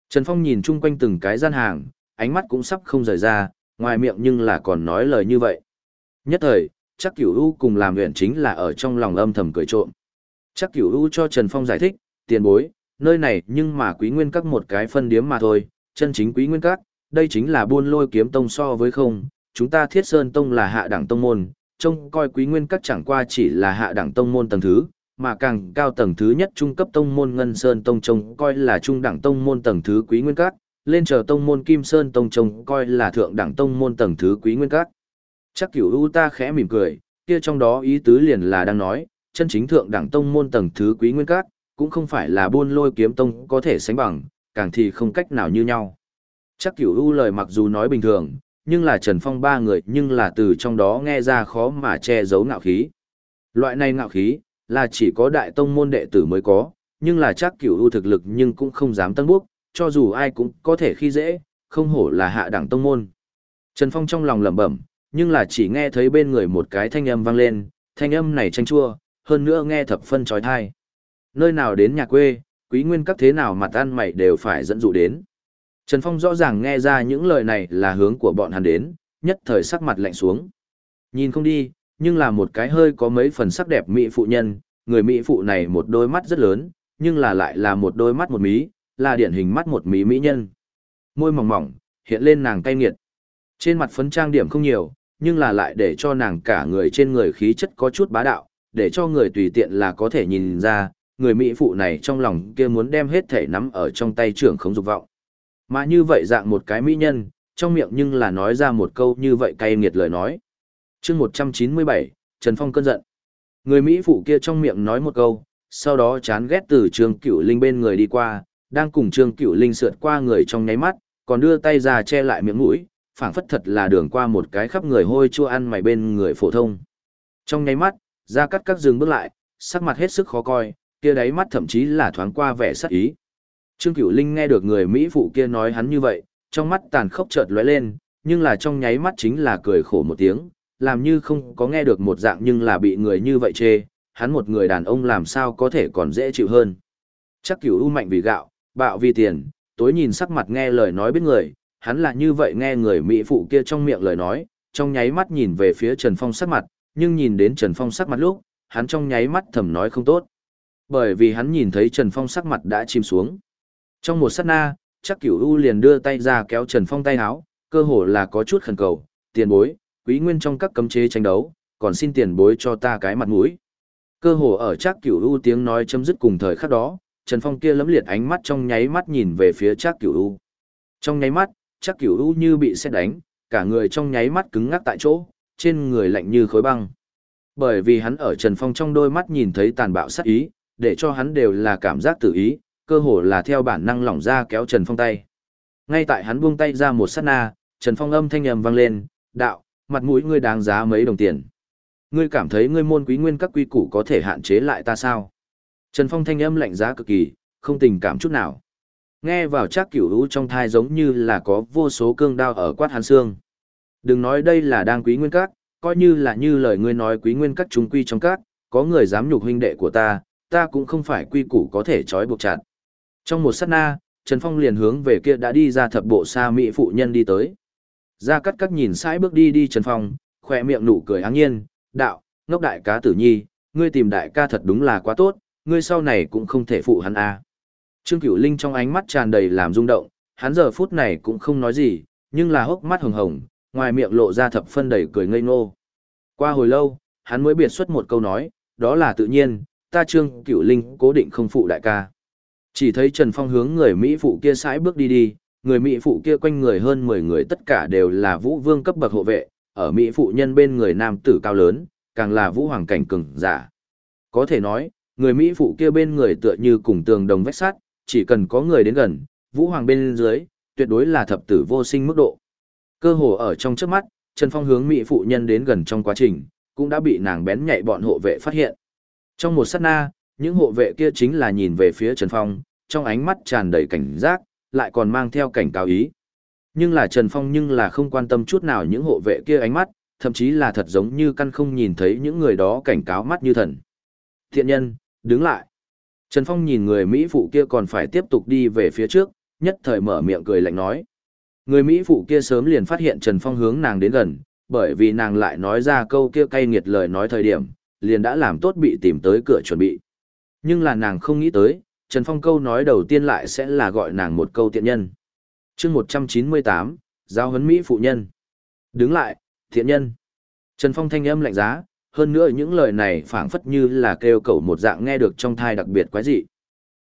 Speaker 1: Trần Phong nhìn chung quanh từng cái gian hàng, ánh mắt cũng sắp không rời ra, ngoài miệng nhưng là còn nói lời như vậy. Nhất thời, chắc cửu u cùng làm luyện chính là ở trong lòng âm thầm cười trộm. Chắc cửu u cho Trần Phong giải thích, tiền bối, nơi này nhưng mà quý nguyên các một cái phân điếm mà thôi, chân chính quý nguyên các, đây chính là buôn lôi kiếm tông so với không, chúng ta thiết sơn tông là hạ đẳng tông môn, trông coi quý nguyên các chẳng qua chỉ là hạ đẳng tông môn tầng thứ, mà càng cao tầng thứ nhất trung cấp tông môn ngân sơn tông trông coi là trung đẳng tông môn tầng thứ quý nguyên các, lên chờ tông môn kim sơn tông trông coi là thượng đẳng tông môn tầng thứ quý nguyên các. Chắc cửu u ta khẽ mỉm cười, kia trong đó ý tứ liền là đang nói, chân chính thượng đẳng tông môn tầng thứ quý nguyên các, cũng không phải là buôn lôi kiếm tông có thể sánh bằng, càng thì không cách nào như nhau. Chắc cửu u lời mặc dù nói bình thường, nhưng là Trần Phong ba người nhưng là từ trong đó nghe ra khó mà che giấu ngạo khí. Loại này ngạo khí, là chỉ có đại tông môn đệ tử mới có, nhưng là chắc cửu u thực lực nhưng cũng không dám tăng bước, cho dù ai cũng có thể khi dễ, không hổ là hạ đẳng tông môn. Trần Phong trong lòng lẩm bẩm, nhưng là chỉ nghe thấy bên người một cái thanh âm vang lên, thanh âm này tranh chua, hơn nữa nghe thập phân trói thai. Nơi nào đến nhà quê, quý nguyên các thế nào mặt ăn mày đều phải dẫn dụ đến. Trần Phong rõ ràng nghe ra những lời này là hướng của bọn hắn đến, nhất thời sắc mặt lạnh xuống. Nhìn không đi, nhưng là một cái hơi có mấy phần sắc đẹp mỹ phụ nhân, người mỹ phụ này một đôi mắt rất lớn, nhưng là lại là một đôi mắt một mí, là điển hình mắt một mí mỹ nhân. Môi mỏng mỏng, hiện lên nàng cay nghiệt. Trên mặt phấn trang điểm không nhiều, nhưng là lại để cho nàng cả người trên người khí chất có chút bá đạo, để cho người tùy tiện là có thể nhìn ra, người mỹ phụ này trong lòng kia muốn đem hết thể nắm ở trong tay trưởng không dục vọng. Mà như vậy dạng một cái mỹ nhân, trong miệng nhưng là nói ra một câu như vậy cay nghiệt lời nói. chương 197, Trần Phong cơn giận. Người Mỹ phụ kia trong miệng nói một câu, sau đó chán ghét từ Trương Cửu Linh bên người đi qua, đang cùng Trương Cửu Linh sượt qua người trong nháy mắt, còn đưa tay ra che lại miệng mũi, phảng phất thật là đường qua một cái khắp người hôi chua ăn mày bên người phổ thông. Trong nháy mắt, ra cắt các dừng bước lại, sắc mặt hết sức khó coi, kia đáy mắt thậm chí là thoáng qua vẻ sắc ý. Trương Cửu Linh nghe được người Mỹ phụ kia nói hắn như vậy, trong mắt tàn khốc chợt lóe lên, nhưng là trong nháy mắt chính là cười khổ một tiếng, làm như không có nghe được một dạng nhưng là bị người như vậy chê, hắn một người đàn ông làm sao có thể còn dễ chịu hơn. Chắc Cửu U mạnh vì gạo, bạo vì tiền, tối nhìn sắc mặt nghe lời nói biết người, hắn là như vậy nghe người Mỹ phụ kia trong miệng lời nói, trong nháy mắt nhìn về phía Trần Phong sắc mặt, nhưng nhìn đến Trần Phong sắc mặt lúc, hắn trong nháy mắt thầm nói không tốt. Bởi vì hắn nhìn thấy Trần Phong sắc mặt đã chìm xuống. Trong một sát na, chắc cửu u liền đưa tay ra kéo Trần Phong tay áo, cơ hồ là có chút khẩn cầu, tiền bối, quý nguyên trong các cấm chế tranh đấu, còn xin tiền bối cho ta cái mặt mũi. Cơ hồ ở chắc cửu u tiếng nói chấm dứt cùng thời khắc đó, Trần Phong kia lấm liệt ánh mắt trong nháy mắt nhìn về phía chắc cửu u. Trong nháy mắt, chắc cửu u như bị xét đánh, cả người trong nháy mắt cứng ngắc tại chỗ, trên người lạnh như khối băng. Bởi vì hắn ở Trần Phong trong đôi mắt nhìn thấy tàn bạo sát ý, để cho hắn đều là cảm giác tự ý, cơ hồ là theo bản năng lỏng ra kéo Trần Phong tay. Ngay tại hắn buông tay ra một sát na, Trần Phong âm thanh ầm vang lên, "Đạo, mặt mũi ngươi đáng giá mấy đồng tiền? Ngươi cảm thấy ngươi môn quý nguyên các quy củ có thể hạn chế lại ta sao?" Trần Phong thanh âm lạnh giá cực kỳ, không tình cảm chút nào. Nghe vào chắc kiểu hữu trong thai giống như là có vô số cương đao ở quát hắn xương. Đừng nói đây là đang quý nguyên các, coi như là như lời ngươi nói quý nguyên các chúng quy trong các, có người dám nhục huynh đệ của ta, ta cũng không phải quy củ có thể trói buộc chặt. Trong một sát na, Trần Phong liền hướng về kia đã đi ra thập bộ xa mỹ phụ nhân đi tới. Gia Cát Cát nhìn sải bước đi đi Trần Phong, khỏe miệng nụ cười áng nhiên, đạo, ngốc đại cá tử nhi, ngươi tìm đại ca thật đúng là quá tốt, ngươi sau này cũng không thể phụ hắn a. Trương Cửu Linh trong ánh mắt tràn đầy làm rung động, hắn giờ phút này cũng không nói gì, nhưng là hốc mắt hồng hồng, ngoài miệng lộ ra thập phân đầy cười ngây ngô. Qua hồi lâu, hắn mới biệt xuất một câu nói, đó là tự nhiên, ta Trương Cửu Linh cố định không phụ đại ca. Chỉ thấy Trần Phong hướng người Mỹ phụ kia sải bước đi đi, người Mỹ phụ kia quanh người hơn 10 người tất cả đều là vũ vương cấp bậc hộ vệ, ở Mỹ phụ nhân bên người nam tử cao lớn, càng là vũ hoàng cảnh cường giả. Có thể nói, người Mỹ phụ kia bên người tựa như cùng tường đồng vách sắt, chỉ cần có người đến gần, vũ hoàng bên dưới, tuyệt đối là thập tử vô sinh mức độ. Cơ hồ ở trong trước mắt, Trần Phong hướng Mỹ phụ nhân đến gần trong quá trình, cũng đã bị nàng bén nhạy bọn hộ vệ phát hiện. Trong một sát na, những hộ vệ kia chính là nhìn về phía Trần Phong, trong ánh mắt tràn đầy cảnh giác, lại còn mang theo cảnh cáo ý. Nhưng là Trần Phong nhưng là không quan tâm chút nào những hộ vệ kia ánh mắt, thậm chí là thật giống như căn không nhìn thấy những người đó cảnh cáo mắt như thần. Thiện nhân, đứng lại. Trần Phong nhìn người Mỹ phụ kia còn phải tiếp tục đi về phía trước, nhất thời mở miệng cười lạnh nói. Người Mỹ phụ kia sớm liền phát hiện Trần Phong hướng nàng đến gần, bởi vì nàng lại nói ra câu kia cay nghiệt lời nói thời điểm, liền đã làm tốt bị tìm tới cửa chuẩn bị. Nhưng là nàng không nghĩ tới, Trần Phong câu nói đầu tiên lại sẽ là gọi nàng một câu tiện nhân. chương 198, Giao huấn Mỹ phụ nhân. Đứng lại, thiện nhân. Trần Phong thanh âm lạnh giá, hơn nữa những lời này phảng phất như là kêu cầu một dạng nghe được trong thai đặc biệt quái dị.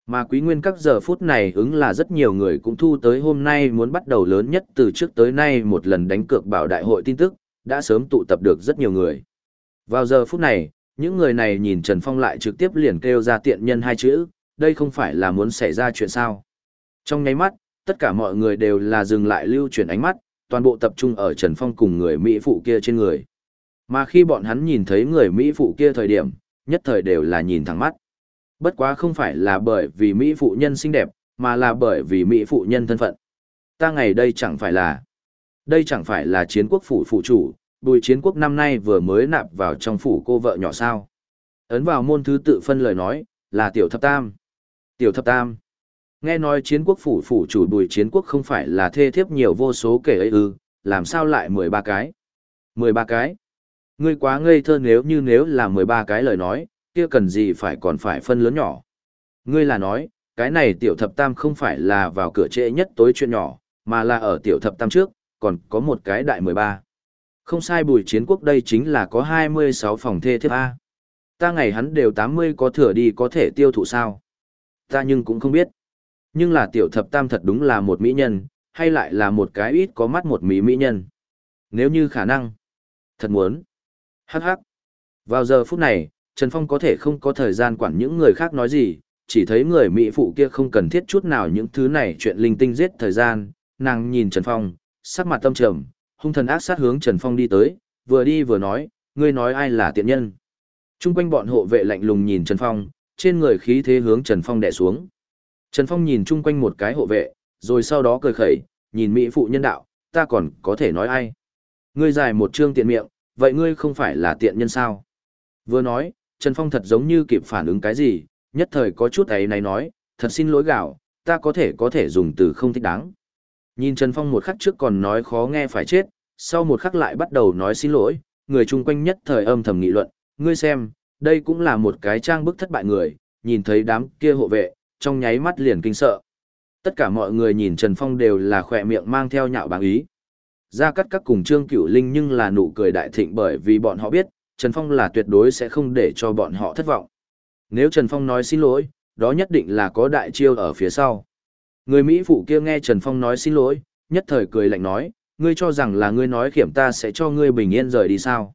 Speaker 1: Mà quý nguyên các giờ phút này ứng là rất nhiều người cũng thu tới hôm nay muốn bắt đầu lớn nhất từ trước tới nay một lần đánh cược bảo đại hội tin tức, đã sớm tụ tập được rất nhiều người. Vào giờ phút này, những người này nhìn Trần Phong lại trực tiếp liền kêu ra tiện nhân hai chữ, đây không phải là muốn xảy ra chuyện sao. Trong nháy mắt, tất cả mọi người đều là dừng lại lưu chuyển ánh mắt, toàn bộ tập trung ở Trần Phong cùng người Mỹ phụ kia trên người. Mà khi bọn hắn nhìn thấy người Mỹ phụ kia thời điểm, nhất thời đều là nhìn thẳng mắt. Bất quá không phải là bởi vì Mỹ phụ nhân xinh đẹp, mà là bởi vì Mỹ phụ nhân thân phận. Ta ngày đây chẳng phải là... Đây chẳng phải là chiến quốc phủ phụ chủ, bùi chiến quốc năm nay vừa mới nạp vào trong phủ cô vợ nhỏ sao. Ấn vào môn thứ tự phân lời nói, là tiểu thập tam. Tiểu thập tam. Nghe nói chiến quốc phủ phủ chủ bùi chiến quốc không phải là thê thiếp nhiều vô số kể ấy ư, làm sao lại mười ba cái? mười ba cái? Ngươi quá ngây thơ nếu như nếu là mười ba cái lời nói, kia cần gì phải còn phải phân lớn nhỏ. Ngươi là nói, cái này tiểu thập tam không phải là vào cửa trễ nhất tối chuyện nhỏ, mà là ở tiểu thập tam trước, còn có một cái đại mười ba. Không sai bùi chiến quốc đây chính là có hai mươi sáu phòng thê thiếp A. Ta ngày hắn đều tám mươi có thừa đi có thể tiêu thụ sao. Ta nhưng cũng không biết. Nhưng là tiểu thập tam thật đúng là một mỹ nhân, hay lại là một cái ít có mắt một mỹ mỹ nhân. Nếu như khả năng. Thật muốn. Hắc hắc. Vào giờ phút này, Trần Phong có thể không có thời gian quản những người khác nói gì, chỉ thấy người Mỹ phụ kia không cần thiết chút nào những thứ này chuyện linh tinh giết thời gian, nàng nhìn Trần Phong, sắc mặt tâm trầm, hung thần ác sát hướng Trần Phong đi tới, vừa đi vừa nói, ngươi nói ai là tiện nhân. Trung quanh bọn hộ vệ lạnh lùng nhìn Trần Phong, trên người khí thế hướng Trần Phong đè xuống. Trần Phong nhìn chung quanh một cái hộ vệ, rồi sau đó cười khẩy, nhìn Mỹ phụ nhân đạo, ta còn có thể nói ai. Ngươi dài một trương tiện miệng, vậy ngươi không phải là tiện nhân sao? Vừa nói, Trần Phong thật giống như kịp phản ứng cái gì, nhất thời có chút ấy này nói, thật xin lỗi gạo, ta có thể có thể dùng từ không thích đáng. Nhìn Trần Phong một khắc trước còn nói khó nghe phải chết, sau một khắc lại bắt đầu nói xin lỗi, người chung quanh nhất thời âm thầm nghị luận, ngươi xem, đây cũng là một cái trang bức thất bại người, nhìn thấy đám kia hộ vệ, trong nháy mắt liền kinh sợ. Tất cả mọi người nhìn Trần Phong đều là khỏe miệng mang theo nhạo báng ý. Ra cắt các cùng Trương Cửu Linh nhưng là nụ cười đại thịnh bởi vì bọn họ biết, Trần Phong là tuyệt đối sẽ không để cho bọn họ thất vọng. Nếu Trần Phong nói xin lỗi, đó nhất định là có đại chiêu ở phía sau. Người Mỹ phụ kia nghe Trần Phong nói xin lỗi, nhất thời cười lạnh nói, ngươi cho rằng là ngươi nói khiểm ta sẽ cho ngươi bình yên rời đi sao.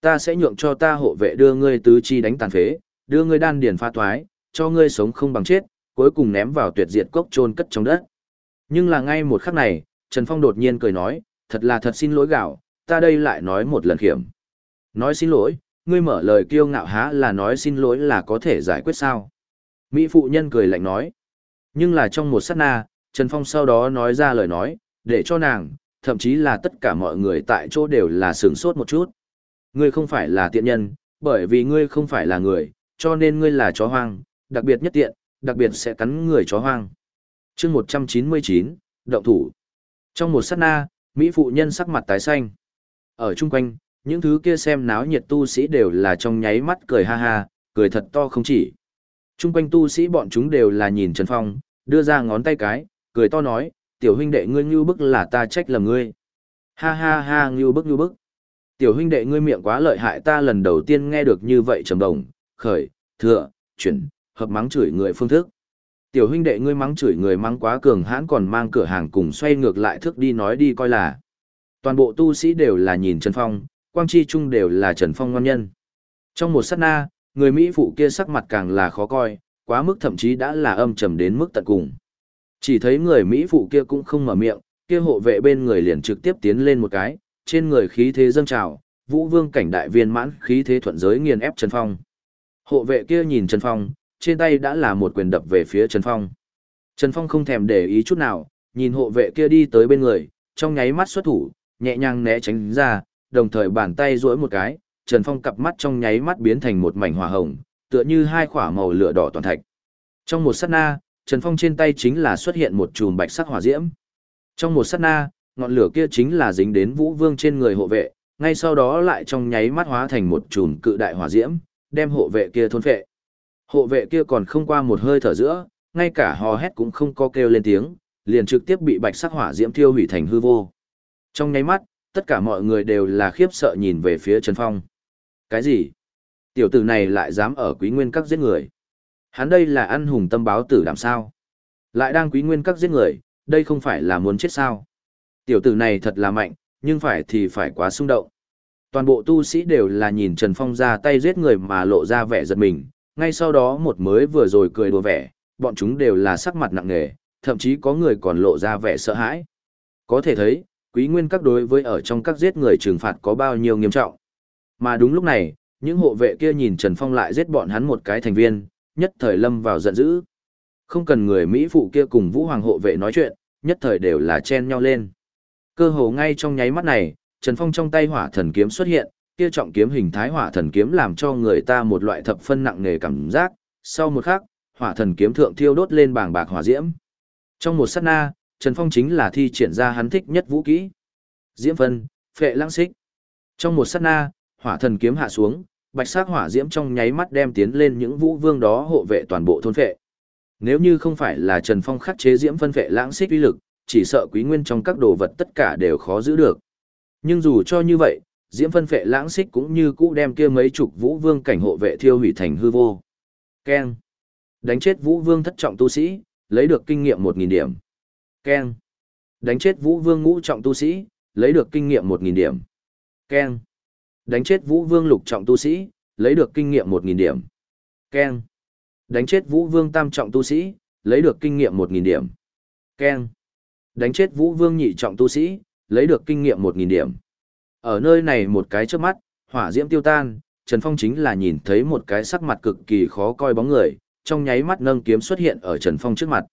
Speaker 1: Ta sẽ nhượng cho ta hộ vệ đưa ngươi tứ chi đánh tàn phế, đưa ngươi đan điền pha toái, cho ngươi sống không bằng chết, cuối cùng ném vào tuyệt diệt cốc chôn cất trong đất. Nhưng là ngay một khắc này, Trần Phong đột nhiên cười nói, thật là thật xin lỗi gạo, ta đây lại nói một lần khiểm. Nói xin lỗi, ngươi mở lời kiêu ngạo há là nói xin lỗi là có thể giải quyết sao. Mỹ phụ nhân cười lạnh nói. Nhưng là trong một sát na, Trần Phong sau đó nói ra lời nói, để cho nàng, thậm chí là tất cả mọi người tại chỗ đều là sướng sốt một chút. Ngươi không phải là tiện nhân, bởi vì ngươi không phải là người, cho nên ngươi là chó hoang, đặc biệt nhất tiện, đặc biệt sẽ cắn người chó hoang. chương 199, động thủ. Trong một sát na, Mỹ phụ nhân sắc mặt tái xanh. Ở chung quanh, những thứ kia xem náo nhiệt tu sĩ đều là trong nháy mắt cười ha ha, cười thật to không chỉ. Trung quanh tu sĩ bọn chúng đều là nhìn Trần Phong, đưa ra ngón tay cái, cười to nói, tiểu huynh đệ ngươi như bức là ta trách lầm ngươi. Ha ha ha như bức như bức. Tiểu huynh đệ ngươi miệng quá lợi hại ta lần đầu tiên nghe được như vậy trầm đồng, khởi, thừa, chuyển, hợp mắng chửi người phương thức. Tiểu huynh đệ ngươi mắng chửi người mắng quá cường hãn còn mang cửa hàng cùng xoay ngược lại thức đi nói đi coi là. Toàn bộ tu sĩ đều là nhìn Trần Phong, quang chi chung đều là Trần Phong ngon nhân. Trong một sát na, người Mỹ phụ kia sắc mặt càng là khó coi, quá mức thậm chí đã là âm trầm đến mức tận cùng. Chỉ thấy người Mỹ phụ kia cũng không mở miệng, kia hộ vệ bên người liền trực tiếp tiến lên một cái, trên người khí thế dâng trào, vũ vương cảnh đại viên mãn khí thế thuận giới nghiền ép Trần Phong. Hộ vệ kia nhìn Trần Phong, trên tay đã là một quyền đập về phía Trần Phong. Trần Phong không thèm để ý chút nào, nhìn hộ vệ kia đi tới bên người, trong nháy mắt xuất thủ, nhẹ nhàng né tránh ra, đồng thời bàn tay duỗi một cái, Trần Phong cặp mắt trong nháy mắt biến thành một mảnh hỏa hồng, tựa như hai quả màu lửa đỏ toàn thạch. Trong một sát na, Trần Phong trên tay chính là xuất hiện một chùm bạch sắc hỏa diễm. Trong một sát na, ngọn lửa kia chính là dính đến Vũ Vương trên người hộ vệ, ngay sau đó lại trong nháy mắt hóa thành một chùm cự đại hỏa diễm, đem hộ vệ kia thôn phệ. Hộ vệ kia còn không qua một hơi thở giữa, ngay cả hò hét cũng không có kêu lên tiếng, liền trực tiếp bị bạch sắc hỏa diễm thiêu hủy thành hư vô. Trong nháy mắt, tất cả mọi người đều là khiếp sợ nhìn về phía Trần Phong. Cái gì? Tiểu tử này lại dám ở quý nguyên các giết người. Hắn đây là ăn hùng tâm báo tử đảm sao? Lại đang quý nguyên các giết người, đây không phải là muốn chết sao? Tiểu tử này thật là mạnh, nhưng phải thì phải quá xung động. Toàn bộ tu sĩ đều là nhìn Trần Phong ra tay giết người mà lộ ra vẻ giật mình, ngay sau đó một mới vừa rồi cười đùa vẻ, bọn chúng đều là sắc mặt nặng nề, thậm chí có người còn lộ ra vẻ sợ hãi. Có thể thấy, quý nguyên các đối với ở trong các giết người trừng phạt có bao nhiêu nghiêm trọng. Mà đúng lúc này, những hộ vệ kia nhìn Trần Phong lại giết bọn hắn một cái thành viên, nhất thời lâm vào giận dữ. Không cần người Mỹ phụ kia cùng Vũ Hoàng hộ vệ nói chuyện, nhất thời đều là chen nhau lên. Cơ hồ ngay trong nháy mắt này, Trần Phong trong tay hỏa thần kiếm xuất hiện, kia trọng kiếm hình thái hỏa thần kiếm làm cho người ta một loại thập phân nặng nề cảm giác, sau một khắc, hỏa thần kiếm thượng thiêu đốt lên bảng bạc hỏa diễm. Trong một sát na, Trần Phong chính là thi triển ra hắn thích nhất vũ kỹ. Diễm phân, phệ lãng xích. Trong một sát na, hỏa thần kiếm hạ xuống, bạch sắc hỏa diễm trong nháy mắt đem tiến lên những vũ vương đó hộ vệ toàn bộ thôn phệ. Nếu như không phải là Trần Phong khắc chế diễm phân phệ lãng xích uy lực, chỉ sợ quý nguyên trong các đồ vật tất cả đều khó giữ được. Nhưng dù cho như vậy, diễm phân phệ lãng xích cũng như cũ đem kia mấy chục vũ vương cảnh hộ vệ thiêu hủy thành hư vô. Keng. Đánh chết vũ vương thất trọng tu sĩ, lấy được kinh nghiệm 1.000 điểm. Keng. Đánh chết vũ vương ngũ trọng tu sĩ, lấy được kinh nghiệm 1.000 điểm. Keng. Đánh chết vũ vương lục trọng tu sĩ, lấy được kinh nghiệm 1.000 điểm. Keng. Đánh chết vũ vương tam trọng tu sĩ, lấy được kinh nghiệm 1.000 điểm. Keng. Đánh chết vũ vương nhị trọng tu sĩ, lấy được kinh nghiệm 1.000 điểm. Ở nơi này một cái trước mắt, hỏa diễm tiêu tan, Trần Phong chính là nhìn thấy một cái sắc mặt cực kỳ khó coi bóng người, trong nháy mắt nâng kiếm xuất hiện ở Trần Phong trước mặt.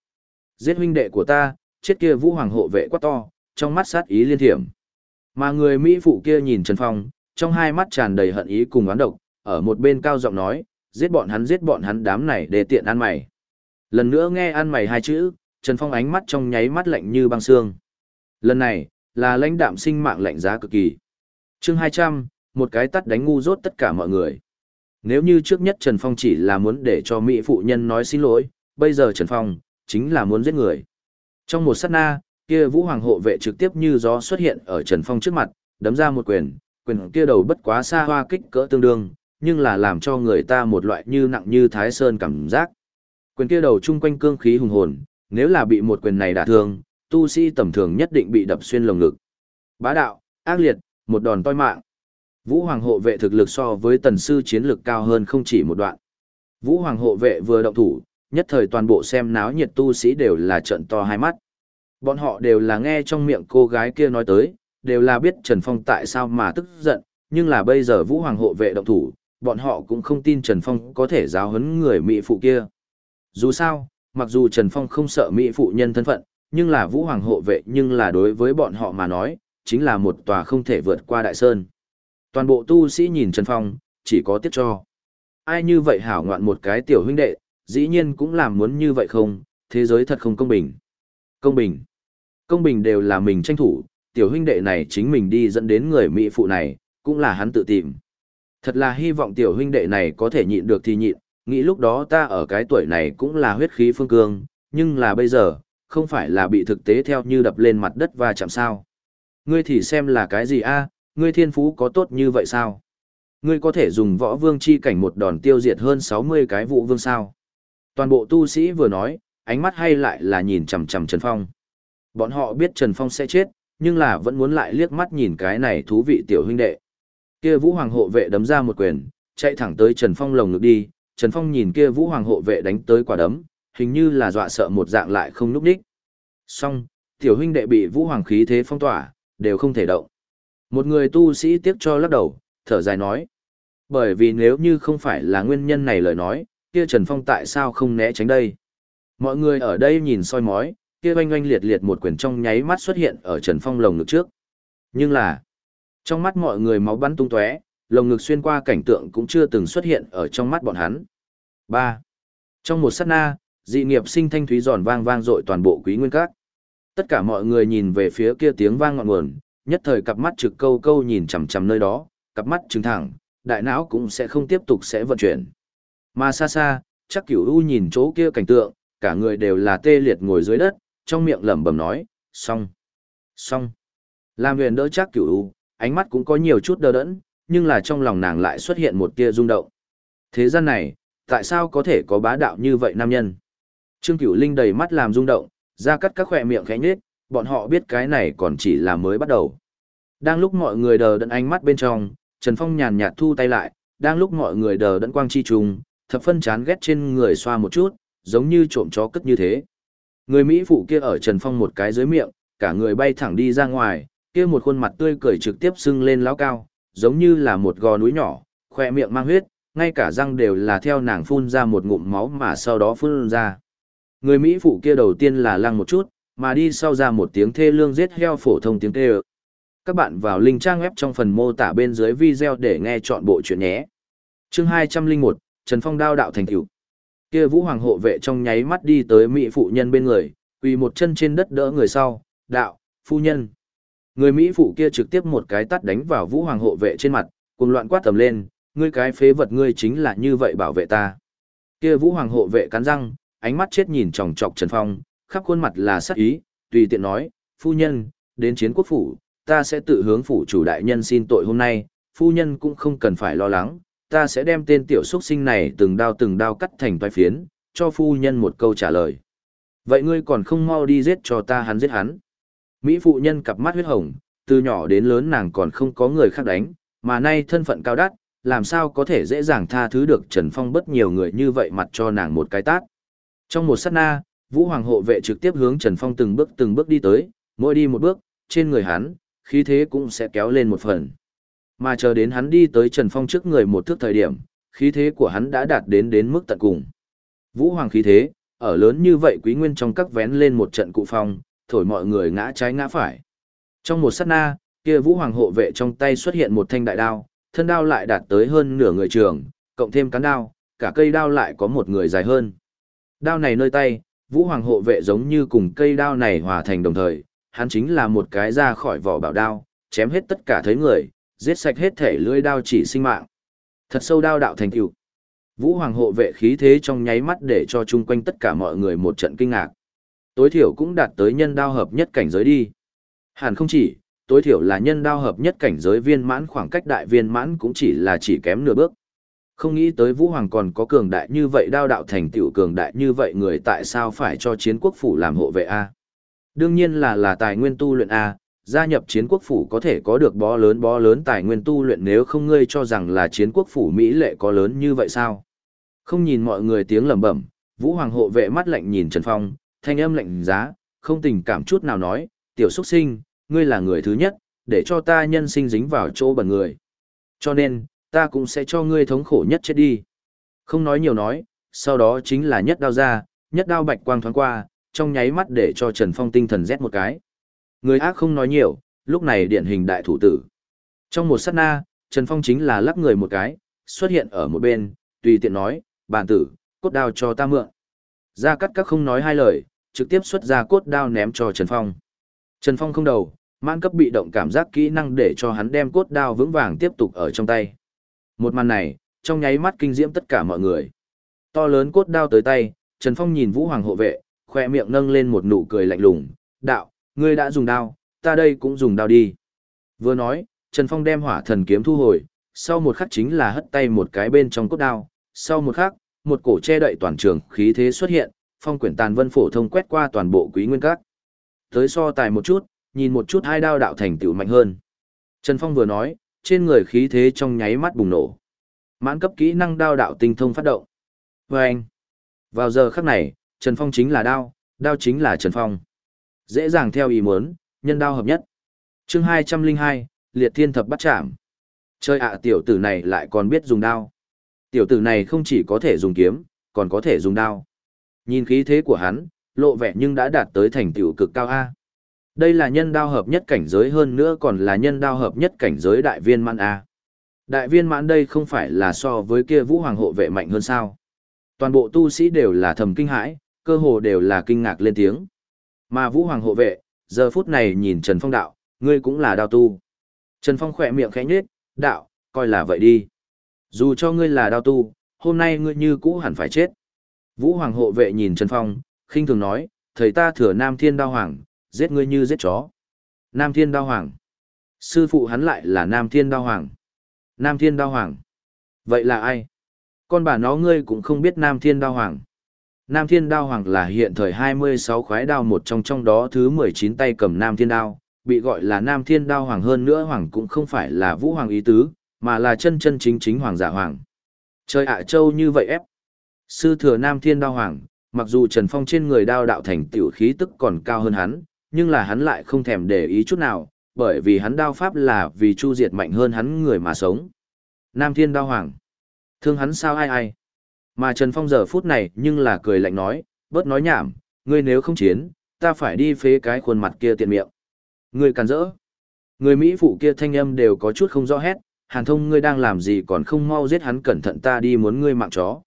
Speaker 1: Giết huynh đệ của ta, chết kia vũ hoàng hộ vệ quá to, trong mắt sát ý liên thiểm. Mà người Mỹ phụ kia nhìn Trần Phong, trong hai mắt tràn đầy hận ý cùng oán độc, ở một bên cao giọng nói, giết bọn hắn giết bọn hắn đám này để tiện ăn mày. Lần nữa nghe ăn mày hai chữ, Trần Phong ánh mắt trong nháy mắt lạnh như băng xương. Lần này, là lãnh đạm sinh mạng lạnh giá cực kỳ. chương 200, một cái tắt đánh ngu dốt tất cả mọi người. Nếu như trước nhất Trần Phong chỉ là muốn để cho Mỹ phụ nhân nói xin lỗi, bây giờ Trần Phong, chính là muốn giết người. Trong một sát na, kia Vũ Hoàng hộ vệ trực tiếp như gió xuất hiện ở Trần Phong trước mặt, đấm ra một quyền, quyền kia đầu bất quá xa hoa kích cỡ tương đương, nhưng là làm cho người ta một loại như nặng như thái sơn cảm giác. Quyền kia đầu chung quanh cương khí hùng hồn, nếu là bị một quyền này đả thương, tu sĩ tầm thường nhất định bị đập xuyên lồng ngực. Bá đạo, ác liệt, một đòn toi mạng. Vũ Hoàng hộ vệ thực lực so với tần sư chiến lực cao hơn không chỉ một đoạn. Vũ Hoàng hộ vệ vừa động thủ, nhất thời toàn bộ xem náo nhiệt tu sĩ đều là trận to hai mắt. Bọn họ đều là nghe trong miệng cô gái kia nói tới, đều là biết Trần Phong tại sao mà tức giận, nhưng là bây giờ Vũ Hoàng hộ vệ động thủ, bọn họ cũng không tin Trần Phong có thể giáo huấn người Mỹ phụ kia. Dù sao, mặc dù Trần Phong không sợ Mỹ phụ nhân thân phận, nhưng là Vũ Hoàng hộ vệ nhưng là đối với bọn họ mà nói, chính là một tòa không thể vượt qua đại sơn. Toàn bộ tu sĩ nhìn Trần Phong, chỉ có tiếc cho. Ai như vậy hảo ngoạn một cái tiểu huynh đệ, dĩ nhiên cũng làm muốn như vậy không, thế giới thật không công bình. Công bình. Công bình đều là mình tranh thủ, tiểu huynh đệ này chính mình đi dẫn đến người Mỹ phụ này, cũng là hắn tự tìm. Thật là hy vọng tiểu huynh đệ này có thể nhịn được thì nhịn, nghĩ lúc đó ta ở cái tuổi này cũng là huyết khí phương cương, nhưng là bây giờ, không phải là bị thực tế theo như đập lên mặt đất và chạm sao. Ngươi thì xem là cái gì a? ngươi thiên phú có tốt như vậy sao? Ngươi có thể dùng võ vương chi cảnh một đòn tiêu diệt hơn 60 cái vụ vương sao? Toàn bộ tu sĩ vừa nói, ánh mắt hay lại là nhìn chằm chằm Trần Phong. Bọn họ biết Trần Phong sẽ chết, nhưng là vẫn muốn lại liếc mắt nhìn cái này thú vị tiểu huynh đệ. Kia Vũ Hoàng hộ vệ đấm ra một quyền, chạy thẳng tới Trần Phong lồng ngực đi, Trần Phong nhìn kia Vũ Hoàng hộ vệ đánh tới quả đấm, hình như là dọa sợ một dạng lại không núp đích. Xong, tiểu huynh đệ bị Vũ Hoàng khí thế phong tỏa, đều không thể động. Một người tu sĩ tiếc cho lắc đầu, thở dài nói. Bởi vì nếu như không phải là nguyên nhân này lời nói, kia Trần Phong tại sao không né tránh đây? Mọi người ở đây nhìn soi mói, kia oanh oanh liệt liệt một quyền trong nháy mắt xuất hiện ở Trần Phong lồng ngực trước. Nhưng là, trong mắt mọi người máu bắn tung tóe, lồng ngực xuyên qua cảnh tượng cũng chưa từng xuất hiện ở trong mắt bọn hắn. 3. Trong một sát na, dị nghiệp sinh thanh thúy giòn vang vang dội toàn bộ quý nguyên các. Tất cả mọi người nhìn về phía kia tiếng vang ngọn nguồn, nhất thời cặp mắt trực câu câu nhìn chằm chằm nơi đó, cặp mắt trừng thẳng, đại não cũng sẽ không tiếp tục sẽ vận chuyển. Mà xa xa, chắc cửu u nhìn chỗ kia cảnh tượng, cả người đều là tê liệt ngồi dưới đất, trong miệng lẩm bẩm nói, xong, xong. Làm huyền đỡ chắc cửu u, ánh mắt cũng có nhiều chút đờ đẫn, nhưng là trong lòng nàng lại xuất hiện một tia rung động. Thế gian này, tại sao có thể có bá đạo như vậy nam nhân? Trương Cửu Linh đầy mắt làm rung động, ra cắt các khỏe miệng khẽ nhếch, bọn họ biết cái này còn chỉ là mới bắt đầu. Đang lúc mọi người đờ đẫn ánh mắt bên trong, Trần Phong nhàn nhạt thu tay lại, đang lúc mọi người đờ đẫn quang chi trùng, thập phân chán ghét trên người xoa một chút, giống như trộm chó cất như thế. Người Mỹ phụ kia ở Trần Phong một cái dưới miệng, cả người bay thẳng đi ra ngoài, kia một khuôn mặt tươi cười trực tiếp sưng lên lão cao, giống như là một gò núi nhỏ, khoe miệng mang huyết, ngay cả răng đều là theo nàng phun ra một ngụm máu mà sau đó phun ra. Người Mỹ phụ kia đầu tiên là lăng một chút, mà đi sau ra một tiếng thê lương giết heo phổ thông tiếng kêu. Các bạn vào link trang web trong phần mô tả bên dưới video để nghe chọn bộ chuyện nhé. Chương 201, Trần Phong đao đạo thành tựu. Kia Vũ Hoàng hộ vệ trong nháy mắt đi tới mỹ phụ nhân bên người, quỳ một chân trên đất đỡ người sau, "Đạo, phu nhân." Người mỹ phụ kia trực tiếp một cái tát đánh vào Vũ Hoàng hộ vệ trên mặt, cùng loạn quát tầm lên, "Ngươi cái phế vật ngươi chính là như vậy bảo vệ ta." Kia Vũ Hoàng hộ vệ cắn răng, ánh mắt chết nhìn chòng chọc Trần Phong, khắp khuôn mặt là sắc ý, tùy tiện nói, phu nhân, đến chiến quốc phủ, ta sẽ tự hướng phủ chủ đại nhân xin tội hôm nay, phu nhân cũng không cần phải lo lắng, ta sẽ đem tên tiểu xuất sinh này từng đao từng đao cắt thành toái phiến, cho phu nhân một câu trả lời. Vậy ngươi còn không mau đi giết cho ta hắn giết hắn. Mỹ phụ nhân cặp mắt huyết hồng, từ nhỏ đến lớn nàng còn không có người khác đánh, mà nay thân phận cao đắt, làm sao có thể dễ dàng tha thứ được Trần Phong bất nhiều người như vậy mặt cho nàng một cái tát. Trong một sát na, Vũ Hoàng hộ vệ trực tiếp hướng Trần Phong từng bước từng bước đi tới, mỗi đi một bước, trên người hắn, khí thế cũng sẽ kéo lên một phần. Mà chờ đến hắn đi tới Trần Phong trước người một thước thời điểm, khí thế của hắn đã đạt đến đến mức tận cùng. Vũ Hoàng khí thế, ở lớn như vậy quý nguyên trong các vén lên một trận cụ phong, thổi mọi người ngã trái ngã phải. Trong một sát na, kia Vũ Hoàng hộ vệ trong tay xuất hiện một thanh đại đao, thân đao lại đạt tới hơn nửa người trường, cộng thêm cán đao, cả cây đao lại có một người dài hơn. Đao này nơi tay, Vũ Hoàng hộ vệ giống như cùng cây đao này hòa thành đồng thời, hắn chính là một cái ra khỏi vỏ bảo đao, chém hết tất cả thấy người, giết sạch hết thể lưỡi đao chỉ sinh mạng. Thật sâu đao đạo thành tựu. Vũ Hoàng hộ vệ khí thế trong nháy mắt để cho chung quanh tất cả mọi người một trận kinh ngạc. Tối thiểu cũng đạt tới nhân đao hợp nhất cảnh giới đi. Hẳn không chỉ, tối thiểu là nhân đao hợp nhất cảnh giới viên mãn khoảng cách đại viên mãn cũng chỉ là chỉ kém nửa bước. Không nghĩ tới Vũ Hoàng còn có cường đại như vậy đao đạo thành tựu cường đại như vậy người tại sao phải cho chiến quốc phủ làm hộ vệ A. Đương nhiên là là tài nguyên tu luyện A, gia nhập chiến quốc phủ có thể có được bó lớn bó lớn tài nguyên tu luyện nếu không ngươi cho rằng là chiến quốc phủ Mỹ lệ có lớn như vậy sao. Không nhìn mọi người tiếng lẩm bẩm, Vũ Hoàng hộ vệ mắt lạnh nhìn Trần Phong, thanh âm lạnh giá, không tình cảm chút nào nói, tiểu xuất sinh, ngươi là người thứ nhất, để cho ta nhân sinh dính vào chỗ bẩn người. Cho nên, ta cũng sẽ cho ngươi thống khổ nhất chết đi. Không nói nhiều nói, sau đó chính là nhất đao ra, nhất đao bạch quang thoáng qua, trong nháy mắt để cho Trần Phong tinh thần rét một cái. Người ác không nói nhiều, lúc này điển hình đại thủ tử. Trong một sát na, Trần Phong chính là lắp người một cái, xuất hiện ở một bên, tùy tiện nói, bản tử, cốt đao cho ta mượn. Ra cắt các không nói hai lời, trực tiếp xuất ra cốt đao ném cho Trần Phong. Trần Phong không đầu, mãn cấp bị động cảm giác kỹ năng để cho hắn đem cốt đao vững vàng tiếp tục ở trong tay. Một màn này, trong nháy mắt kinh diễm tất cả mọi người. To lớn cốt đao tới tay, Trần Phong nhìn Vũ Hoàng hộ vệ, khoe miệng nâng lên một nụ cười lạnh lùng, đạo, ngươi đã dùng đao, ta đây cũng dùng đao đi. Vừa nói, Trần Phong đem hỏa thần kiếm thu hồi, sau một khắc chính là hất tay một cái bên trong cốt đao, sau một khắc, một cổ che đậy toàn trường khí thế xuất hiện, phong quyển tàn vân phổ thông quét qua toàn bộ quý nguyên các. Tới so tài một chút, nhìn một chút hai đao đạo thành tựu mạnh hơn. Trần Phong vừa nói, trên người khí thế trong nháy mắt bùng nổ. Mãn cấp kỹ năng đao đạo tinh thông phát động. Và anh, vào giờ khắc này, Trần Phong chính là đao, đao chính là Trần Phong. Dễ dàng theo ý muốn, nhân đao hợp nhất. chương 202, liệt thiên thập bắt chạm. Chơi ạ tiểu tử này lại còn biết dùng đao. Tiểu tử này không chỉ có thể dùng kiếm, còn có thể dùng đao. Nhìn khí thế của hắn, lộ vẻ nhưng đã đạt tới thành tựu cực cao A. Đây là nhân đao hợp nhất cảnh giới hơn nữa còn là nhân đao hợp nhất cảnh giới đại viên mãn A. Đại viên mãn đây không phải là so với kia vũ hoàng hộ vệ mạnh hơn sao. Toàn bộ tu sĩ đều là thầm kinh hãi, cơ hồ đều là kinh ngạc lên tiếng. Mà vũ hoàng hộ vệ, giờ phút này nhìn Trần Phong đạo, ngươi cũng là đao tu. Trần Phong khỏe miệng khẽ nhếch, đạo, coi là vậy đi. Dù cho ngươi là đao tu, hôm nay ngươi như cũ hẳn phải chết. Vũ Hoàng hộ vệ nhìn Trần Phong, khinh thường nói, thầy ta thừa Nam Thiên Đao Hoàng, giết ngươi như giết chó. Nam Thiên Đao Hoàng. Sư phụ hắn lại là Nam Thiên Đao Hoàng. Nam Thiên Đao Hoàng. Vậy là ai? Con bà nó ngươi cũng không biết Nam Thiên Đao Hoàng. Nam Thiên Đao Hoàng là hiện thời 26 khoái đao một trong trong đó thứ 19 tay cầm Nam Thiên Đao, bị gọi là Nam Thiên Đao Hoàng hơn nữa Hoàng cũng không phải là Vũ Hoàng ý tứ, mà là chân chân chính chính Hoàng giả Hoàng. Trời ạ châu như vậy ép. Sư thừa Nam Thiên Đao Hoàng, mặc dù Trần Phong trên người đao đạo thành tiểu khí tức còn cao hơn hắn, nhưng là hắn lại không thèm để ý chút nào, bởi vì hắn đao pháp là vì chu diệt mạnh hơn hắn người mà sống. Nam Thiên Đao Hoàng. Thương hắn sao ai ai. Mà Trần Phong giờ phút này nhưng là cười lạnh nói, bớt nói nhảm, ngươi nếu không chiến, ta phải đi phế cái khuôn mặt kia tiện miệng. Ngươi càn rỡ. Người Mỹ phụ kia thanh âm đều có chút không rõ hết, hàn thông ngươi đang làm gì còn không mau giết hắn cẩn thận ta đi muốn ngươi mạng chó.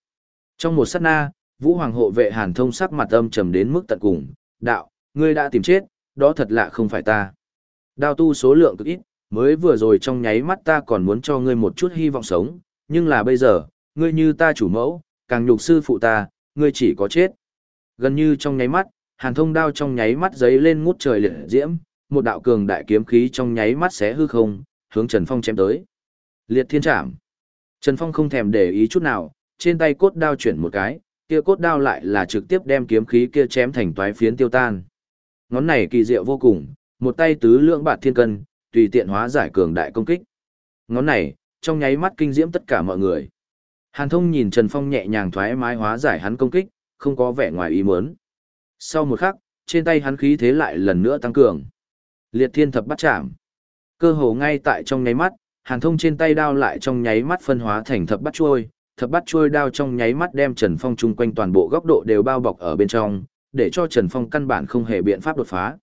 Speaker 1: Trong một sát na, Vũ Hoàng hộ vệ hàn thông sắc mặt âm trầm đến mức tận cùng, đạo, ngươi đã tìm chết, đó thật lạ không phải ta. Đao tu số lượng cực ít, mới vừa rồi trong nháy mắt ta còn muốn cho ngươi một chút hy vọng sống, nhưng là bây giờ, ngươi như ta chủ mẫu, càng nhục sư phụ ta, ngươi chỉ có chết. Gần như trong nháy mắt, hàn thông đao trong nháy mắt giấy lên ngút trời liệt diễm, một đạo cường đại kiếm khí trong nháy mắt xé hư không, hướng Trần Phong chém tới. Liệt thiên trảm. Trần Phong không thèm để ý chút nào, trên tay cốt đao chuyển một cái, kia cốt đao lại là trực tiếp đem kiếm khí kia chém thành toái phiến tiêu tan. Ngón này kỳ diệu vô cùng, một tay tứ lượng bạt thiên cân, tùy tiện hóa giải cường đại công kích. Ngón này, trong nháy mắt kinh diễm tất cả mọi người. Hàn Thông nhìn Trần Phong nhẹ nhàng thoải mái hóa giải hắn công kích, không có vẻ ngoài ý muốn. Sau một khắc, trên tay hắn khí thế lại lần nữa tăng cường. Liệt Thiên Thập Bắt Chạm. Cơ hồ ngay tại trong nháy mắt, Hàn Thông trên tay đao lại trong nháy mắt phân hóa thành thập bắt chuôi, thập bắt chuôi đao trong nháy mắt đem Trần Phong chung quanh toàn bộ góc độ đều bao bọc ở bên trong, để cho Trần Phong căn bản không hề biện pháp đột phá.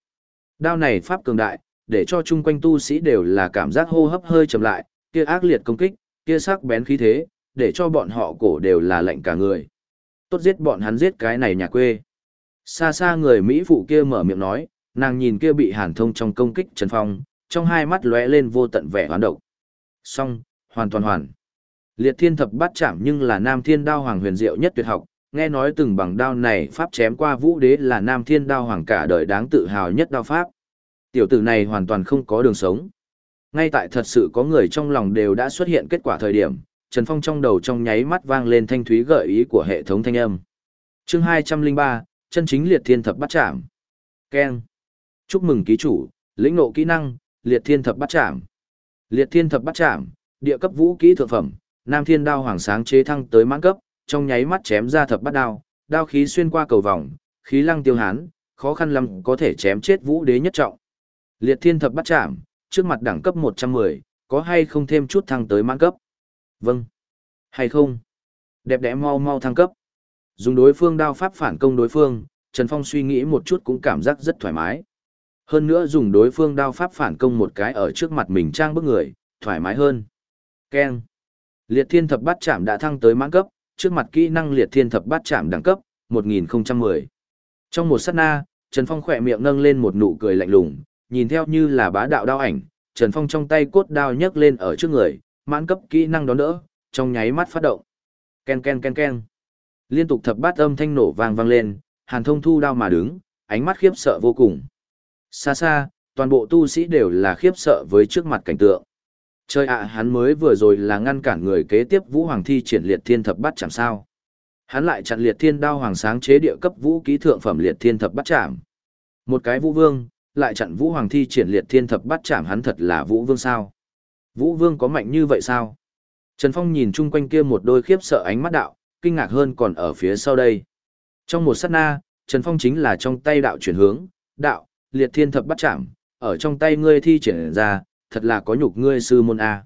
Speaker 1: Đao này pháp cường đại, để cho chung quanh tu sĩ đều là cảm giác hô hấp hơi chậm lại, kia ác liệt công kích, kia sắc bén khí thế, để cho bọn họ cổ đều là lạnh cả người. Tốt giết bọn hắn giết cái này nhà quê. Xa xa người Mỹ phụ kia mở miệng nói, nàng nhìn kia bị hàn thông trong công kích Trần Phong, trong hai mắt lóe lên vô tận vẻ hoán độc. Xong, hoàn toàn hoàn. Liệt thiên thập bát chạm nhưng là nam thiên đao hoàng huyền diệu nhất tuyệt học, nghe nói từng bằng đao này pháp chém qua vũ đế là nam thiên đao hoàng cả đời đáng tự hào nhất đao pháp. Tiểu tử này hoàn toàn không có đường sống. Ngay tại thật sự có người trong lòng đều đã xuất hiện kết quả thời điểm, Trần Phong trong đầu trong nháy mắt vang lên thanh thúy gợi ý của hệ thống thanh âm. Chương 203, chân chính liệt thiên thập bắt chạm. Ken. Chúc mừng ký chủ, lĩnh ngộ kỹ năng, liệt thiên thập bắt chạm. Liệt thiên thập bắt chạm, địa cấp vũ kỹ thượng phẩm, Nam Thiên đao hoàng sáng chế thăng tới mãn cấp, trong nháy mắt chém ra thập bắt đao, đao khí xuyên qua cầu vòng, khí lăng tiêu hán, khó khăn lắm có thể chém chết vũ đế nhất trọng. Liệt thiên thập bắt chạm, trước mặt đẳng cấp 110, có hay không thêm chút thăng tới mãn cấp? Vâng. Hay không? Đẹp đẽ mau mau thăng cấp. Dùng đối phương đao pháp phản công đối phương, Trần Phong suy nghĩ một chút cũng cảm giác rất thoải mái. Hơn nữa dùng đối phương đao pháp phản công một cái ở trước mặt mình trang bức người, thoải mái hơn. keng Liệt thiên thập bát chạm đã thăng tới mãn cấp, trước mặt kỹ năng liệt thiên thập bát chạm đẳng cấp, 1010. Trong một sát na, Trần Phong khỏe miệng nâng lên một nụ cười lạnh lùng, nhìn theo như là bá đạo đao ảnh, Trần Phong trong tay cốt đao nhấc lên ở trước người, mãn cấp kỹ năng đón đỡ, trong nháy mắt phát động. Ken ken ken ken. Liên tục thập bát âm thanh nổ vang vang lên, Hàn Thông thu đao mà đứng, ánh mắt khiếp sợ vô cùng. Xa xa, toàn bộ tu sĩ đều là khiếp sợ với trước mặt cảnh tượng. trời ạ hắn mới vừa rồi là ngăn cản người kế tiếp Vũ Hoàng thi triển liệt thiên thập bát chạm sao. Hắn lại chặn liệt thiên đao hoàng sáng chế địa cấp vũ ký thượng phẩm liệt thiên thập bát chạm. Một cái vũ vương, lại chặn vũ hoàng thi triển liệt thiên thập bát chạm hắn thật là vũ vương sao. Vũ vương có mạnh như vậy sao? Trần Phong nhìn chung quanh kia một đôi khiếp sợ ánh mắt đạo, kinh ngạc hơn còn ở phía sau đây. Trong một sát na, Trần Phong chính là trong tay đạo chuyển hướng, đạo, liệt thiên thập bắt chạm, ở trong tay ngươi thi triển ra, thật là có nhục ngươi sư môn A.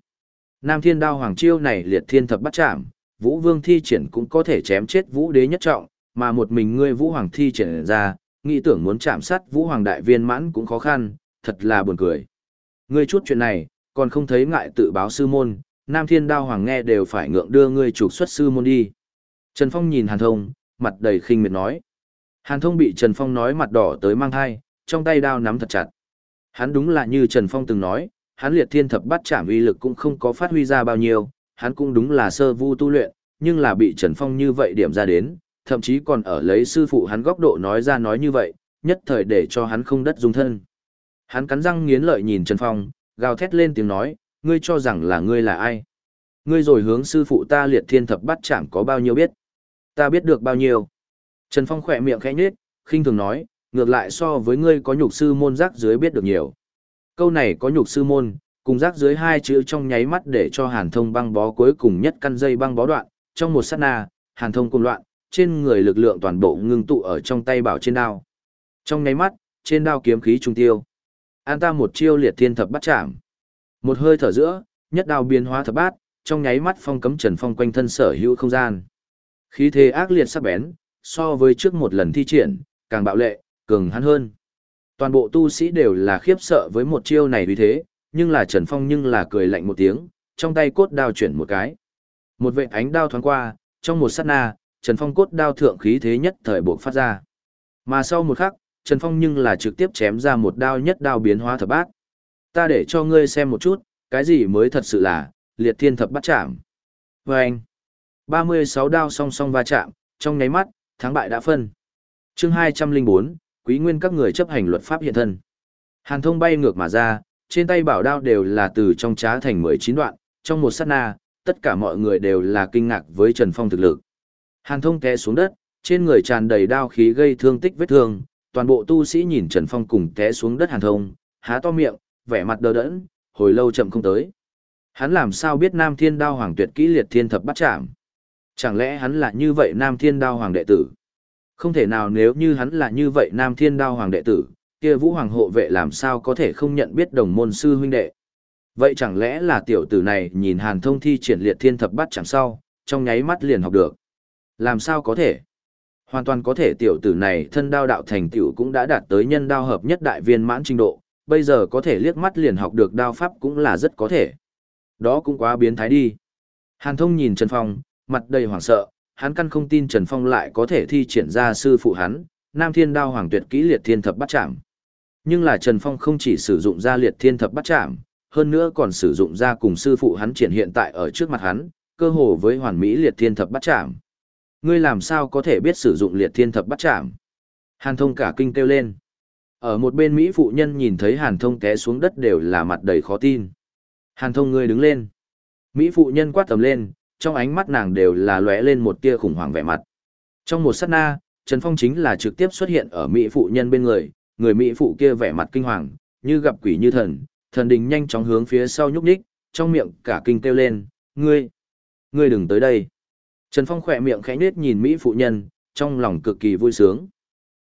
Speaker 1: Nam thiên đao hoàng chiêu này liệt thiên thập bắt chạm, vũ vương thi triển cũng có thể chém chết vũ đế nhất trọng, mà một mình ngươi vũ hoàng thi triển ra, nghĩ tưởng muốn chạm sát vũ hoàng đại viên mãn cũng khó khăn, thật là buồn cười. Ngươi chút chuyện này, còn không thấy ngại tự báo sư môn, Nam Thiên Đao Hoàng nghe đều phải ngượng đưa ngươi trục xuất sư môn đi. Trần Phong nhìn Hàn Thông, mặt đầy khinh miệt nói. Hàn Thông bị Trần Phong nói mặt đỏ tới mang thai, trong tay đao nắm thật chặt. Hắn đúng là như Trần Phong từng nói, hắn liệt thiên thập bắt chạm uy lực cũng không có phát huy ra bao nhiêu, hắn cũng đúng là sơ vu tu luyện, nhưng là bị Trần Phong như vậy điểm ra đến, thậm chí còn ở lấy sư phụ hắn góc độ nói ra nói như vậy, nhất thời để cho hắn không đất dung thân. Hắn cắn răng nghiến lợi nhìn Trần Phong, gào thét lên tiếng nói, ngươi cho rằng là ngươi là ai? Ngươi rồi hướng sư phụ ta liệt thiên thập bắt chạm có bao nhiêu biết? Ta biết được bao nhiêu? Trần Phong khỏe miệng khẽ nhếch, khinh thường nói, ngược lại so với ngươi có nhục sư môn rác dưới biết được nhiều. Câu này có nhục sư môn, cùng rác dưới hai chữ trong nháy mắt để cho hàn thông băng bó cuối cùng nhất căn dây băng bó đoạn, trong một sát na, hàn thông cùng loạn, trên người lực lượng toàn bộ ngưng tụ ở trong tay bảo trên đao. Trong nháy mắt, trên đao kiếm khí trung tiêu. An ta một chiêu liệt thiên thập bắt chạm. Một hơi thở giữa, nhất đao biến hóa thập bát, trong nháy mắt phong cấm Trần Phong quanh thân sở hữu không gian. Khí thế ác liệt sắc bén, so với trước một lần thi triển, càng bạo lệ, cường hắn hơn. Toàn bộ tu sĩ đều là khiếp sợ với một chiêu này vì thế, nhưng là Trần Phong nhưng là cười lạnh một tiếng, trong tay cốt đao chuyển một cái. Một vệ ánh đao thoáng qua, trong một sát na, Trần Phong cốt đao thượng khí thế nhất thời buộc phát ra. Mà sau một khắc, Trần Phong nhưng là trực tiếp chém ra một đao nhất đao biến hóa thập bát. Ta để cho ngươi xem một chút, cái gì mới thật sự là, liệt thiên thập bát chạm. Vâng! anh, 36 đao song song va chạm, trong nháy mắt, thắng bại đã phân. chương 204, quý nguyên các người chấp hành luật pháp hiện thân. Hàn thông bay ngược mà ra, trên tay bảo đao đều là từ trong trá thành 19 đoạn, trong một sát na, tất cả mọi người đều là kinh ngạc với Trần Phong thực lực. Hàn thông té xuống đất, trên người tràn đầy đao khí gây thương tích vết thương, toàn bộ tu sĩ nhìn Trần Phong cùng té xuống đất Hàn thông, há to miệng, vẻ mặt đờ đẫn, hồi lâu chậm không tới. Hắn làm sao biết Nam Thiên Đao Hoàng tuyệt kỹ liệt thiên thập bắt chạm? Chẳng lẽ hắn là như vậy Nam Thiên Đao Hoàng đệ tử? Không thể nào nếu như hắn là như vậy Nam Thiên Đao Hoàng đệ tử, kia Vũ Hoàng hộ vệ làm sao có thể không nhận biết đồng môn sư huynh đệ? Vậy chẳng lẽ là tiểu tử này nhìn Hàn Thông thi triển liệt thiên thập bắt chẳng sau, trong nháy mắt liền học được? Làm sao có thể? Hoàn toàn có thể tiểu tử này thân đao đạo thành tiểu cũng đã đạt tới nhân đao hợp nhất đại viên mãn trình độ, bây giờ có thể liếc mắt liền học được đao pháp cũng là rất có thể. Đó cũng quá biến thái đi. Hàn thông nhìn Trần Phong, mặt đầy hoảng sợ, hắn căn không tin Trần Phong lại có thể thi triển ra sư phụ hắn, Nam Thiên Đao Hoàng Tuyệt Kỹ Liệt Thiên Thập Bắt Trảm. Nhưng là Trần Phong không chỉ sử dụng ra Liệt Thiên Thập Bắt Trảm, hơn nữa còn sử dụng ra cùng sư phụ hắn triển hiện tại ở trước mặt hắn, cơ hồ với hoàn mỹ Liệt Thiên Thập Bắt Trảm. Ngươi làm sao có thể biết sử dụng Liệt Thiên Thập bắt chạm? Hàn Thông cả kinh kêu lên. Ở một bên Mỹ phụ nhân nhìn thấy Hàn Thông té xuống đất đều là mặt đầy khó tin. Hàn Thông ngươi đứng lên. Mỹ phụ nhân quát tầm lên, trong ánh mắt nàng đều là lóe lên một tia khủng hoảng vẻ mặt. Trong một sát na, Trần Phong chính là trực tiếp xuất hiện ở Mỹ phụ nhân bên người, người Mỹ phụ kia vẻ mặt kinh hoàng, như gặp quỷ như thần, thần đình nhanh chóng hướng phía sau nhúc nhích, trong miệng cả kinh kêu lên, ngươi, ngươi đừng tới đây. Trần Phong khỏe miệng khẽ nết nhìn Mỹ phụ nhân, trong lòng cực kỳ vui sướng.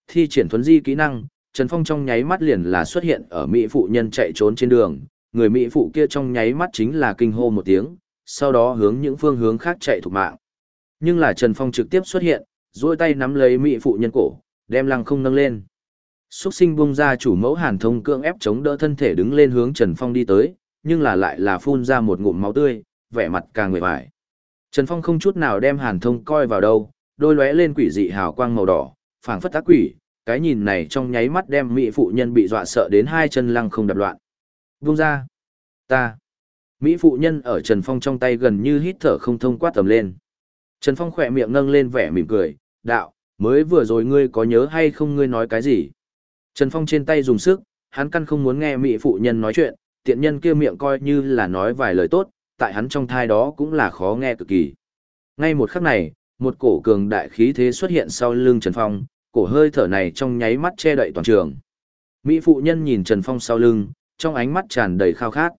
Speaker 1: Thi triển thuấn di kỹ năng, Trần Phong trong nháy mắt liền là xuất hiện ở Mỹ phụ nhân chạy trốn trên đường, người Mỹ phụ kia trong nháy mắt chính là kinh hô một tiếng, sau đó hướng những phương hướng khác chạy thục mạng. Nhưng là Trần Phong trực tiếp xuất hiện, duỗi tay nắm lấy Mỹ phụ nhân cổ, đem lăng không nâng lên. Xuất sinh bung ra chủ mẫu hàn thông cưỡng ép chống đỡ thân thể đứng lên hướng Trần Phong đi tới, nhưng là lại là phun ra một ngụm máu tươi, vẻ mặt càng người vải. Trần Phong không chút nào đem hàn thông coi vào đâu, đôi lóe lên quỷ dị hào quang màu đỏ, phảng phất ác quỷ, cái nhìn này trong nháy mắt đem mỹ phụ nhân bị dọa sợ đến hai chân lăng không đập loạn. Vung ra. Ta. Mỹ phụ nhân ở Trần Phong trong tay gần như hít thở không thông quát tầm lên. Trần Phong khỏe miệng nâng lên vẻ mỉm cười, đạo, mới vừa rồi ngươi có nhớ hay không ngươi nói cái gì? Trần Phong trên tay dùng sức, hắn căn không muốn nghe mỹ phụ nhân nói chuyện, tiện nhân kia miệng coi như là nói vài lời tốt, tại hắn trong thai đó cũng là khó nghe cực kỳ. Ngay một khắc này, một cổ cường đại khí thế xuất hiện sau lưng Trần Phong, cổ hơi thở này trong nháy mắt che đậy toàn trường. Mỹ phụ nhân nhìn Trần Phong sau lưng, trong ánh mắt tràn đầy khao khát.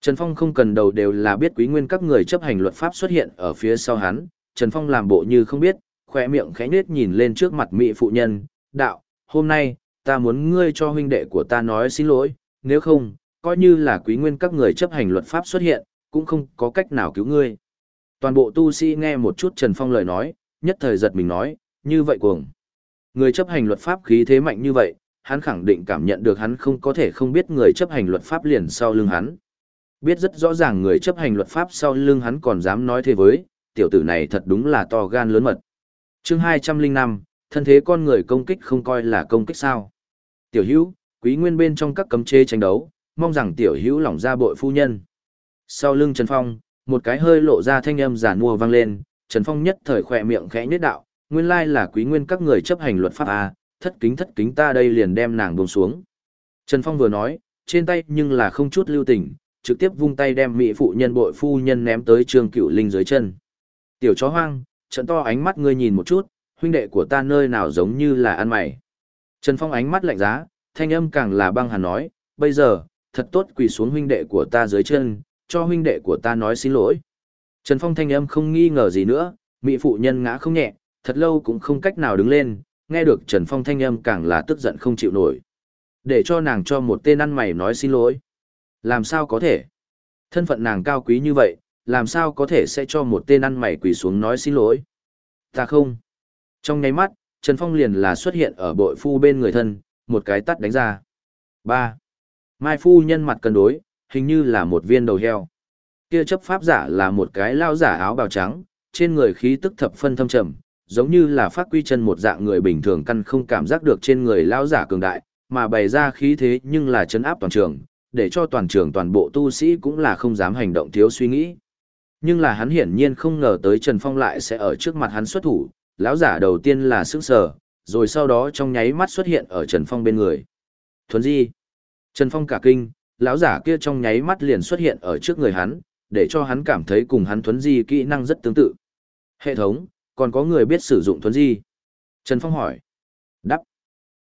Speaker 1: Trần Phong không cần đầu đều là biết quý nguyên các người chấp hành luật pháp xuất hiện ở phía sau hắn, Trần Phong làm bộ như không biết, khỏe miệng khẽ nết nhìn lên trước mặt Mỹ phụ nhân, đạo, hôm nay, ta muốn ngươi cho huynh đệ của ta nói xin lỗi, nếu không, coi như là quý nguyên các người chấp hành luật pháp xuất hiện, cũng không có cách nào cứu ngươi. Toàn bộ tu sĩ nghe một chút Trần Phong lời nói, nhất thời giật mình nói, như vậy cuồng. Người chấp hành luật pháp khí thế mạnh như vậy, hắn khẳng định cảm nhận được hắn không có thể không biết người chấp hành luật pháp liền sau lưng hắn. Biết rất rõ ràng người chấp hành luật pháp sau lưng hắn còn dám nói thế với, tiểu tử này thật đúng là to gan lớn mật. chương 205, thân thế con người công kích không coi là công kích sao. Tiểu hữu, quý nguyên bên trong các cấm chế tranh đấu, mong rằng tiểu hữu lỏng ra bội phu nhân. Sau lưng Trần Phong, một cái hơi lộ ra thanh âm giả mua vang lên, Trần Phong nhất thời khỏe miệng khẽ nhếch đạo, nguyên lai là quý nguyên các người chấp hành luật pháp a, thất kính thất kính ta đây liền đem nàng buông xuống. Trần Phong vừa nói, trên tay nhưng là không chút lưu tình, trực tiếp vung tay đem mỹ phụ nhân bội phu nhân ném tới Trương Cựu Linh dưới chân. Tiểu chó hoang, trận to ánh mắt ngươi nhìn một chút, huynh đệ của ta nơi nào giống như là ăn mày. Trần Phong ánh mắt lạnh giá, thanh âm càng là băng hàn nói, bây giờ, thật tốt quỳ xuống huynh đệ của ta dưới chân, cho huynh đệ của ta nói xin lỗi. Trần Phong thanh âm không nghi ngờ gì nữa, mỹ phụ nhân ngã không nhẹ, thật lâu cũng không cách nào đứng lên, nghe được Trần Phong thanh âm càng là tức giận không chịu nổi. Để cho nàng cho một tên ăn mày nói xin lỗi. Làm sao có thể? Thân phận nàng cao quý như vậy, làm sao có thể sẽ cho một tên ăn mày quỳ xuống nói xin lỗi? Ta không. Trong nháy mắt, Trần Phong liền là xuất hiện ở bội phu bên người thân, một cái tắt đánh ra. 3. Mai phu nhân mặt cân đối, hình như là một viên đầu heo. Kia chấp pháp giả là một cái lao giả áo bào trắng, trên người khí tức thập phân thâm trầm, giống như là phát quy chân một dạng người bình thường căn không cảm giác được trên người lao giả cường đại, mà bày ra khí thế nhưng là chấn áp toàn trường, để cho toàn trường toàn bộ tu sĩ cũng là không dám hành động thiếu suy nghĩ. Nhưng là hắn hiển nhiên không ngờ tới Trần Phong lại sẽ ở trước mặt hắn xuất thủ, lão giả đầu tiên là sững sờ, rồi sau đó trong nháy mắt xuất hiện ở Trần Phong bên người. Thuấn di. Trần Phong cả kinh, lão giả kia trong nháy mắt liền xuất hiện ở trước người hắn, để cho hắn cảm thấy cùng hắn thuấn di kỹ năng rất tương tự. Hệ thống, còn có người biết sử dụng thuấn di? Trần Phong hỏi. Đắp.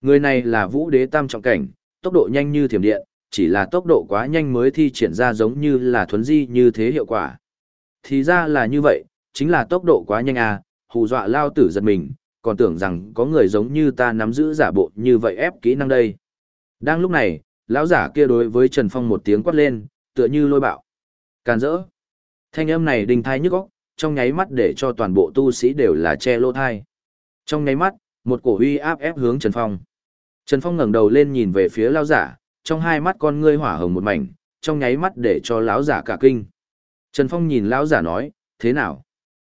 Speaker 1: Người này là vũ đế tam trọng cảnh, tốc độ nhanh như thiểm điện, chỉ là tốc độ quá nhanh mới thi triển ra giống như là thuấn di như thế hiệu quả. Thì ra là như vậy, chính là tốc độ quá nhanh à, hù dọa lao tử giật mình, còn tưởng rằng có người giống như ta nắm giữ giả bộ như vậy ép kỹ năng đây. Đang lúc này, lão giả kia đối với Trần Phong một tiếng quát lên, tựa như lôi bạo. Càn rỡ. Thanh âm này đình thai nhức óc, trong nháy mắt để cho toàn bộ tu sĩ đều là che lỗ thai. Trong nháy mắt, một cổ uy áp ép hướng Trần Phong. Trần Phong ngẩng đầu lên nhìn về phía lão giả, trong hai mắt con ngươi hỏa hồng một mảnh, trong nháy mắt để cho lão giả cả kinh. Trần Phong nhìn lão giả nói, thế nào?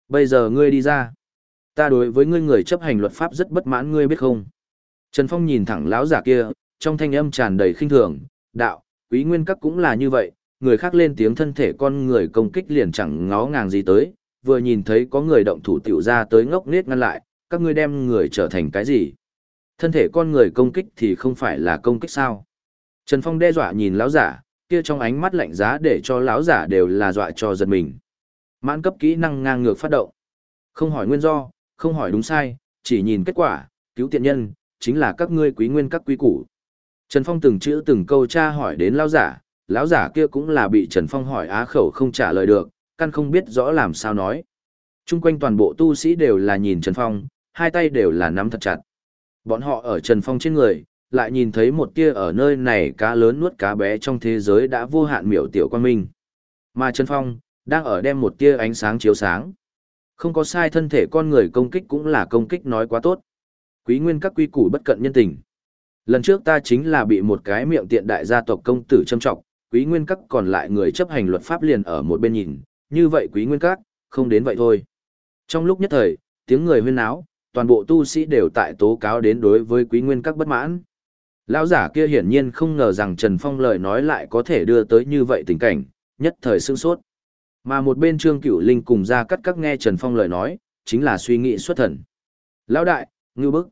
Speaker 1: Bây giờ ngươi đi ra. Ta đối với ngươi người chấp hành luật pháp rất bất mãn ngươi biết không? Trần Phong nhìn thẳng lão giả kia, trong thanh âm tràn đầy khinh thường, đạo, quý nguyên các cũng là như vậy, người khác lên tiếng thân thể con người công kích liền chẳng ngó ngàng gì tới, vừa nhìn thấy có người động thủ tiểu ra tới ngốc nết ngăn lại, các ngươi đem người trở thành cái gì? Thân thể con người công kích thì không phải là công kích sao? Trần Phong đe dọa nhìn lão giả, kia trong ánh mắt lạnh giá để cho lão giả đều là dọa cho giật mình. Mãn cấp kỹ năng ngang ngược phát động. Không hỏi nguyên do, không hỏi đúng sai, chỉ nhìn kết quả, cứu tiện nhân, chính là các ngươi quý nguyên các quý củ. Trần Phong từng chữ từng câu tra hỏi đến lão giả, lão giả kia cũng là bị Trần Phong hỏi á khẩu không trả lời được, căn không biết rõ làm sao nói. Trung quanh toàn bộ tu sĩ đều là nhìn Trần Phong, hai tay đều là nắm thật chặt. Bọn họ ở Trần Phong trên người, lại nhìn thấy một tia ở nơi này cá lớn nuốt cá bé trong thế giới đã vô hạn miểu tiểu quan minh. Mà Trần Phong, đang ở đem một tia ánh sáng chiếu sáng. Không có sai thân thể con người công kích cũng là công kích nói quá tốt. Quý nguyên các quy củ bất cận nhân tình. Lần trước ta chính là bị một cái miệng tiện đại gia tộc công tử châm trọng, quý nguyên các còn lại người chấp hành luật pháp liền ở một bên nhìn, như vậy quý nguyên các, không đến vậy thôi. Trong lúc nhất thời, tiếng người huyên náo, toàn bộ tu sĩ đều tại tố cáo đến đối với quý nguyên các bất mãn. Lão giả kia hiển nhiên không ngờ rằng Trần Phong lời nói lại có thể đưa tới như vậy tình cảnh, nhất thời sương sốt. Mà một bên Trương Cửu Linh cùng ra cắt các nghe Trần Phong lời nói, chính là suy nghĩ xuất thần. Lão đại, ngư bức.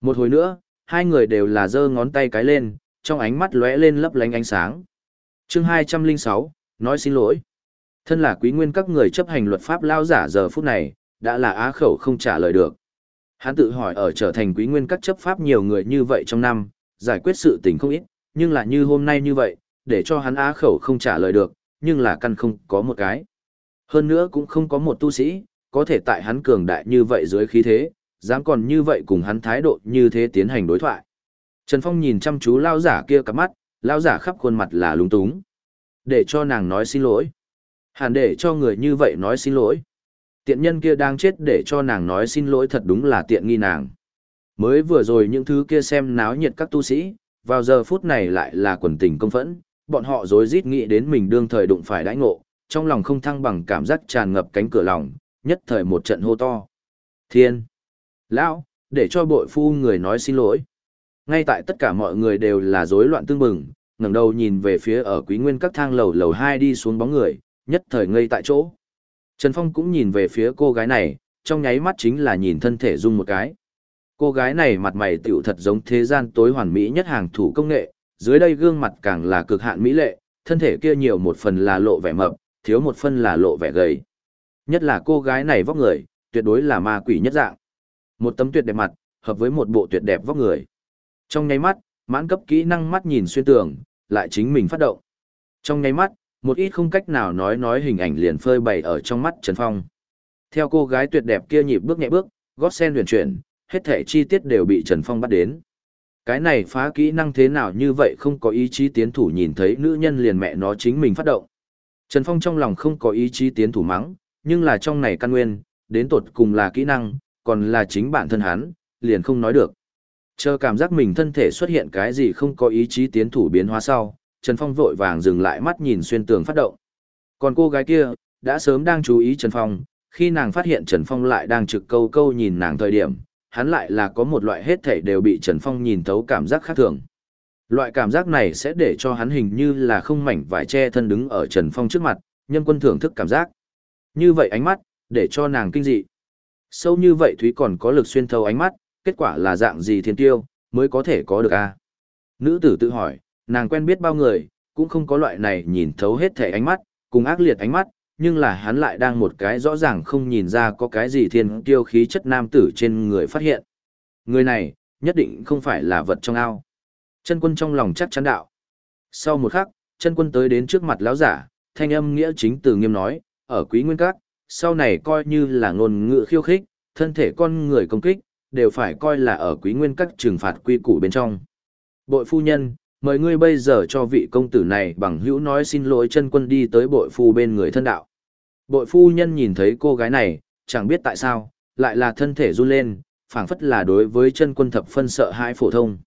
Speaker 1: Một hồi nữa, hai người đều là giơ ngón tay cái lên, trong ánh mắt lóe lên lấp lánh ánh sáng. Chương 206, nói xin lỗi. Thân là quý nguyên các người chấp hành luật pháp lao giả giờ phút này, đã là á khẩu không trả lời được. Hắn tự hỏi ở trở thành quý nguyên các chấp pháp nhiều người như vậy trong năm, giải quyết sự tình không ít, nhưng là như hôm nay như vậy, để cho hắn á khẩu không trả lời được, nhưng là căn không có một cái. Hơn nữa cũng không có một tu sĩ, có thể tại hắn cường đại như vậy dưới khí thế, dám còn như vậy cùng hắn thái độ như thế tiến hành đối thoại. Trần Phong nhìn chăm chú lao giả kia cặp mắt, lao giả khắp khuôn mặt là lúng túng. Để cho nàng nói xin lỗi. Hẳn để cho người như vậy nói xin lỗi. Tiện nhân kia đang chết để cho nàng nói xin lỗi thật đúng là tiện nghi nàng. Mới vừa rồi những thứ kia xem náo nhiệt các tu sĩ, vào giờ phút này lại là quần tình công phẫn, bọn họ rối rít nghĩ đến mình đương thời đụng phải đãi ngộ, trong lòng không thăng bằng cảm giác tràn ngập cánh cửa lòng, nhất thời một trận hô to. Thiên! Lão! Để cho bội phu người nói xin lỗi. Ngay tại tất cả mọi người đều là rối loạn tương bừng, ngẩng đầu nhìn về phía ở quý nguyên các thang lầu lầu hai đi xuống bóng người, nhất thời ngây tại chỗ. Trần Phong cũng nhìn về phía cô gái này, trong nháy mắt chính là nhìn thân thể dung một cái. Cô gái này mặt mày tiểu thật giống thế gian tối hoàn mỹ nhất hàng thủ công nghệ, dưới đây gương mặt càng là cực hạn mỹ lệ, thân thể kia nhiều một phần là lộ vẻ mập, thiếu một phần là lộ vẻ gầy. Nhất là cô gái này vóc người, tuyệt đối là ma quỷ nhất dạng. Một tấm tuyệt đẹp mặt, hợp với một bộ tuyệt đẹp vóc người. Trong nháy mắt, mãn cấp kỹ năng mắt nhìn xuyên tường, lại chính mình phát động. Trong nháy mắt, một ít không cách nào nói nói hình ảnh liền phơi bày ở trong mắt Trần Phong. Theo cô gái tuyệt đẹp kia nhịp bước nhẹ bước, gót sen huyền chuyển, hết thể chi tiết đều bị Trần Phong bắt đến. Cái này phá kỹ năng thế nào như vậy không có ý chí tiến thủ nhìn thấy nữ nhân liền mẹ nó chính mình phát động. Trần Phong trong lòng không có ý chí tiến thủ mắng, nhưng là trong này căn nguyên, đến tột cùng là kỹ năng, còn là chính bản thân hắn, liền không nói được. Chờ cảm giác mình thân thể xuất hiện cái gì không có ý chí tiến thủ biến hóa sau, Trần Phong vội vàng dừng lại mắt nhìn xuyên tường phát động. Còn cô gái kia, đã sớm đang chú ý Trần Phong, khi nàng phát hiện Trần Phong lại đang trực câu câu nhìn nàng thời điểm, hắn lại là có một loại hết thảy đều bị Trần Phong nhìn thấu cảm giác khác thường. Loại cảm giác này sẽ để cho hắn hình như là không mảnh vải che thân đứng ở Trần Phong trước mặt, nhân quân thưởng thức cảm giác. Như vậy ánh mắt, để cho nàng kinh dị. Sâu như vậy Thúy còn có lực xuyên thấu ánh mắt, kết quả là dạng gì thiên tiêu, mới có thể có được a Nữ tử tự hỏi, nàng quen biết bao người, cũng không có loại này nhìn thấu hết thể ánh mắt, cùng ác liệt ánh mắt, nhưng là hắn lại đang một cái rõ ràng không nhìn ra có cái gì thiên tiêu khí chất nam tử trên người phát hiện. Người này, nhất định không phải là vật trong ao. Chân quân trong lòng chắc chắn đạo. Sau một khắc, chân quân tới đến trước mặt lão giả, thanh âm nghĩa chính từ nghiêm nói, ở quý nguyên các, sau này coi như là ngôn ngữ khiêu khích, thân thể con người công kích, đều phải coi là ở quý nguyên các trừng phạt quy củ bên trong. Bội phu nhân, mời ngươi bây giờ cho vị công tử này bằng hữu nói xin lỗi chân quân đi tới bội phu bên người thân đạo. Bội phu nhân nhìn thấy cô gái này, chẳng biết tại sao, lại là thân thể run lên, phảng phất là đối với chân quân thập phân sợ hãi phổ thông.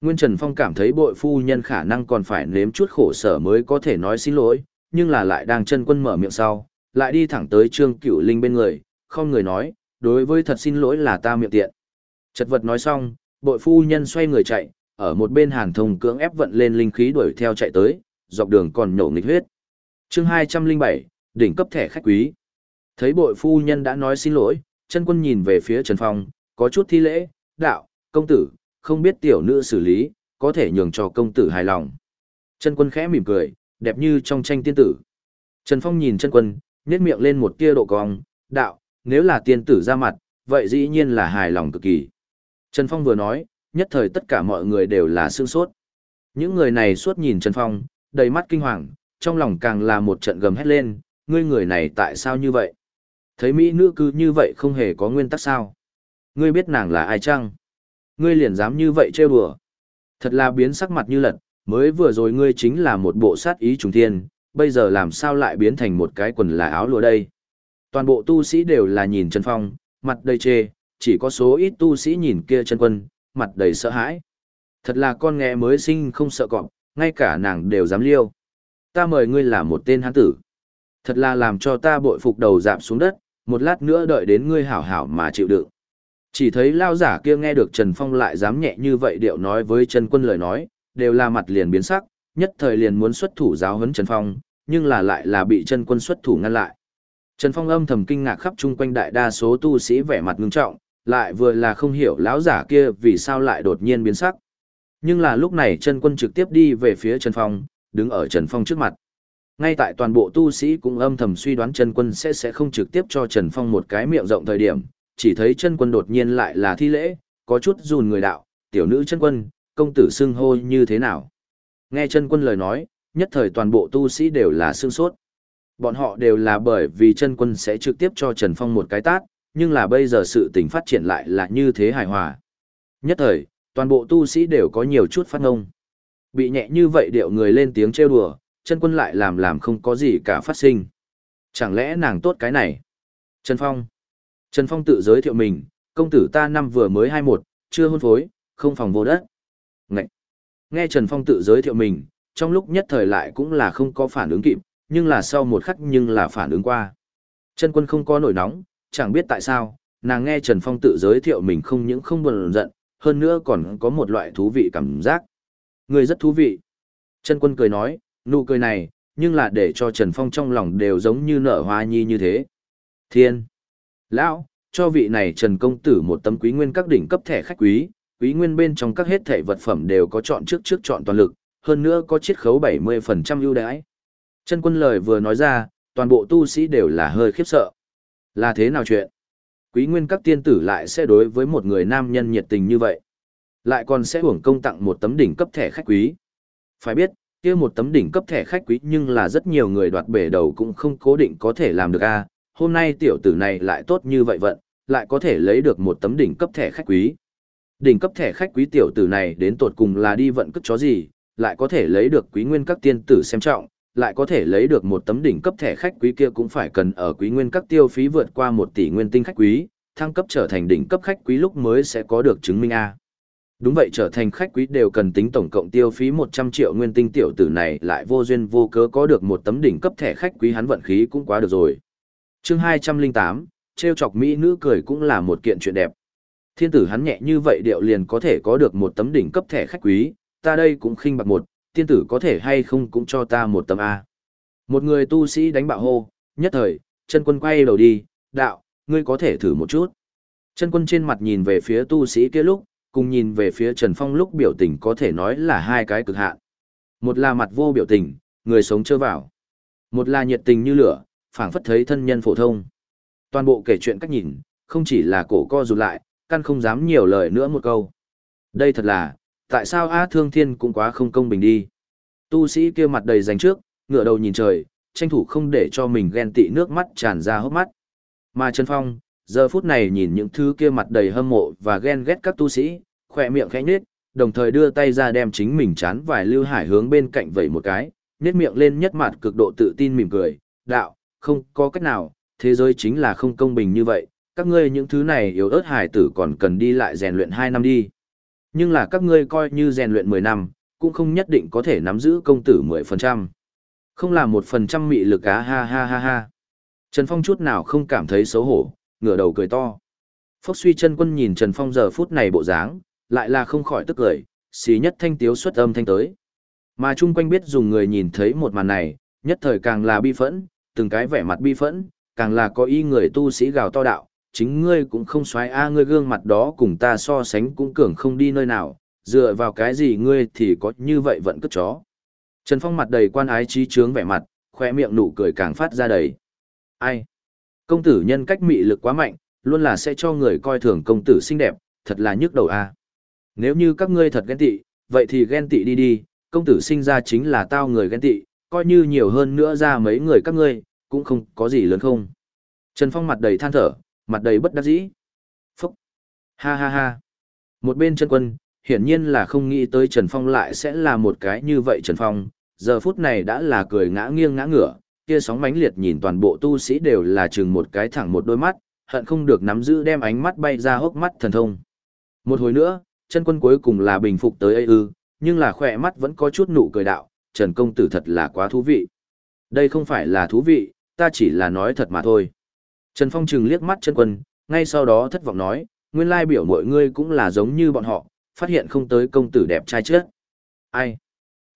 Speaker 1: Nguyên Trần Phong cảm thấy bội phu nhân khả năng còn phải nếm chút khổ sở mới có thể nói xin lỗi, nhưng là lại đang chân quân mở miệng sau, lại đi thẳng tới Trương Cửu Linh bên người, không người nói, đối với thật xin lỗi là ta miệng tiện. Chật vật nói xong, bội phu nhân xoay người chạy, ở một bên hàn thông cưỡng ép vận lên linh khí đuổi theo chạy tới, dọc đường còn nhổ nghịch huyết. chương 207, đỉnh cấp thẻ khách quý. Thấy bội phu nhân đã nói xin lỗi, chân quân nhìn về phía Trần Phong, có chút thi lễ, đạo, công tử, không biết tiểu nữ xử lý, có thể nhường cho công tử hài lòng. Chân quân khẽ mỉm cười, đẹp như trong tranh tiên tử. Trần Phong nhìn chân quân, nhét miệng lên một tia độ cong, đạo, nếu là tiên tử ra mặt, vậy dĩ nhiên là hài lòng cực kỳ. Trần Phong vừa nói, nhất thời tất cả mọi người đều là sương sốt. Những người này suốt nhìn Trần Phong, đầy mắt kinh hoàng, trong lòng càng là một trận gầm hét lên, ngươi người này tại sao như vậy? Thấy Mỹ nữ cứ như vậy không hề có nguyên tắc sao? Ngươi biết nàng là ai chăng? Ngươi liền dám như vậy trêu đùa. Thật là biến sắc mặt như lật, mới vừa rồi ngươi chính là một bộ sát ý trùng thiên, bây giờ làm sao lại biến thành một cái quần là áo lụa đây? Toàn bộ tu sĩ đều là nhìn Trần Phong, mặt đầy chê, chỉ có số ít tu sĩ nhìn kia chân quân, mặt đầy sợ hãi. Thật là con nghe mới sinh không sợ cọp, ngay cả nàng đều dám liêu. Ta mời ngươi là một tên hán tử. Thật là làm cho ta bội phục đầu dạp xuống đất, một lát nữa đợi đến ngươi hảo hảo mà chịu đựng. Chỉ thấy lao giả kia nghe được Trần Phong lại dám nhẹ như vậy điệu nói với Trần Quân lời nói, đều là mặt liền biến sắc, nhất thời liền muốn xuất thủ giáo huấn Trần Phong, nhưng là lại là bị Trần Quân xuất thủ ngăn lại. Trần Phong âm thầm kinh ngạc khắp chung quanh đại đa số tu sĩ vẻ mặt ngưng trọng, lại vừa là không hiểu lão giả kia vì sao lại đột nhiên biến sắc. Nhưng là lúc này chân quân trực tiếp đi về phía Trần Phong, đứng ở Trần Phong trước mặt. Ngay tại toàn bộ tu sĩ cũng âm thầm suy đoán chân quân sẽ sẽ không trực tiếp cho Trần Phong một cái miệng rộng thời điểm, chỉ thấy chân quân đột nhiên lại là thi lễ, có chút rùn người đạo, tiểu nữ chân quân, công tử xưng hô như thế nào. Nghe chân quân lời nói, nhất thời toàn bộ tu sĩ đều là xương sốt. Bọn họ đều là bởi vì chân quân sẽ trực tiếp cho Trần Phong một cái tát, nhưng là bây giờ sự tình phát triển lại là như thế hài hòa. Nhất thời, toàn bộ tu sĩ đều có nhiều chút phát ngông. Bị nhẹ như vậy điệu người lên tiếng trêu đùa, chân quân lại làm làm không có gì cả phát sinh. Chẳng lẽ nàng tốt cái này? Trần Phong. Trần Phong tự giới thiệu mình, công tử ta năm vừa mới 21, chưa hôn phối, không phòng vô đất. Ngậy. Nghe Trần Phong tự giới thiệu mình, trong lúc nhất thời lại cũng là không có phản ứng kịp, nhưng là sau một khắc nhưng là phản ứng qua. Chân quân không có nổi nóng, chẳng biết tại sao, nàng nghe Trần Phong tự giới thiệu mình không những không buồn giận, hơn nữa còn có một loại thú vị cảm giác. Người rất thú vị. Chân quân cười nói, nụ cười này, nhưng là để cho Trần Phong trong lòng đều giống như nở hoa nhi như thế. Thiên. Lão, cho vị này Trần Công Tử một tấm quý nguyên các đỉnh cấp thẻ khách quý, quý nguyên bên trong các hết thẻ vật phẩm đều có chọn trước trước chọn toàn lực, hơn nữa có chiết khấu 70% ưu đãi. Chân quân lời vừa nói ra, toàn bộ tu sĩ đều là hơi khiếp sợ. Là thế nào chuyện? Quý nguyên các tiên tử lại sẽ đối với một người nam nhân nhiệt tình như vậy. Lại còn sẽ hưởng công tặng một tấm đỉnh cấp thẻ khách quý. Phải biết, kia một tấm đỉnh cấp thẻ khách quý nhưng là rất nhiều người đoạt bể đầu cũng không cố định có thể làm được a. Hôm nay tiểu tử này lại tốt như vậy vận, lại có thể lấy được một tấm đỉnh cấp thẻ khách quý. Đỉnh cấp thẻ khách quý tiểu tử này đến tột cùng là đi vận cất chó gì, lại có thể lấy được quý nguyên các tiên tử xem trọng, lại có thể lấy được một tấm đỉnh cấp thẻ khách quý kia cũng phải cần ở quý nguyên các tiêu phí vượt qua một tỷ nguyên tinh khách quý, thăng cấp trở thành đỉnh cấp khách quý lúc mới sẽ có được chứng minh A. Đúng vậy trở thành khách quý đều cần tính tổng cộng tiêu phí 100 triệu nguyên tinh tiểu tử này lại vô duyên vô cớ có được một tấm đỉnh cấp thẻ khách quý hắn vận khí cũng quá được rồi. chương 208, treo chọc Mỹ nữ cười cũng là một kiện chuyện đẹp. Thiên tử hắn nhẹ như vậy điệu liền có thể có được một tấm đỉnh cấp thẻ khách quý, ta đây cũng khinh bạc một, tiên tử có thể hay không cũng cho ta một tấm A. Một người tu sĩ đánh bạo hô, nhất thời, chân quân quay đầu đi, đạo, ngươi có thể thử một chút. Chân quân trên mặt nhìn về phía tu sĩ kia lúc, cùng nhìn về phía Trần Phong lúc biểu tình có thể nói là hai cái cực hạn. Một là mặt vô biểu tình, người sống chơ vào. Một là nhiệt tình như lửa, phảng phất thấy thân nhân phổ thông. Toàn bộ kể chuyện cách nhìn, không chỉ là cổ co rụt lại, căn không dám nhiều lời nữa một câu. Đây thật là, tại sao A Thương Thiên cũng quá không công bình đi. Tu sĩ kia mặt đầy dành trước, ngửa đầu nhìn trời, tranh thủ không để cho mình ghen tị nước mắt tràn ra hốc mắt. Mà Trần Phong, giờ phút này nhìn những thứ kia mặt đầy hâm mộ và ghen ghét các tu sĩ, khỏe miệng khẽ nhếch, đồng thời đưa tay ra đem chính mình chán vài lưu hải hướng bên cạnh vẩy một cái, nhếch miệng lên nhất mặt cực độ tự tin mỉm cười, đạo, không có cách nào, thế giới chính là không công bình như vậy, các ngươi những thứ này yếu ớt hải tử còn cần đi lại rèn luyện 2 năm đi. Nhưng là các ngươi coi như rèn luyện 10 năm, cũng không nhất định có thể nắm giữ công tử 10%. Không là 1% mị lực á ha ha ha ha. Trần Phong chút nào không cảm thấy xấu hổ, ngửa đầu cười to. Phốc suy chân quân nhìn Trần Phong giờ phút này bộ dáng, lại là không khỏi tức cười, xí nhất thanh tiếu xuất âm thanh tới. Mà chung quanh biết dùng người nhìn thấy một màn này, nhất thời càng là bi phẫn, từng cái vẻ mặt bi phẫn, càng là có ý người tu sĩ gào to đạo, chính ngươi cũng không xoáy a ngươi gương mặt đó cùng ta so sánh cũng cường không đi nơi nào, dựa vào cái gì ngươi thì có như vậy vẫn cất chó. Trần Phong mặt đầy quan ái trí trướng vẻ mặt, khoe miệng nụ cười càng phát ra đầy. Ai? Công tử nhân cách mị lực quá mạnh, luôn là sẽ cho người coi thường công tử xinh đẹp, thật là nhức đầu a. Nếu như các ngươi thật ghen tị, vậy thì ghen tị đi đi, công tử sinh ra chính là tao người ghen tị, coi như nhiều hơn nữa ra mấy người các ngươi, cũng không có gì lớn không. Trần Phong mặt đầy than thở, mặt đầy bất đắc dĩ. Phúc! Ha ha ha! Một bên chân quân, hiển nhiên là không nghĩ tới Trần Phong lại sẽ là một cái như vậy Trần Phong, giờ phút này đã là cười ngã nghiêng ngã ngửa, kia sóng mãnh liệt nhìn toàn bộ tu sĩ đều là chừng một cái thẳng một đôi mắt, hận không được nắm giữ đem ánh mắt bay ra hốc mắt thần thông. Một hồi nữa, chân quân cuối cùng là bình phục tới ấy ư, nhưng là khỏe mắt vẫn có chút nụ cười đạo, Trần công tử thật là quá thú vị. Đây không phải là thú vị, ta chỉ là nói thật mà thôi. Trần Phong chừng liếc mắt chân quân, ngay sau đó thất vọng nói, nguyên lai biểu mọi ngươi cũng là giống như bọn họ, phát hiện không tới công tử đẹp trai chết. Ai?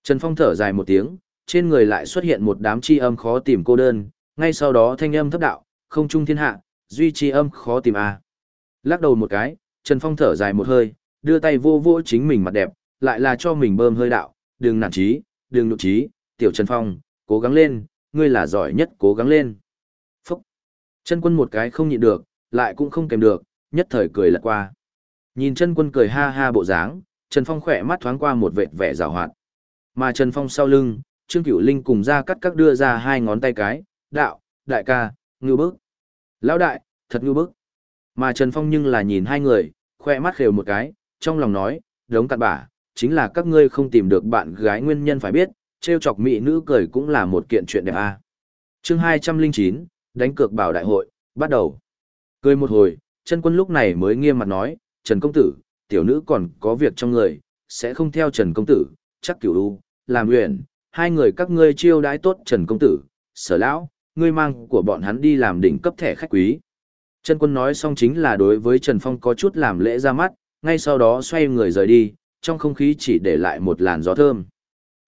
Speaker 1: Trần Phong thở dài một tiếng, trên người lại xuất hiện một đám chi âm khó tìm cô đơn, ngay sau đó thanh âm thấp đạo, không trung thiên hạ, duy chi âm khó tìm a. Lắc đầu một cái, Trần Phong thở dài một hơi, đưa tay vô vô chính mình mặt đẹp, lại là cho mình bơm hơi đạo, đừng nản chí, đừng nụ trí, tiểu Trần Phong, cố gắng lên, ngươi là giỏi nhất cố gắng lên. Chân quân một cái không nhịn được, lại cũng không kèm được, nhất thời cười lật qua. Nhìn chân quân cười ha ha bộ dáng, Trần Phong khỏe mắt thoáng qua một vệt vẻ rào hoạt. Mà Trần Phong sau lưng, Trương Cửu Linh cùng ra cắt các đưa ra hai ngón tay cái, đạo, đại ca, ngưu bức. Lão đại, thật ngưu bức. Mà Trần Phong nhưng là nhìn hai người, khoe mắt khều một cái, trong lòng nói, đống cặn bả, chính là các ngươi không tìm được bạn gái nguyên nhân phải biết, trêu chọc mỹ nữ cười cũng là một kiện chuyện đẹp a. À. Chương 209, đánh cược bảo đại hội, bắt đầu. Cười một hồi, chân quân lúc này mới nghiêm mặt nói, Trần Công Tử, tiểu nữ còn có việc trong người, sẽ không theo Trần Công Tử, chắc cửu đu, làm nguyện, hai người các ngươi chiêu đãi tốt Trần Công Tử, sở lão, ngươi mang của bọn hắn đi làm đỉnh cấp thẻ khách quý. Trần quân nói xong chính là đối với Trần Phong có chút làm lễ ra mắt, ngay sau đó xoay người rời đi, trong không khí chỉ để lại một làn gió thơm.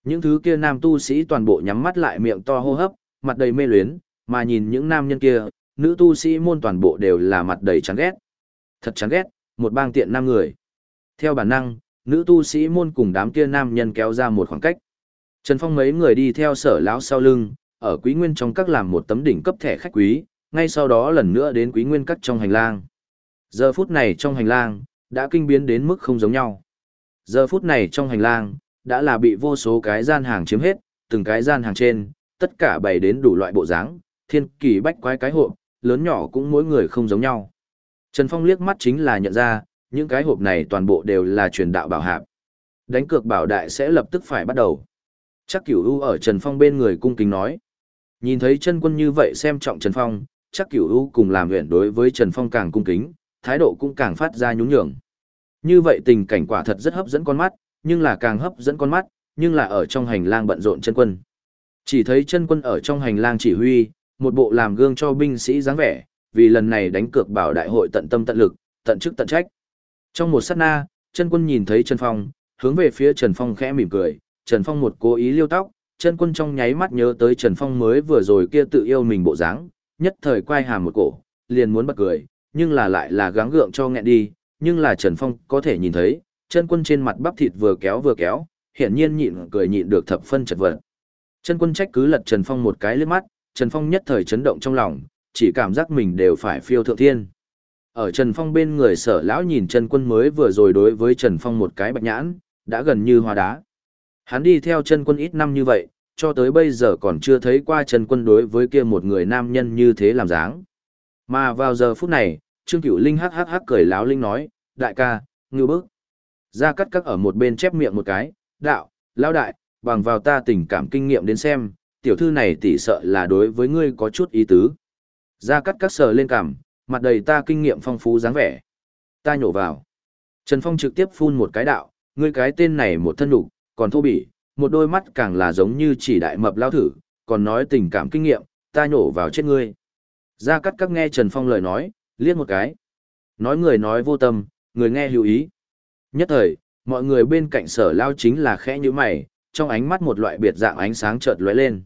Speaker 1: Những thứ kia nam tu sĩ toàn bộ nhắm mắt lại miệng to hô hấp, mặt đầy mê luyến, mà nhìn những nam nhân kia, nữ tu sĩ môn toàn bộ đều là mặt đầy chán ghét. Thật chán ghét, một bang tiện nam người. Theo bản năng, nữ tu sĩ môn cùng đám kia nam nhân kéo ra một khoảng cách. Trần Phong mấy người đi theo sở lão sau lưng, ở quý nguyên trong các làm một tấm đỉnh cấp thẻ khách quý, ngay sau đó lần nữa đến quý nguyên các trong hành lang. Giờ phút này trong hành lang, đã kinh biến đến mức không giống nhau. Giờ phút này trong hành lang, đã là bị vô số cái gian hàng chiếm hết, từng cái gian hàng trên, tất cả bày đến đủ loại bộ dáng, thiên kỳ bách quái cái hộp, lớn nhỏ cũng mỗi người không giống nhau. Trần Phong liếc mắt chính là nhận ra, những cái hộp này toàn bộ đều là truyền đạo bảo hạp. Đánh cược bảo đại sẽ lập tức phải bắt đầu. Chắc cửu u ở Trần Phong bên người cung kính nói. Nhìn thấy chân quân như vậy xem trọng Trần Phong, chắc cửu u cùng làm nguyện đối với Trần Phong càng cung kính, thái độ cũng càng phát ra nhún nhường. Như vậy tình cảnh quả thật rất hấp dẫn con mắt, nhưng là càng hấp dẫn con mắt, nhưng là ở trong hành lang bận rộn chân quân. Chỉ thấy chân quân ở trong hành lang chỉ huy, một bộ làm gương cho binh sĩ dáng vẻ, vì lần này đánh cược bảo đại hội tận tâm tận lực, tận chức tận trách. Trong một sát na, chân quân nhìn thấy Trần Phong, hướng về phía Trần Phong khẽ mỉm cười, Trần Phong một cố ý liêu tóc, chân quân trong nháy mắt nhớ tới Trần Phong mới vừa rồi kia tự yêu mình bộ dáng, nhất thời quay hàm một cổ, liền muốn bật cười, nhưng là lại là gắng gượng cho nghẹn đi, nhưng là Trần Phong có thể nhìn thấy, chân quân trên mặt bắp thịt vừa kéo vừa kéo, hiển nhiên nhịn cười nhịn được thập phân chật vật. Chân quân trách cứ lật Trần Phong một cái liếc mắt, Trần Phong nhất thời chấn động trong lòng, chỉ cảm giác mình đều phải phiêu thượng thiên. Ở Trần Phong bên người sở lão nhìn Trần quân mới vừa rồi đối với Trần Phong một cái bạch nhãn, đã gần như hóa đá. Hắn đi theo Trần quân ít năm như vậy, cho tới bây giờ còn chưa thấy qua Trần quân đối với kia một người nam nhân như thế làm dáng. Mà vào giờ phút này, Trương Cửu Linh hắc hắc hắc cười láo linh nói, đại ca, ngư bức. Ra cắt cắt ở một bên chép miệng một cái, đạo, lão đại, bằng vào ta tình cảm kinh nghiệm đến xem, tiểu thư này tỷ sợ là đối với ngươi có chút ý tứ. Ra cắt các sờ lên cằm, mặt đầy ta kinh nghiệm phong phú dáng vẻ. Ta nhổ vào. Trần Phong trực tiếp phun một cái đạo, ngươi cái tên này một thân đủ, còn thô bỉ, một đôi mắt càng là giống như chỉ đại mập lao thử, còn nói tình cảm kinh nghiệm, ta nhổ vào chết ngươi. Ra cắt các nghe Trần Phong lời nói, liếc một cái. Nói người nói vô tâm, người nghe hữu ý. Nhất thời, mọi người bên cạnh sở lao chính là khẽ như mày, trong ánh mắt một loại biệt dạng ánh sáng chợt lóe lên.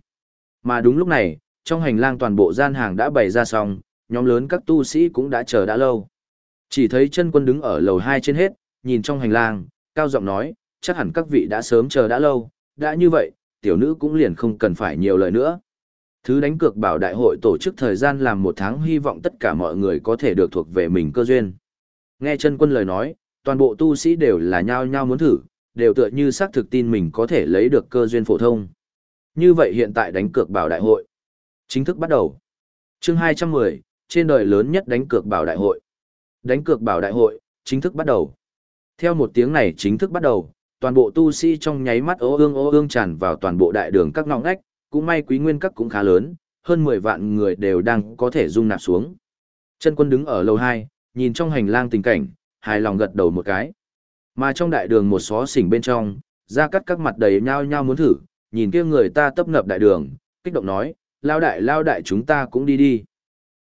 Speaker 1: Mà đúng lúc này, trong hành lang toàn bộ gian hàng đã bày ra xong, nhóm lớn các tu sĩ cũng đã chờ đã lâu. Chỉ thấy chân quân đứng ở lầu 2 trên hết, nhìn trong hành lang, cao giọng nói, chắc hẳn các vị đã sớm chờ đã lâu, đã như vậy, tiểu nữ cũng liền không cần phải nhiều lời nữa. Thứ đánh cược bảo đại hội tổ chức thời gian làm một tháng hy vọng tất cả mọi người có thể được thuộc về mình cơ duyên. Nghe chân quân lời nói, toàn bộ tu sĩ đều là nhao nhao muốn thử, đều tựa như xác thực tin mình có thể lấy được cơ duyên phổ thông. Như vậy hiện tại đánh cược bảo đại hội. Chính thức bắt đầu. Chương 210, trên đời lớn nhất đánh cược bảo đại hội. Đánh cược bảo đại hội, chính thức bắt đầu. Theo một tiếng này chính thức bắt đầu, toàn bộ tu sĩ trong nháy mắt ố ương ố ương tràn vào toàn bộ đại đường các ngõ ngách, cũng may quý nguyên các cũng khá lớn, hơn 10 vạn người đều đang có thể dung nạp xuống. Chân quân đứng ở lầu 2, nhìn trong hành lang tình cảnh, hài lòng gật đầu một cái. Mà trong đại đường một xó xỉnh bên trong, ra cắt các mặt đầy nhao nhao muốn thử, nhìn kia người ta tấp nập đại đường, kích động nói, lao đại lao đại chúng ta cũng đi đi.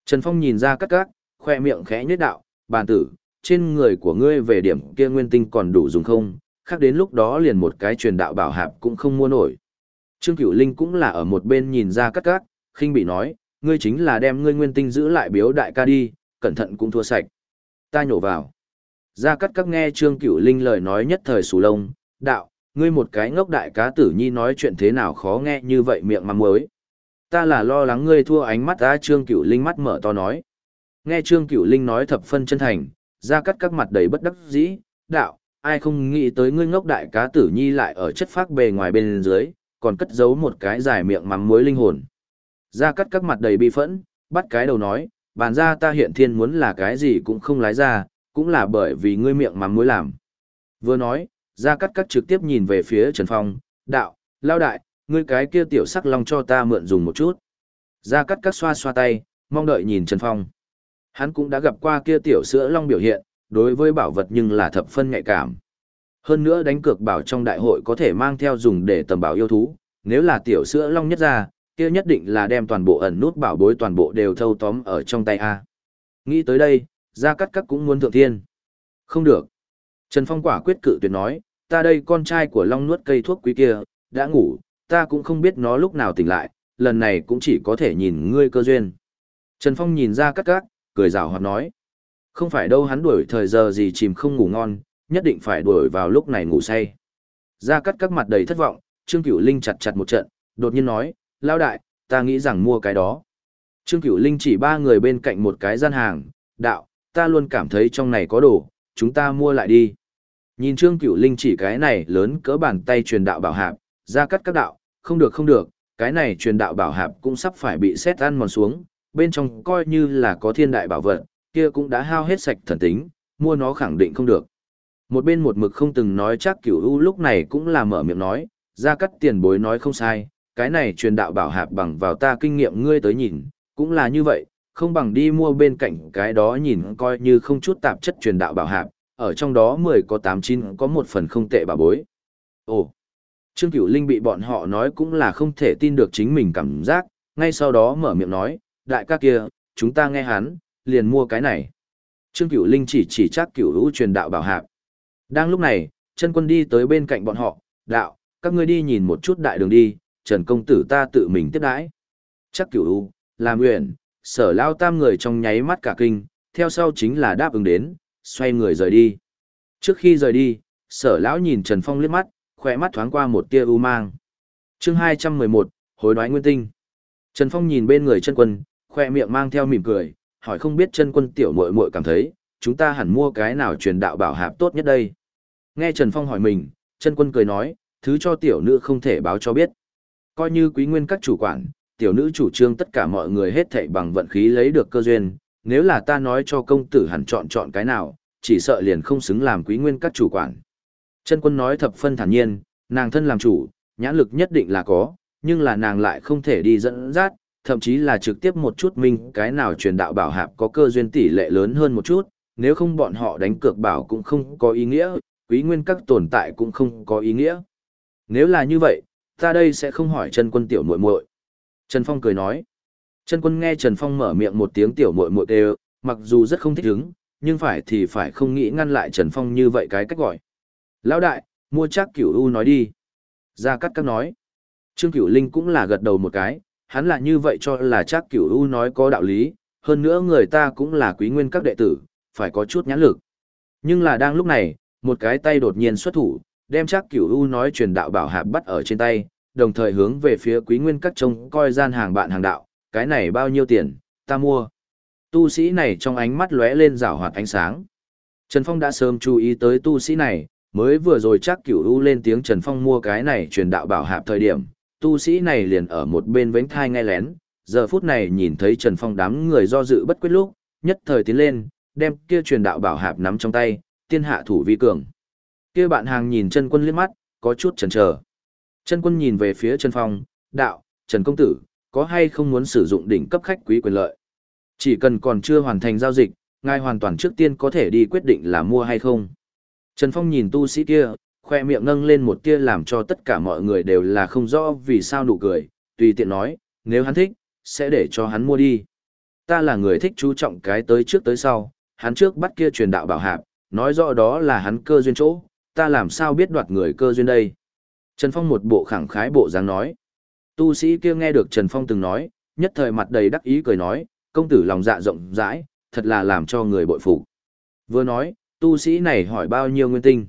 Speaker 1: Trần Phong nhìn ra cắt các, khoe miệng khẽ nhếch đạo, bàn tử, trên người của ngươi về điểm kia nguyên tinh còn đủ dùng không, khác đến lúc đó liền một cái truyền đạo bảo hạp cũng không mua nổi. Trương Cửu Linh cũng là ở một bên nhìn ra cắt cắt, khinh bị nói, ngươi chính là đem ngươi nguyên tinh giữ lại biếu đại ca đi, cẩn thận cũng thua sạch. Ta nhổ vào. Gia Cát các nghe Trương Cửu Linh lời nói nhất thời sù lông, đạo, ngươi một cái ngốc đại cá tử nhi nói chuyện thế nào khó nghe như vậy miệng mắm muối. Ta là lo lắng ngươi thua ánh mắt ra Trương Cửu Linh mắt mở to nói. Nghe Trương Cửu Linh nói thập phân chân thành, Gia Cát các mặt đầy bất đắc dĩ, đạo, ai không nghĩ tới ngươi ngốc đại cá tử nhi lại ở chất phác bề ngoài bên dưới, còn cất giấu một cái dài miệng mắm muối linh hồn. Gia Cát các mặt đầy bi phẫn, bắt cái đầu nói, bàn ra ta hiện thiên muốn là cái gì cũng không lái ra, cũng là bởi vì ngươi miệng mắm muối làm. Vừa nói, Gia Cát Cát trực tiếp nhìn về phía Trần Phong, đạo, lao đại, ngươi cái kia tiểu sắc long cho ta mượn dùng một chút. Gia Cát Cát xoa xoa tay, mong đợi nhìn Trần Phong. Hắn cũng đã gặp qua kia tiểu sữa long biểu hiện, đối với bảo vật nhưng là thập phân nhạy cảm. Hơn nữa đánh cược bảo trong đại hội có thể mang theo dùng để tầm bảo yêu thú, nếu là tiểu sữa long nhất ra, kia nhất định là đem toàn bộ ẩn nút bảo bối toàn bộ đều thâu tóm ở trong tay A. Nghĩ tới đây, Gia Cát Cát cũng muốn thượng thiên. Không được. Trần Phong quả quyết cự tuyệt nói, ta đây con trai của Long nuốt cây thuốc quý kia, đã ngủ, ta cũng không biết nó lúc nào tỉnh lại, lần này cũng chỉ có thể nhìn ngươi cơ duyên. Trần Phong nhìn ra cắt cắt, cười rào hoạt nói. Không phải đâu hắn đuổi thời giờ gì chìm không ngủ ngon, nhất định phải đuổi vào lúc này ngủ say. Ra cắt các mặt đầy thất vọng, Trương Cửu Linh chặt chặt một trận, đột nhiên nói, lao đại, ta nghĩ rằng mua cái đó. Trương Cửu Linh chỉ ba người bên cạnh một cái gian hàng, đạo, ta luôn cảm thấy trong này có đồ, chúng ta mua lại đi. Nhìn Trương Cửu Linh chỉ cái này lớn cỡ bàn tay truyền đạo bảo hạp, ra cắt các đạo, không được không được, cái này truyền đạo bảo hạp cũng sắp phải bị xét ăn mòn xuống, bên trong coi như là có thiên đại bảo vật, kia cũng đã hao hết sạch thần tính, mua nó khẳng định không được. Một bên một mực không từng nói chắc Cửu U lúc này cũng là mở miệng nói, ra cắt tiền bối nói không sai, cái này truyền đạo bảo hạp bằng vào ta kinh nghiệm ngươi tới nhìn, cũng là như vậy, không bằng đi mua bên cạnh cái đó nhìn coi như không chút tạp chất truyền đạo bảo hạp, ở trong đó 10 có tám chín có một phần không tệ bà bối. Ồ, Trương Cửu Linh bị bọn họ nói cũng là không thể tin được chính mình cảm giác, ngay sau đó mở miệng nói, đại ca kia, chúng ta nghe hắn, liền mua cái này. Trương Cửu Linh chỉ chỉ chắc Cửu Hữu truyền đạo bảo hạp. Đang lúc này, chân quân đi tới bên cạnh bọn họ, đạo, các ngươi đi nhìn một chút đại đường đi, Trần Công Tử ta tự mình tiếp đãi. Chắc Cửu Hữu, làm nguyện, sở lao tam người trong nháy mắt cả kinh, theo sau chính là đáp ứng đến, xoay người rời đi. Trước khi rời đi, sở lão nhìn Trần Phong liếc mắt, khỏe mắt thoáng qua một tia u mang. chương 211, hối đoái nguyên tinh. Trần Phong nhìn bên người chân quân, khoe miệng mang theo mỉm cười, hỏi không biết chân quân tiểu muội muội cảm thấy, chúng ta hẳn mua cái nào truyền đạo bảo hạp tốt nhất đây. Nghe Trần Phong hỏi mình, chân quân cười nói, thứ cho tiểu nữ không thể báo cho biết. Coi như quý nguyên các chủ quản, tiểu nữ chủ trương tất cả mọi người hết thảy bằng vận khí lấy được cơ duyên, nếu là ta nói cho công tử hẳn chọn chọn cái nào, chỉ sợ liền không xứng làm quý nguyên các chủ quản. Chân quân nói thập phân thản nhiên, nàng thân làm chủ, nhãn lực nhất định là có, nhưng là nàng lại không thể đi dẫn dắt, thậm chí là trực tiếp một chút minh cái nào truyền đạo bảo hạp có cơ duyên tỷ lệ lớn hơn một chút, nếu không bọn họ đánh cược bảo cũng không có ý nghĩa, quý nguyên các tồn tại cũng không có ý nghĩa. Nếu là như vậy, ta đây sẽ không hỏi chân quân tiểu muội muội. Trần Phong cười nói. Trần quân nghe Trần Phong mở miệng một tiếng tiểu muội muội đều, mặc dù rất không thích hứng, nhưng phải thì phải không nghĩ ngăn lại Trần Phong như vậy cái cách gọi. Lão đại, mua chắc cửu U nói đi. Gia Cát Các nói. Trương Cửu Linh cũng là gật đầu một cái, hắn là như vậy cho là chắc cửu U nói có đạo lý, hơn nữa người ta cũng là quý nguyên các đệ tử, phải có chút nhãn lực. Nhưng là đang lúc này, một cái tay đột nhiên xuất thủ, đem chắc cửu U nói truyền đạo bảo hạp bắt ở trên tay, đồng thời hướng về phía quý nguyên các trông coi gian hàng bạn hàng đạo, cái này bao nhiêu tiền, ta mua. Tu sĩ này trong ánh mắt lóe lên rảo hoạt ánh sáng. Trần Phong đã sớm chú ý tới tu sĩ này, mới vừa rồi chắc cửu u lên tiếng Trần Phong mua cái này truyền đạo bảo hạp thời điểm, tu sĩ này liền ở một bên vánh thai nghe lén, giờ phút này nhìn thấy Trần Phong đám người do dự bất quyết lúc, nhất thời tiến lên, đem kia truyền đạo bảo hạp nắm trong tay, tiên hạ thủ vi cường. Kia bạn hàng nhìn chân quân liếc mắt, có chút chần chờ. Chân quân nhìn về phía Trần Phong, đạo, Trần Công Tử, có hay không muốn sử dụng đỉnh cấp khách quý quyền lợi? Chỉ cần còn chưa hoàn thành giao dịch, ngài hoàn toàn trước tiên có thể đi quyết định là mua hay không. Trần Phong nhìn tu sĩ kia, khoe miệng nâng lên một tia làm cho tất cả mọi người đều là không rõ vì sao nụ cười, tùy tiện nói, nếu hắn thích, sẽ để cho hắn mua đi. Ta là người thích chú trọng cái tới trước tới sau, hắn trước bắt kia truyền đạo bảo hạp, nói rõ đó là hắn cơ duyên chỗ, ta làm sao biết đoạt người cơ duyên đây. Trần Phong một bộ khẳng khái bộ dáng nói. Tu sĩ kia nghe được Trần Phong từng nói, nhất thời mặt đầy đắc ý cười nói, công tử lòng dạ rộng rãi, thật là làm cho người bội phục. Vừa nói, tu sĩ này hỏi bao nhiêu nguyên tinh?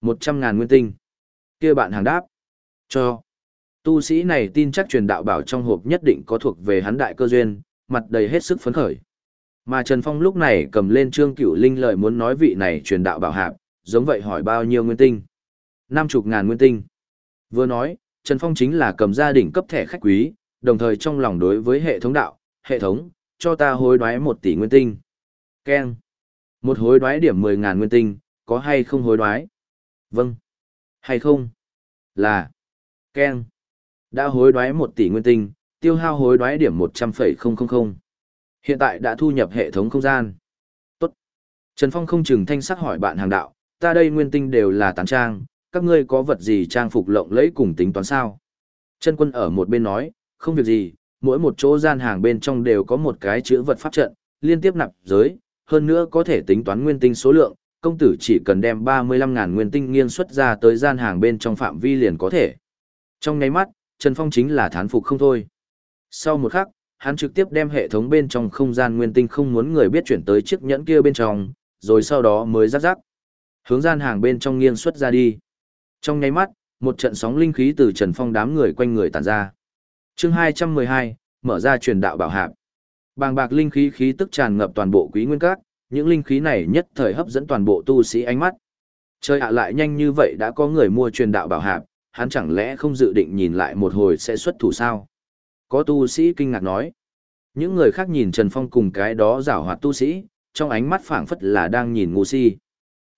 Speaker 1: Một trăm ngàn nguyên tinh. kia bạn hàng đáp. Cho. Tu sĩ này tin chắc truyền đạo bảo trong hộp nhất định có thuộc về hắn đại cơ duyên, mặt đầy hết sức phấn khởi. Mà Trần Phong lúc này cầm lên trương cửu linh lời muốn nói vị này truyền đạo bảo hạp, giống vậy hỏi bao nhiêu nguyên tinh? Năm chục ngàn nguyên tinh. Vừa nói, Trần Phong chính là cầm gia đình cấp thẻ khách quý, đồng thời trong lòng đối với hệ thống đạo, hệ thống, cho ta hối đoái một tỷ nguyên tinh. Ken. Một hối đoái điểm mười ngàn nguyên tinh, có hay không hối đoái? Vâng. Hay không? Là. Ken. Đã hối đoái một tỷ nguyên tinh, tiêu hao hối đoái điểm một trăm phẩy không không không. Hiện tại đã thu nhập hệ thống không gian. Tốt. Trần Phong không chừng thanh sắc hỏi bạn hàng đạo, ta đây nguyên tinh đều là tán trang, các ngươi có vật gì trang phục lộng lẫy cùng tính toán sao? Chân quân ở một bên nói, không việc gì, mỗi một chỗ gian hàng bên trong đều có một cái chữ vật pháp trận, liên tiếp nạp giới, hơn nữa có thể tính toán nguyên tinh số lượng, công tử chỉ cần đem 35.000 nguyên tinh nghiên xuất ra tới gian hàng bên trong phạm vi liền có thể. Trong nháy mắt, Trần Phong chính là thán phục không thôi. Sau một khắc, hắn trực tiếp đem hệ thống bên trong không gian nguyên tinh không muốn người biết chuyển tới chiếc nhẫn kia bên trong, rồi sau đó mới rắc rắc. Hướng gian hàng bên trong nghiên xuất ra đi. Trong nháy mắt, một trận sóng linh khí từ Trần Phong đám người quanh người tản ra. Chương 212, mở ra truyền đạo bảo hạp. Bàng bạc linh khí khí tức tràn ngập toàn bộ Quý Nguyên Các, những linh khí này nhất thời hấp dẫn toàn bộ tu sĩ ánh mắt. Chơi ạ lại nhanh như vậy đã có người mua truyền đạo bảo hạp, hắn chẳng lẽ không dự định nhìn lại một hồi sẽ xuất thủ sao? Có tu sĩ kinh ngạc nói. Những người khác nhìn Trần Phong cùng cái đó giảo hoạt tu sĩ, trong ánh mắt phảng phất là đang nhìn ngu si.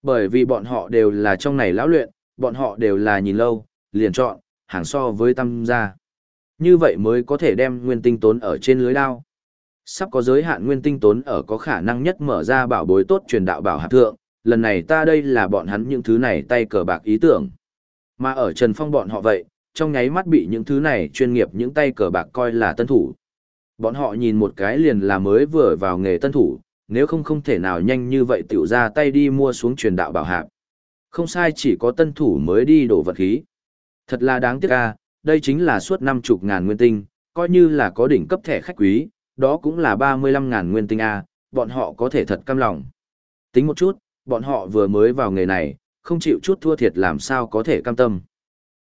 Speaker 1: Bởi vì bọn họ đều là trong này lão luyện, bọn họ đều là nhìn lâu, liền chọn, hàng so với tâm gia. Như vậy mới có thể đem nguyên tinh tốn ở trên lưới đao. Sắp có giới hạn nguyên tinh tốn ở có khả năng nhất mở ra bảo bối tốt truyền đạo bảo hạt thượng, lần này ta đây là bọn hắn những thứ này tay cờ bạc ý tưởng. Mà ở Trần Phong bọn họ vậy, trong nháy mắt bị những thứ này chuyên nghiệp những tay cờ bạc coi là tân thủ. Bọn họ nhìn một cái liền là mới vừa vào nghề tân thủ, nếu không không thể nào nhanh như vậy tiểu ra tay đi mua xuống truyền đạo bảo hạp. Không sai chỉ có tân thủ mới đi đổ vật khí. Thật là đáng tiếc a, đây chính là suốt năm chục ngàn nguyên tinh, coi như là có đỉnh cấp thẻ khách quý, đó cũng là ba mươi lăm ngàn nguyên tinh a, bọn họ có thể thật cam lòng. Tính một chút, bọn họ vừa mới vào nghề này, không chịu chút thua thiệt làm sao có thể cam tâm.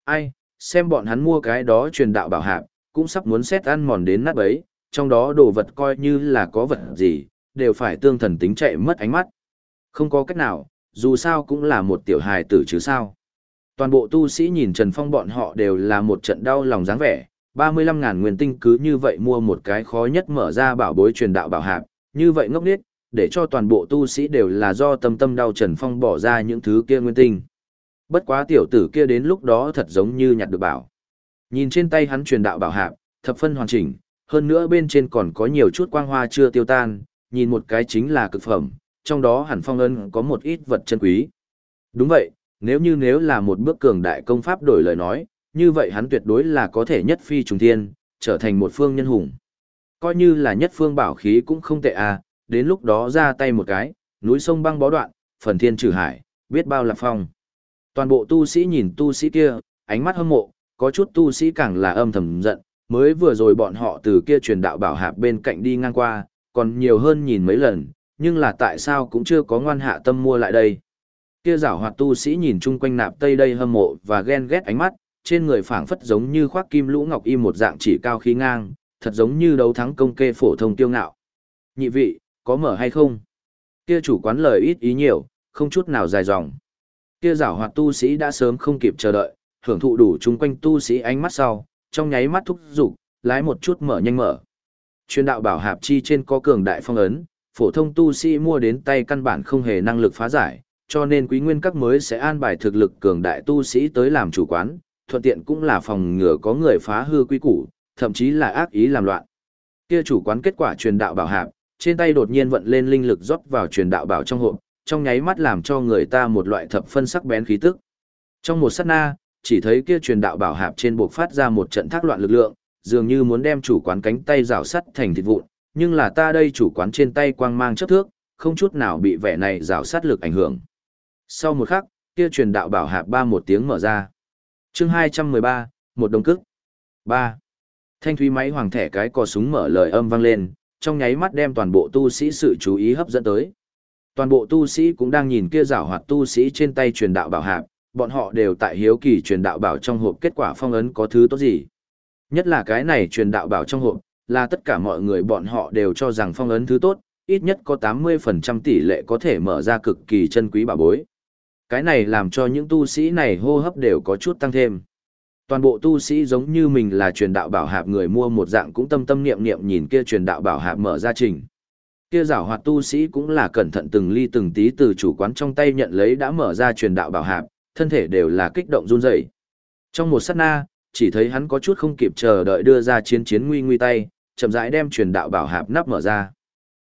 Speaker 1: Ai, xem bọn hắn mua cái đó truyền đạo bảo hạp, cũng sắp muốn xét ăn mòn đến nát bấy, trong đó đồ vật coi như là có vật gì, đều phải tương thần tính chạy mất ánh mắt. Không có cách nào, dù sao cũng là một tiểu hài tử chứ sao. Toàn bộ tu sĩ nhìn Trần Phong bọn họ đều là một trận đau lòng dáng vẻ, 35.000 nguyên tinh cứ như vậy mua một cái khó nhất mở ra bảo bối truyền đạo bảo hạp, như vậy ngốc nghếch, để cho toàn bộ tu sĩ đều là do tâm tâm đau Trần Phong bỏ ra những thứ kia nguyên tinh. Bất quá tiểu tử kia đến lúc đó thật giống như nhặt được bảo. Nhìn trên tay hắn truyền đạo bảo hạp, thập phân hoàn chỉnh, hơn nữa bên trên còn có nhiều chút quang hoa chưa tiêu tan, nhìn một cái chính là cực phẩm, trong đó hẳn phong ân có một ít vật chân quý. Đúng vậy, nếu như nếu là một bước cường đại công pháp đổi lời nói, như vậy hắn tuyệt đối là có thể nhất phi trùng thiên, trở thành một phương nhân hùng. Coi như là nhất phương bảo khí cũng không tệ à, đến lúc đó ra tay một cái, núi sông băng bó đoạn, phần thiên trừ hải, biết bao là phong. Toàn bộ tu sĩ nhìn tu sĩ kia, ánh mắt hâm mộ, có chút tu sĩ càng là âm thầm giận, mới vừa rồi bọn họ từ kia truyền đạo bảo hạp bên cạnh đi ngang qua, còn nhiều hơn nhìn mấy lần, nhưng là tại sao cũng chưa có ngoan hạ tâm mua lại đây. Kia giảo hoạt tu sĩ nhìn chung quanh nạp tây đây hâm mộ và ghen ghét ánh mắt, trên người phảng phất giống như khoác kim lũ ngọc y một dạng chỉ cao khí ngang, thật giống như đấu thắng công kê phổ thông tiêu ngạo. Nhị vị, có mở hay không? Kia chủ quán lời ít ý nhiều, không chút nào dài dòng. Kia giảo hoạt tu sĩ đã sớm không kịp chờ đợi, hưởng thụ đủ chung quanh tu sĩ ánh mắt sau, trong nháy mắt thúc giục, lái một chút mở nhanh mở. Chuyên đạo bảo hạp chi trên có cường đại phong ấn, phổ thông tu sĩ mua đến tay căn bản không hề năng lực phá giải, cho nên quý nguyên các mới sẽ an bài thực lực cường đại tu sĩ tới làm chủ quán, thuận tiện cũng là phòng ngừa có người phá hư quý củ, thậm chí là ác ý làm loạn. Kia chủ quán kết quả truyền đạo bảo hạp, trên tay đột nhiên vận lên linh lực rót vào truyền đạo bảo trong hộp, trong nháy mắt làm cho người ta một loại thập phân sắc bén khí tức. Trong một sát na, chỉ thấy kia truyền đạo bảo hạp trên buộc phát ra một trận thác loạn lực lượng, dường như muốn đem chủ quán cánh tay rào sắt thành thịt vụn, nhưng là ta đây chủ quán trên tay quang mang chấp thước, không chút nào bị vẻ này rào sát lực ảnh hưởng. Sau một khắc, kia truyền đạo bảo hạp ba một tiếng mở ra. Chương 213, một đồng cức. 3. Thanh thúy máy hoàng thẻ cái cò súng mở lời âm vang lên, trong nháy mắt đem toàn bộ tu sĩ sự chú ý hấp dẫn tới. Toàn bộ tu sĩ cũng đang nhìn kia rào hoạt tu sĩ trên tay truyền đạo bảo hạp, bọn họ đều tại hiếu kỳ truyền đạo bảo trong hộp kết quả phong ấn có thứ tốt gì. Nhất là cái này truyền đạo bảo trong hộp, là tất cả mọi người bọn họ đều cho rằng phong ấn thứ tốt, ít nhất có 80% tỷ lệ có thể mở ra cực kỳ chân quý bảo bối. Cái này làm cho những tu sĩ này hô hấp đều có chút tăng thêm. Toàn bộ tu sĩ giống như mình là truyền đạo bảo hạp người mua một dạng cũng tâm tâm niệm niệm nhìn kia truyền đạo bảo hạp mở ra trình. Kia giảo hoạt tu sĩ cũng là cẩn thận từng ly từng tí từ chủ quán trong tay nhận lấy đã mở ra truyền đạo bảo hạp, thân thể đều là kích động run rẩy. Trong một sát na, chỉ thấy hắn có chút không kịp chờ đợi đưa ra chiến chiến nguy nguy tay, chậm rãi đem truyền đạo bảo hạp nắp mở ra.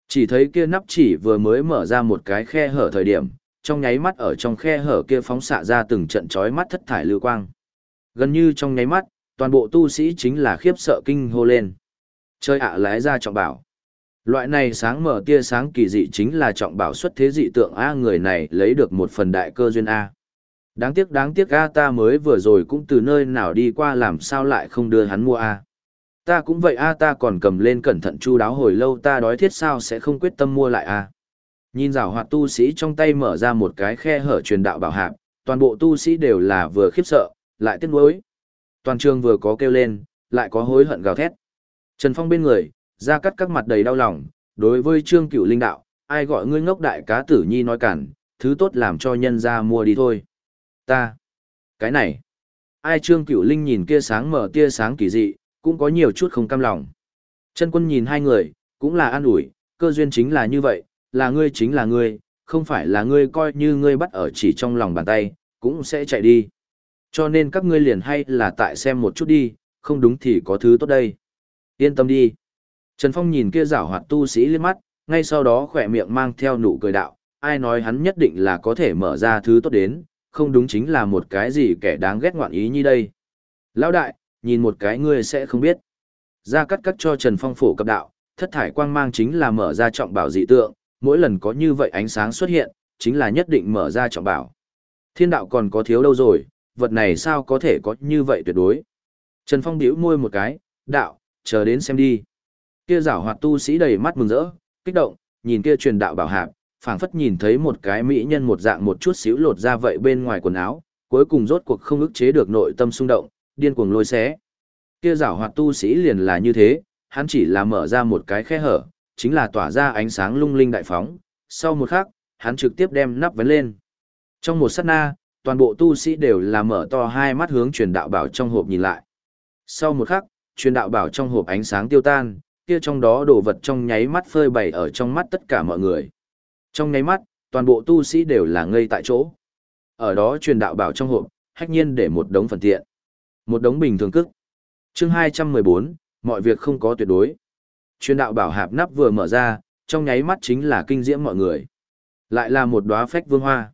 Speaker 1: Chỉ thấy kia nắp chỉ vừa mới mở ra một cái khe hở thời điểm, trong nháy mắt ở trong khe hở kia phóng xạ ra từng trận chói mắt thất thải lưu quang. Gần như trong nháy mắt, toàn bộ tu sĩ chính là khiếp sợ kinh hô lên. Chơi ạ lái ra trọng bảo. Loại này sáng mở tia sáng kỳ dị chính là trọng bảo xuất thế dị tượng A người này lấy được một phần đại cơ duyên A. Đáng tiếc đáng tiếc A ta mới vừa rồi cũng từ nơi nào đi qua làm sao lại không đưa hắn mua A. Ta cũng vậy A ta còn cầm lên cẩn thận chu đáo hồi lâu ta đói thiết sao sẽ không quyết tâm mua lại A. Nhìn rào hoạt tu sĩ trong tay mở ra một cái khe hở truyền đạo bảo hạp, toàn bộ tu sĩ đều là vừa khiếp sợ, lại tiếc nuối. Toàn trường vừa có kêu lên, lại có hối hận gào thét. Trần Phong bên người, ra cắt các mặt đầy đau lòng, đối với Trương Cửu Linh đạo, ai gọi ngươi ngốc đại cá tử nhi nói cản, thứ tốt làm cho nhân ra mua đi thôi. Ta, cái này, ai Trương Cửu Linh nhìn kia sáng mở tia sáng kỳ dị, cũng có nhiều chút không cam lòng. Chân quân nhìn hai người, cũng là an ủi, cơ duyên chính là như vậy, là ngươi chính là ngươi, không phải là ngươi coi như ngươi bắt ở chỉ trong lòng bàn tay, cũng sẽ chạy đi. Cho nên các ngươi liền hay là tại xem một chút đi, không đúng thì có thứ tốt đây. Yên tâm đi. Trần Phong nhìn kia giảo hoạt tu sĩ liếc mắt, ngay sau đó khỏe miệng mang theo nụ cười đạo, ai nói hắn nhất định là có thể mở ra thứ tốt đến, không đúng chính là một cái gì kẻ đáng ghét ngoạn ý như đây. Lão đại, nhìn một cái ngươi sẽ không biết. Ra cắt cắt cho Trần Phong phổ cập đạo, thất thải quang mang chính là mở ra trọng bảo dị tượng, mỗi lần có như vậy ánh sáng xuất hiện, chính là nhất định mở ra trọng bảo. Thiên đạo còn có thiếu đâu rồi, vật này sao có thể có như vậy tuyệt đối. Trần Phong bĩu môi một cái, đạo, chờ đến xem đi. Kia giảo hoạt tu sĩ đầy mắt mừng rỡ, kích động, nhìn kia truyền đạo bảo hạp, phảng phất nhìn thấy một cái mỹ nhân một dạng một chút xíu lột ra vậy bên ngoài quần áo, cuối cùng rốt cuộc không ức chế được nội tâm xung động, điên cuồng lôi xé. Kia giảo hoạt tu sĩ liền là như thế, hắn chỉ là mở ra một cái khe hở, chính là tỏa ra ánh sáng lung linh đại phóng, sau một khắc, hắn trực tiếp đem nắp vấn lên. Trong một sát na, toàn bộ tu sĩ đều là mở to hai mắt hướng truyền đạo bảo trong hộp nhìn lại. Sau một khắc, truyền đạo bảo trong hộp ánh sáng tiêu tan, kia trong đó đồ vật trong nháy mắt phơi bày ở trong mắt tất cả mọi người. Trong nháy mắt, toàn bộ tu sĩ đều là ngây tại chỗ. Ở đó truyền đạo bảo trong hộp, hách nhiên để một đống phần tiện. Một đống bình thường cức. chương 214, mọi việc không có tuyệt đối. Truyền đạo bảo hạp nắp vừa mở ra, trong nháy mắt chính là kinh diễm mọi người. Lại là một đóa phách vương hoa.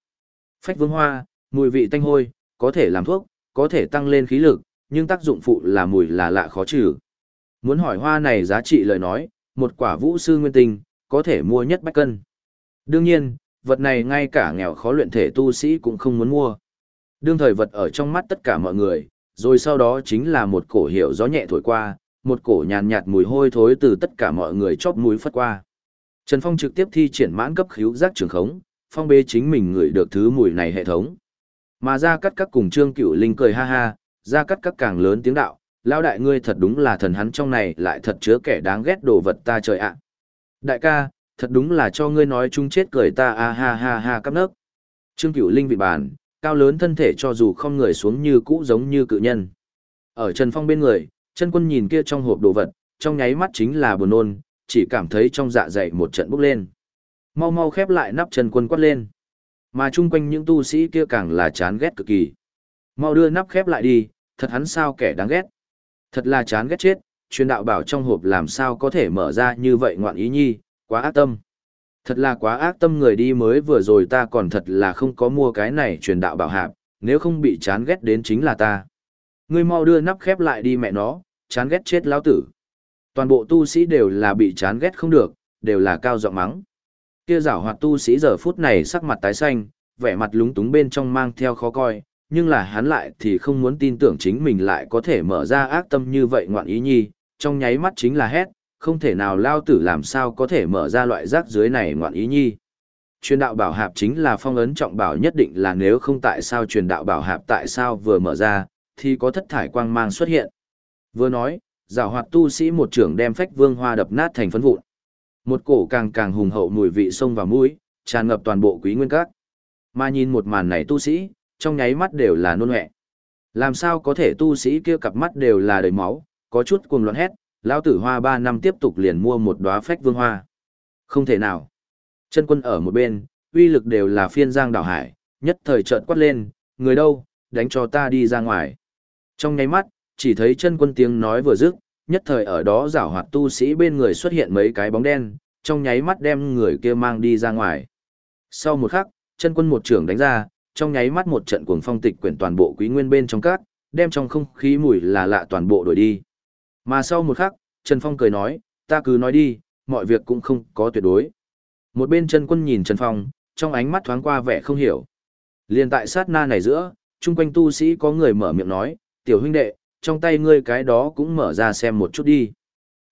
Speaker 1: Phách vương hoa, mùi vị tanh hôi, có thể làm thuốc, có thể tăng lên khí lực, nhưng tác dụng phụ là mùi là lạ khó trừ. Muốn hỏi hoa này giá trị lời nói, một quả vũ sư nguyên tinh, có thể mua nhất bách cân. Đương nhiên, vật này ngay cả nghèo khó luyện thể tu sĩ cũng không muốn mua. Đương thời vật ở trong mắt tất cả mọi người, rồi sau đó chính là một cổ hiệu gió nhẹ thổi qua, một cổ nhàn nhạt mùi hôi thối từ tất cả mọi người chóp mũi phất qua. Trần Phong trực tiếp thi triển mãn cấp khíu giác trường khống, phong bê chính mình ngửi được thứ mùi này hệ thống. Mà ra cắt các cùng Trương Cửu Linh cười ha ha, ra cắt các càng lớn tiếng đạo, lao đại ngươi thật đúng là thần hắn trong này lại thật chứa kẻ đáng ghét đồ vật ta trời ạ. Đại ca, thật đúng là cho ngươi nói chung chết cười ta a ha ha ha cắp nấc. Trương Cửu Linh vị bàn, cao lớn thân thể cho dù không người xuống như cũ giống như cự nhân. Ở Trần Phong bên người, chân quân nhìn kia trong hộp đồ vật, trong nháy mắt chính là buồn nôn, chỉ cảm thấy trong dạ dày một trận bốc lên. Mau mau khép lại nắp Trần quân quát lên. Mà chung quanh những tu sĩ kia càng là chán ghét cực kỳ. Mau đưa nắp khép lại đi, thật hắn sao kẻ đáng ghét. Thật là chán ghét chết, truyền đạo bảo trong hộp làm sao có thể mở ra như vậy ngoạn ý nhi, quá ác tâm. Thật là quá ác tâm người đi mới vừa rồi ta còn thật là không có mua cái này truyền đạo bảo hạp, nếu không bị chán ghét đến chính là ta. Ngươi mau đưa nắp khép lại đi mẹ nó, chán ghét chết lão tử. Toàn bộ tu sĩ đều là bị chán ghét không được, đều là cao giọng mắng. Kia giảo hoạt tu sĩ giờ phút này sắc mặt tái xanh, vẻ mặt lúng túng bên trong mang theo khó coi, nhưng là hắn lại thì không muốn tin tưởng chính mình lại có thể mở ra ác tâm như vậy ngoạn ý nhi, trong nháy mắt chính là hét, không thể nào lao tử làm sao có thể mở ra loại rác dưới này ngoạn ý nhi. Truyền đạo bảo hạp chính là phong ấn trọng bảo nhất định là nếu không tại sao truyền đạo bảo hạp tại sao vừa mở ra, thì có thất thải quang mang xuất hiện. Vừa nói, rào hoạt tu sĩ một trưởng đem phách vương hoa đập nát thành phấn vụn. Một cổ càng càng hùng hậu mùi vị sông vào mũi, tràn ngập toàn bộ quý nguyên các. Mà nhìn một màn này tu sĩ, trong nháy mắt đều là nôn hẹ. Làm sao có thể tu sĩ kia cặp mắt đều là đầy máu, có chút cuồng loạn hét, lão tử hoa ba năm tiếp tục liền mua một đóa phách vương hoa. Không thể nào. Chân quân ở một bên, uy lực đều là phiên giang đảo hải, nhất thời trợn quát lên, người đâu, đánh cho ta đi ra ngoài. Trong nháy mắt, chỉ thấy chân quân tiếng nói vừa dứt, nhất thời ở đó giảo hoạt tu sĩ bên người xuất hiện mấy cái bóng đen, trong nháy mắt đem người kia mang đi ra ngoài. Sau một khắc, chân quân một trưởng đánh ra, trong nháy mắt một trận cuồng phong tịch quyển toàn bộ quý nguyên bên trong cát, đem trong không khí mùi là lạ toàn bộ đổi đi. Mà sau một khắc, Trần Phong cười nói, ta cứ nói đi, mọi việc cũng không có tuyệt đối. Một bên Trần quân nhìn Trần Phong, trong ánh mắt thoáng qua vẻ không hiểu. Liên tại sát na này giữa, chung quanh tu sĩ có người mở miệng nói, tiểu huynh đệ, trong tay ngươi cái đó cũng mở ra xem một chút đi.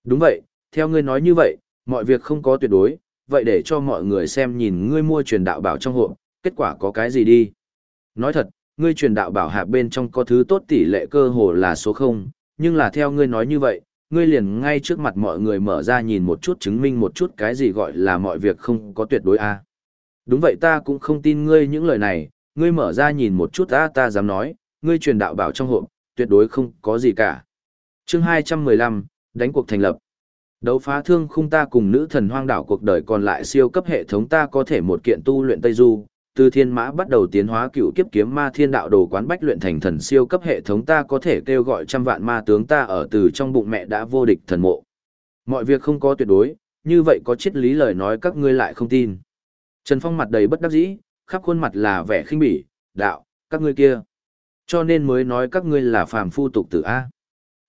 Speaker 1: Đúng vậy, theo ngươi nói như vậy, mọi việc không có tuyệt đối, vậy để cho mọi người xem nhìn ngươi mua truyền đạo bảo trong hộp, kết quả có cái gì đi. Nói thật, ngươi truyền đạo bảo hạ bên trong có thứ tốt tỷ lệ cơ hồ là số 0, nhưng là theo ngươi nói như vậy, ngươi liền ngay trước mặt mọi người mở ra nhìn một chút chứng minh một chút cái gì gọi là mọi việc không có tuyệt đối a. À. Đúng vậy ta cũng không tin ngươi những lời này, ngươi mở ra nhìn một chút ta ta dám nói, ngươi truyền đạo bảo trong hộp, tuyệt đối không có gì cả. Chương 215, đánh cuộc thành lập. Đấu phá thương khung ta cùng nữ thần hoang đảo cuộc đời còn lại siêu cấp hệ thống ta có thể một kiện tu luyện Tây Du, từ thiên mã bắt đầu tiến hóa cựu kiếp kiếm ma thiên đạo đồ quán bách luyện thành thần siêu cấp hệ thống ta có thể kêu gọi trăm vạn ma tướng ta ở từ trong bụng mẹ đã vô địch thần mộ. Mọi việc không có tuyệt đối, như vậy có triết lý lời nói các ngươi lại không tin. Trần Phong mặt đầy bất đắc dĩ, khắp khuôn mặt là vẻ khinh bỉ, đạo, các ngươi kia. Cho nên mới nói các ngươi là phàm phu tục tử A.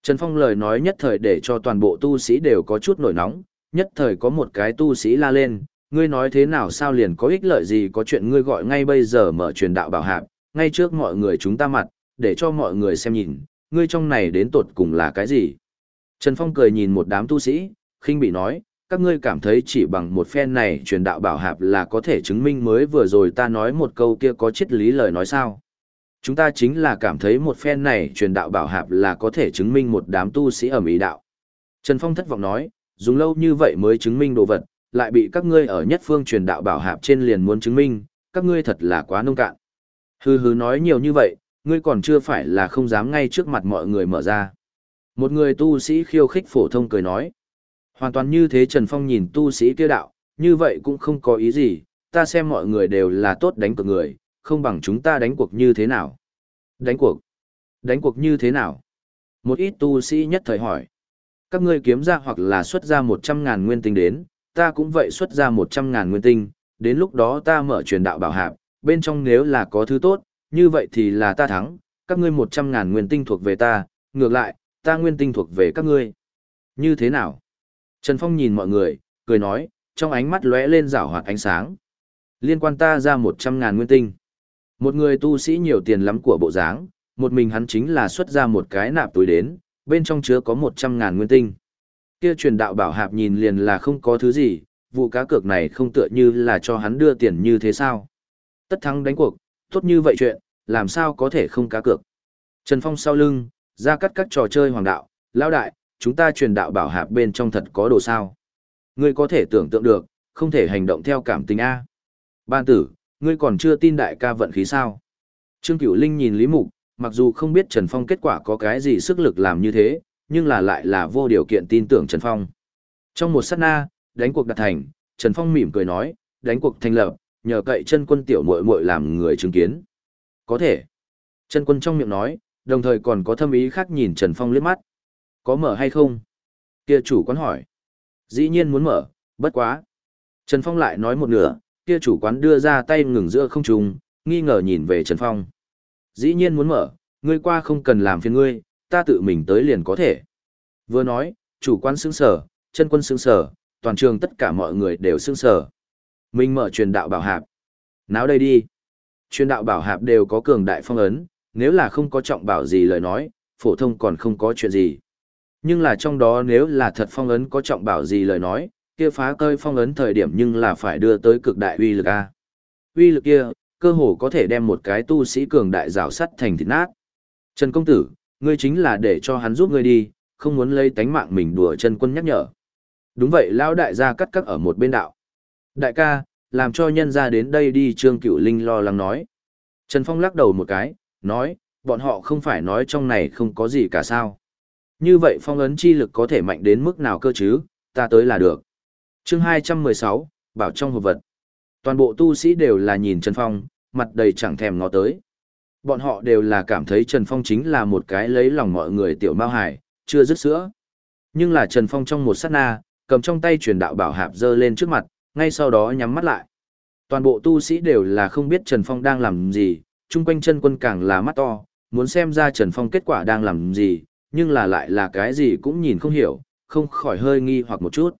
Speaker 1: Trần Phong lời nói nhất thời để cho toàn bộ tu sĩ đều có chút nổi nóng, nhất thời có một cái tu sĩ la lên, ngươi nói thế nào sao liền có ích lợi gì có chuyện ngươi gọi ngay bây giờ mở truyền đạo bảo hạp, ngay trước mọi người chúng ta mặt, để cho mọi người xem nhìn, ngươi trong này đến tột cùng là cái gì. Trần Phong cười nhìn một đám tu sĩ, khinh bị nói, các ngươi cảm thấy chỉ bằng một phen này truyền đạo bảo hạp là có thể chứng minh mới vừa rồi ta nói một câu kia có triết lý lời nói sao. Chúng ta chính là cảm thấy một phen này truyền đạo bảo hạp là có thể chứng minh một đám tu sĩ ở mỹ đạo. Trần Phong thất vọng nói, dùng lâu như vậy mới chứng minh đồ vật, lại bị các ngươi ở nhất phương truyền đạo bảo hạp trên liền muốn chứng minh, các ngươi thật là quá nông cạn. Hừ hừ nói nhiều như vậy, ngươi còn chưa phải là không dám ngay trước mặt mọi người mở ra. Một người tu sĩ khiêu khích phổ thông cười nói. Hoàn toàn như thế Trần Phong nhìn tu sĩ kia đạo, như vậy cũng không có ý gì, ta xem mọi người đều là tốt đánh cược người, không bằng chúng ta đánh cuộc như thế nào. Đánh cuộc? Đánh cuộc như thế nào? Một ít tu sĩ nhất thời hỏi. Các ngươi kiếm ra hoặc là xuất ra 100.000 nguyên tinh đến, ta cũng vậy xuất ra 100.000 nguyên tinh, đến lúc đó ta mở truyền đạo bảo hạp, bên trong nếu là có thứ tốt, như vậy thì là ta thắng, các ngươi 100.000 nguyên tinh thuộc về ta, ngược lại, ta nguyên tinh thuộc về các ngươi. Như thế nào? Trần Phong nhìn mọi người, cười nói, trong ánh mắt lóe lên rảo hoạt ánh sáng. Liên quan ta ra 100.000 nguyên tinh. Một người tu sĩ nhiều tiền lắm của bộ dáng, một mình hắn chính là xuất ra một cái nạp túi đến, bên trong chứa có 100.000 nguyên tinh. Kia truyền đạo bảo hạp nhìn liền là không có thứ gì, vụ cá cược này không tựa như là cho hắn đưa tiền như thế sao. Tất thắng đánh cuộc, tốt như vậy chuyện, làm sao có thể không cá cược. Trần Phong sau lưng, ra cắt các trò chơi hoàng đạo, lão đại, chúng ta truyền đạo bảo hạp bên trong thật có đồ sao. Ngươi có thể tưởng tượng được, không thể hành động theo cảm tình A. Ban tử, ngươi còn chưa tin đại ca vận khí sao? Trương Cửu Linh nhìn Lý Mục, mặc dù không biết Trần Phong kết quả có cái gì sức lực làm như thế, nhưng là lại là vô điều kiện tin tưởng Trần Phong. Trong một sát na, đánh cuộc đạt thành, Trần Phong mỉm cười nói, đánh cuộc thành lập, nhờ cậy chân quân tiểu muội muội làm người chứng kiến. Có thể. Chân quân trong miệng nói, đồng thời còn có thâm ý khác nhìn Trần Phong liếc mắt. Có mở hay không? Kia chủ quán hỏi. Dĩ nhiên muốn mở, bất quá. Trần Phong lại nói một nửa, kia chủ quán đưa ra tay ngừng giữa không trung, nghi ngờ nhìn về Trần Phong. Dĩ nhiên muốn mở, ngươi qua không cần làm phiền ngươi, ta tự mình tới liền có thể. Vừa nói, chủ quan sững sở, chân quân sững sở, toàn trường tất cả mọi người đều sững sở. Mình mở truyền đạo bảo hạp. Náo đây đi. Truyền đạo bảo hạp đều có cường đại phong ấn, nếu là không có trọng bảo gì lời nói, phổ thông còn không có chuyện gì. Nhưng là trong đó nếu là thật phong ấn có trọng bảo gì lời nói, kia phá cơi phong ấn thời điểm nhưng là phải đưa tới cực đại uy lực a. Uy lực kia, cơ hồ có thể đem một cái tu sĩ cường đại rào sắt thành thịt nát. Trần công tử, ngươi chính là để cho hắn giúp ngươi đi, không muốn lấy tánh mạng mình đùa chân quân nhắc nhở. Đúng vậy lão đại gia cắt cắt ở một bên đạo. Đại ca, làm cho nhân ra đến đây đi Trương Cửu Linh lo lắng nói. Trần Phong lắc đầu một cái, nói, bọn họ không phải nói trong này không có gì cả sao. Như vậy phong ấn chi lực có thể mạnh đến mức nào cơ chứ, ta tới là được. chương 216, bảo trong hộp vật. Toàn bộ tu sĩ đều là nhìn Trần Phong, mặt đầy chẳng thèm ngó tới. Bọn họ đều là cảm thấy Trần Phong chính là một cái lấy lòng mọi người tiểu mao hải, chưa dứt sữa. Nhưng là Trần Phong trong một sát na, cầm trong tay truyền đạo bảo hạp dơ lên trước mặt, ngay sau đó nhắm mắt lại. Toàn bộ tu sĩ đều là không biết Trần Phong đang làm gì, chung quanh chân quân càng là mắt to, muốn xem ra Trần Phong kết quả đang làm gì, nhưng là lại là cái gì cũng nhìn không hiểu, không khỏi hơi nghi hoặc một chút.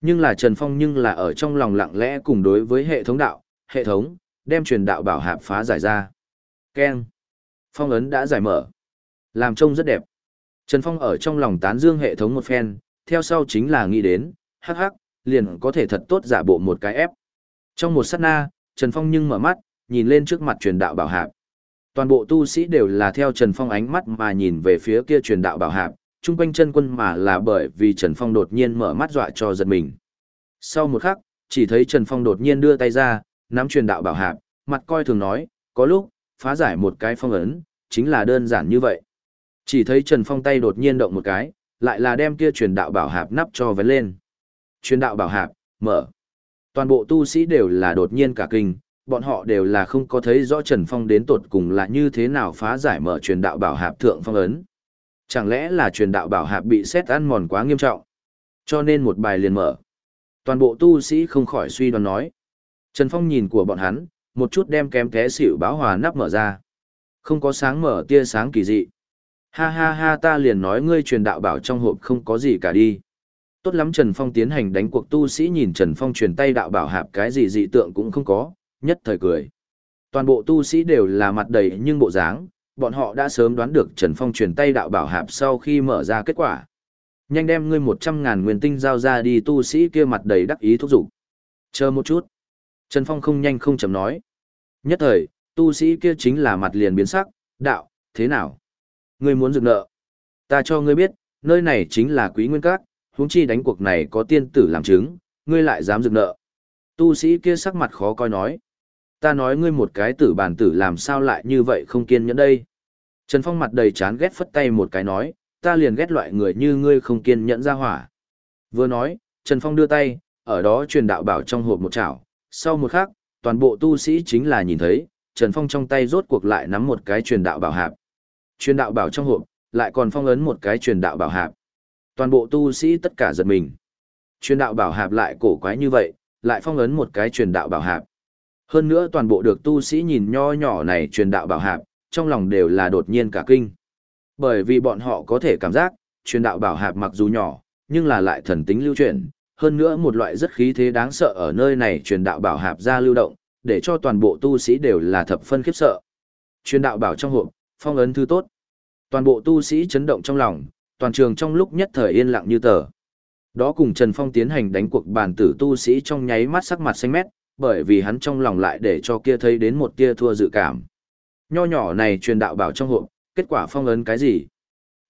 Speaker 1: Nhưng là Trần Phong nhưng là ở trong lòng lặng lẽ cùng đối với hệ thống đạo, hệ thống, đem truyền đạo bảo hạp phá giải ra. Keng, Phong ấn đã giải mở. Làm trông rất đẹp. Trần Phong ở trong lòng tán dương hệ thống một phen, theo sau chính là nghĩ đến, hắc hắc, liền có thể thật tốt giả bộ một cái ép. Trong một sát na, Trần Phong nhưng mở mắt, nhìn lên trước mặt truyền đạo bảo hạp. Toàn bộ tu sĩ đều là theo Trần Phong ánh mắt mà nhìn về phía kia truyền đạo bảo hạp, chung quanh chân quân mà là bởi vì Trần Phong đột nhiên mở mắt dọa cho giật mình. Sau một khắc, chỉ thấy Trần Phong đột nhiên đưa tay ra, nắm truyền đạo bảo hạp, mặt coi thường nói, có lúc, phá giải một cái phong ấn, chính là đơn giản như vậy. Chỉ thấy Trần Phong tay đột nhiên động một cái, lại là đem kia truyền đạo bảo hạp nắp cho vén lên. Truyền đạo bảo hạp, mở. Toàn bộ tu sĩ đều là đột nhiên cả kinh, bọn họ đều là không có thấy rõ Trần Phong đến tột cùng là như thế nào phá giải mở truyền đạo bảo hạp thượng phong ấn. Chẳng lẽ là truyền đạo bảo hạp bị xét ăn mòn quá nghiêm trọng? Cho nên một bài liền mở. Toàn bộ tu sĩ không khỏi suy đoán nói. Trần Phong nhìn của bọn hắn, một chút đem kém té xỉu báo hòa nắp mở ra. Không có sáng mở tia sáng kỳ dị. Ha ha ha ta liền nói ngươi truyền đạo bảo trong hộp không có gì cả đi. Tốt lắm Trần Phong tiến hành đánh cuộc tu sĩ nhìn Trần Phong truyền tay đạo bảo hạp cái gì dị tượng cũng không có, nhất thời cười. Toàn bộ tu sĩ đều là mặt đầy nhưng bộ dáng, bọn họ đã sớm đoán được Trần Phong truyền tay đạo bảo hạp sau khi mở ra kết quả. Nhanh đem ngươi một trăm ngàn nguyên tinh giao ra đi tu sĩ kia mặt đầy đắc ý thúc giục. Chờ một chút. Trần Phong không nhanh không chậm nói. Nhất thời, tu sĩ kia chính là mặt liền biến sắc, đạo, thế nào? Ngươi muốn dừng nợ. Ta cho ngươi biết, nơi này chính là quý nguyên các, huống chi đánh cuộc này có tiên tử làm chứng, ngươi lại dám dừng nợ. Tu sĩ kia sắc mặt khó coi nói. Ta nói ngươi một cái tử bản tử làm sao lại như vậy không kiên nhẫn đây. Trần Phong mặt đầy chán ghét phất tay một cái nói, ta liền ghét loại người như ngươi không kiên nhẫn ra hỏa. Vừa nói, Trần Phong đưa tay, ở đó truyền đạo bảo trong hộp một chảo. Sau một khắc, toàn bộ tu sĩ chính là nhìn thấy, Trần Phong trong tay rốt cuộc lại nắm một cái truyền đạo bảo hạp. Truyền đạo bảo trong hộp, lại còn phong ấn một cái truyền đạo bảo hạp. Toàn bộ tu sĩ tất cả giật mình. Truyền đạo bảo hạp lại cổ quái như vậy, lại phong ấn một cái truyền đạo bảo hạp. Hơn nữa toàn bộ được tu sĩ nhìn nho nhỏ này truyền đạo bảo hạp, trong lòng đều là đột nhiên cả kinh. Bởi vì bọn họ có thể cảm giác, truyền đạo bảo hạp mặc dù nhỏ, nhưng là lại thần tính lưu truyền, hơn nữa một loại rất khí thế đáng sợ ở nơi này truyền đạo bảo hạp ra lưu động, để cho toàn bộ tu sĩ đều là thập phân khiếp sợ. Truyền đạo bảo trong hộp, phong ấn thư tốt. Toàn bộ tu sĩ chấn động trong lòng, toàn trường trong lúc nhất thời yên lặng như tờ. Đó cùng Trần Phong tiến hành đánh cuộc bàn tử tu sĩ trong nháy mắt sắc mặt xanh mét, bởi vì hắn trong lòng lại để cho kia thấy đến một tia thua dự cảm. Nho nhỏ này truyền đạo bảo trong hộp, kết quả phong ấn cái gì?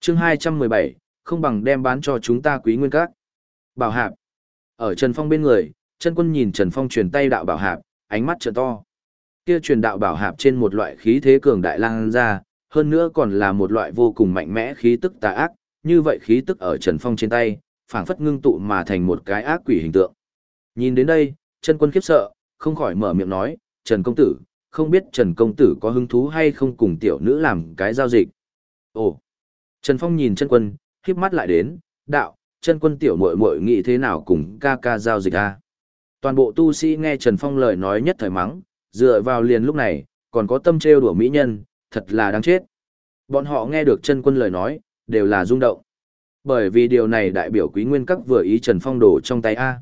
Speaker 1: chương 217, không bằng đem bán cho chúng ta quý nguyên các. Bảo hạp. Ở Trần Phong bên người, chân quân nhìn Trần Phong truyền tay đạo bảo hạp, ánh mắt trợn to. Kia truyền đạo bảo hạp trên một loại khí thế cường đại lang ra, hơn nữa còn là một loại vô cùng mạnh mẽ khí tức tà ác, như vậy khí tức ở Trần Phong trên tay, phảng phất ngưng tụ mà thành một cái ác quỷ hình tượng. Nhìn đến đây, chân quân khiếp sợ, không khỏi mở miệng nói, Trần Công Tử, không biết Trần Công Tử có hứng thú hay không cùng tiểu nữ làm cái giao dịch. Ồ! Trần Phong nhìn chân quân, khiếp mắt lại đến, đạo, chân quân tiểu muội muội nghĩ thế nào cùng ca ca giao dịch a? Toàn bộ tu sĩ nghe Trần Phong lời nói nhất thời mắng, dựa vào liền lúc này, còn có tâm trêu đùa mỹ nhân, thật là đáng chết. Bọn họ nghe được chân quân lời nói, đều là rung động. Bởi vì điều này đại biểu quý nguyên các vừa ý Trần Phong đổ trong tay A.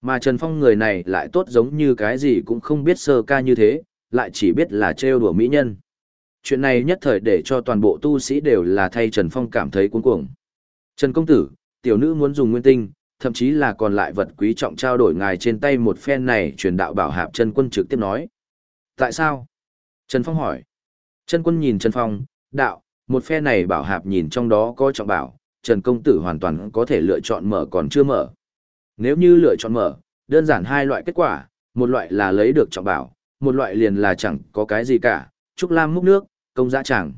Speaker 1: Mà Trần Phong người này lại tốt giống như cái gì cũng không biết sơ ca như thế, lại chỉ biết là trêu đùa mỹ nhân. Chuyện này nhất thời để cho toàn bộ tu sĩ đều là thay Trần Phong cảm thấy cuốn cuồng. Trần công tử, tiểu nữ muốn dùng nguyên tinh, thậm chí là còn lại vật quý trọng trao đổi ngài trên tay một phen này truyền đạo bảo hạp Trần quân trực tiếp nói. Tại sao? Trần Phong hỏi. Trần quân nhìn Trần Phong, đạo, một phe này bảo hạp nhìn trong đó có trọng bảo, Trần công tử hoàn toàn có thể lựa chọn mở còn chưa mở. Nếu như lựa chọn mở, đơn giản hai loại kết quả, một loại là lấy được trọng bảo, một loại liền là chẳng có cái gì cả, Trúc Lam múc nước, công dã chẳng.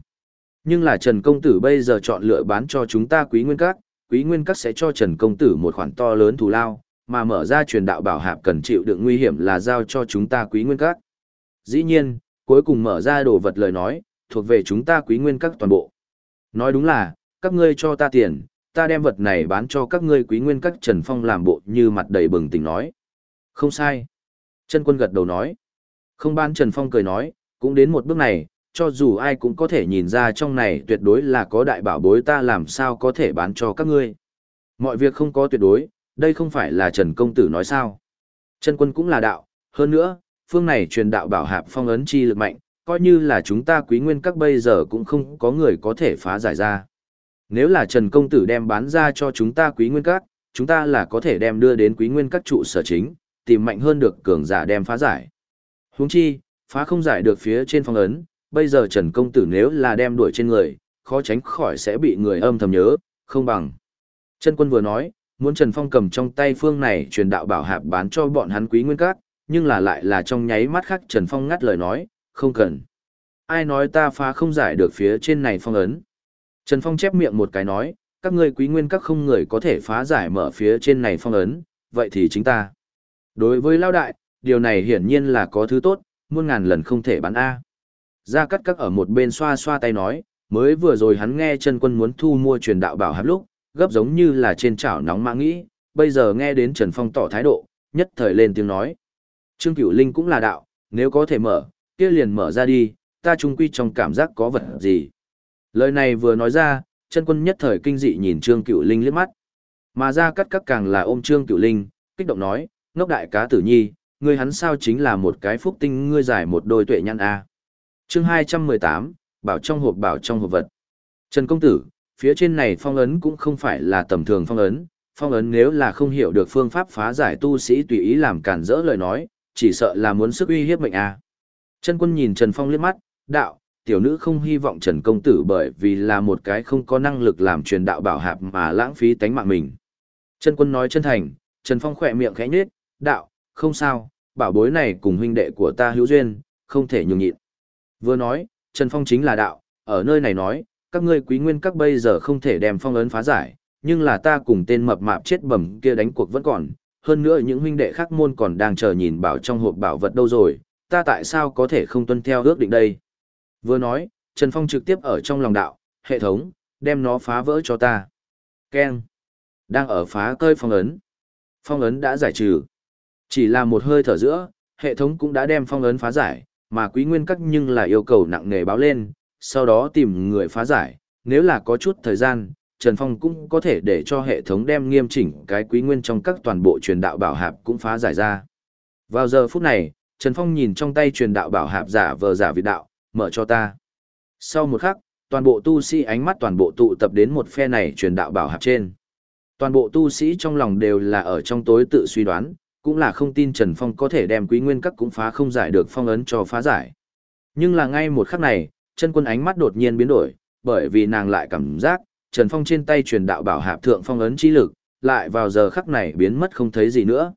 Speaker 1: Nhưng là Trần Công Tử bây giờ chọn lựa bán cho chúng ta quý nguyên các, quý nguyên các sẽ cho Trần Công Tử một khoản to lớn thù lao, mà mở ra truyền đạo bảo hạp cần chịu đựng nguy hiểm là giao cho chúng ta quý nguyên các. Dĩ nhiên, cuối cùng mở ra đồ vật lời nói, thuộc về chúng ta quý nguyên các toàn bộ. Nói đúng là, các ngươi cho ta tiền, ta đem vật này bán cho các ngươi quý nguyên các Trần Phong làm bộ như mặt đầy bừng tỉnh nói. Không sai. Chân quân gật đầu nói. Không bán Trần Phong cười nói, cũng đến một bước này, cho dù ai cũng có thể nhìn ra trong này tuyệt đối là có đại bảo bối ta làm sao có thể bán cho các ngươi. Mọi việc không có tuyệt đối, đây không phải là Trần Công Tử nói sao. Trần quân cũng là đạo, hơn nữa, phương này truyền đạo bảo hạp phong ấn chi lực mạnh, coi như là chúng ta quý nguyên các bây giờ cũng không có người có thể phá giải ra. Nếu là Trần Công Tử đem bán ra cho chúng ta quý nguyên các, chúng ta là có thể đem đưa đến quý nguyên các trụ sở chính, tìm mạnh hơn được cường giả đem phá giải. Huống chi, phá không giải được phía trên phong ấn, bây giờ Trần Công Tử nếu là đem đuổi trên người, khó tránh khỏi sẽ bị người âm thầm nhớ, không bằng. Trần Quân vừa nói, muốn Trần Phong cầm trong tay phương này truyền đạo bảo hạp bán cho bọn hắn quý nguyên các, nhưng là lại là trong nháy mắt khác Trần Phong ngắt lời nói, không cần. Ai nói ta phá không giải được phía trên này phong ấn. Trần Phong chép miệng một cái nói, các ngươi quý nguyên các không người có thể phá giải mở phía trên này phong ấn, vậy thì chính ta. Đối với lao đại, điều này hiển nhiên là có thứ tốt, muôn ngàn lần không thể bán A. Gia cắt các ở một bên xoa xoa tay nói, mới vừa rồi hắn nghe chân quân muốn thu mua truyền đạo bảo hạp lúc, gấp giống như là trên chảo nóng mà nghĩ, bây giờ nghe đến Trần Phong tỏ thái độ, nhất thời lên tiếng nói. Trương Cửu Linh cũng là đạo, nếu có thể mở, kia liền mở ra đi, ta trung quy trong cảm giác có vật gì. Lời này vừa nói ra, chân quân nhất thời kinh dị nhìn Trương Cửu Linh liếc mắt. Mà ra cắt các càng là ôm Trương Cửu Linh, kích động nói, ngốc đại cá tử nhi, ngươi hắn sao chính là một cái phúc tinh ngươi giải một đôi tuệ nhăn a. Chương 218, bảo trong hộp bảo trong hộp vật. Trần công tử, phía trên này phong ấn cũng không phải là tầm thường phong ấn, phong ấn nếu là không hiểu được phương pháp phá giải tu sĩ tùy ý làm cản rỡ lời nói, chỉ sợ là muốn sức uy hiếp mệnh a. Trần quân nhìn Trần Phong liếc mắt, đạo, tiểu nữ không hy vọng Trần công tử bởi vì là một cái không có năng lực làm truyền đạo bảo hạp mà lãng phí tánh mạng mình. Trần quân nói chân thành, Trần Phong khỏe miệng khẽ nhếch, đạo, không sao, bảo bối này cùng huynh đệ của ta hữu duyên, không thể nhường nhịn. Vừa nói, Trần Phong chính là đạo, ở nơi này nói, các ngươi quý nguyên các bây giờ không thể đem phong ấn phá giải, nhưng là ta cùng tên mập mạp chết bẩm kia đánh cuộc vẫn còn, hơn nữa những huynh đệ khác môn còn đang chờ nhìn bảo trong hộp bảo vật đâu rồi, ta tại sao có thể không tuân theo ước định đây. Vừa nói, Trần Phong trực tiếp ở trong lòng đạo, hệ thống, đem nó phá vỡ cho ta. Ken. Đang ở phá cơi phong ấn. Phong ấn đã giải trừ. Chỉ là một hơi thở giữa, hệ thống cũng đã đem phong ấn phá giải, mà quý nguyên các nhưng là yêu cầu nặng nề báo lên, sau đó tìm người phá giải. Nếu là có chút thời gian, Trần Phong cũng có thể để cho hệ thống đem nghiêm chỉnh cái quý nguyên trong các toàn bộ truyền đạo bảo hạp cũng phá giải ra. Vào giờ phút này, Trần Phong nhìn trong tay truyền đạo bảo hạp giả vờ giả vị đạo, mở cho ta. Sau một khắc, toàn bộ tu sĩ ánh mắt toàn bộ tụ tập đến một phe này truyền đạo bảo hạp trên. Toàn bộ tu sĩ trong lòng đều là ở trong tối tự suy đoán, cũng là không tin Trần Phong có thể đem quý nguyên các cũng phá không giải được phong ấn cho phá giải. Nhưng là ngay một khắc này, chân quân ánh mắt đột nhiên biến đổi, bởi vì nàng lại cảm giác, Trần Phong trên tay truyền đạo bảo hạp thượng phong ấn chi lực, lại vào giờ khắc này biến mất không thấy gì nữa.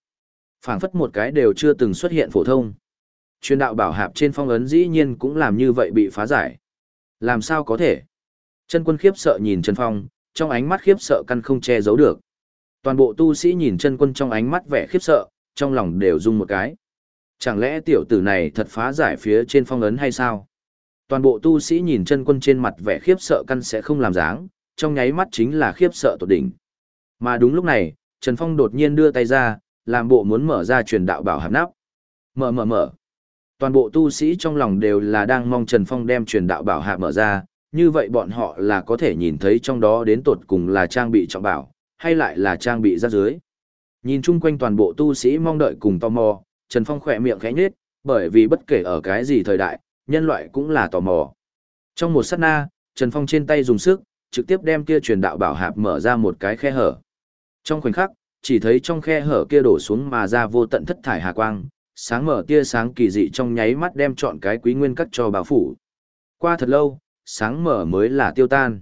Speaker 1: phảng phất một cái đều chưa từng xuất hiện phổ thông. Truyền đạo bảo hạp trên phong ấn dĩ nhiên cũng làm như vậy bị phá giải. Làm sao có thể? Chân quân khiếp sợ nhìn Trần Phong, trong ánh mắt khiếp sợ căn không che giấu được. Toàn bộ tu sĩ nhìn chân quân trong ánh mắt vẻ khiếp sợ, trong lòng đều rung một cái. Chẳng lẽ tiểu tử này thật phá giải phía trên phong ấn hay sao? Toàn bộ tu sĩ nhìn chân quân trên mặt vẻ khiếp sợ căn sẽ không làm dáng, trong nháy mắt chính là khiếp sợ tột đỉnh. Mà đúng lúc này, Trần Phong đột nhiên đưa tay ra, làm bộ muốn mở ra truyền đạo bảo hạp nắp. Mở mở mở. Toàn bộ tu sĩ trong lòng đều là đang mong Trần Phong đem truyền đạo bảo hạp mở ra, như vậy bọn họ là có thể nhìn thấy trong đó đến tột cùng là trang bị trọng bảo, hay lại là trang bị ra dưới. Nhìn chung quanh toàn bộ tu sĩ mong đợi cùng tò mò, Trần Phong khỏe miệng khẽ nhếch, bởi vì bất kể ở cái gì thời đại, nhân loại cũng là tò mò. Trong một sát na, Trần Phong trên tay dùng sức, trực tiếp đem kia truyền đạo bảo hạp mở ra một cái khe hở. Trong khoảnh khắc, chỉ thấy trong khe hở kia đổ xuống mà ra vô tận thất thải hà quang, sáng mở tia sáng kỳ dị trong nháy mắt đem chọn cái quý nguyên cắt cho bao phủ. Qua thật lâu, sáng mở mới là tiêu tan.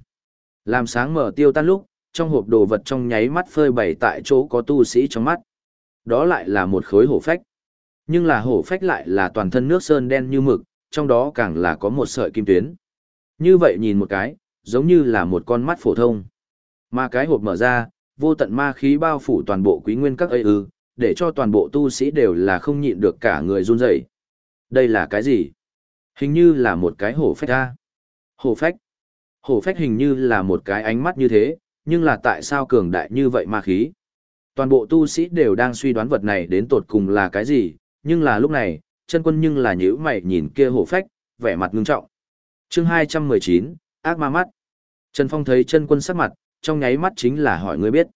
Speaker 1: Làm sáng mở tiêu tan lúc, trong hộp đồ vật trong nháy mắt phơi bày tại chỗ có tu sĩ trong mắt. Đó lại là một khối hổ phách. Nhưng là hổ phách lại là toàn thân nước sơn đen như mực, trong đó càng là có một sợi kim tuyến. Như vậy nhìn một cái, giống như là một con mắt phổ thông. Mà cái hộp mở ra, vô tận ma khí bao phủ toàn bộ quý nguyên các ấy ư, để cho toàn bộ tu sĩ đều là không nhịn được cả người run rẩy. Đây là cái gì? Hình như là một cái hổ phách a. Hổ phách. Hổ phách hình như là một cái ánh mắt như thế, nhưng là tại sao cường đại như vậy ma khí? Toàn bộ tu sĩ đều đang suy đoán vật này đến tột cùng là cái gì, nhưng là lúc này, chân quân nhưng là nhíu mày nhìn kia hổ phách, vẻ mặt ngưng trọng. Chương 219, ác ma mắt. Trần Phong thấy chân quân sắc mặt, trong nháy mắt chính là hỏi người biết.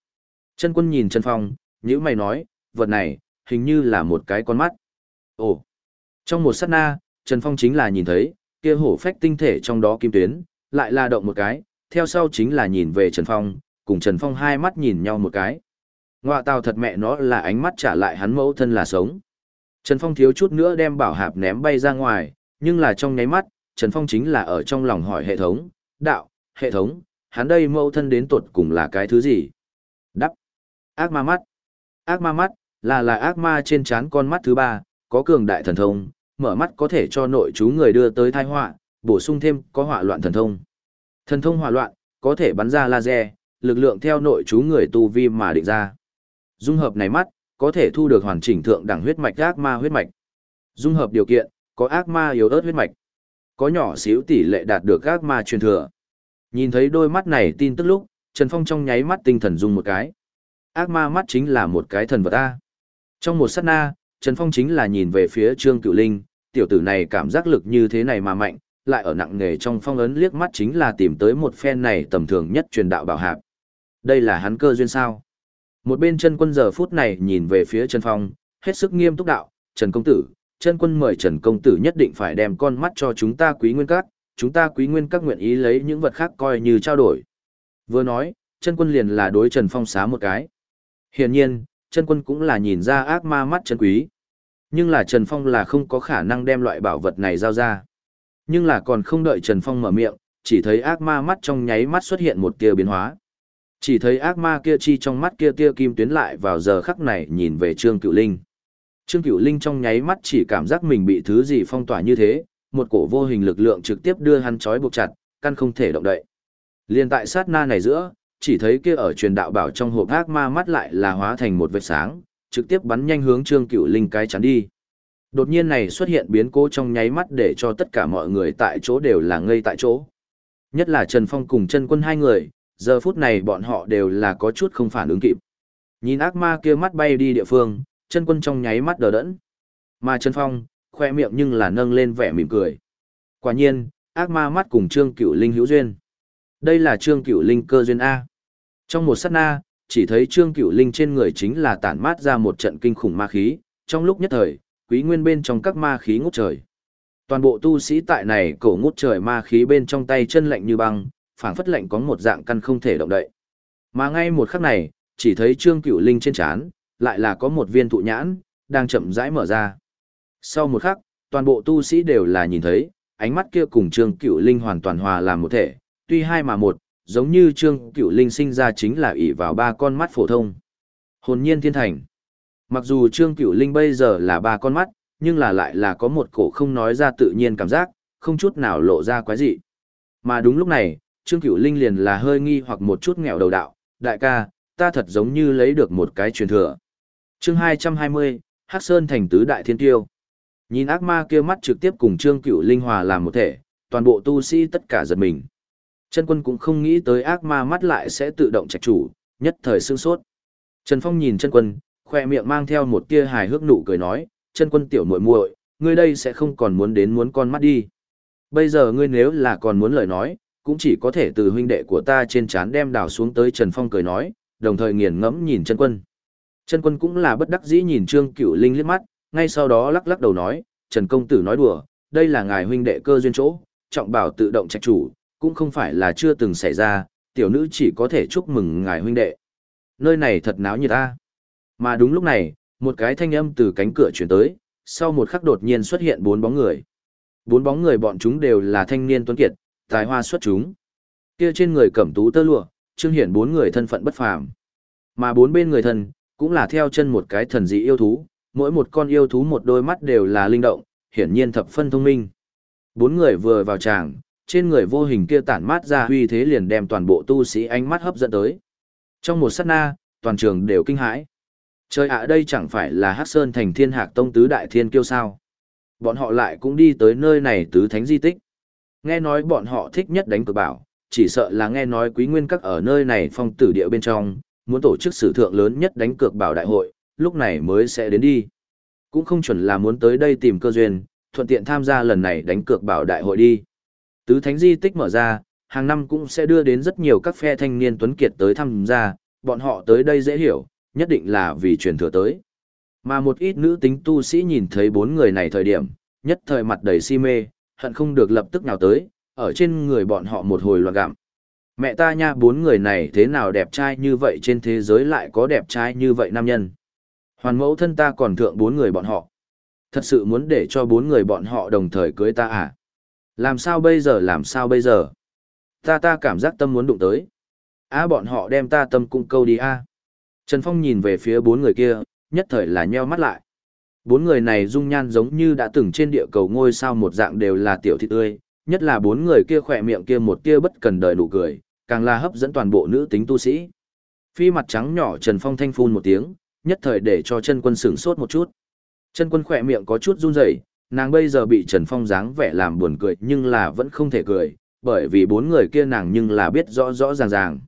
Speaker 1: Chân quân nhìn Trần Phong, nhíu mày nói, vật này, hình như là một cái con mắt. Ồ! Trong một sát na, Trần Phong chính là nhìn thấy, kia hổ phách tinh thể trong đó kim tuyến, lại là động một cái, theo sau chính là nhìn về Trần Phong, cùng Trần Phong hai mắt nhìn nhau một cái. Ngoạ tào thật mẹ nó là ánh mắt trả lại hắn mẫu thân là sống. Trần Phong thiếu chút nữa đem bảo hạp ném bay ra ngoài, nhưng là trong nháy mắt, Trần Phong chính là ở trong lòng hỏi hệ thống, đạo, hệ thống, hắn đây mẫu thân đến tuột cùng là cái thứ gì? Đắp. Ác ma mắt. Ác ma mắt, là là ác ma trên trán con mắt thứ ba, có cường đại thần thông, mở mắt có thể cho nội chú người đưa tới tai họa, bổ sung thêm có họa loạn thần thông. Thần thông hỏa loạn, có thể bắn ra laser, lực lượng theo nội chú người tu vi mà định ra. Dung hợp này mắt, có thể thu được hoàn chỉnh thượng đẳng huyết mạch ác ma huyết mạch. Dung hợp điều kiện, có ác ma yếu ớt huyết mạch. Có nhỏ xíu tỷ lệ đạt được ác ma truyền thừa. Nhìn thấy đôi mắt này tin tức lúc, Trần Phong trong nháy mắt tinh thần dung một cái. Ác ma mắt chính là một cái thần vật A. Trong một sát na, Trần Phong chính là nhìn về phía Trương Cửu Linh, tiểu tử này cảm giác lực như thế này mà mạnh, lại ở nặng nghề trong phong ấn liếc mắt chính là tìm tới một phen này tầm thường nhất truyền đạo bảo hạp. Đây là hắn cơ duyên sao? Một bên chân quân giờ phút này nhìn về phía Trần Phong, hết sức nghiêm túc đạo, Trần Công Tử, chân quân mời Trần Công Tử nhất định phải đem con mắt cho chúng ta quý nguyên các, chúng ta quý nguyên các nguyện ý lấy những vật khác coi như trao đổi. Vừa nói, chân quân liền là đối Trần Phong xá một cái. Hiển nhiên, chân quân cũng là nhìn ra ác ma mắt chân quý. Nhưng là Trần Phong là không có khả năng đem loại bảo vật này giao ra. Nhưng là còn không đợi Trần Phong mở miệng, chỉ thấy ác ma mắt trong nháy mắt xuất hiện một tia biến hóa. Chỉ thấy ác ma kia chi trong mắt kia tia kim tuyến lại vào giờ khắc này nhìn về Trương Cựu Linh. Trương Cựu Linh trong nháy mắt chỉ cảm giác mình bị thứ gì phong tỏa như thế, một cổ vô hình lực lượng trực tiếp đưa hắn trói buộc chặt, căn không thể động đậy. Liên tại sát na này giữa, chỉ thấy kia ở truyền đạo bảo trong hộp ác ma mắt lại là hóa thành một vệt sáng, trực tiếp bắn nhanh hướng Trương Cựu Linh cái chắn đi. Đột nhiên này xuất hiện biến cố trong nháy mắt để cho tất cả mọi người tại chỗ đều là ngây tại chỗ. Nhất là Trần Phong cùng chân quân hai người, giờ phút này bọn họ đều là có chút không phản ứng kịp. Nhìn ác ma kia mắt bay đi địa phương, chân quân trong nháy mắt đờ đẫn. Mà Trần Phong, khoe miệng nhưng là nâng lên vẻ mỉm cười. Quả nhiên, ác ma mắt cùng Trương Cửu Linh hữu duyên. Đây là Trương Cửu Linh cơ duyên A. Trong một sát na, chỉ thấy Trương Cửu Linh trên người chính là tản mát ra một trận kinh khủng ma khí, trong lúc nhất thời, quý nguyên bên trong các ma khí ngút trời. Toàn bộ tu sĩ tại này cổ ngút trời ma khí bên trong tay chân lạnh như băng, phảng phất lạnh có một dạng căn không thể động đậy. Mà ngay một khắc này, chỉ thấy Trương Cửu Linh trên trán lại là có một viên thụ nhãn đang chậm rãi mở ra. Sau một khắc, toàn bộ tu sĩ đều là nhìn thấy, ánh mắt kia cùng Trương Cửu Linh hoàn toàn hòa làm một thể, tuy hai mà một, giống như Trương Cửu Linh sinh ra chính là ỷ vào ba con mắt phổ thông. Hồn nhiên thiên thành. Mặc dù Trương Cửu Linh bây giờ là ba con mắt, nhưng là lại là có một cổ không nói ra tự nhiên cảm giác, không chút nào lộ ra quái dị. Mà đúng lúc này, Trương Cửu Linh liền là hơi nghi hoặc một chút nghèo đầu đạo, đại ca, ta thật giống như lấy được một cái truyền thừa. Chương 220, Hắc Sơn thành tứ đại thiên tiêu. Nhìn ác ma kia mắt trực tiếp cùng Trương Cửu Linh hòa làm một thể, toàn bộ tu sĩ tất cả giật mình. Chân quân cũng không nghĩ tới ác ma mắt lại sẽ tự động trạch chủ, nhất thời sương sốt. Trần Phong nhìn chân quân, khoe miệng mang theo một tia hài hước nụ cười nói, chân quân tiểu muội muội, ngươi đây sẽ không còn muốn đến muốn con mắt đi. Bây giờ ngươi nếu là còn muốn lời nói, cũng chỉ có thể từ huynh đệ của ta trên trán đem đào xuống tới Trần Phong cười nói, đồng thời nghiền ngẫm nhìn chân quân. Chân quân cũng là bất đắc dĩ nhìn Trương Cửu Linh liếc mắt, ngay sau đó lắc lắc đầu nói, Trần Công Tử nói đùa, đây là ngài huynh đệ cơ duyên chỗ, trọng bảo tự động trạch chủ, cũng không phải là chưa từng xảy ra, tiểu nữ chỉ có thể chúc mừng ngài huynh đệ. Nơi này thật náo nhiệt ta. Mà đúng lúc này, một cái thanh âm từ cánh cửa chuyển tới, sau một khắc đột nhiên xuất hiện bốn bóng người. Bốn bóng người bọn chúng đều là thanh niên tuấn kiệt, tài hoa xuất chúng. Kia trên người cẩm tú tơ lụa, trương hiển bốn người thân phận bất phàm. Mà bốn bên người thân, cũng là theo chân một cái thần dị yêu thú, mỗi một con yêu thú một đôi mắt đều là linh động, hiển nhiên thập phân thông minh. Bốn người vừa vào tràng, trên người vô hình kia tản mát ra huy thế liền đem toàn bộ tu sĩ ánh mắt hấp dẫn tới. Trong một sát na, toàn trường đều kinh hãi. Trời ạ à, đây chẳng phải là Hắc Sơn thành thiên hạc tông tứ đại thiên kiêu sao. Bọn họ lại cũng đi tới nơi này tứ thánh di tích. Nghe nói bọn họ thích nhất đánh cược bảo, chỉ sợ là nghe nói quý nguyên các ở nơi này phong tử địa bên trong, muốn tổ chức sử thượng lớn nhất đánh cược bảo đại hội, lúc này mới sẽ đến đi. Cũng không chuẩn là muốn tới đây tìm cơ duyên, thuận tiện tham gia lần này đánh cược bảo đại hội đi. Tứ thánh di tích mở ra, hàng năm cũng sẽ đưa đến rất nhiều các phe thanh niên tuấn kiệt tới tham gia, bọn họ tới đây dễ hiểu, nhất định là vì truyền thừa tới. Mà một ít nữ tính tu sĩ nhìn thấy bốn người này thời điểm, nhất thời mặt đầy si mê, hận không được lập tức nào tới, ở trên người bọn họ một hồi loạn gặm. Mẹ ta nha bốn người này thế nào đẹp trai như vậy trên thế giới lại có đẹp trai như vậy nam nhân. Hoàn mẫu thân ta còn thượng bốn người bọn họ. Thật sự muốn để cho bốn người bọn họ đồng thời cưới ta à? Làm sao bây giờ làm sao bây giờ? Ta ta cảm giác tâm muốn đụng tới. Á bọn họ đem ta tâm cung câu đi a. Trần Phong nhìn về phía bốn người kia, nhất thời là nheo mắt lại. Bốn người này dung nhan giống như đã từng trên địa cầu ngôi sao một dạng đều là tiểu thị tươi, nhất là bốn người kia khỏe miệng kia một tia bất cần đời nụ cười, càng là hấp dẫn toàn bộ nữ tính tu sĩ. Phi mặt trắng nhỏ Trần Phong thanh phun một tiếng, nhất thời để cho chân quân sửng sốt một chút. Chân quân khỏe miệng có chút run rẩy, nàng bây giờ bị Trần Phong dáng vẻ làm buồn cười nhưng là vẫn không thể cười, bởi vì bốn người kia nàng nhưng là biết rõ rõ ràng ràng.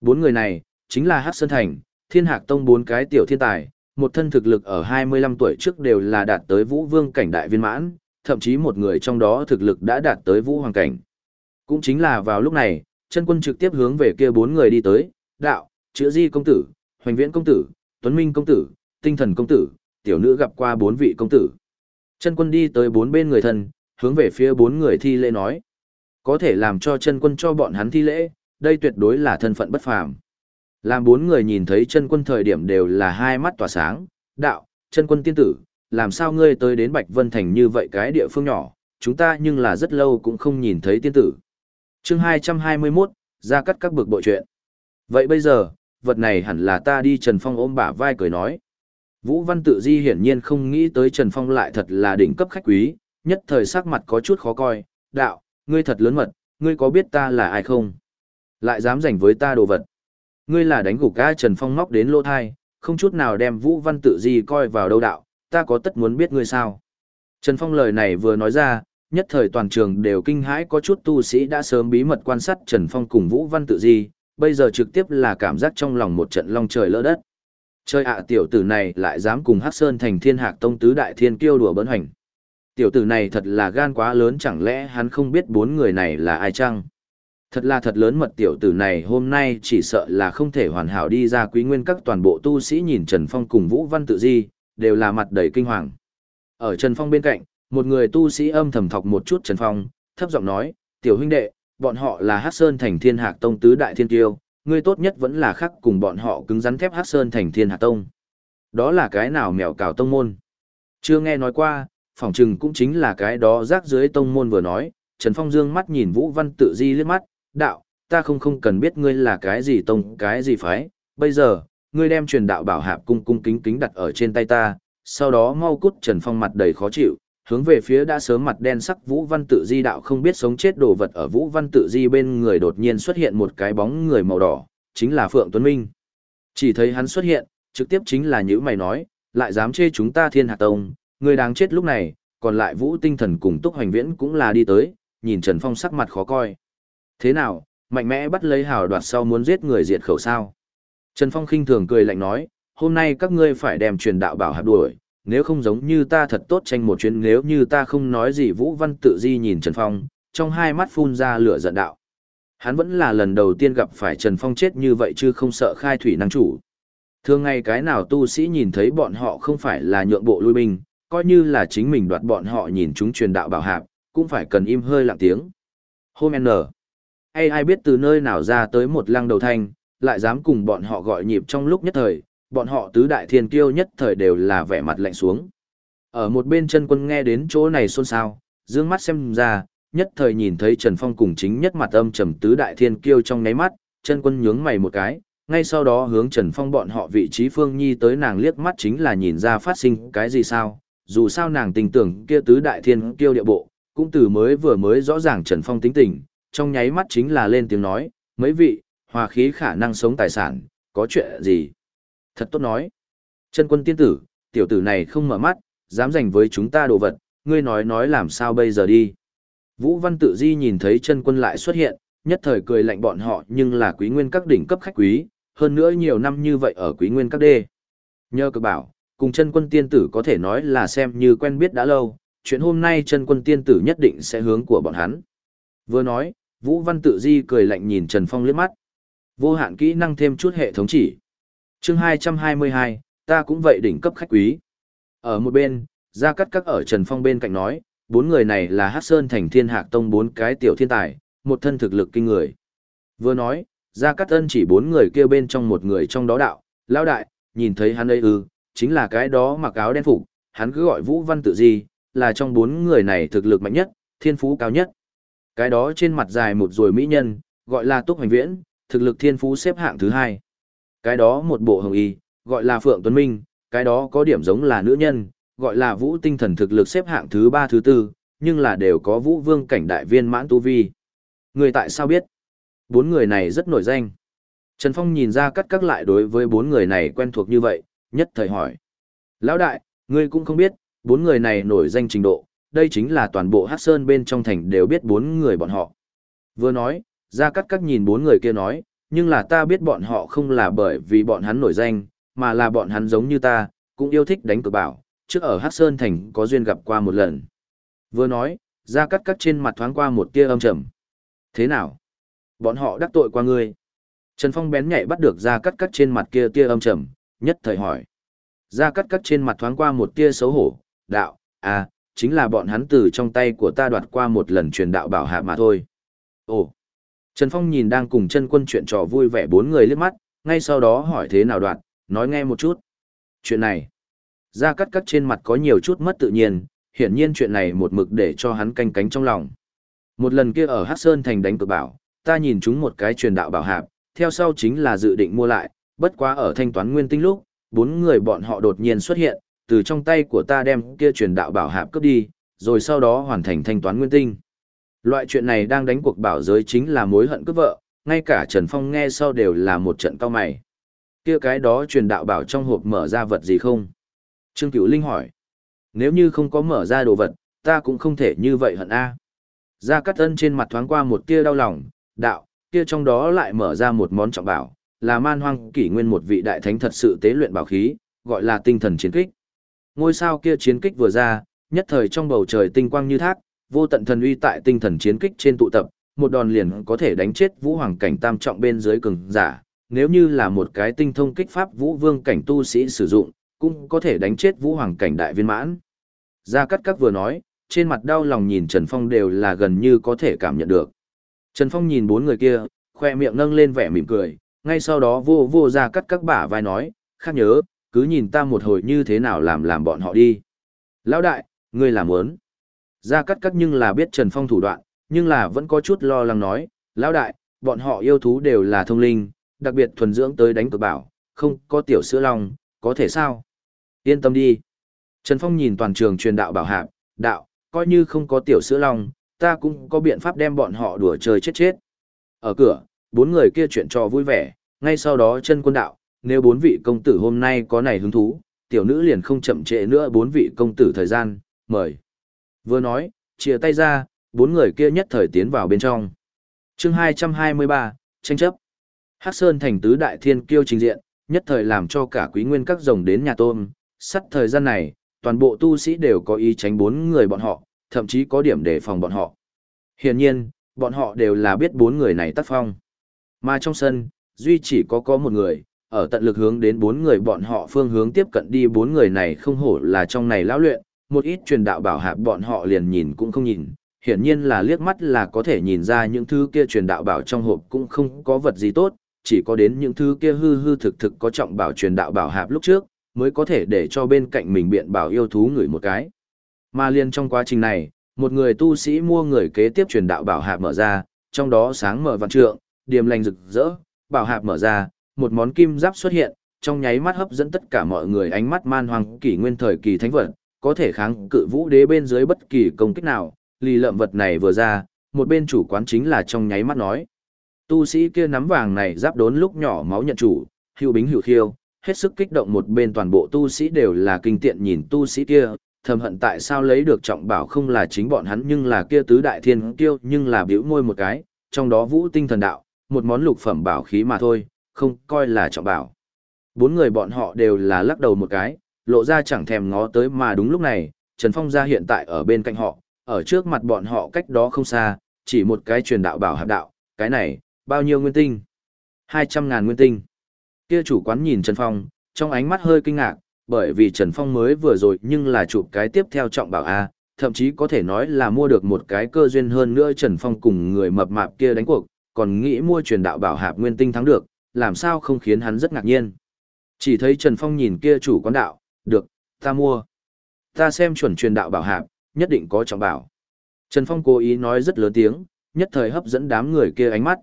Speaker 1: Bốn người này, chính là Hắc Sơn Thành, Thiên Hạc Tông bốn cái tiểu thiên tài, một thân thực lực ở 25 tuổi trước đều là đạt tới vũ vương cảnh đại viên mãn, thậm chí một người trong đó thực lực đã đạt tới vũ hoàng cảnh. Cũng chính là vào lúc này, chân quân trực tiếp hướng về kia bốn người đi tới, đạo, chữa di công tử, hoành viễn công tử, tuấn minh công tử, tinh thần công tử, tiểu nữ gặp qua bốn vị công tử. Chân quân đi tới bốn bên người thân, hướng về phía bốn người thi lễ nói. Có thể làm cho chân quân cho bọn hắn thi lễ, đây tuyệt đối là thân phận bất phàm. Làm bốn người nhìn thấy chân quân thời điểm đều là hai mắt tỏa sáng, đạo, chân quân tiên tử, làm sao ngươi tới đến Bạch Vân Thành như vậy cái địa phương nhỏ, chúng ta nhưng là rất lâu cũng không nhìn thấy tiên tử. chương 221, ra cắt các bực bội chuyện. Vậy bây giờ, vật này hẳn là ta đi Trần Phong ôm bả vai cười nói. Vũ Văn Tự Di hiển nhiên không nghĩ tới Trần Phong lại thật là đỉnh cấp khách quý, nhất thời sắc mặt có chút khó coi, đạo, ngươi thật lớn mật, ngươi có biết ta là ai không? Lại dám giành với ta đồ vật. Ngươi là đánh gục ga Trần Phong móc đến lỗ thai, không chút nào đem Vũ Văn Tự Di coi vào đâu đạo, ta có tất muốn biết ngươi sao. Trần Phong lời này vừa nói ra, nhất thời toàn trường đều kinh hãi có chút tu sĩ đã sớm bí mật quan sát Trần Phong cùng Vũ Văn Tự Di, bây giờ trực tiếp là cảm giác trong lòng một trận long trời lỡ đất. Chơi ạ tiểu tử này lại dám cùng Hắc Sơn thành thiên hạc tông tứ đại thiên kiêu đùa bỡn hành. Tiểu tử này thật là gan quá lớn chẳng lẽ hắn không biết bốn người này là ai chăng? Thật là thật lớn mật tiểu tử này hôm nay chỉ sợ là không thể hoàn hảo đi ra quý nguyên các toàn bộ tu sĩ nhìn Trần Phong cùng Vũ Văn Tự Di, đều là mặt đầy kinh hoàng. Ở Trần Phong bên cạnh, một người tu sĩ âm thầm thọc một chút Trần Phong, thấp giọng nói, tiểu huynh đệ, bọn họ là Hắc Sơn thành thiên hạc tông tứ đại thiên tiêu ngươi tốt nhất vẫn là khắc cùng bọn họ cứng rắn thép Hắc Sơn thành thiên hạc tông. Đó là cái nào mèo cào tông môn? Chưa nghe nói qua, phỏng chừng cũng chính là cái đó rác dưới tông môn vừa nói, Trần Phong dương mắt nhìn Vũ Văn tự di liếc mắt, đạo, ta không không cần biết ngươi là cái gì tông, cái gì phái, bây giờ, ngươi đem truyền đạo bảo hạp cung cung kính kính đặt ở trên tay ta, sau đó mau cút Trần Phong mặt đầy khó chịu, hướng về phía đã sớm mặt đen sắc Vũ Văn Tự Di đạo không biết sống chết đồ vật ở Vũ Văn Tự Di bên người đột nhiên xuất hiện một cái bóng người màu đỏ, chính là Phượng Tuấn Minh. Chỉ thấy hắn xuất hiện, trực tiếp chính là những mày nói, lại dám chê chúng ta thiên hạ tông, người đáng chết lúc này, còn lại Vũ Tinh Thần cùng Túc Hoành Viễn cũng là đi tới, nhìn Trần Phong sắc mặt khó coi. Thế nào, mạnh mẽ bắt lấy hào đoạt sau muốn giết người diệt khẩu sao? Trần Phong khinh thường cười lạnh nói, hôm nay các ngươi phải đem truyền đạo bảo hạp đuổi, nếu không giống như ta thật tốt tranh một chuyến nếu như ta không nói gì Vũ Văn tự di nhìn Trần Phong, trong hai mắt phun ra lửa giận đạo. Hắn vẫn là lần đầu tiên gặp phải Trần Phong chết như vậy chứ không sợ khai thủy năng chủ. Thường ngày cái nào tu sĩ nhìn thấy bọn họ không phải là nhượng bộ lui binh, coi như là chính mình đoạt bọn họ nhìn chúng truyền đạo bảo hạp, cũng phải cần im hơi lặng tiếng. Hôm N ai ai biết từ nơi nào ra tới một lăng đầu thanh, lại dám cùng bọn họ gọi nhịp trong lúc nhất thời, bọn họ tứ đại thiên kiêu nhất thời đều là vẻ mặt lạnh xuống. Ở một bên chân quân nghe đến chỗ này xôn xao, dương mắt xem ra, nhất thời nhìn thấy Trần Phong cùng chính nhất mặt âm trầm tứ đại thiên kiêu trong ngáy mắt, chân quân nhướng mày một cái, ngay sau đó hướng Trần Phong bọn họ vị trí Phương Nhi tới nàng liếc mắt chính là nhìn ra phát sinh cái gì sao, dù sao nàng tình tưởng kia tứ đại thiên kiêu địa bộ, cũng từ mới vừa mới rõ ràng Trần Phong tính tình, trong nháy mắt chính là lên tiếng nói, mấy vị, hòa khí khả năng sống tài sản, có chuyện gì? Thật tốt nói. Chân quân tiên tử, tiểu tử này không mở mắt, dám giành với chúng ta đồ vật, ngươi nói nói làm sao bây giờ đi. Vũ Văn Tự Di nhìn thấy chân quân lại xuất hiện, nhất thời cười lạnh bọn họ nhưng là quý nguyên các đỉnh cấp khách quý, hơn nữa nhiều năm như vậy ở quý nguyên các đê. Nhờ cực bảo, cùng chân quân tiên tử có thể nói là xem như quen biết đã lâu, chuyện hôm nay chân quân tiên tử nhất định sẽ hướng của bọn hắn. Vừa nói, Vũ Văn Tự Di cười lạnh nhìn Trần Phong liếc mắt. Vô hạn kỹ năng thêm chút hệ thống chỉ. chương 222, ta cũng vậy đỉnh cấp khách quý. Ở một bên, Gia Cắt Các ở Trần Phong bên cạnh nói, bốn người này là Hát Sơn thành thiên hạc tông bốn cái tiểu thiên tài, một thân thực lực kinh người. Vừa nói, Gia Cát Ân chỉ bốn người kia bên trong một người trong đó đạo, lão đại, nhìn thấy hắn ấy ư, chính là cái đó mặc áo đen phục, hắn cứ gọi Vũ Văn Tự Di, là trong bốn người này thực lực mạnh nhất, thiên phú cao nhất. Cái đó trên mặt dài một rồi mỹ nhân, gọi là Túc Hoành Viễn, thực lực thiên phú xếp hạng thứ hai. Cái đó một bộ hồng y, gọi là Phượng Tuấn Minh, cái đó có điểm giống là nữ nhân, gọi là Vũ tinh thần thực lực xếp hạng thứ ba thứ tư, nhưng là đều có Vũ Vương cảnh đại viên mãn tu vi. Người tại sao biết? Bốn người này rất nổi danh. Trần Phong nhìn ra cắt các lại đối với bốn người này quen thuộc như vậy, nhất thời hỏi. Lão đại, ngươi cũng không biết, bốn người này nổi danh trình độ, đây chính là toàn bộ Hát Sơn bên trong thành đều biết bốn người bọn họ. Vừa nói, ra cắt các nhìn bốn người kia nói, nhưng là ta biết bọn họ không là bởi vì bọn hắn nổi danh, mà là bọn hắn giống như ta, cũng yêu thích đánh cược bảo, trước ở Hát Sơn thành có duyên gặp qua một lần. Vừa nói, ra cắt cắt trên mặt thoáng qua một tia âm trầm. Thế nào? Bọn họ đắc tội qua ngươi. Trần Phong bén nhạy bắt được ra cắt cắt trên mặt kia tia âm trầm, nhất thời hỏi. Ra cắt cắt trên mặt thoáng qua một tia xấu hổ, đạo, à, chính là bọn hắn từ trong tay của ta đoạt qua một lần truyền đạo bảo hạ mà thôi. Ồ! Trần Phong nhìn đang cùng chân quân chuyện trò vui vẻ bốn người liếc mắt, ngay sau đó hỏi thế nào đoạt, nói nghe một chút. Chuyện này, ra cắt cắt trên mặt có nhiều chút mất tự nhiên, hiển nhiên chuyện này một mực để cho hắn canh cánh trong lòng. Một lần kia ở Hắc Sơn thành đánh cược bảo, ta nhìn chúng một cái truyền đạo bảo hạp, theo sau chính là dự định mua lại, bất quá ở thanh toán nguyên tinh lúc, bốn người bọn họ đột nhiên xuất hiện, từ trong tay của ta đem kia truyền đạo bảo hạp cướp đi, rồi sau đó hoàn thành thanh toán nguyên tinh. Loại chuyện này đang đánh cuộc bảo giới chính là mối hận cướp vợ, ngay cả Trần Phong nghe sau đều là một trận cao mày. Kia cái đó truyền đạo bảo trong hộp mở ra vật gì không? Trương Cửu Linh hỏi. Nếu như không có mở ra đồ vật, ta cũng không thể như vậy hận a. Gia Cát Ân trên mặt thoáng qua một tia đau lòng, đạo, kia trong đó lại mở ra một món trọng bảo, là man hoang kỷ nguyên một vị đại thánh thật sự tế luyện bảo khí, gọi là tinh thần chiến kích. Ngôi sao kia chiến kích vừa ra, nhất thời trong bầu trời tinh quang như thác, vô tận thần uy tại tinh thần chiến kích trên tụ tập, một đòn liền có thể đánh chết vũ hoàng cảnh tam trọng bên dưới cường giả. Nếu như là một cái tinh thông kích pháp vũ vương cảnh tu sĩ sử dụng, cũng có thể đánh chết vũ hoàng cảnh đại viên mãn. Gia Cát Các vừa nói, trên mặt đau lòng nhìn Trần Phong đều là gần như có thể cảm nhận được. Trần Phong nhìn bốn người kia, khoe miệng nâng lên vẻ mỉm cười, ngay sau đó vô vô gia Cát các bả vai nói, khác nhớ, cứ nhìn ta một hồi như thế nào làm làm bọn họ đi. Lão đại, ngươi làm muốn. Ra cắt cắt nhưng là biết Trần Phong thủ đoạn, nhưng là vẫn có chút lo lắng nói, lão đại, bọn họ yêu thú đều là thông linh, đặc biệt thuần dưỡng tới đánh cực bảo, không có tiểu sữa lòng, có thể sao? Yên tâm đi. Trần Phong nhìn toàn trường truyền đạo bảo hạp, đạo, coi như không có tiểu sữa long, ta cũng có biện pháp đem bọn họ đùa chơi chết chết. Ở cửa, bốn người kia chuyện trò vui vẻ, ngay sau đó chân quân đạo, nếu bốn vị công tử hôm nay có này hứng thú, tiểu nữ liền không chậm trễ nữa bốn vị công tử thời gian, mời. Vừa nói, chia tay ra, bốn người kia nhất thời tiến vào bên trong. chương 223, tranh chấp. Hắc Sơn thành tứ đại thiên kiêu trình diện, nhất thời làm cho cả quý nguyên các rồng đến nhà tôm. Sắt thời gian này, toàn bộ tu sĩ đều có ý tránh bốn người bọn họ, thậm chí có điểm để phòng bọn họ. Hiển nhiên, bọn họ đều là biết bốn người này tác phong. Mà trong sân, duy chỉ có có một người, ở tận lực hướng đến bốn người bọn họ phương hướng tiếp cận đi bốn người này không hổ là trong này lão luyện, một ít truyền đạo bảo hạp bọn họ liền nhìn cũng không nhìn, hiển nhiên là liếc mắt là có thể nhìn ra những thứ kia truyền đạo bảo trong hộp cũng không có vật gì tốt, chỉ có đến những thứ kia hư hư thực thực có trọng bảo truyền đạo bảo hạp lúc trước, mới có thể để cho bên cạnh mình biện bảo yêu thú người một cái. Mà liền trong quá trình này, một người tu sĩ mua người kế tiếp truyền đạo bảo hạp mở ra, trong đó sáng mở văn trượng, điềm lành rực rỡ, bảo hạp mở ra, một món kim giáp xuất hiện, trong nháy mắt hấp dẫn tất cả mọi người ánh mắt man hoang kỷ nguyên thời kỳ thánh vật, có thể kháng cự vũ đế bên dưới bất kỳ công kích nào, lì lợm vật này vừa ra, một bên chủ quán chính là trong nháy mắt nói. Tu sĩ kia nắm vàng này giáp đốn lúc nhỏ máu nhận chủ, hữu bính hữu khiêu, hết sức kích động một bên toàn bộ tu sĩ đều là kinh tiện nhìn tu sĩ kia, thầm hận tại sao lấy được trọng bảo không là chính bọn hắn nhưng là kia tứ đại thiên kiêu nhưng là biểu môi một cái, trong đó vũ tinh thần đạo, một món lục phẩm bảo khí mà thôi, không coi là trọng bảo. Bốn người bọn họ đều là lắc đầu một cái, lộ ra chẳng thèm ngó tới mà đúng lúc này, Trần Phong ra hiện tại ở bên cạnh họ, ở trước mặt bọn họ cách đó không xa, chỉ một cái truyền đạo bảo hạp đạo, cái này, bao nhiêu nguyên tinh? 200 ngàn nguyên tinh. Kia chủ quán nhìn Trần Phong, trong ánh mắt hơi kinh ngạc, bởi vì Trần Phong mới vừa rồi nhưng là chụp cái tiếp theo trọng bảo A, thậm chí có thể nói là mua được một cái cơ duyên hơn nữa Trần Phong cùng người mập mạp kia đánh cuộc, còn nghĩ mua truyền đạo bảo hạp nguyên tinh thắng được, làm sao không khiến hắn rất ngạc nhiên. Chỉ thấy Trần Phong nhìn kia chủ quán đạo, được, ta mua. Ta xem chuẩn truyền đạo bảo hạp, nhất định có trọng bảo. Trần Phong cố ý nói rất lớn tiếng, nhất thời hấp dẫn đám người kia ánh mắt.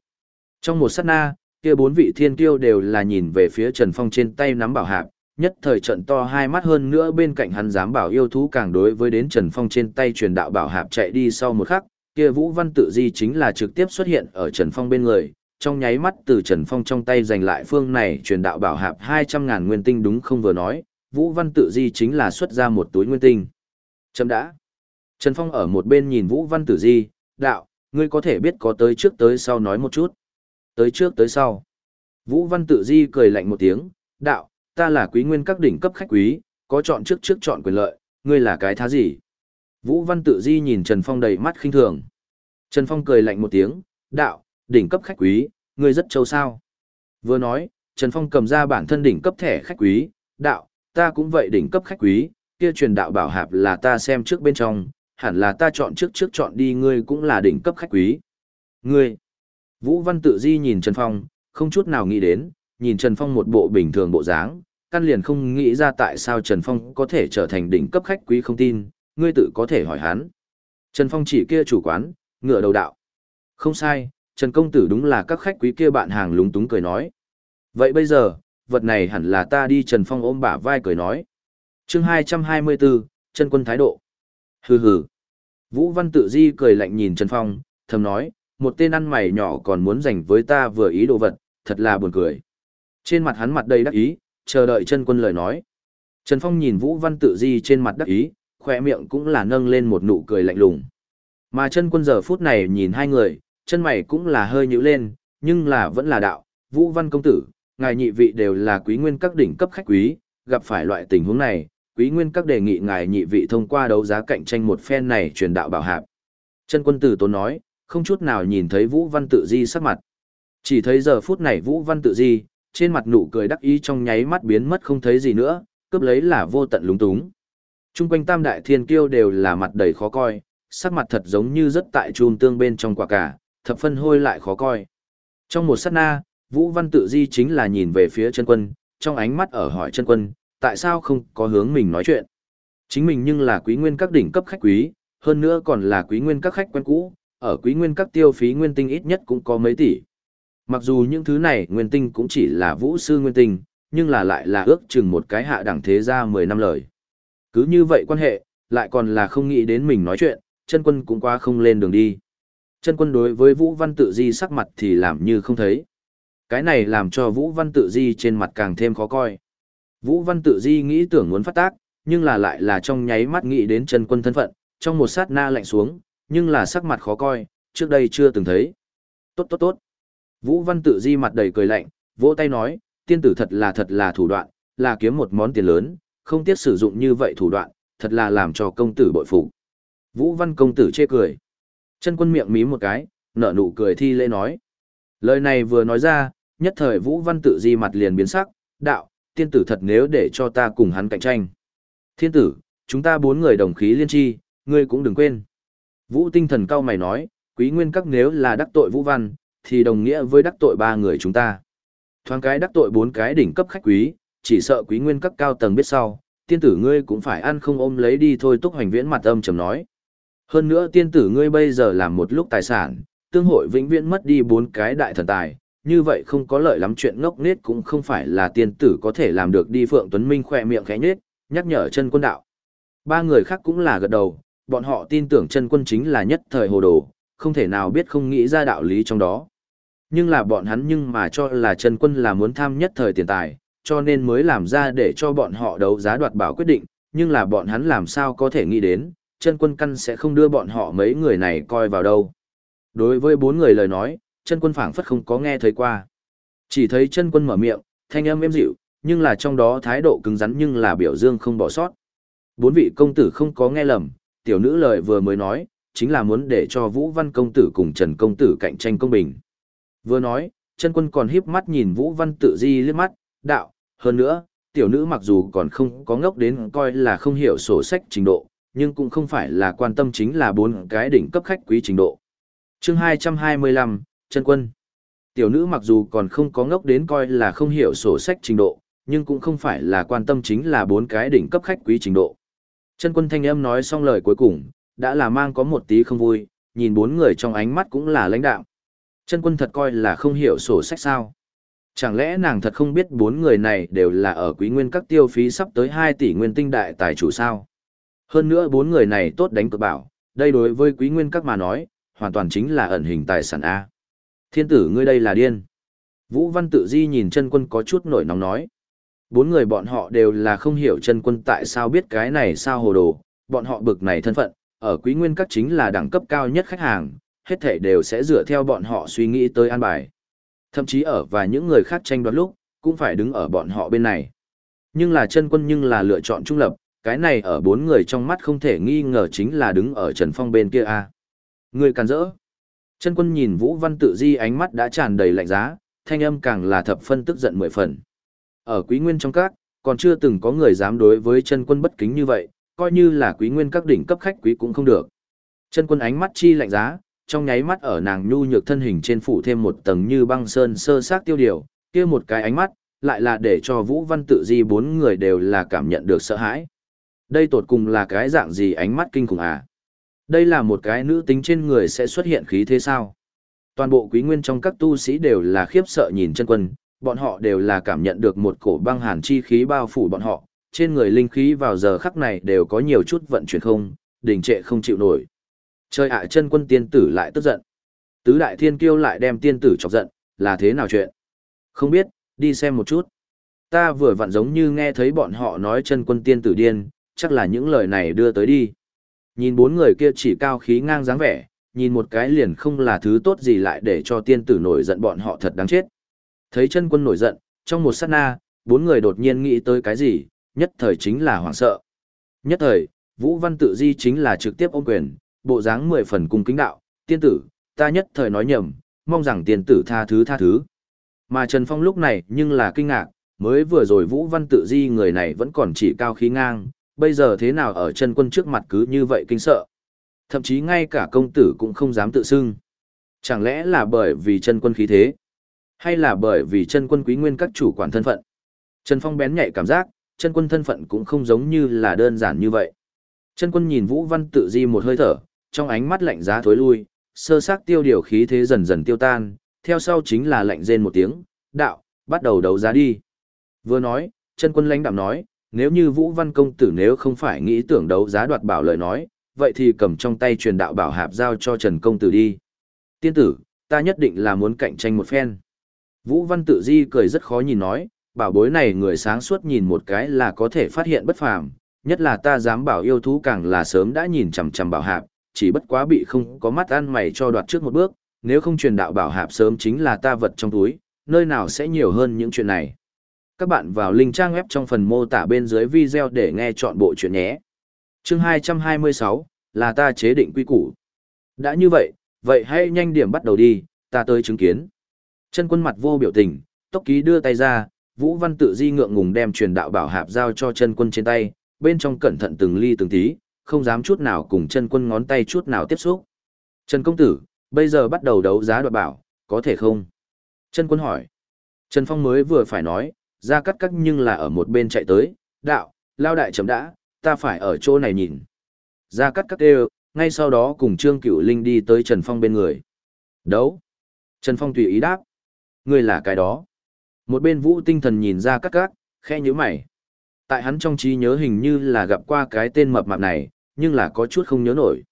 Speaker 1: Trong một sát na, kia bốn vị thiên kiêu đều là nhìn về phía Trần Phong trên tay nắm bảo hạp, nhất thời trận to hai mắt hơn nữa bên cạnh hắn dám bảo yêu thú càng đối với đến Trần Phong trên tay truyền đạo bảo hạp chạy đi sau một khắc, kia Vũ Văn tự di chính là trực tiếp xuất hiện ở Trần Phong bên người, trong nháy mắt từ Trần Phong trong tay giành lại phương này truyền đạo bảo hạp 200.000 nguyên tinh đúng không vừa nói, Vũ Văn tự di chính là xuất ra một túi nguyên tinh. Chấm đã. Trần Phong ở một bên nhìn Vũ Văn Tử Di, đạo, ngươi có thể biết có tới trước tới sau nói một chút. Tới trước tới sau. Vũ Văn Tử Di cười lạnh một tiếng, đạo, ta là quý nguyên các đỉnh cấp khách quý, có chọn trước trước chọn quyền lợi, ngươi là cái thá gì? Vũ Văn Tự Di nhìn Trần Phong đầy mắt khinh thường. Trần Phong cười lạnh một tiếng, đạo, đỉnh cấp khách quý, ngươi rất châu sao. Vừa nói, Trần Phong cầm ra bản thân đỉnh cấp thẻ khách quý, đạo, ta cũng vậy đỉnh cấp khách quý, kia truyền đạo bảo hạp là ta xem trước bên trong, hẳn là ta chọn trước trước chọn đi ngươi cũng là đỉnh cấp khách quý. Ngươi, Vũ Văn Tự Di nhìn Trần Phong, không chút nào nghĩ đến, nhìn Trần Phong một bộ bình thường bộ dáng, căn liền không nghĩ ra tại sao Trần Phong có thể trở thành đỉnh cấp khách quý không tin, ngươi tự có thể hỏi hắn. Trần Phong chỉ kia chủ quán, ngựa đầu đạo. Không sai, Trần Công Tử đúng là các khách quý kia bạn hàng lúng túng cười nói. Vậy bây giờ, vật này hẳn là ta đi Trần Phong ôm bả vai cười nói. chương 224, chân quân thái độ. Hừ hừ. Vũ Văn Tự Di cười lạnh nhìn Trần Phong, thầm nói, một tên ăn mày nhỏ còn muốn giành với ta vừa ý đồ vật, thật là buồn cười. Trên mặt hắn mặt đầy đắc ý, chờ đợi chân quân lời nói. Trần Phong nhìn Vũ Văn Tự Di trên mặt đắc ý, khỏe miệng cũng là nâng lên một nụ cười lạnh lùng. Mà chân quân giờ phút này nhìn hai người, chân mày cũng là hơi nhữ lên, nhưng là vẫn là đạo, Vũ Văn Công Tử, ngài nhị vị đều là quý nguyên các đỉnh cấp khách quý, gặp phải loại tình huống này, quý nguyên các đề nghị ngài nhị vị thông qua đấu giá cạnh tranh một phen này truyền đạo bảo hạp. Chân quân tử tốn nói, không chút nào nhìn thấy Vũ Văn Tự Di sắc mặt. Chỉ thấy giờ phút này Vũ Văn Tự Di, trên mặt nụ cười đắc ý trong nháy mắt biến mất không thấy gì nữa, cướp lấy là vô tận lúng túng. Trung quanh tam đại thiên kiêu đều là mặt đầy khó coi, sắc mặt thật giống như rất tại chùm tương bên trong quả cả, thập phân hôi lại khó coi. Trong một sát na, Vũ Văn Tự Di chính là nhìn về phía chân quân, trong ánh mắt ở hỏi chân quân, tại sao không có hướng mình nói chuyện. Chính mình nhưng là quý nguyên các đỉnh cấp khách quý, hơn nữa còn là quý nguyên các khách quen cũ, ở quý nguyên các tiêu phí nguyên tinh ít nhất cũng có mấy tỷ. Mặc dù những thứ này nguyên tinh cũng chỉ là vũ sư nguyên tinh, nhưng là lại là ước chừng một cái hạ đẳng thế gia 10 năm lời. Cứ như vậy quan hệ, lại còn là không nghĩ đến mình nói chuyện, chân quân cũng qua không lên đường đi. Chân quân đối với Vũ Văn Tự Di sắc mặt thì làm như không thấy. Cái này làm cho Vũ Văn Tự Di trên mặt càng thêm khó coi. Vũ Văn Tự Di nghĩ tưởng muốn phát tác, nhưng là lại là trong nháy mắt nghĩ đến chân quân thân phận, trong một sát na lạnh xuống, nhưng là sắc mặt khó coi, trước đây chưa từng thấy. Tốt tốt tốt. Vũ Văn Tự Di mặt đầy cười lạnh, vỗ tay nói, tiên tử thật là thật là thủ đoạn, là kiếm một món tiền lớn, không tiếc sử dụng như vậy thủ đoạn, thật là làm cho công tử bội phục. Vũ Văn công tử chê cười. Chân quân miệng mí một cái, nở nụ cười thi lễ nói. Lời này vừa nói ra, nhất thời Vũ Văn Tự Di mặt liền biến sắc, đạo, tiên tử thật nếu để cho ta cùng hắn cạnh tranh. Thiên tử, chúng ta bốn người đồng khí liên tri, ngươi cũng đừng quên. Vũ tinh thần cao mày nói, quý nguyên các nếu là đắc tội Vũ Văn, thì đồng nghĩa với đắc tội ba người chúng ta. Thoáng cái đắc tội bốn cái đỉnh cấp khách quý, chỉ sợ quý nguyên các cao tầng biết sau, tiên tử ngươi cũng phải ăn không ôm lấy đi thôi túc hoành viễn mặt âm trầm nói. Hơn nữa tiên tử ngươi bây giờ làm một lúc tài sản, tương hội vĩnh viễn mất đi bốn cái đại thần tài, như vậy không có lợi lắm chuyện ngốc nết cũng không phải là tiên tử có thể làm được đi Phượng Tuấn Minh khỏe miệng khẽ nhết, nhắc nhở chân quân đạo. Ba người khác cũng là gật đầu, bọn họ tin tưởng chân quân chính là nhất thời hồ đồ, không thể nào biết không nghĩ ra đạo lý trong đó. Nhưng là bọn hắn nhưng mà cho là chân quân là muốn tham nhất thời tiền tài, cho nên mới làm ra để cho bọn họ đấu giá đoạt bảo quyết định, nhưng là bọn hắn làm sao có thể nghĩ đến, chân quân căn sẽ không đưa bọn họ mấy người này coi vào đâu. Đối với bốn người lời nói, chân quân phảng phất không có nghe thấy qua. Chỉ thấy chân quân mở miệng, thanh âm êm dịu, nhưng là trong đó thái độ cứng rắn nhưng là biểu dương không bỏ sót. Bốn vị công tử không có nghe lầm, tiểu nữ lời vừa mới nói, chính là muốn để cho Vũ Văn công tử cùng Trần công tử cạnh tranh công bình. Vừa nói, chân quân còn híp mắt nhìn Vũ Văn tự di liếc mắt, đạo, hơn nữa, tiểu nữ mặc dù còn không có ngốc đến coi là không hiểu sổ sách trình độ, nhưng cũng không phải là quan tâm chính là bốn cái đỉnh cấp khách quý trình độ. chương 225, chân quân. Tiểu nữ mặc dù còn không có ngốc đến coi là không hiểu sổ sách trình độ, nhưng cũng không phải là quan tâm chính là bốn cái đỉnh cấp khách quý trình độ. Chân quân thanh âm nói xong lời cuối cùng, đã là mang có một tí không vui, nhìn bốn người trong ánh mắt cũng là lãnh đạo. Chân quân thật coi là không hiểu sổ sách sao. Chẳng lẽ nàng thật không biết bốn người này đều là ở quý nguyên các tiêu phí sắp tới 2 tỷ nguyên tinh đại tài chủ sao? Hơn nữa bốn người này tốt đánh cực bảo, đây đối với quý nguyên các mà nói, hoàn toàn chính là ẩn hình tài sản A. Thiên tử ngươi đây là điên. Vũ Văn tự di nhìn chân quân có chút nổi nóng nói. Bốn người bọn họ đều là không hiểu chân quân tại sao biết cái này sao hồ đồ, bọn họ bực này thân phận, ở quý nguyên các chính là đẳng cấp cao nhất khách hàng, hết thể đều sẽ dựa theo bọn họ suy nghĩ tới an bài. Thậm chí ở và những người khác tranh đoạt lúc, cũng phải đứng ở bọn họ bên này. Nhưng là chân quân nhưng là lựa chọn trung lập, cái này ở bốn người trong mắt không thể nghi ngờ chính là đứng ở Trần Phong bên kia a. Người càn rỡ. Chân quân nhìn Vũ Văn Tự Di ánh mắt đã tràn đầy lạnh giá, thanh âm càng là thập phân tức giận mười phần. Ở quý nguyên trong các, còn chưa từng có người dám đối với chân quân bất kính như vậy, coi như là quý nguyên các đỉnh cấp khách quý cũng không được. Chân quân ánh mắt chi lạnh giá, trong nháy mắt ở nàng nhu nhược thân hình trên phủ thêm một tầng như băng sơn sơ sát tiêu điều, kia một cái ánh mắt, lại là để cho Vũ Văn Tự Di bốn người đều là cảm nhận được sợ hãi. Đây tột cùng là cái dạng gì ánh mắt kinh khủng à? Đây là một cái nữ tính trên người sẽ xuất hiện khí thế sao? Toàn bộ quý nguyên trong các tu sĩ đều là khiếp sợ nhìn chân quân, bọn họ đều là cảm nhận được một cổ băng hàn chi khí bao phủ bọn họ, trên người linh khí vào giờ khắc này đều có nhiều chút vận chuyển không, đình trệ không chịu nổi. Trời ạ chân quân tiên tử lại tức giận. Tứ đại thiên kiêu lại đem tiên tử chọc giận, là thế nào chuyện? Không biết, đi xem một chút. Ta vừa vặn giống như nghe thấy bọn họ nói chân quân tiên tử điên, chắc là những lời này đưa tới đi. Nhìn bốn người kia chỉ cao khí ngang dáng vẻ, nhìn một cái liền không là thứ tốt gì lại để cho tiên tử nổi giận bọn họ thật đáng chết. Thấy chân quân nổi giận, trong một sát na, bốn người đột nhiên nghĩ tới cái gì, nhất thời chính là hoảng sợ. Nhất thời, Vũ Văn tự di chính là trực tiếp ôm quyền, bộ dáng mười phần cung kính đạo, tiên tử, ta nhất thời nói nhầm, mong rằng tiên tử tha thứ tha thứ. Mà Trần Phong lúc này nhưng là kinh ngạc, mới vừa rồi Vũ Văn tự di người này vẫn còn chỉ cao khí ngang, bây giờ thế nào ở chân quân trước mặt cứ như vậy kinh sợ. Thậm chí ngay cả công tử cũng không dám tự xưng. Chẳng lẽ là bởi vì chân quân khí thế? Hay là bởi vì chân quân quý nguyên các chủ quản thân phận? Trần Phong bén nhạy cảm giác, chân quân thân phận cũng không giống như là đơn giản như vậy. Chân quân nhìn Vũ Văn tự di một hơi thở, trong ánh mắt lạnh giá thối lui, sơ xác tiêu điều khí thế dần dần tiêu tan, theo sau chính là lạnh rên một tiếng, đạo, bắt đầu đấu giá đi. Vừa nói, chân quân lãnh đạm nói, nếu như Vũ Văn công tử nếu không phải nghĩ tưởng đấu giá đoạt bảo lời nói, vậy thì cầm trong tay truyền đạo bảo hạp giao cho Trần công tử đi. Tiên tử, ta nhất định là muốn cạnh tranh một phen. Vũ Văn tự di cười rất khó nhìn nói, bảo bối này người sáng suốt nhìn một cái là có thể phát hiện bất phàm, nhất là ta dám bảo yêu thú càng là sớm đã nhìn chằm chằm bảo hạp, chỉ bất quá bị không có mắt ăn mày cho đoạt trước một bước, nếu không truyền đạo bảo hạp sớm chính là ta vật trong túi, nơi nào sẽ nhiều hơn những chuyện này. Các bạn vào link trang web trong phần mô tả bên dưới video để nghe chọn bộ chuyện nhé. Chương 226, là ta chế định quy củ. Đã như vậy, vậy hãy nhanh điểm bắt đầu đi, ta tới chứng kiến. Chân quân mặt vô biểu tình, tốc ký đưa tay ra, Vũ Văn tự di ngượng ngùng đem truyền đạo bảo hạp giao cho chân quân trên tay, bên trong cẩn thận từng ly từng tí, không dám chút nào cùng chân quân ngón tay chút nào tiếp xúc. Trần công tử, bây giờ bắt đầu đấu giá đoạt bảo, có thể không? Chân quân hỏi. Trần Phong mới vừa phải nói, ra cắt cắt nhưng là ở một bên chạy tới, đạo, lao đại chấm đã, ta phải ở chỗ này nhìn. Ra cắt cắt đều, ngay sau đó cùng Trương Cửu Linh đi tới Trần Phong bên người. Đấu. Trần Phong tùy ý đáp. Người là cái đó. Một bên vũ tinh thần nhìn ra cắt cắt, khe nhíu mày. Tại hắn trong trí nhớ hình như là gặp qua cái tên mập mạp này, nhưng là có chút không nhớ nổi.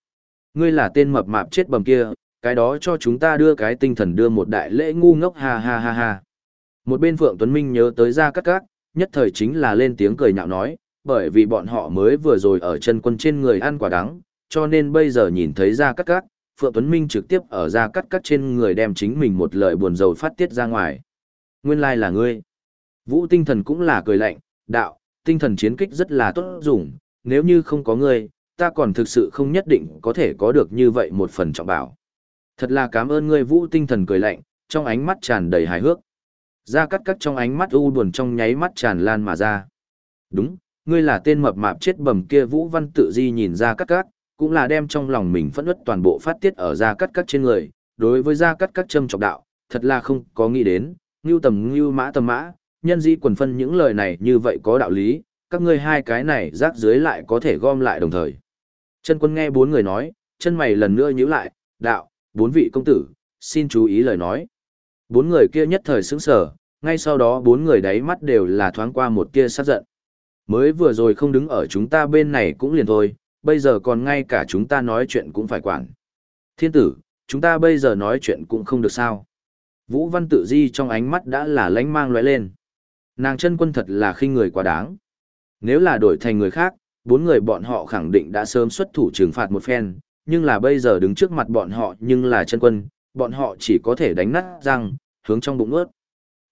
Speaker 1: Ngươi là tên mập mạp chết bầm kia, cái đó cho chúng ta đưa cái tinh thần đưa một đại lễ ngu ngốc ha ha ha ha. Một bên Phượng Tuấn Minh nhớ tới ra cắt cắt, nhất thời chính là lên tiếng cười nhạo nói, bởi vì bọn họ mới vừa rồi ở chân quân trên người ăn quả đắng, cho nên bây giờ nhìn thấy ra cắt cắt, Phượng Tuấn Minh trực tiếp ở ra cắt cắt trên người đem chính mình một lời buồn rầu phát tiết ra ngoài. Nguyên lai like là ngươi. Vũ tinh thần cũng là cười lạnh, đạo, tinh thần chiến kích rất là tốt dùng, nếu như không có ngươi, ta còn thực sự không nhất định có thể có được như vậy một phần trọng bảo. Thật là cảm ơn ngươi vũ tinh thần cười lạnh, trong ánh mắt tràn đầy hài hước gia cắt cắt trong ánh mắt u buồn trong nháy mắt tràn lan mà ra. Đúng, ngươi là tên mập mạp chết bầm kia vũ văn tự di nhìn gia cắt cắt, cũng là đem trong lòng mình phẫn ướt toàn bộ phát tiết ở gia cắt cắt trên người. Đối với gia cắt cắt châm trọng đạo, thật là không có nghĩ đến, ngưu tầm ngưu mã tầm mã, nhân di quần phân những lời này như vậy có đạo lý, các ngươi hai cái này rác dưới lại có thể gom lại đồng thời. Chân quân nghe bốn người nói, chân mày lần nữa nhíu lại, đạo, bốn vị công tử, xin chú ý lời nói. Bốn người kia nhất thời sững sờ, ngay sau đó bốn người đáy mắt đều là thoáng qua một tia sát giận. Mới vừa rồi không đứng ở chúng ta bên này cũng liền thôi, bây giờ còn ngay cả chúng ta nói chuyện cũng phải quản. Thiên tử, chúng ta bây giờ nói chuyện cũng không được sao. Vũ Văn Tự Di trong ánh mắt đã là lánh mang lóe lên. Nàng chân quân thật là khinh người quá đáng. Nếu là đổi thành người khác, bốn người bọn họ khẳng định đã sớm xuất thủ trừng phạt một phen, nhưng là bây giờ đứng trước mặt bọn họ nhưng là chân quân, bọn họ chỉ có thể đánh nát răng, hướng trong bụng ướt.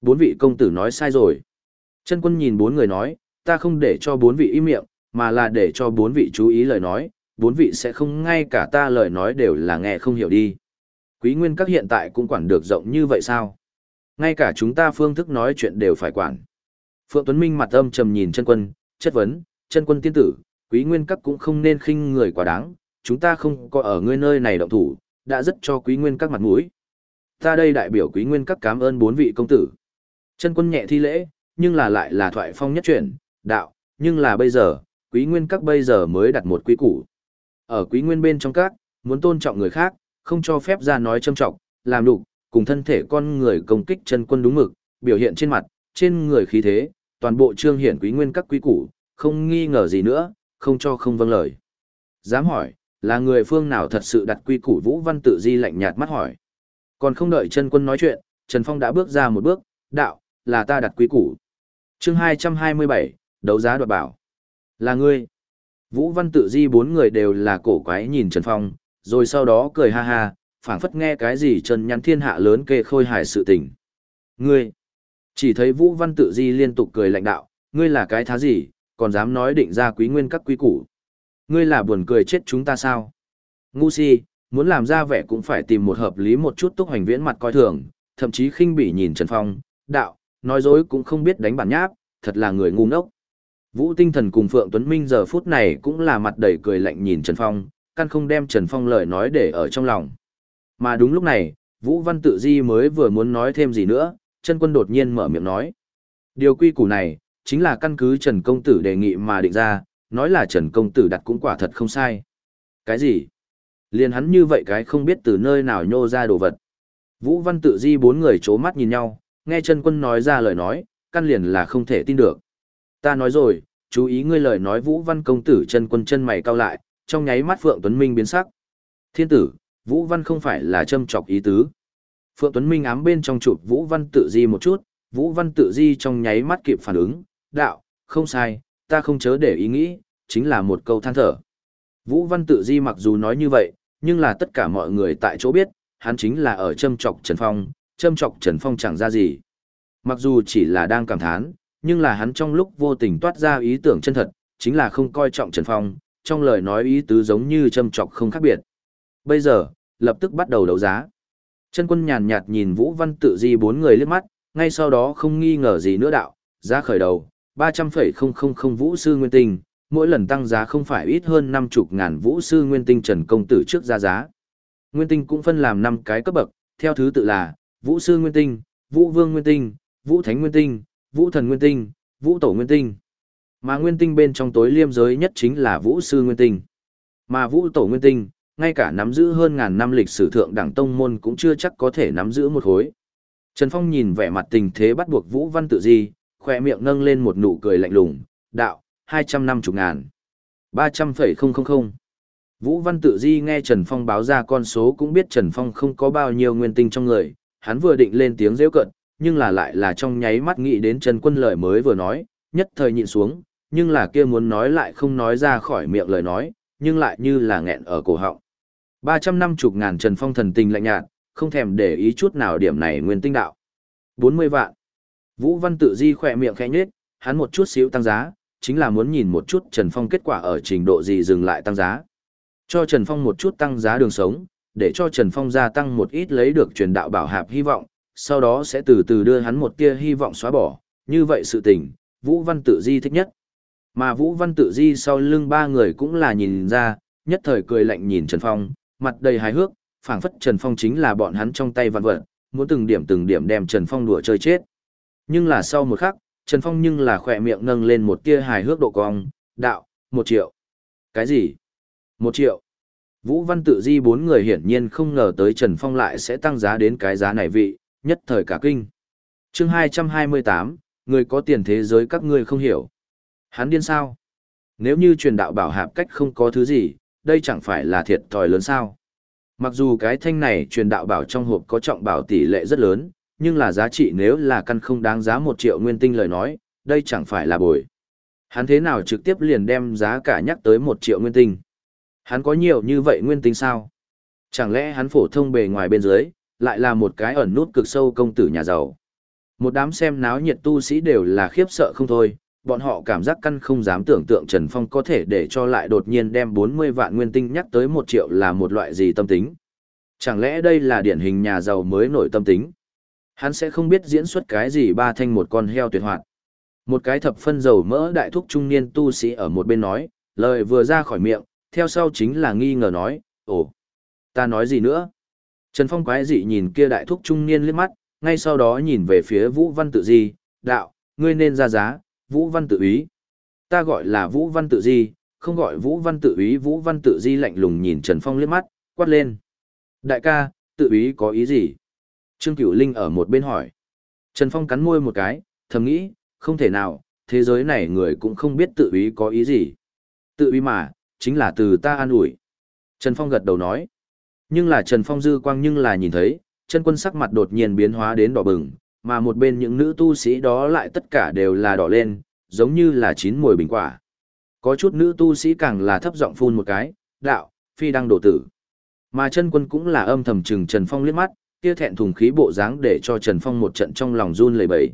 Speaker 1: Bốn vị công tử nói sai rồi. Chân quân nhìn bốn người nói, ta không để cho bốn vị im miệng, mà là để cho bốn vị chú ý lời nói, bốn vị sẽ không ngay cả ta lời nói đều là nghe không hiểu đi. Quý nguyên các hiện tại cũng quản được rộng như vậy sao? Ngay cả chúng ta phương thức nói chuyện đều phải quản. Phượng Tuấn Minh mặt âm trầm nhìn chân quân, chất vấn, chân quân tiên tử, quý nguyên các cũng không nên khinh người quá đáng, chúng ta không có ở ngươi nơi này động thủ, đã rất cho quý nguyên các mặt mũi. Ta đây đại biểu quý nguyên các cảm ơn bốn vị công tử. Chân quân nhẹ thi lễ, nhưng là lại là thoại phong nhất chuyển, đạo, nhưng là bây giờ, quý nguyên các bây giờ mới đặt một quý củ. Ở quý nguyên bên trong các, muốn tôn trọng người khác, không cho phép ra nói châm trọng, làm đục, cùng thân thể con người công kích chân quân đúng mực, biểu hiện trên mặt, trên người khí thế, toàn bộ trương hiển quý nguyên các quý củ, không nghi ngờ gì nữa, không cho không vâng lời. Dám hỏi, là người phương nào thật sự đặt quy củ Vũ Văn Tự Di lạnh nhạt mắt hỏi. Còn không đợi chân quân nói chuyện, Trần Phong đã bước ra một bước, đạo, là ta đặt quý củ. chương 227, đấu giá đoạt bảo. Là ngươi. Vũ Văn Tự Di bốn người đều là cổ quái nhìn Trần Phong, rồi sau đó cười ha ha, phảng phất nghe cái gì Trần nhắn thiên hạ lớn kê khôi hài sự tình. Ngươi. Chỉ thấy Vũ Văn Tự Di liên tục cười lạnh đạo, ngươi là cái thá gì, còn dám nói định ra quý nguyên các quý củ. Ngươi là buồn cười chết chúng ta sao? Ngu si, muốn làm ra vẻ cũng phải tìm một hợp lý một chút túc hành viễn mặt coi thường, thậm chí khinh bỉ nhìn Trần Phong, đạo, nói dối cũng không biết đánh bản nháp, thật là người ngu ngốc. Vũ tinh thần cùng Phượng Tuấn Minh giờ phút này cũng là mặt đầy cười lạnh nhìn Trần Phong, căn không đem Trần Phong lời nói để ở trong lòng. Mà đúng lúc này, Vũ Văn Tự Di mới vừa muốn nói thêm gì nữa, chân quân đột nhiên mở miệng nói. Điều quy củ này, chính là căn cứ Trần Công Tử đề nghị mà định ra, nói là Trần Công Tử đặt cũng quả thật không sai. Cái gì? Liền hắn như vậy cái không biết từ nơi nào nhô ra đồ vật. Vũ Văn Tự Di bốn người chố mắt nhìn nhau, nghe chân Quân nói ra lời nói, căn liền là không thể tin được. Ta nói rồi, chú ý ngươi lời nói Vũ Văn Công Tử chân Quân chân mày cao lại, trong nháy mắt Phượng Tuấn Minh biến sắc. Thiên tử, Vũ Văn không phải là châm chọc ý tứ. Phượng Tuấn Minh ám bên trong chụp Vũ Văn Tự Di một chút, Vũ Văn Tự Di trong nháy mắt kịp phản ứng, đạo, không sai, ta không chớ để ý nghĩ, chính là một câu than thở. Vũ Văn Tự Di mặc dù nói như vậy, nhưng là tất cả mọi người tại chỗ biết, hắn chính là ở châm trọc Trần Phong, châm trọc Trần Phong chẳng ra gì. Mặc dù chỉ là đang cảm thán, nhưng là hắn trong lúc vô tình toát ra ý tưởng chân thật, chính là không coi trọng Trần Phong, trong lời nói ý tứ giống như châm trọc không khác biệt. Bây giờ, lập tức bắt đầu đấu giá. Chân quân nhàn nhạt nhìn Vũ Văn Tự Di bốn người liếc mắt, ngay sau đó không nghi ngờ gì nữa đạo, giá khởi đầu, 300,000 vũ sư nguyên tinh, mỗi lần tăng giá không phải ít hơn năm chục ngàn vũ sư nguyên tinh trần công tử trước ra giá. Nguyên tinh cũng phân làm năm cái cấp bậc, theo thứ tự là vũ sư nguyên tinh, vũ vương nguyên tinh, vũ thánh nguyên tinh, vũ thần nguyên tinh, vũ tổ nguyên tinh. Mà nguyên tinh bên trong tối liêm giới nhất chính là vũ sư nguyên tinh. Mà vũ tổ nguyên tinh, ngay cả nắm giữ hơn ngàn năm lịch sử thượng đẳng tông môn cũng chưa chắc có thể nắm giữ một khối. Trần Phong nhìn vẻ mặt tình thế bắt buộc Vũ Văn tự di, khỏe miệng nâng lên một nụ cười lạnh lùng, đạo, hai trăm năm chục ngàn. ba trăm phẩy không không không. Vũ Văn tự di nghe Trần Phong báo ra con số cũng biết Trần Phong không có bao nhiêu nguyên tinh trong người, hắn vừa định lên tiếng rêu cận, nhưng là lại là trong nháy mắt nghĩ đến Trần Quân lời mới vừa nói, nhất thời nhịn xuống, nhưng là kia muốn nói lại không nói ra khỏi miệng lời nói, nhưng lại như là nghẹn ở cổ họng. ba trăm năm chục ngàn Trần Phong thần tình lạnh nhạt, không thèm để ý chút nào điểm này nguyên tinh đạo. bốn mươi vạn. Vũ Văn tự di khỏe miệng khẽ nhếch, hắn một chút xíu tăng giá, chính là muốn nhìn một chút Trần Phong kết quả ở trình độ gì dừng lại tăng giá. Cho Trần Phong một chút tăng giá đường sống, để cho Trần Phong gia tăng một ít lấy được truyền đạo bảo hạp hy vọng, sau đó sẽ từ từ đưa hắn một tia hy vọng xóa bỏ, như vậy sự tình, Vũ Văn Tự Di thích nhất. Mà Vũ Văn Tự Di sau lưng ba người cũng là nhìn ra, nhất thời cười lạnh nhìn Trần Phong, mặt đầy hài hước, phảng phất Trần Phong chính là bọn hắn trong tay vạn vật, muốn từng điểm từng điểm đem Trần Phong đùa chơi chết. Nhưng là sau một khắc, Trần Phong nhưng là khỏe miệng nâng lên một tia hài hước độ cong, đạo, một triệu. Cái gì? Một triệu. Vũ Văn tự di bốn người hiển nhiên không ngờ tới Trần Phong lại sẽ tăng giá đến cái giá này vị, nhất thời cả kinh. chương 228, người có tiền thế giới các ngươi không hiểu. Hắn điên sao? Nếu như truyền đạo bảo hạp cách không có thứ gì, đây chẳng phải là thiệt thòi lớn sao? Mặc dù cái thanh này truyền đạo bảo trong hộp có trọng bảo tỷ lệ rất lớn, nhưng là giá trị nếu là căn không đáng giá một triệu nguyên tinh lời nói, đây chẳng phải là bồi. Hắn thế nào trực tiếp liền đem giá cả nhắc tới một triệu nguyên tinh. Hắn có nhiều như vậy nguyên tinh sao? Chẳng lẽ hắn phổ thông bề ngoài bên dưới, lại là một cái ẩn nút cực sâu công tử nhà giàu? Một đám xem náo nhiệt tu sĩ đều là khiếp sợ không thôi, bọn họ cảm giác căn không dám tưởng tượng Trần Phong có thể để cho lại đột nhiên đem 40 vạn nguyên tinh nhắc tới 1 triệu là một loại gì tâm tính. Chẳng lẽ đây là điển hình nhà giàu mới nổi tâm tính? Hắn sẽ không biết diễn xuất cái gì ba thanh một con heo tuyệt hoạt. Một cái thập phân dầu mỡ đại thúc trung niên tu sĩ ở một bên nói, lời vừa ra khỏi miệng, theo sau chính là nghi ngờ nói, ồ, ta nói gì nữa? Trần Phong quái dị nhìn kia đại thúc trung niên liếc mắt, ngay sau đó nhìn về phía Vũ Văn Tự Di, đạo, ngươi nên ra giá, Vũ Văn Tự Ý. Ta gọi là Vũ Văn Tự Di, không gọi Vũ Văn Tự Ý. Vũ Văn Tự Di lạnh lùng nhìn Trần Phong liếc mắt, quát lên. Đại ca, tự ý có ý gì? Trương Cửu Linh ở một bên hỏi. Trần Phong cắn môi một cái, thầm nghĩ, không thể nào, thế giới này người cũng không biết tự ý có ý gì. Tự ý mà, chính là từ ta an ủi. Trần Phong gật đầu nói. Nhưng là Trần Phong dư quang nhưng là nhìn thấy, chân quân sắc mặt đột nhiên biến hóa đến đỏ bừng, mà một bên những nữ tu sĩ đó lại tất cả đều là đỏ lên, giống như là chín mùi bình quả. Có chút nữ tu sĩ càng là thấp giọng phun một cái, đạo, phi đang đổ tử. Mà chân quân cũng là âm thầm trừng Trần Phong liếc mắt, kia thẹn thùng khí bộ dáng để cho Trần Phong một trận trong lòng run lẩy bẩy.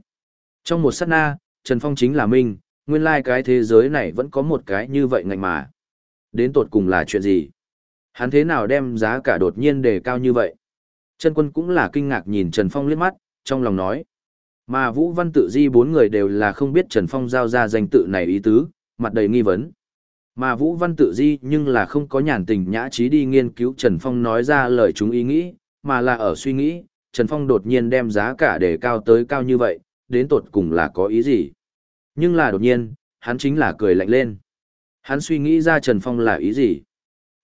Speaker 1: Trong một sát na, Trần Phong chính là minh, nguyên lai cái thế giới này vẫn có một cái như vậy ngạnh mà. Đến tột cùng là chuyện gì? Hắn thế nào đem giá cả đột nhiên đề cao như vậy? Trần quân cũng là kinh ngạc nhìn Trần Phong liếc mắt, trong lòng nói. Mà Vũ Văn Tự Di bốn người đều là không biết Trần Phong giao ra danh tự này ý tứ, mặt đầy nghi vấn. Mà Vũ Văn Tự Di nhưng là không có nhàn tình nhã trí đi nghiên cứu Trần Phong nói ra lời chúng ý nghĩ, mà là ở suy nghĩ, Trần Phong đột nhiên đem giá cả để cao tới cao như vậy, đến tột cùng là có ý gì. Nhưng là đột nhiên, hắn chính là cười lạnh lên. Hắn suy nghĩ ra Trần Phong là ý gì.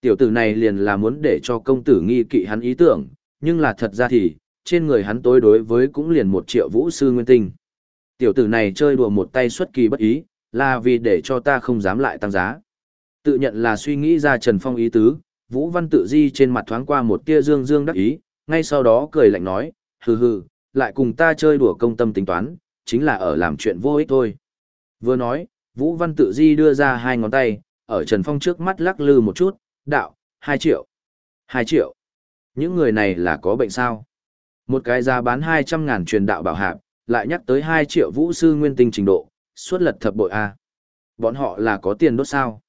Speaker 1: Tiểu tử này liền là muốn để cho công tử nghi kỵ hắn ý tưởng, nhưng là thật ra thì, trên người hắn tối đối với cũng liền một triệu vũ sư nguyên tinh. Tiểu tử này chơi đùa một tay xuất kỳ bất ý, là vì để cho ta không dám lại tăng giá. Tự nhận là suy nghĩ ra Trần Phong ý tứ, Vũ Văn tự di trên mặt thoáng qua một tia dương dương đắc ý, ngay sau đó cười lạnh nói, hừ hừ, lại cùng ta chơi đùa công tâm tính toán, chính là ở làm chuyện vô ích thôi. Vừa nói, Vũ Văn tự di đưa ra hai ngón tay, ở Trần Phong trước mắt lắc lư một chút, đạo, hai triệu, hai triệu. Những người này là có bệnh sao? Một cái giá bán hai trăm ngàn truyền đạo bảo hạp, lại nhắc tới hai triệu vũ sư nguyên tinh trình độ, suốt lật thập bội A. Bọn họ là có tiền đốt sao?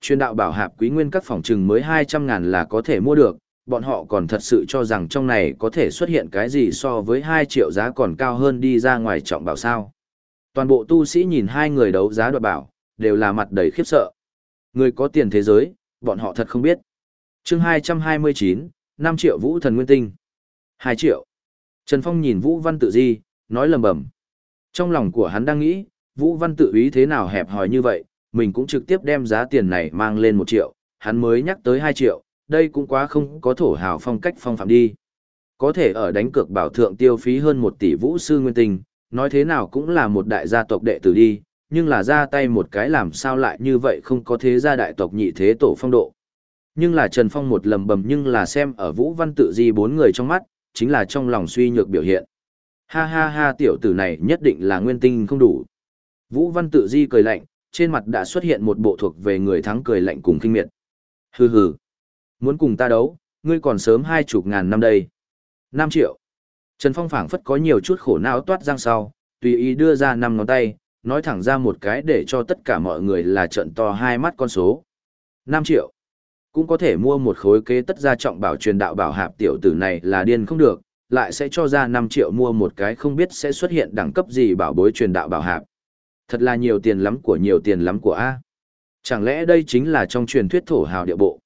Speaker 1: Truyền đạo bảo hạp quý nguyên các phòng trừng mới hai trăm ngàn là có thể mua được, bọn họ còn thật sự cho rằng trong này có thể xuất hiện cái gì so với 2 triệu giá còn cao hơn đi ra ngoài trọng bảo sao. Toàn bộ tu sĩ nhìn hai người đấu giá đoạt bảo, đều là mặt đầy khiếp sợ. Người có tiền thế giới, bọn họ thật không biết. chương 229, 5 triệu vũ thần nguyên tinh. 2 triệu. Trần Phong nhìn Vũ Văn Tự Di, nói lầm bầm. Trong lòng của hắn đang nghĩ, Vũ Văn Tự ý thế nào hẹp hòi như vậy, mình cũng trực tiếp đem giá tiền này mang lên 1 triệu, hắn mới nhắc tới 2 triệu, đây cũng quá không có thổ hào phong cách phong phạm đi. Có thể ở đánh cược bảo thượng tiêu phí hơn 1 tỷ vũ sư nguyên tinh, nói thế nào cũng là một đại gia tộc đệ tử đi, nhưng là ra tay một cái làm sao lại như vậy không có thế gia đại tộc nhị thế tổ phong độ. Nhưng là Trần Phong một lầm bầm nhưng là xem ở Vũ Văn Tự Di bốn người trong mắt, chính là trong lòng suy nhược biểu hiện. Ha ha ha tiểu tử này nhất định là nguyên tinh không đủ. Vũ Văn Tự Di cười lạnh, trên mặt đã xuất hiện một bộ thuộc về người thắng cười lạnh cùng kinh miệt. Hừ hừ. Muốn cùng ta đấu, ngươi còn sớm hai chục ngàn năm đây. 5 triệu. Trần Phong phảng phất có nhiều chút khổ não toát răng sau, tùy ý đưa ra năm ngón tay, nói thẳng ra một cái để cho tất cả mọi người là trận to hai mắt con số. 5 triệu. Cũng có thể mua một khối kế tất gia trọng bảo truyền đạo bảo hạp tiểu tử này là điên không được, lại sẽ cho ra 5 triệu mua một cái không biết sẽ xuất hiện đẳng cấp gì bảo bối truyền đạo bảo hạp. Thật là nhiều tiền lắm của nhiều tiền lắm của A. Chẳng lẽ đây chính là trong truyền thuyết thổ hào địa bộ?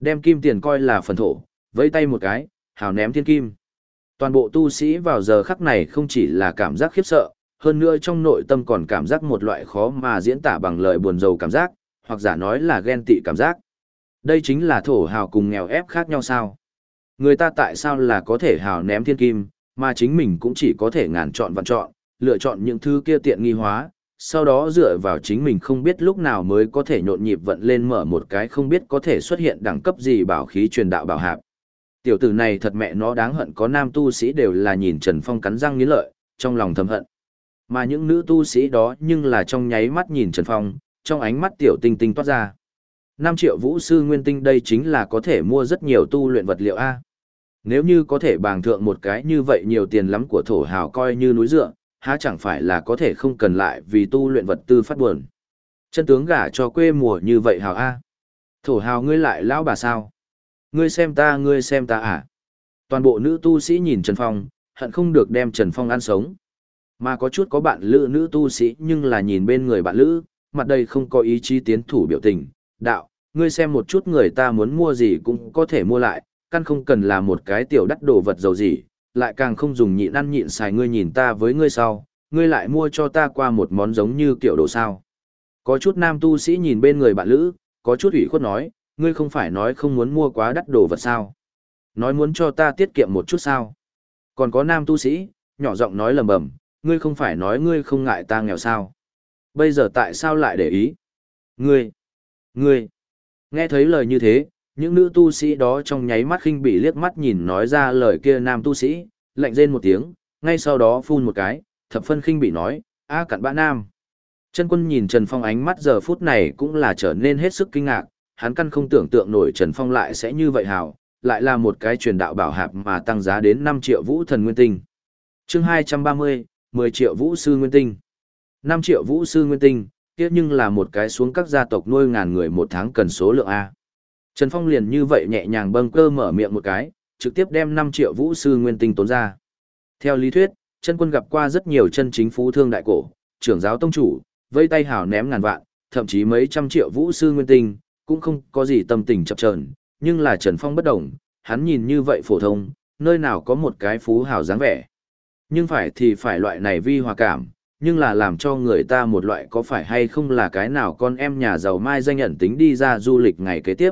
Speaker 1: Đem kim tiền coi là phần thổ, vẫy tay một cái, hào ném thiên kim. Toàn bộ tu sĩ vào giờ khắc này không chỉ là cảm giác khiếp sợ, hơn nữa trong nội tâm còn cảm giác một loại khó mà diễn tả bằng lời buồn rầu cảm giác, hoặc giả nói là ghen tị cảm giác. Đây chính là thổ hào cùng nghèo ép khác nhau sao? Người ta tại sao là có thể hào ném thiên kim, mà chính mình cũng chỉ có thể ngàn chọn vạn chọn, lựa chọn những thứ kia tiện nghi hóa, sau đó dựa vào chính mình không biết lúc nào mới có thể nhộn nhịp vận lên mở một cái không biết có thể xuất hiện đẳng cấp gì bảo khí truyền đạo bảo hạp. Tiểu tử này thật mẹ nó đáng hận có nam tu sĩ đều là nhìn Trần Phong cắn răng nghiến lợi, trong lòng thầm hận. Mà những nữ tu sĩ đó nhưng là trong nháy mắt nhìn Trần Phong, trong ánh mắt tiểu tinh tinh toát ra. 5 triệu vũ sư nguyên tinh đây chính là có thể mua rất nhiều tu luyện vật liệu A. Nếu như có thể bàng thượng một cái như vậy nhiều tiền lắm của thổ hào coi như núi dựa, há chẳng phải là có thể không cần lại vì tu luyện vật tư phát buồn. Chân tướng gả cho quê mùa như vậy hào A. Thổ hào ngươi lại lão bà sao? Ngươi xem ta ngươi xem ta à? Toàn bộ nữ tu sĩ nhìn Trần Phong, hận không được đem Trần Phong ăn sống. Mà có chút có bạn lữ nữ tu sĩ nhưng là nhìn bên người bạn lữ, mặt đây không có ý chí tiến thủ biểu tình. Đạo, ngươi xem một chút người ta muốn mua gì cũng có thể mua lại, căn không cần là một cái tiểu đắt đồ vật dầu gì, lại càng không dùng nhịn ăn nhịn xài ngươi nhìn ta với ngươi sau, ngươi lại mua cho ta qua một món giống như kiểu đồ sao. Có chút nam tu sĩ nhìn bên người bạn lữ, có chút ủy khuất nói, ngươi không phải nói không muốn mua quá đắt đồ vật sao. Nói muốn cho ta tiết kiệm một chút sao. Còn có nam tu sĩ, nhỏ giọng nói lầm bầm, ngươi không phải nói ngươi không ngại ta nghèo sao. Bây giờ tại sao lại để ý? Ngươi, ngươi, nghe thấy lời như thế, những nữ tu sĩ đó trong nháy mắt khinh bị liếc mắt nhìn nói ra lời kia nam tu sĩ, lạnh rên một tiếng, ngay sau đó phun một cái, thập phân khinh bị nói, a cặn bã nam. Chân quân nhìn Trần Phong ánh mắt giờ phút này cũng là trở nên hết sức kinh ngạc, hắn căn không tưởng tượng nổi Trần Phong lại sẽ như vậy hảo, lại là một cái truyền đạo bảo hạp mà tăng giá đến 5 triệu vũ thần nguyên tinh. chương 230, 10 triệu vũ sư nguyên tinh. 5 triệu vũ sư nguyên tinh, tiếc nhưng là một cái xuống các gia tộc nuôi ngàn người một tháng cần số lượng A. Trần Phong liền như vậy nhẹ nhàng bâng cơ mở miệng một cái, trực tiếp đem 5 triệu vũ sư nguyên tinh tốn ra. Theo lý thuyết, chân quân gặp qua rất nhiều chân chính phú thương đại cổ, trưởng giáo tông chủ, vây tay hào ném ngàn vạn, thậm chí mấy trăm triệu vũ sư nguyên tinh, cũng không có gì tâm tình chập chờn, nhưng là Trần Phong bất động, hắn nhìn như vậy phổ thông, nơi nào có một cái phú hào dáng vẻ. Nhưng phải thì phải loại này vi hòa cảm, nhưng là làm cho người ta một loại có phải hay không là cái nào con em nhà giàu mai danh nhận tính đi ra du lịch ngày kế tiếp.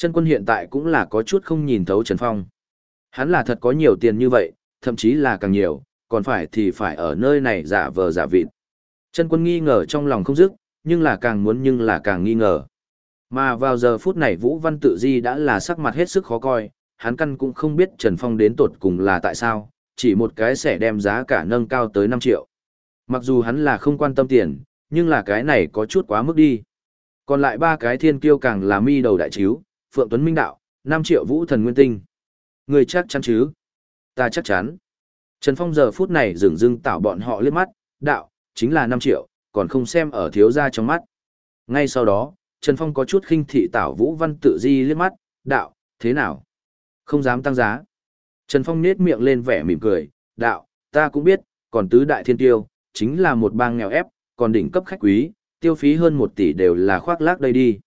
Speaker 1: Chân quân hiện tại cũng là có chút không nhìn thấu Trần Phong. Hắn là thật có nhiều tiền như vậy, thậm chí là càng nhiều, còn phải thì phải ở nơi này giả vờ giả vịt. Chân quân nghi ngờ trong lòng không dứt, nhưng là càng muốn nhưng là càng nghi ngờ. Mà vào giờ phút này Vũ Văn Tự Di đã là sắc mặt hết sức khó coi, hắn căn cũng không biết Trần Phong đến tột cùng là tại sao, chỉ một cái sẽ đem giá cả nâng cao tới 5 triệu. Mặc dù hắn là không quan tâm tiền, nhưng là cái này có chút quá mức đi. Còn lại ba cái thiên kiêu càng là mi đầu đại chiếu, Phượng Tuấn Minh Đạo, 5 triệu vũ thần nguyên tinh. Người chắc chắn chứ? Ta chắc chắn. Trần Phong giờ phút này dừng dưng tảo bọn họ liếc mắt, đạo, chính là 5 triệu, còn không xem ở thiếu gia trong mắt. Ngay sau đó, Trần Phong có chút khinh thị tảo Vũ Văn tự di liếc mắt, đạo, thế nào? Không dám tăng giá. Trần Phong nết miệng lên vẻ mỉm cười, đạo, ta cũng biết, còn tứ đại thiên tiêu, chính là một bang nghèo ép, còn đỉnh cấp khách quý, tiêu phí hơn một tỷ đều là khoác lác đây đi.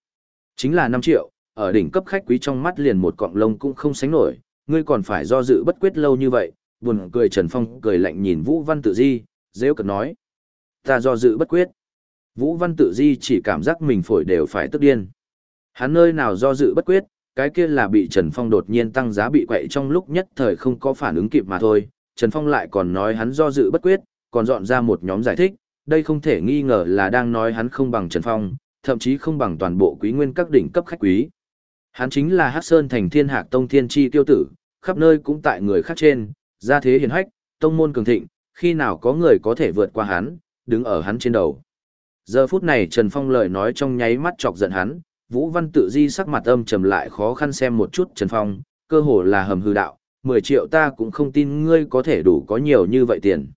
Speaker 1: Chính là 5 triệu, ở đỉnh cấp khách quý trong mắt liền một cọng lông cũng không sánh nổi, ngươi còn phải do dự bất quyết lâu như vậy, buồn cười Trần Phong cười lạnh nhìn Vũ Văn Tự Di, dễ cật nói. Ta do dự bất quyết. Vũ Văn Tự Di chỉ cảm giác mình phổi đều phải tức điên. Hắn nơi nào do dự bất quyết, cái kia là bị Trần Phong đột nhiên tăng giá bị quậy trong lúc nhất thời không có phản ứng kịp mà thôi. Trần Phong lại còn nói hắn do dự bất quyết, còn dọn ra một nhóm giải thích, đây không thể nghi ngờ là đang nói hắn không bằng Trần Phong, thậm chí không bằng toàn bộ quý nguyên các đỉnh cấp khách quý. Hắn chính là Hắc Sơn thành thiên hạc tông thiên chi tiêu tử, khắp nơi cũng tại người khác trên, gia thế hiển hách, tông môn cường thịnh, khi nào có người có thể vượt qua hắn, đứng ở hắn trên đầu. Giờ phút này Trần Phong lời nói trong nháy mắt chọc giận hắn, Vũ Văn tự di sắc mặt âm trầm lại khó khăn xem một chút Trần Phong, cơ hồ là hầm hư đạo, 10 triệu ta cũng không tin ngươi có thể đủ có nhiều như vậy tiền.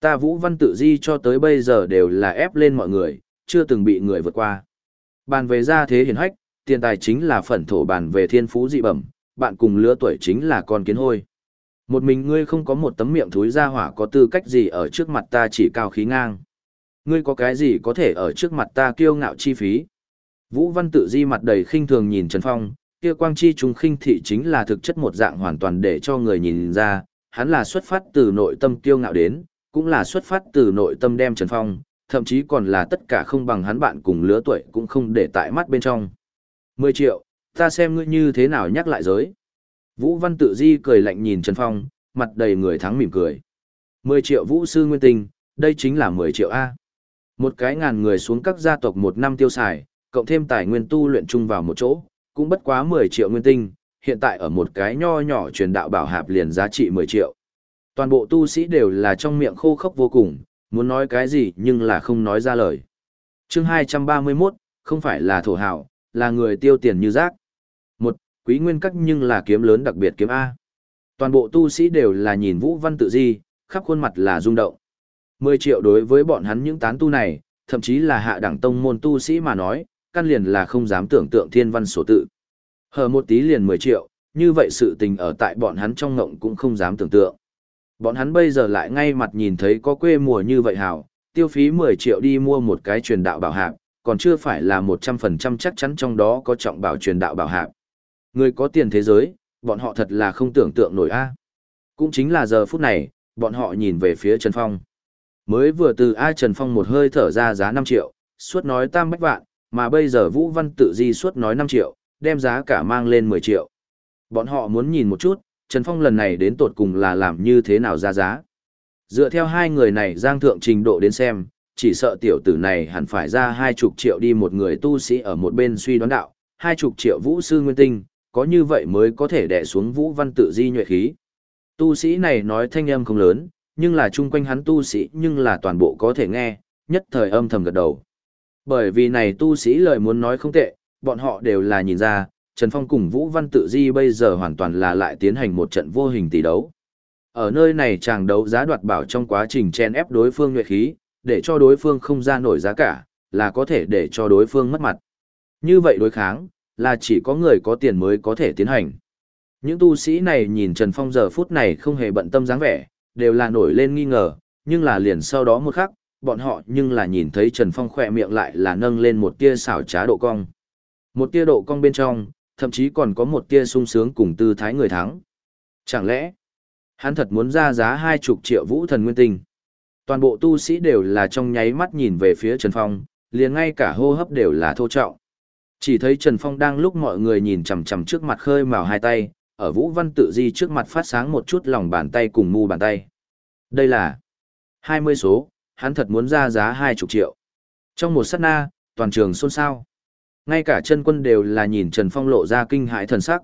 Speaker 1: Ta Vũ Văn tự di cho tới bây giờ đều là ép lên mọi người, chưa từng bị người vượt qua. Bàn về gia thế hiển hách, tiền tài chính là phẩn thổ bàn về thiên phú dị bẩm, bạn cùng lứa tuổi chính là con kiến hôi. Một mình ngươi không có một tấm miệng thúi ra hỏa có tư cách gì ở trước mặt ta chỉ cao khí ngang. Ngươi có cái gì có thể ở trước mặt ta kiêu ngạo chi phí. Vũ Văn tự di mặt đầy khinh thường nhìn Trần Phong, kia quang chi trùng khinh thị chính là thực chất một dạng hoàn toàn để cho người nhìn ra, hắn là xuất phát từ nội tâm kiêu ngạo đến, cũng là xuất phát từ nội tâm đem Trần Phong, thậm chí còn là tất cả không bằng hắn bạn cùng lứa tuổi cũng không để tại mắt bên trong. 10 triệu, ta xem ngươi như thế nào nhắc lại giới. Vũ Văn tự di cười lạnh nhìn Trần Phong, mặt đầy người thắng mỉm cười. 10 triệu vũ sư nguyên tinh, đây chính là 10 triệu A. Một cái ngàn người xuống các gia tộc một năm tiêu xài, cộng thêm tài nguyên tu luyện chung vào một chỗ, cũng bất quá 10 triệu nguyên tinh, hiện tại ở một cái nho nhỏ truyền đạo bảo hạp liền giá trị 10 triệu. Toàn bộ tu sĩ đều là trong miệng khô khốc vô cùng, muốn nói cái gì nhưng là không nói ra lời. chương 231, không phải là thổ hào, là người tiêu tiền như rác. Một, quý nguyên các nhưng là kiếm lớn đặc biệt kiếm A. Toàn bộ tu sĩ đều là nhìn Vũ Văn tự di, khắp khuôn mặt là rung động. 10 triệu đối với bọn hắn những tán tu này, thậm chí là hạ đẳng tông môn tu sĩ mà nói, căn liền là không dám tưởng tượng thiên văn số tự. Hờ một tí liền 10 triệu, như vậy sự tình ở tại bọn hắn trong ngộng cũng không dám tưởng tượng. Bọn hắn bây giờ lại ngay mặt nhìn thấy có quê mùa như vậy hảo, tiêu phí 10 triệu đi mua một cái truyền đạo bảo hạp, còn chưa phải là 100% chắc chắn trong đó có trọng bảo truyền đạo bảo hạp. Người có tiền thế giới, bọn họ thật là không tưởng tượng nổi a. Cũng chính là giờ phút này, bọn họ nhìn về phía Trần Phong. Mới vừa từ A Trần Phong một hơi thở ra giá 5 triệu, suốt nói tam bách vạn, mà bây giờ Vũ Văn tự di suốt nói 5 triệu, đem giá cả mang lên 10 triệu. Bọn họ muốn nhìn một chút, Trần Phong lần này đến tột cùng là làm như thế nào ra giá. Dựa theo hai người này giang thượng trình độ đến xem, chỉ sợ tiểu tử này hẳn phải ra hai chục triệu đi một người tu sĩ ở một bên suy đoán đạo, hai chục triệu vũ sư nguyên tinh, có như vậy mới có thể đè xuống vũ văn tự di nhuệ khí. Tu sĩ này nói thanh âm không lớn, nhưng là chung quanh hắn tu sĩ nhưng là toàn bộ có thể nghe, nhất thời âm thầm gật đầu. Bởi vì này tu sĩ lời muốn nói không tệ, bọn họ đều là nhìn ra, Trần Phong cùng Vũ Văn Tự Di bây giờ hoàn toàn là lại tiến hành một trận vô hình tỷ đấu. Ở nơi này chàng đấu giá đoạt bảo trong quá trình chen ép đối phương nhuệ khí, để cho đối phương không ra nổi giá cả, là có thể để cho đối phương mất mặt. Như vậy đối kháng, là chỉ có người có tiền mới có thể tiến hành. Những tu sĩ này nhìn Trần Phong giờ phút này không hề bận tâm dáng vẻ, đều là nổi lên nghi ngờ, nhưng là liền sau đó một khắc, bọn họ nhưng là nhìn thấy Trần Phong khỏe miệng lại là nâng lên một tia xảo trá độ cong. Một tia độ cong bên trong, thậm chí còn có một tia sung sướng cùng tư thái người thắng. Chẳng lẽ, hắn thật muốn ra giá hai chục triệu vũ thần nguyên tinh? Toàn bộ tu sĩ đều là trong nháy mắt nhìn về phía Trần Phong, liền ngay cả hô hấp đều là thô trọng. Chỉ thấy Trần Phong đang lúc mọi người nhìn chằm chằm trước mặt khơi mào hai tay, ở Vũ Văn Tự Di trước mặt phát sáng một chút lòng bàn tay cùng mu bàn tay. Đây là 20 số, hắn thật muốn ra giá 20 triệu. Trong một sát na, toàn trường xôn xao. Ngay cả chân quân đều là nhìn Trần Phong lộ ra kinh hãi thần sắc.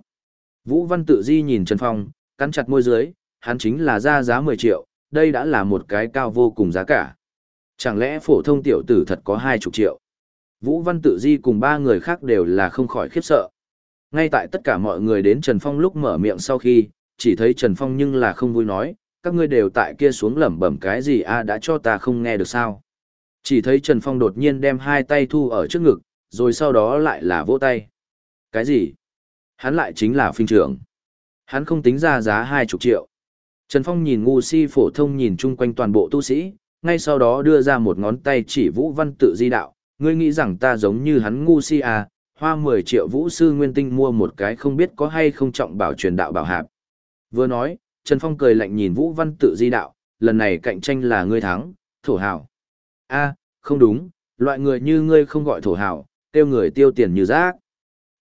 Speaker 1: Vũ Văn Tự Di nhìn Trần Phong, cắn chặt môi dưới, hắn chính là ra giá 10 triệu, đây đã là một cái cao vô cùng giá cả. Chẳng lẽ phổ thông tiểu tử thật có 20 triệu? Vũ Văn Tự Di cùng ba người khác đều là không khỏi khiếp sợ. Ngay tại tất cả mọi người đến Trần Phong lúc mở miệng sau khi, chỉ thấy Trần Phong nhưng là không vui nói, các ngươi đều tại kia xuống lẩm bẩm cái gì a đã cho ta không nghe được sao. Chỉ thấy Trần Phong đột nhiên đem hai tay thu ở trước ngực, rồi sau đó lại là vỗ tay. Cái gì? Hắn lại chính là phinh trưởng. Hắn không tính ra giá hai chục triệu. Trần Phong nhìn ngu si phổ thông nhìn chung quanh toàn bộ tu sĩ, ngay sau đó đưa ra một ngón tay chỉ Vũ Văn tự di đạo, ngươi nghĩ rằng ta giống như hắn ngu si à, hoa 10 triệu vũ sư nguyên tinh mua một cái không biết có hay không trọng bảo truyền đạo bảo hạp. Vừa nói, Trần Phong cười lạnh nhìn Vũ Văn tự di đạo, lần này cạnh tranh là ngươi thắng, thổ hào. a không đúng, loại người như ngươi không gọi thổ hào, tiêu người tiêu tiền như rác.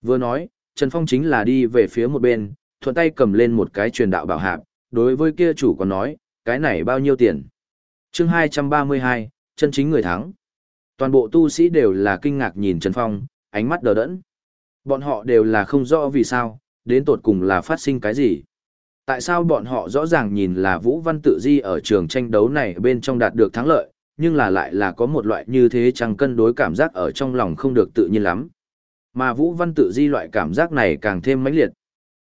Speaker 1: Vừa nói, Trần Phong chính là đi về phía một bên, thuận tay cầm lên một cái truyền đạo bảo hạp, đối với kia chủ còn nói, cái này bao nhiêu tiền. chương 232, chân chính người thắng. Toàn bộ tu sĩ đều là kinh ngạc nhìn Trần Phong, ánh mắt đờ đẫn. Bọn họ đều là không rõ vì sao, đến tột cùng là phát sinh cái gì. Tại sao bọn họ rõ ràng nhìn là Vũ Văn Tự Di ở trường tranh đấu này bên trong đạt được thắng lợi, nhưng là lại là có một loại như thế chẳng cân đối cảm giác ở trong lòng không được tự nhiên lắm. Mà Vũ Văn Tự Di loại cảm giác này càng thêm mãnh liệt.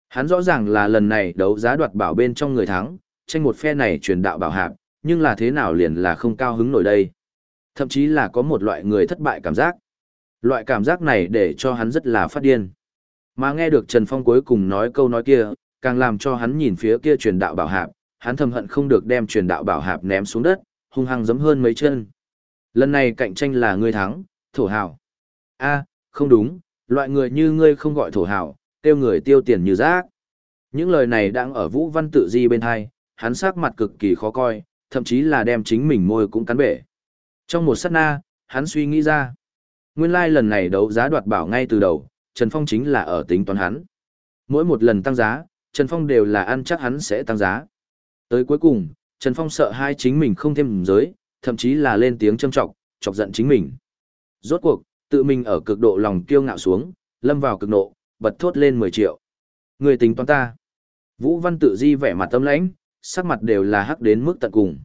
Speaker 1: Hắn rõ ràng là lần này đấu giá đoạt bảo bên trong người thắng, tranh một phe này truyền đạo bảo hạp, nhưng là thế nào liền là không cao hứng nổi đây. Thậm chí là có một loại người thất bại cảm giác. Loại cảm giác này để cho hắn rất là phát điên. Mà nghe được Trần Phong cuối cùng nói câu nói kia, càng làm cho hắn nhìn phía kia truyền đạo bảo hạp, hắn thầm hận không được đem truyền đạo bảo hạp ném xuống đất, hung hăng giẫm hơn mấy chân. Lần này cạnh tranh là ngươi thắng, thổ hào. A, không đúng, loại người như ngươi không gọi thổ hào, tiêu người tiêu tiền như rác. Những lời này đang ở Vũ Văn Tự Di bên hai, hắn sắc mặt cực kỳ khó coi, thậm chí là đem chính mình môi cũng cắn bể. Trong một sát na, hắn suy nghĩ ra. Nguyên lai like lần này đấu giá đoạt bảo ngay từ đầu, Trần Phong chính là ở tính toán hắn. Mỗi một lần tăng giá, Trần Phong đều là ăn chắc hắn sẽ tăng giá. Tới cuối cùng, Trần Phong sợ hai chính mình không thêm giới, thậm chí là lên tiếng châm trọng, chọc giận chính mình. Rốt cuộc, tự mình ở cực độ lòng kiêu ngạo xuống, lâm vào cực nộ, bật thốt lên 10 triệu. Người tính toán ta. Vũ Văn tự di vẻ mặt tâm lãnh, sắc mặt đều là hắc đến mức tận cùng.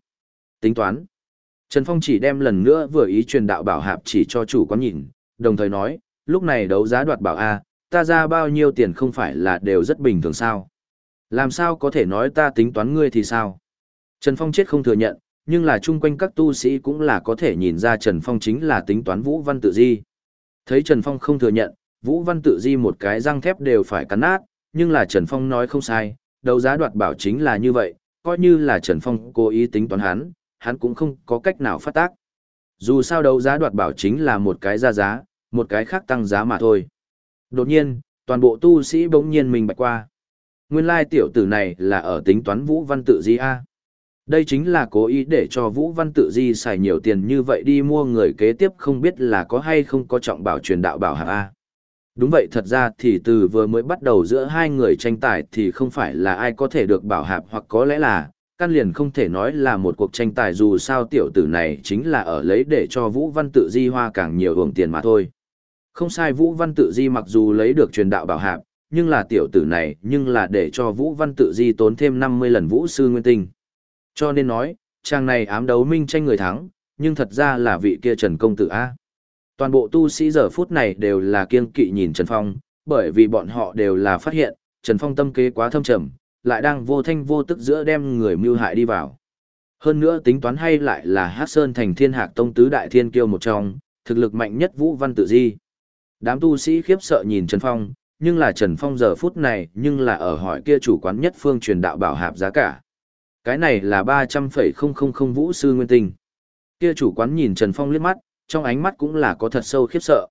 Speaker 1: Tính toán. Trần Phong chỉ đem lần nữa vừa ý truyền đạo bảo hạp chỉ cho chủ quán nhìn, đồng thời nói, lúc này đấu giá đoạt bảo A, ta ra bao nhiêu tiền không phải là đều rất bình thường sao. Làm sao có thể nói ta tính toán ngươi thì sao? Trần Phong chết không thừa nhận, nhưng là chung quanh các tu sĩ cũng là có thể nhìn ra Trần Phong chính là tính toán Vũ Văn Tự Di. Thấy Trần Phong không thừa nhận, Vũ Văn Tự Di một cái răng thép đều phải cắn nát, nhưng là Trần Phong nói không sai, đấu giá đoạt bảo chính là như vậy, coi như là Trần Phong cố ý tính toán hắn, hắn cũng không có cách nào phát tác. Dù sao đấu giá đoạt bảo chính là một cái ra giá, một cái khác tăng giá mà thôi. Đột nhiên, toàn bộ tu sĩ bỗng nhiên mình bạch qua. Nguyên lai tiểu tử này là ở tính toán Vũ Văn Tự Di A. Đây chính là cố ý để cho Vũ Văn Tự Di xài nhiều tiền như vậy đi mua người kế tiếp không biết là có hay không có trọng bảo truyền đạo bảo hạt A. Đúng vậy thật ra thì từ vừa mới bắt đầu giữa hai người tranh tài thì không phải là ai có thể được bảo hạp hoặc có lẽ là, căn liền không thể nói là một cuộc tranh tài dù sao tiểu tử này chính là ở lấy để cho Vũ Văn Tự Di hoa càng nhiều hưởng tiền mà thôi. Không sai Vũ Văn Tự Di mặc dù lấy được truyền đạo bảo hạp, nhưng là tiểu tử này nhưng là để cho Vũ Văn Tự Di tốn thêm 50 lần Vũ Sư Nguyên Tinh. Cho nên nói, chàng này ám đấu minh tranh người thắng, nhưng thật ra là vị kia Trần Công Tử A. Toàn bộ tu sĩ giờ phút này đều là kiêng kỵ nhìn Trần Phong, bởi vì bọn họ đều là phát hiện, Trần Phong tâm kế quá thâm trầm, lại đang vô thanh vô tức giữa đem người mưu hại đi vào. Hơn nữa tính toán hay lại là Hát Sơn thành thiên hạc tông tứ đại thiên kiêu một trong, thực lực mạnh nhất Vũ Văn Tự Di. Đám tu sĩ khiếp sợ nhìn Trần Phong, nhưng là Trần Phong giờ phút này nhưng là ở hỏi kia chủ quán nhất phương truyền đạo bảo hạp giá cả. Cái này là 300,000 vũ sư nguyên tinh. Kia chủ quán nhìn Trần Phong liếc mắt, trong ánh mắt cũng là có thật sâu khiếp sợ.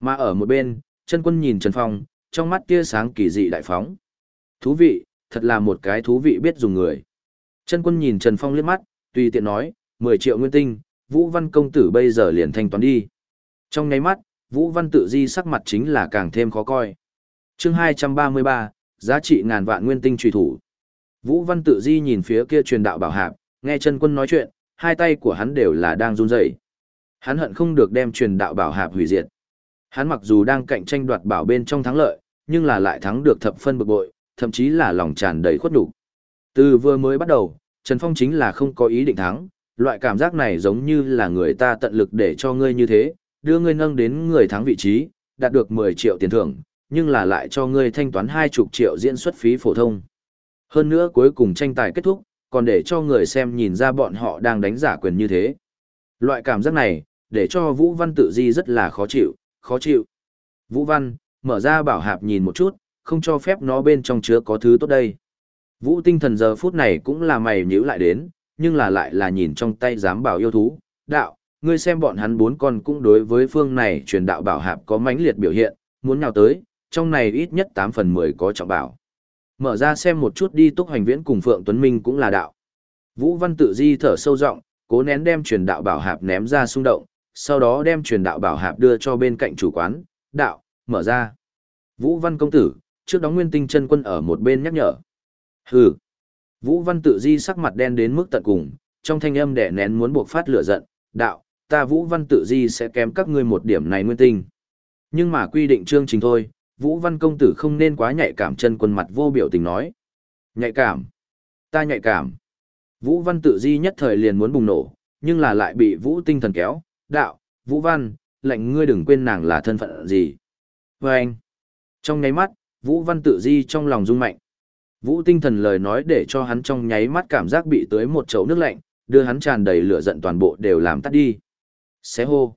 Speaker 1: Mà ở một bên, chân quân nhìn Trần Phong, trong mắt kia sáng kỳ dị đại phóng. Thú vị, thật là một cái thú vị biết dùng người. Chân quân nhìn Trần Phong liếc mắt, tùy tiện nói, 10 triệu nguyên tinh, Vũ Văn công tử bây giờ liền thanh toán đi. Trong nháy mắt, Vũ Văn tự di sắc mặt chính là càng thêm khó coi. chương 233, giá trị ngàn vạn nguyên tinh truy thủ. Vũ Văn tự di nhìn phía kia truyền đạo bảo hạp, nghe chân quân nói chuyện, hai tay của hắn đều là đang run rẩy. Hắn hận không được đem truyền đạo bảo hạp hủy diệt. Hắn mặc dù đang cạnh tranh đoạt bảo bên trong thắng lợi, nhưng là lại thắng được thập phân bực bội, thậm chí là lòng tràn đầy khuất nhục. Từ vừa mới bắt đầu, Trần Phong chính là không có ý định thắng, loại cảm giác này giống như là người ta tận lực để cho ngươi như thế, đưa ngươi nâng đến người thắng vị trí, đạt được 10 triệu tiền thưởng, nhưng là lại cho ngươi thanh toán 20 triệu diễn xuất phí phổ thông. Hơn nữa cuối cùng tranh tài kết thúc, còn để cho người xem nhìn ra bọn họ đang đánh giả quyền như thế. Loại cảm giác này, để cho Vũ Văn tự di rất là khó chịu, khó chịu. Vũ Văn, mở ra bảo hạp nhìn một chút, không cho phép nó bên trong chứa có thứ tốt đây. Vũ tinh thần giờ phút này cũng là mày nhíu lại đến, nhưng là lại là nhìn trong tay dám bảo yêu thú, đạo, ngươi xem bọn hắn bốn con cũng đối với phương này truyền đạo bảo hạp có mãnh liệt biểu hiện, muốn nhào tới, trong này ít nhất 8 phần 10 có trọng bảo. Mở ra xem một chút đi túc hành viễn cùng Phượng Tuấn Minh cũng là đạo. Vũ Văn tự di thở sâu rộng, cố nén đem truyền đạo bảo hạp ném ra xung động, sau đó đem truyền đạo bảo hạp đưa cho bên cạnh chủ quán, đạo, mở ra. Vũ Văn công tử, trước đó nguyên tinh chân quân ở một bên nhắc nhở. Hừ. Vũ Văn tự di sắc mặt đen đến mức tận cùng, trong thanh âm đẻ nén muốn buộc phát lửa giận, đạo, ta Vũ Văn tự di sẽ kém các ngươi một điểm này nguyên tinh. Nhưng mà quy định chương trình thôi, Vũ Văn công tử không nên quá nhạy cảm chân quân mặt vô biểu tình nói. Nhạy cảm? Ta nhạy cảm. Vũ Văn tự di nhất thời liền muốn bùng nổ, nhưng là lại bị Vũ tinh thần kéo, đạo, Vũ Văn, lệnh ngươi đừng quên nàng là thân phận gì. Và anh, trong nháy mắt, Vũ Văn tự di trong lòng rung mạnh. Vũ tinh thần lời nói để cho hắn trong nháy mắt cảm giác bị tưới một chậu nước lạnh, đưa hắn tràn đầy lửa giận toàn bộ đều làm tắt đi. Xé hô.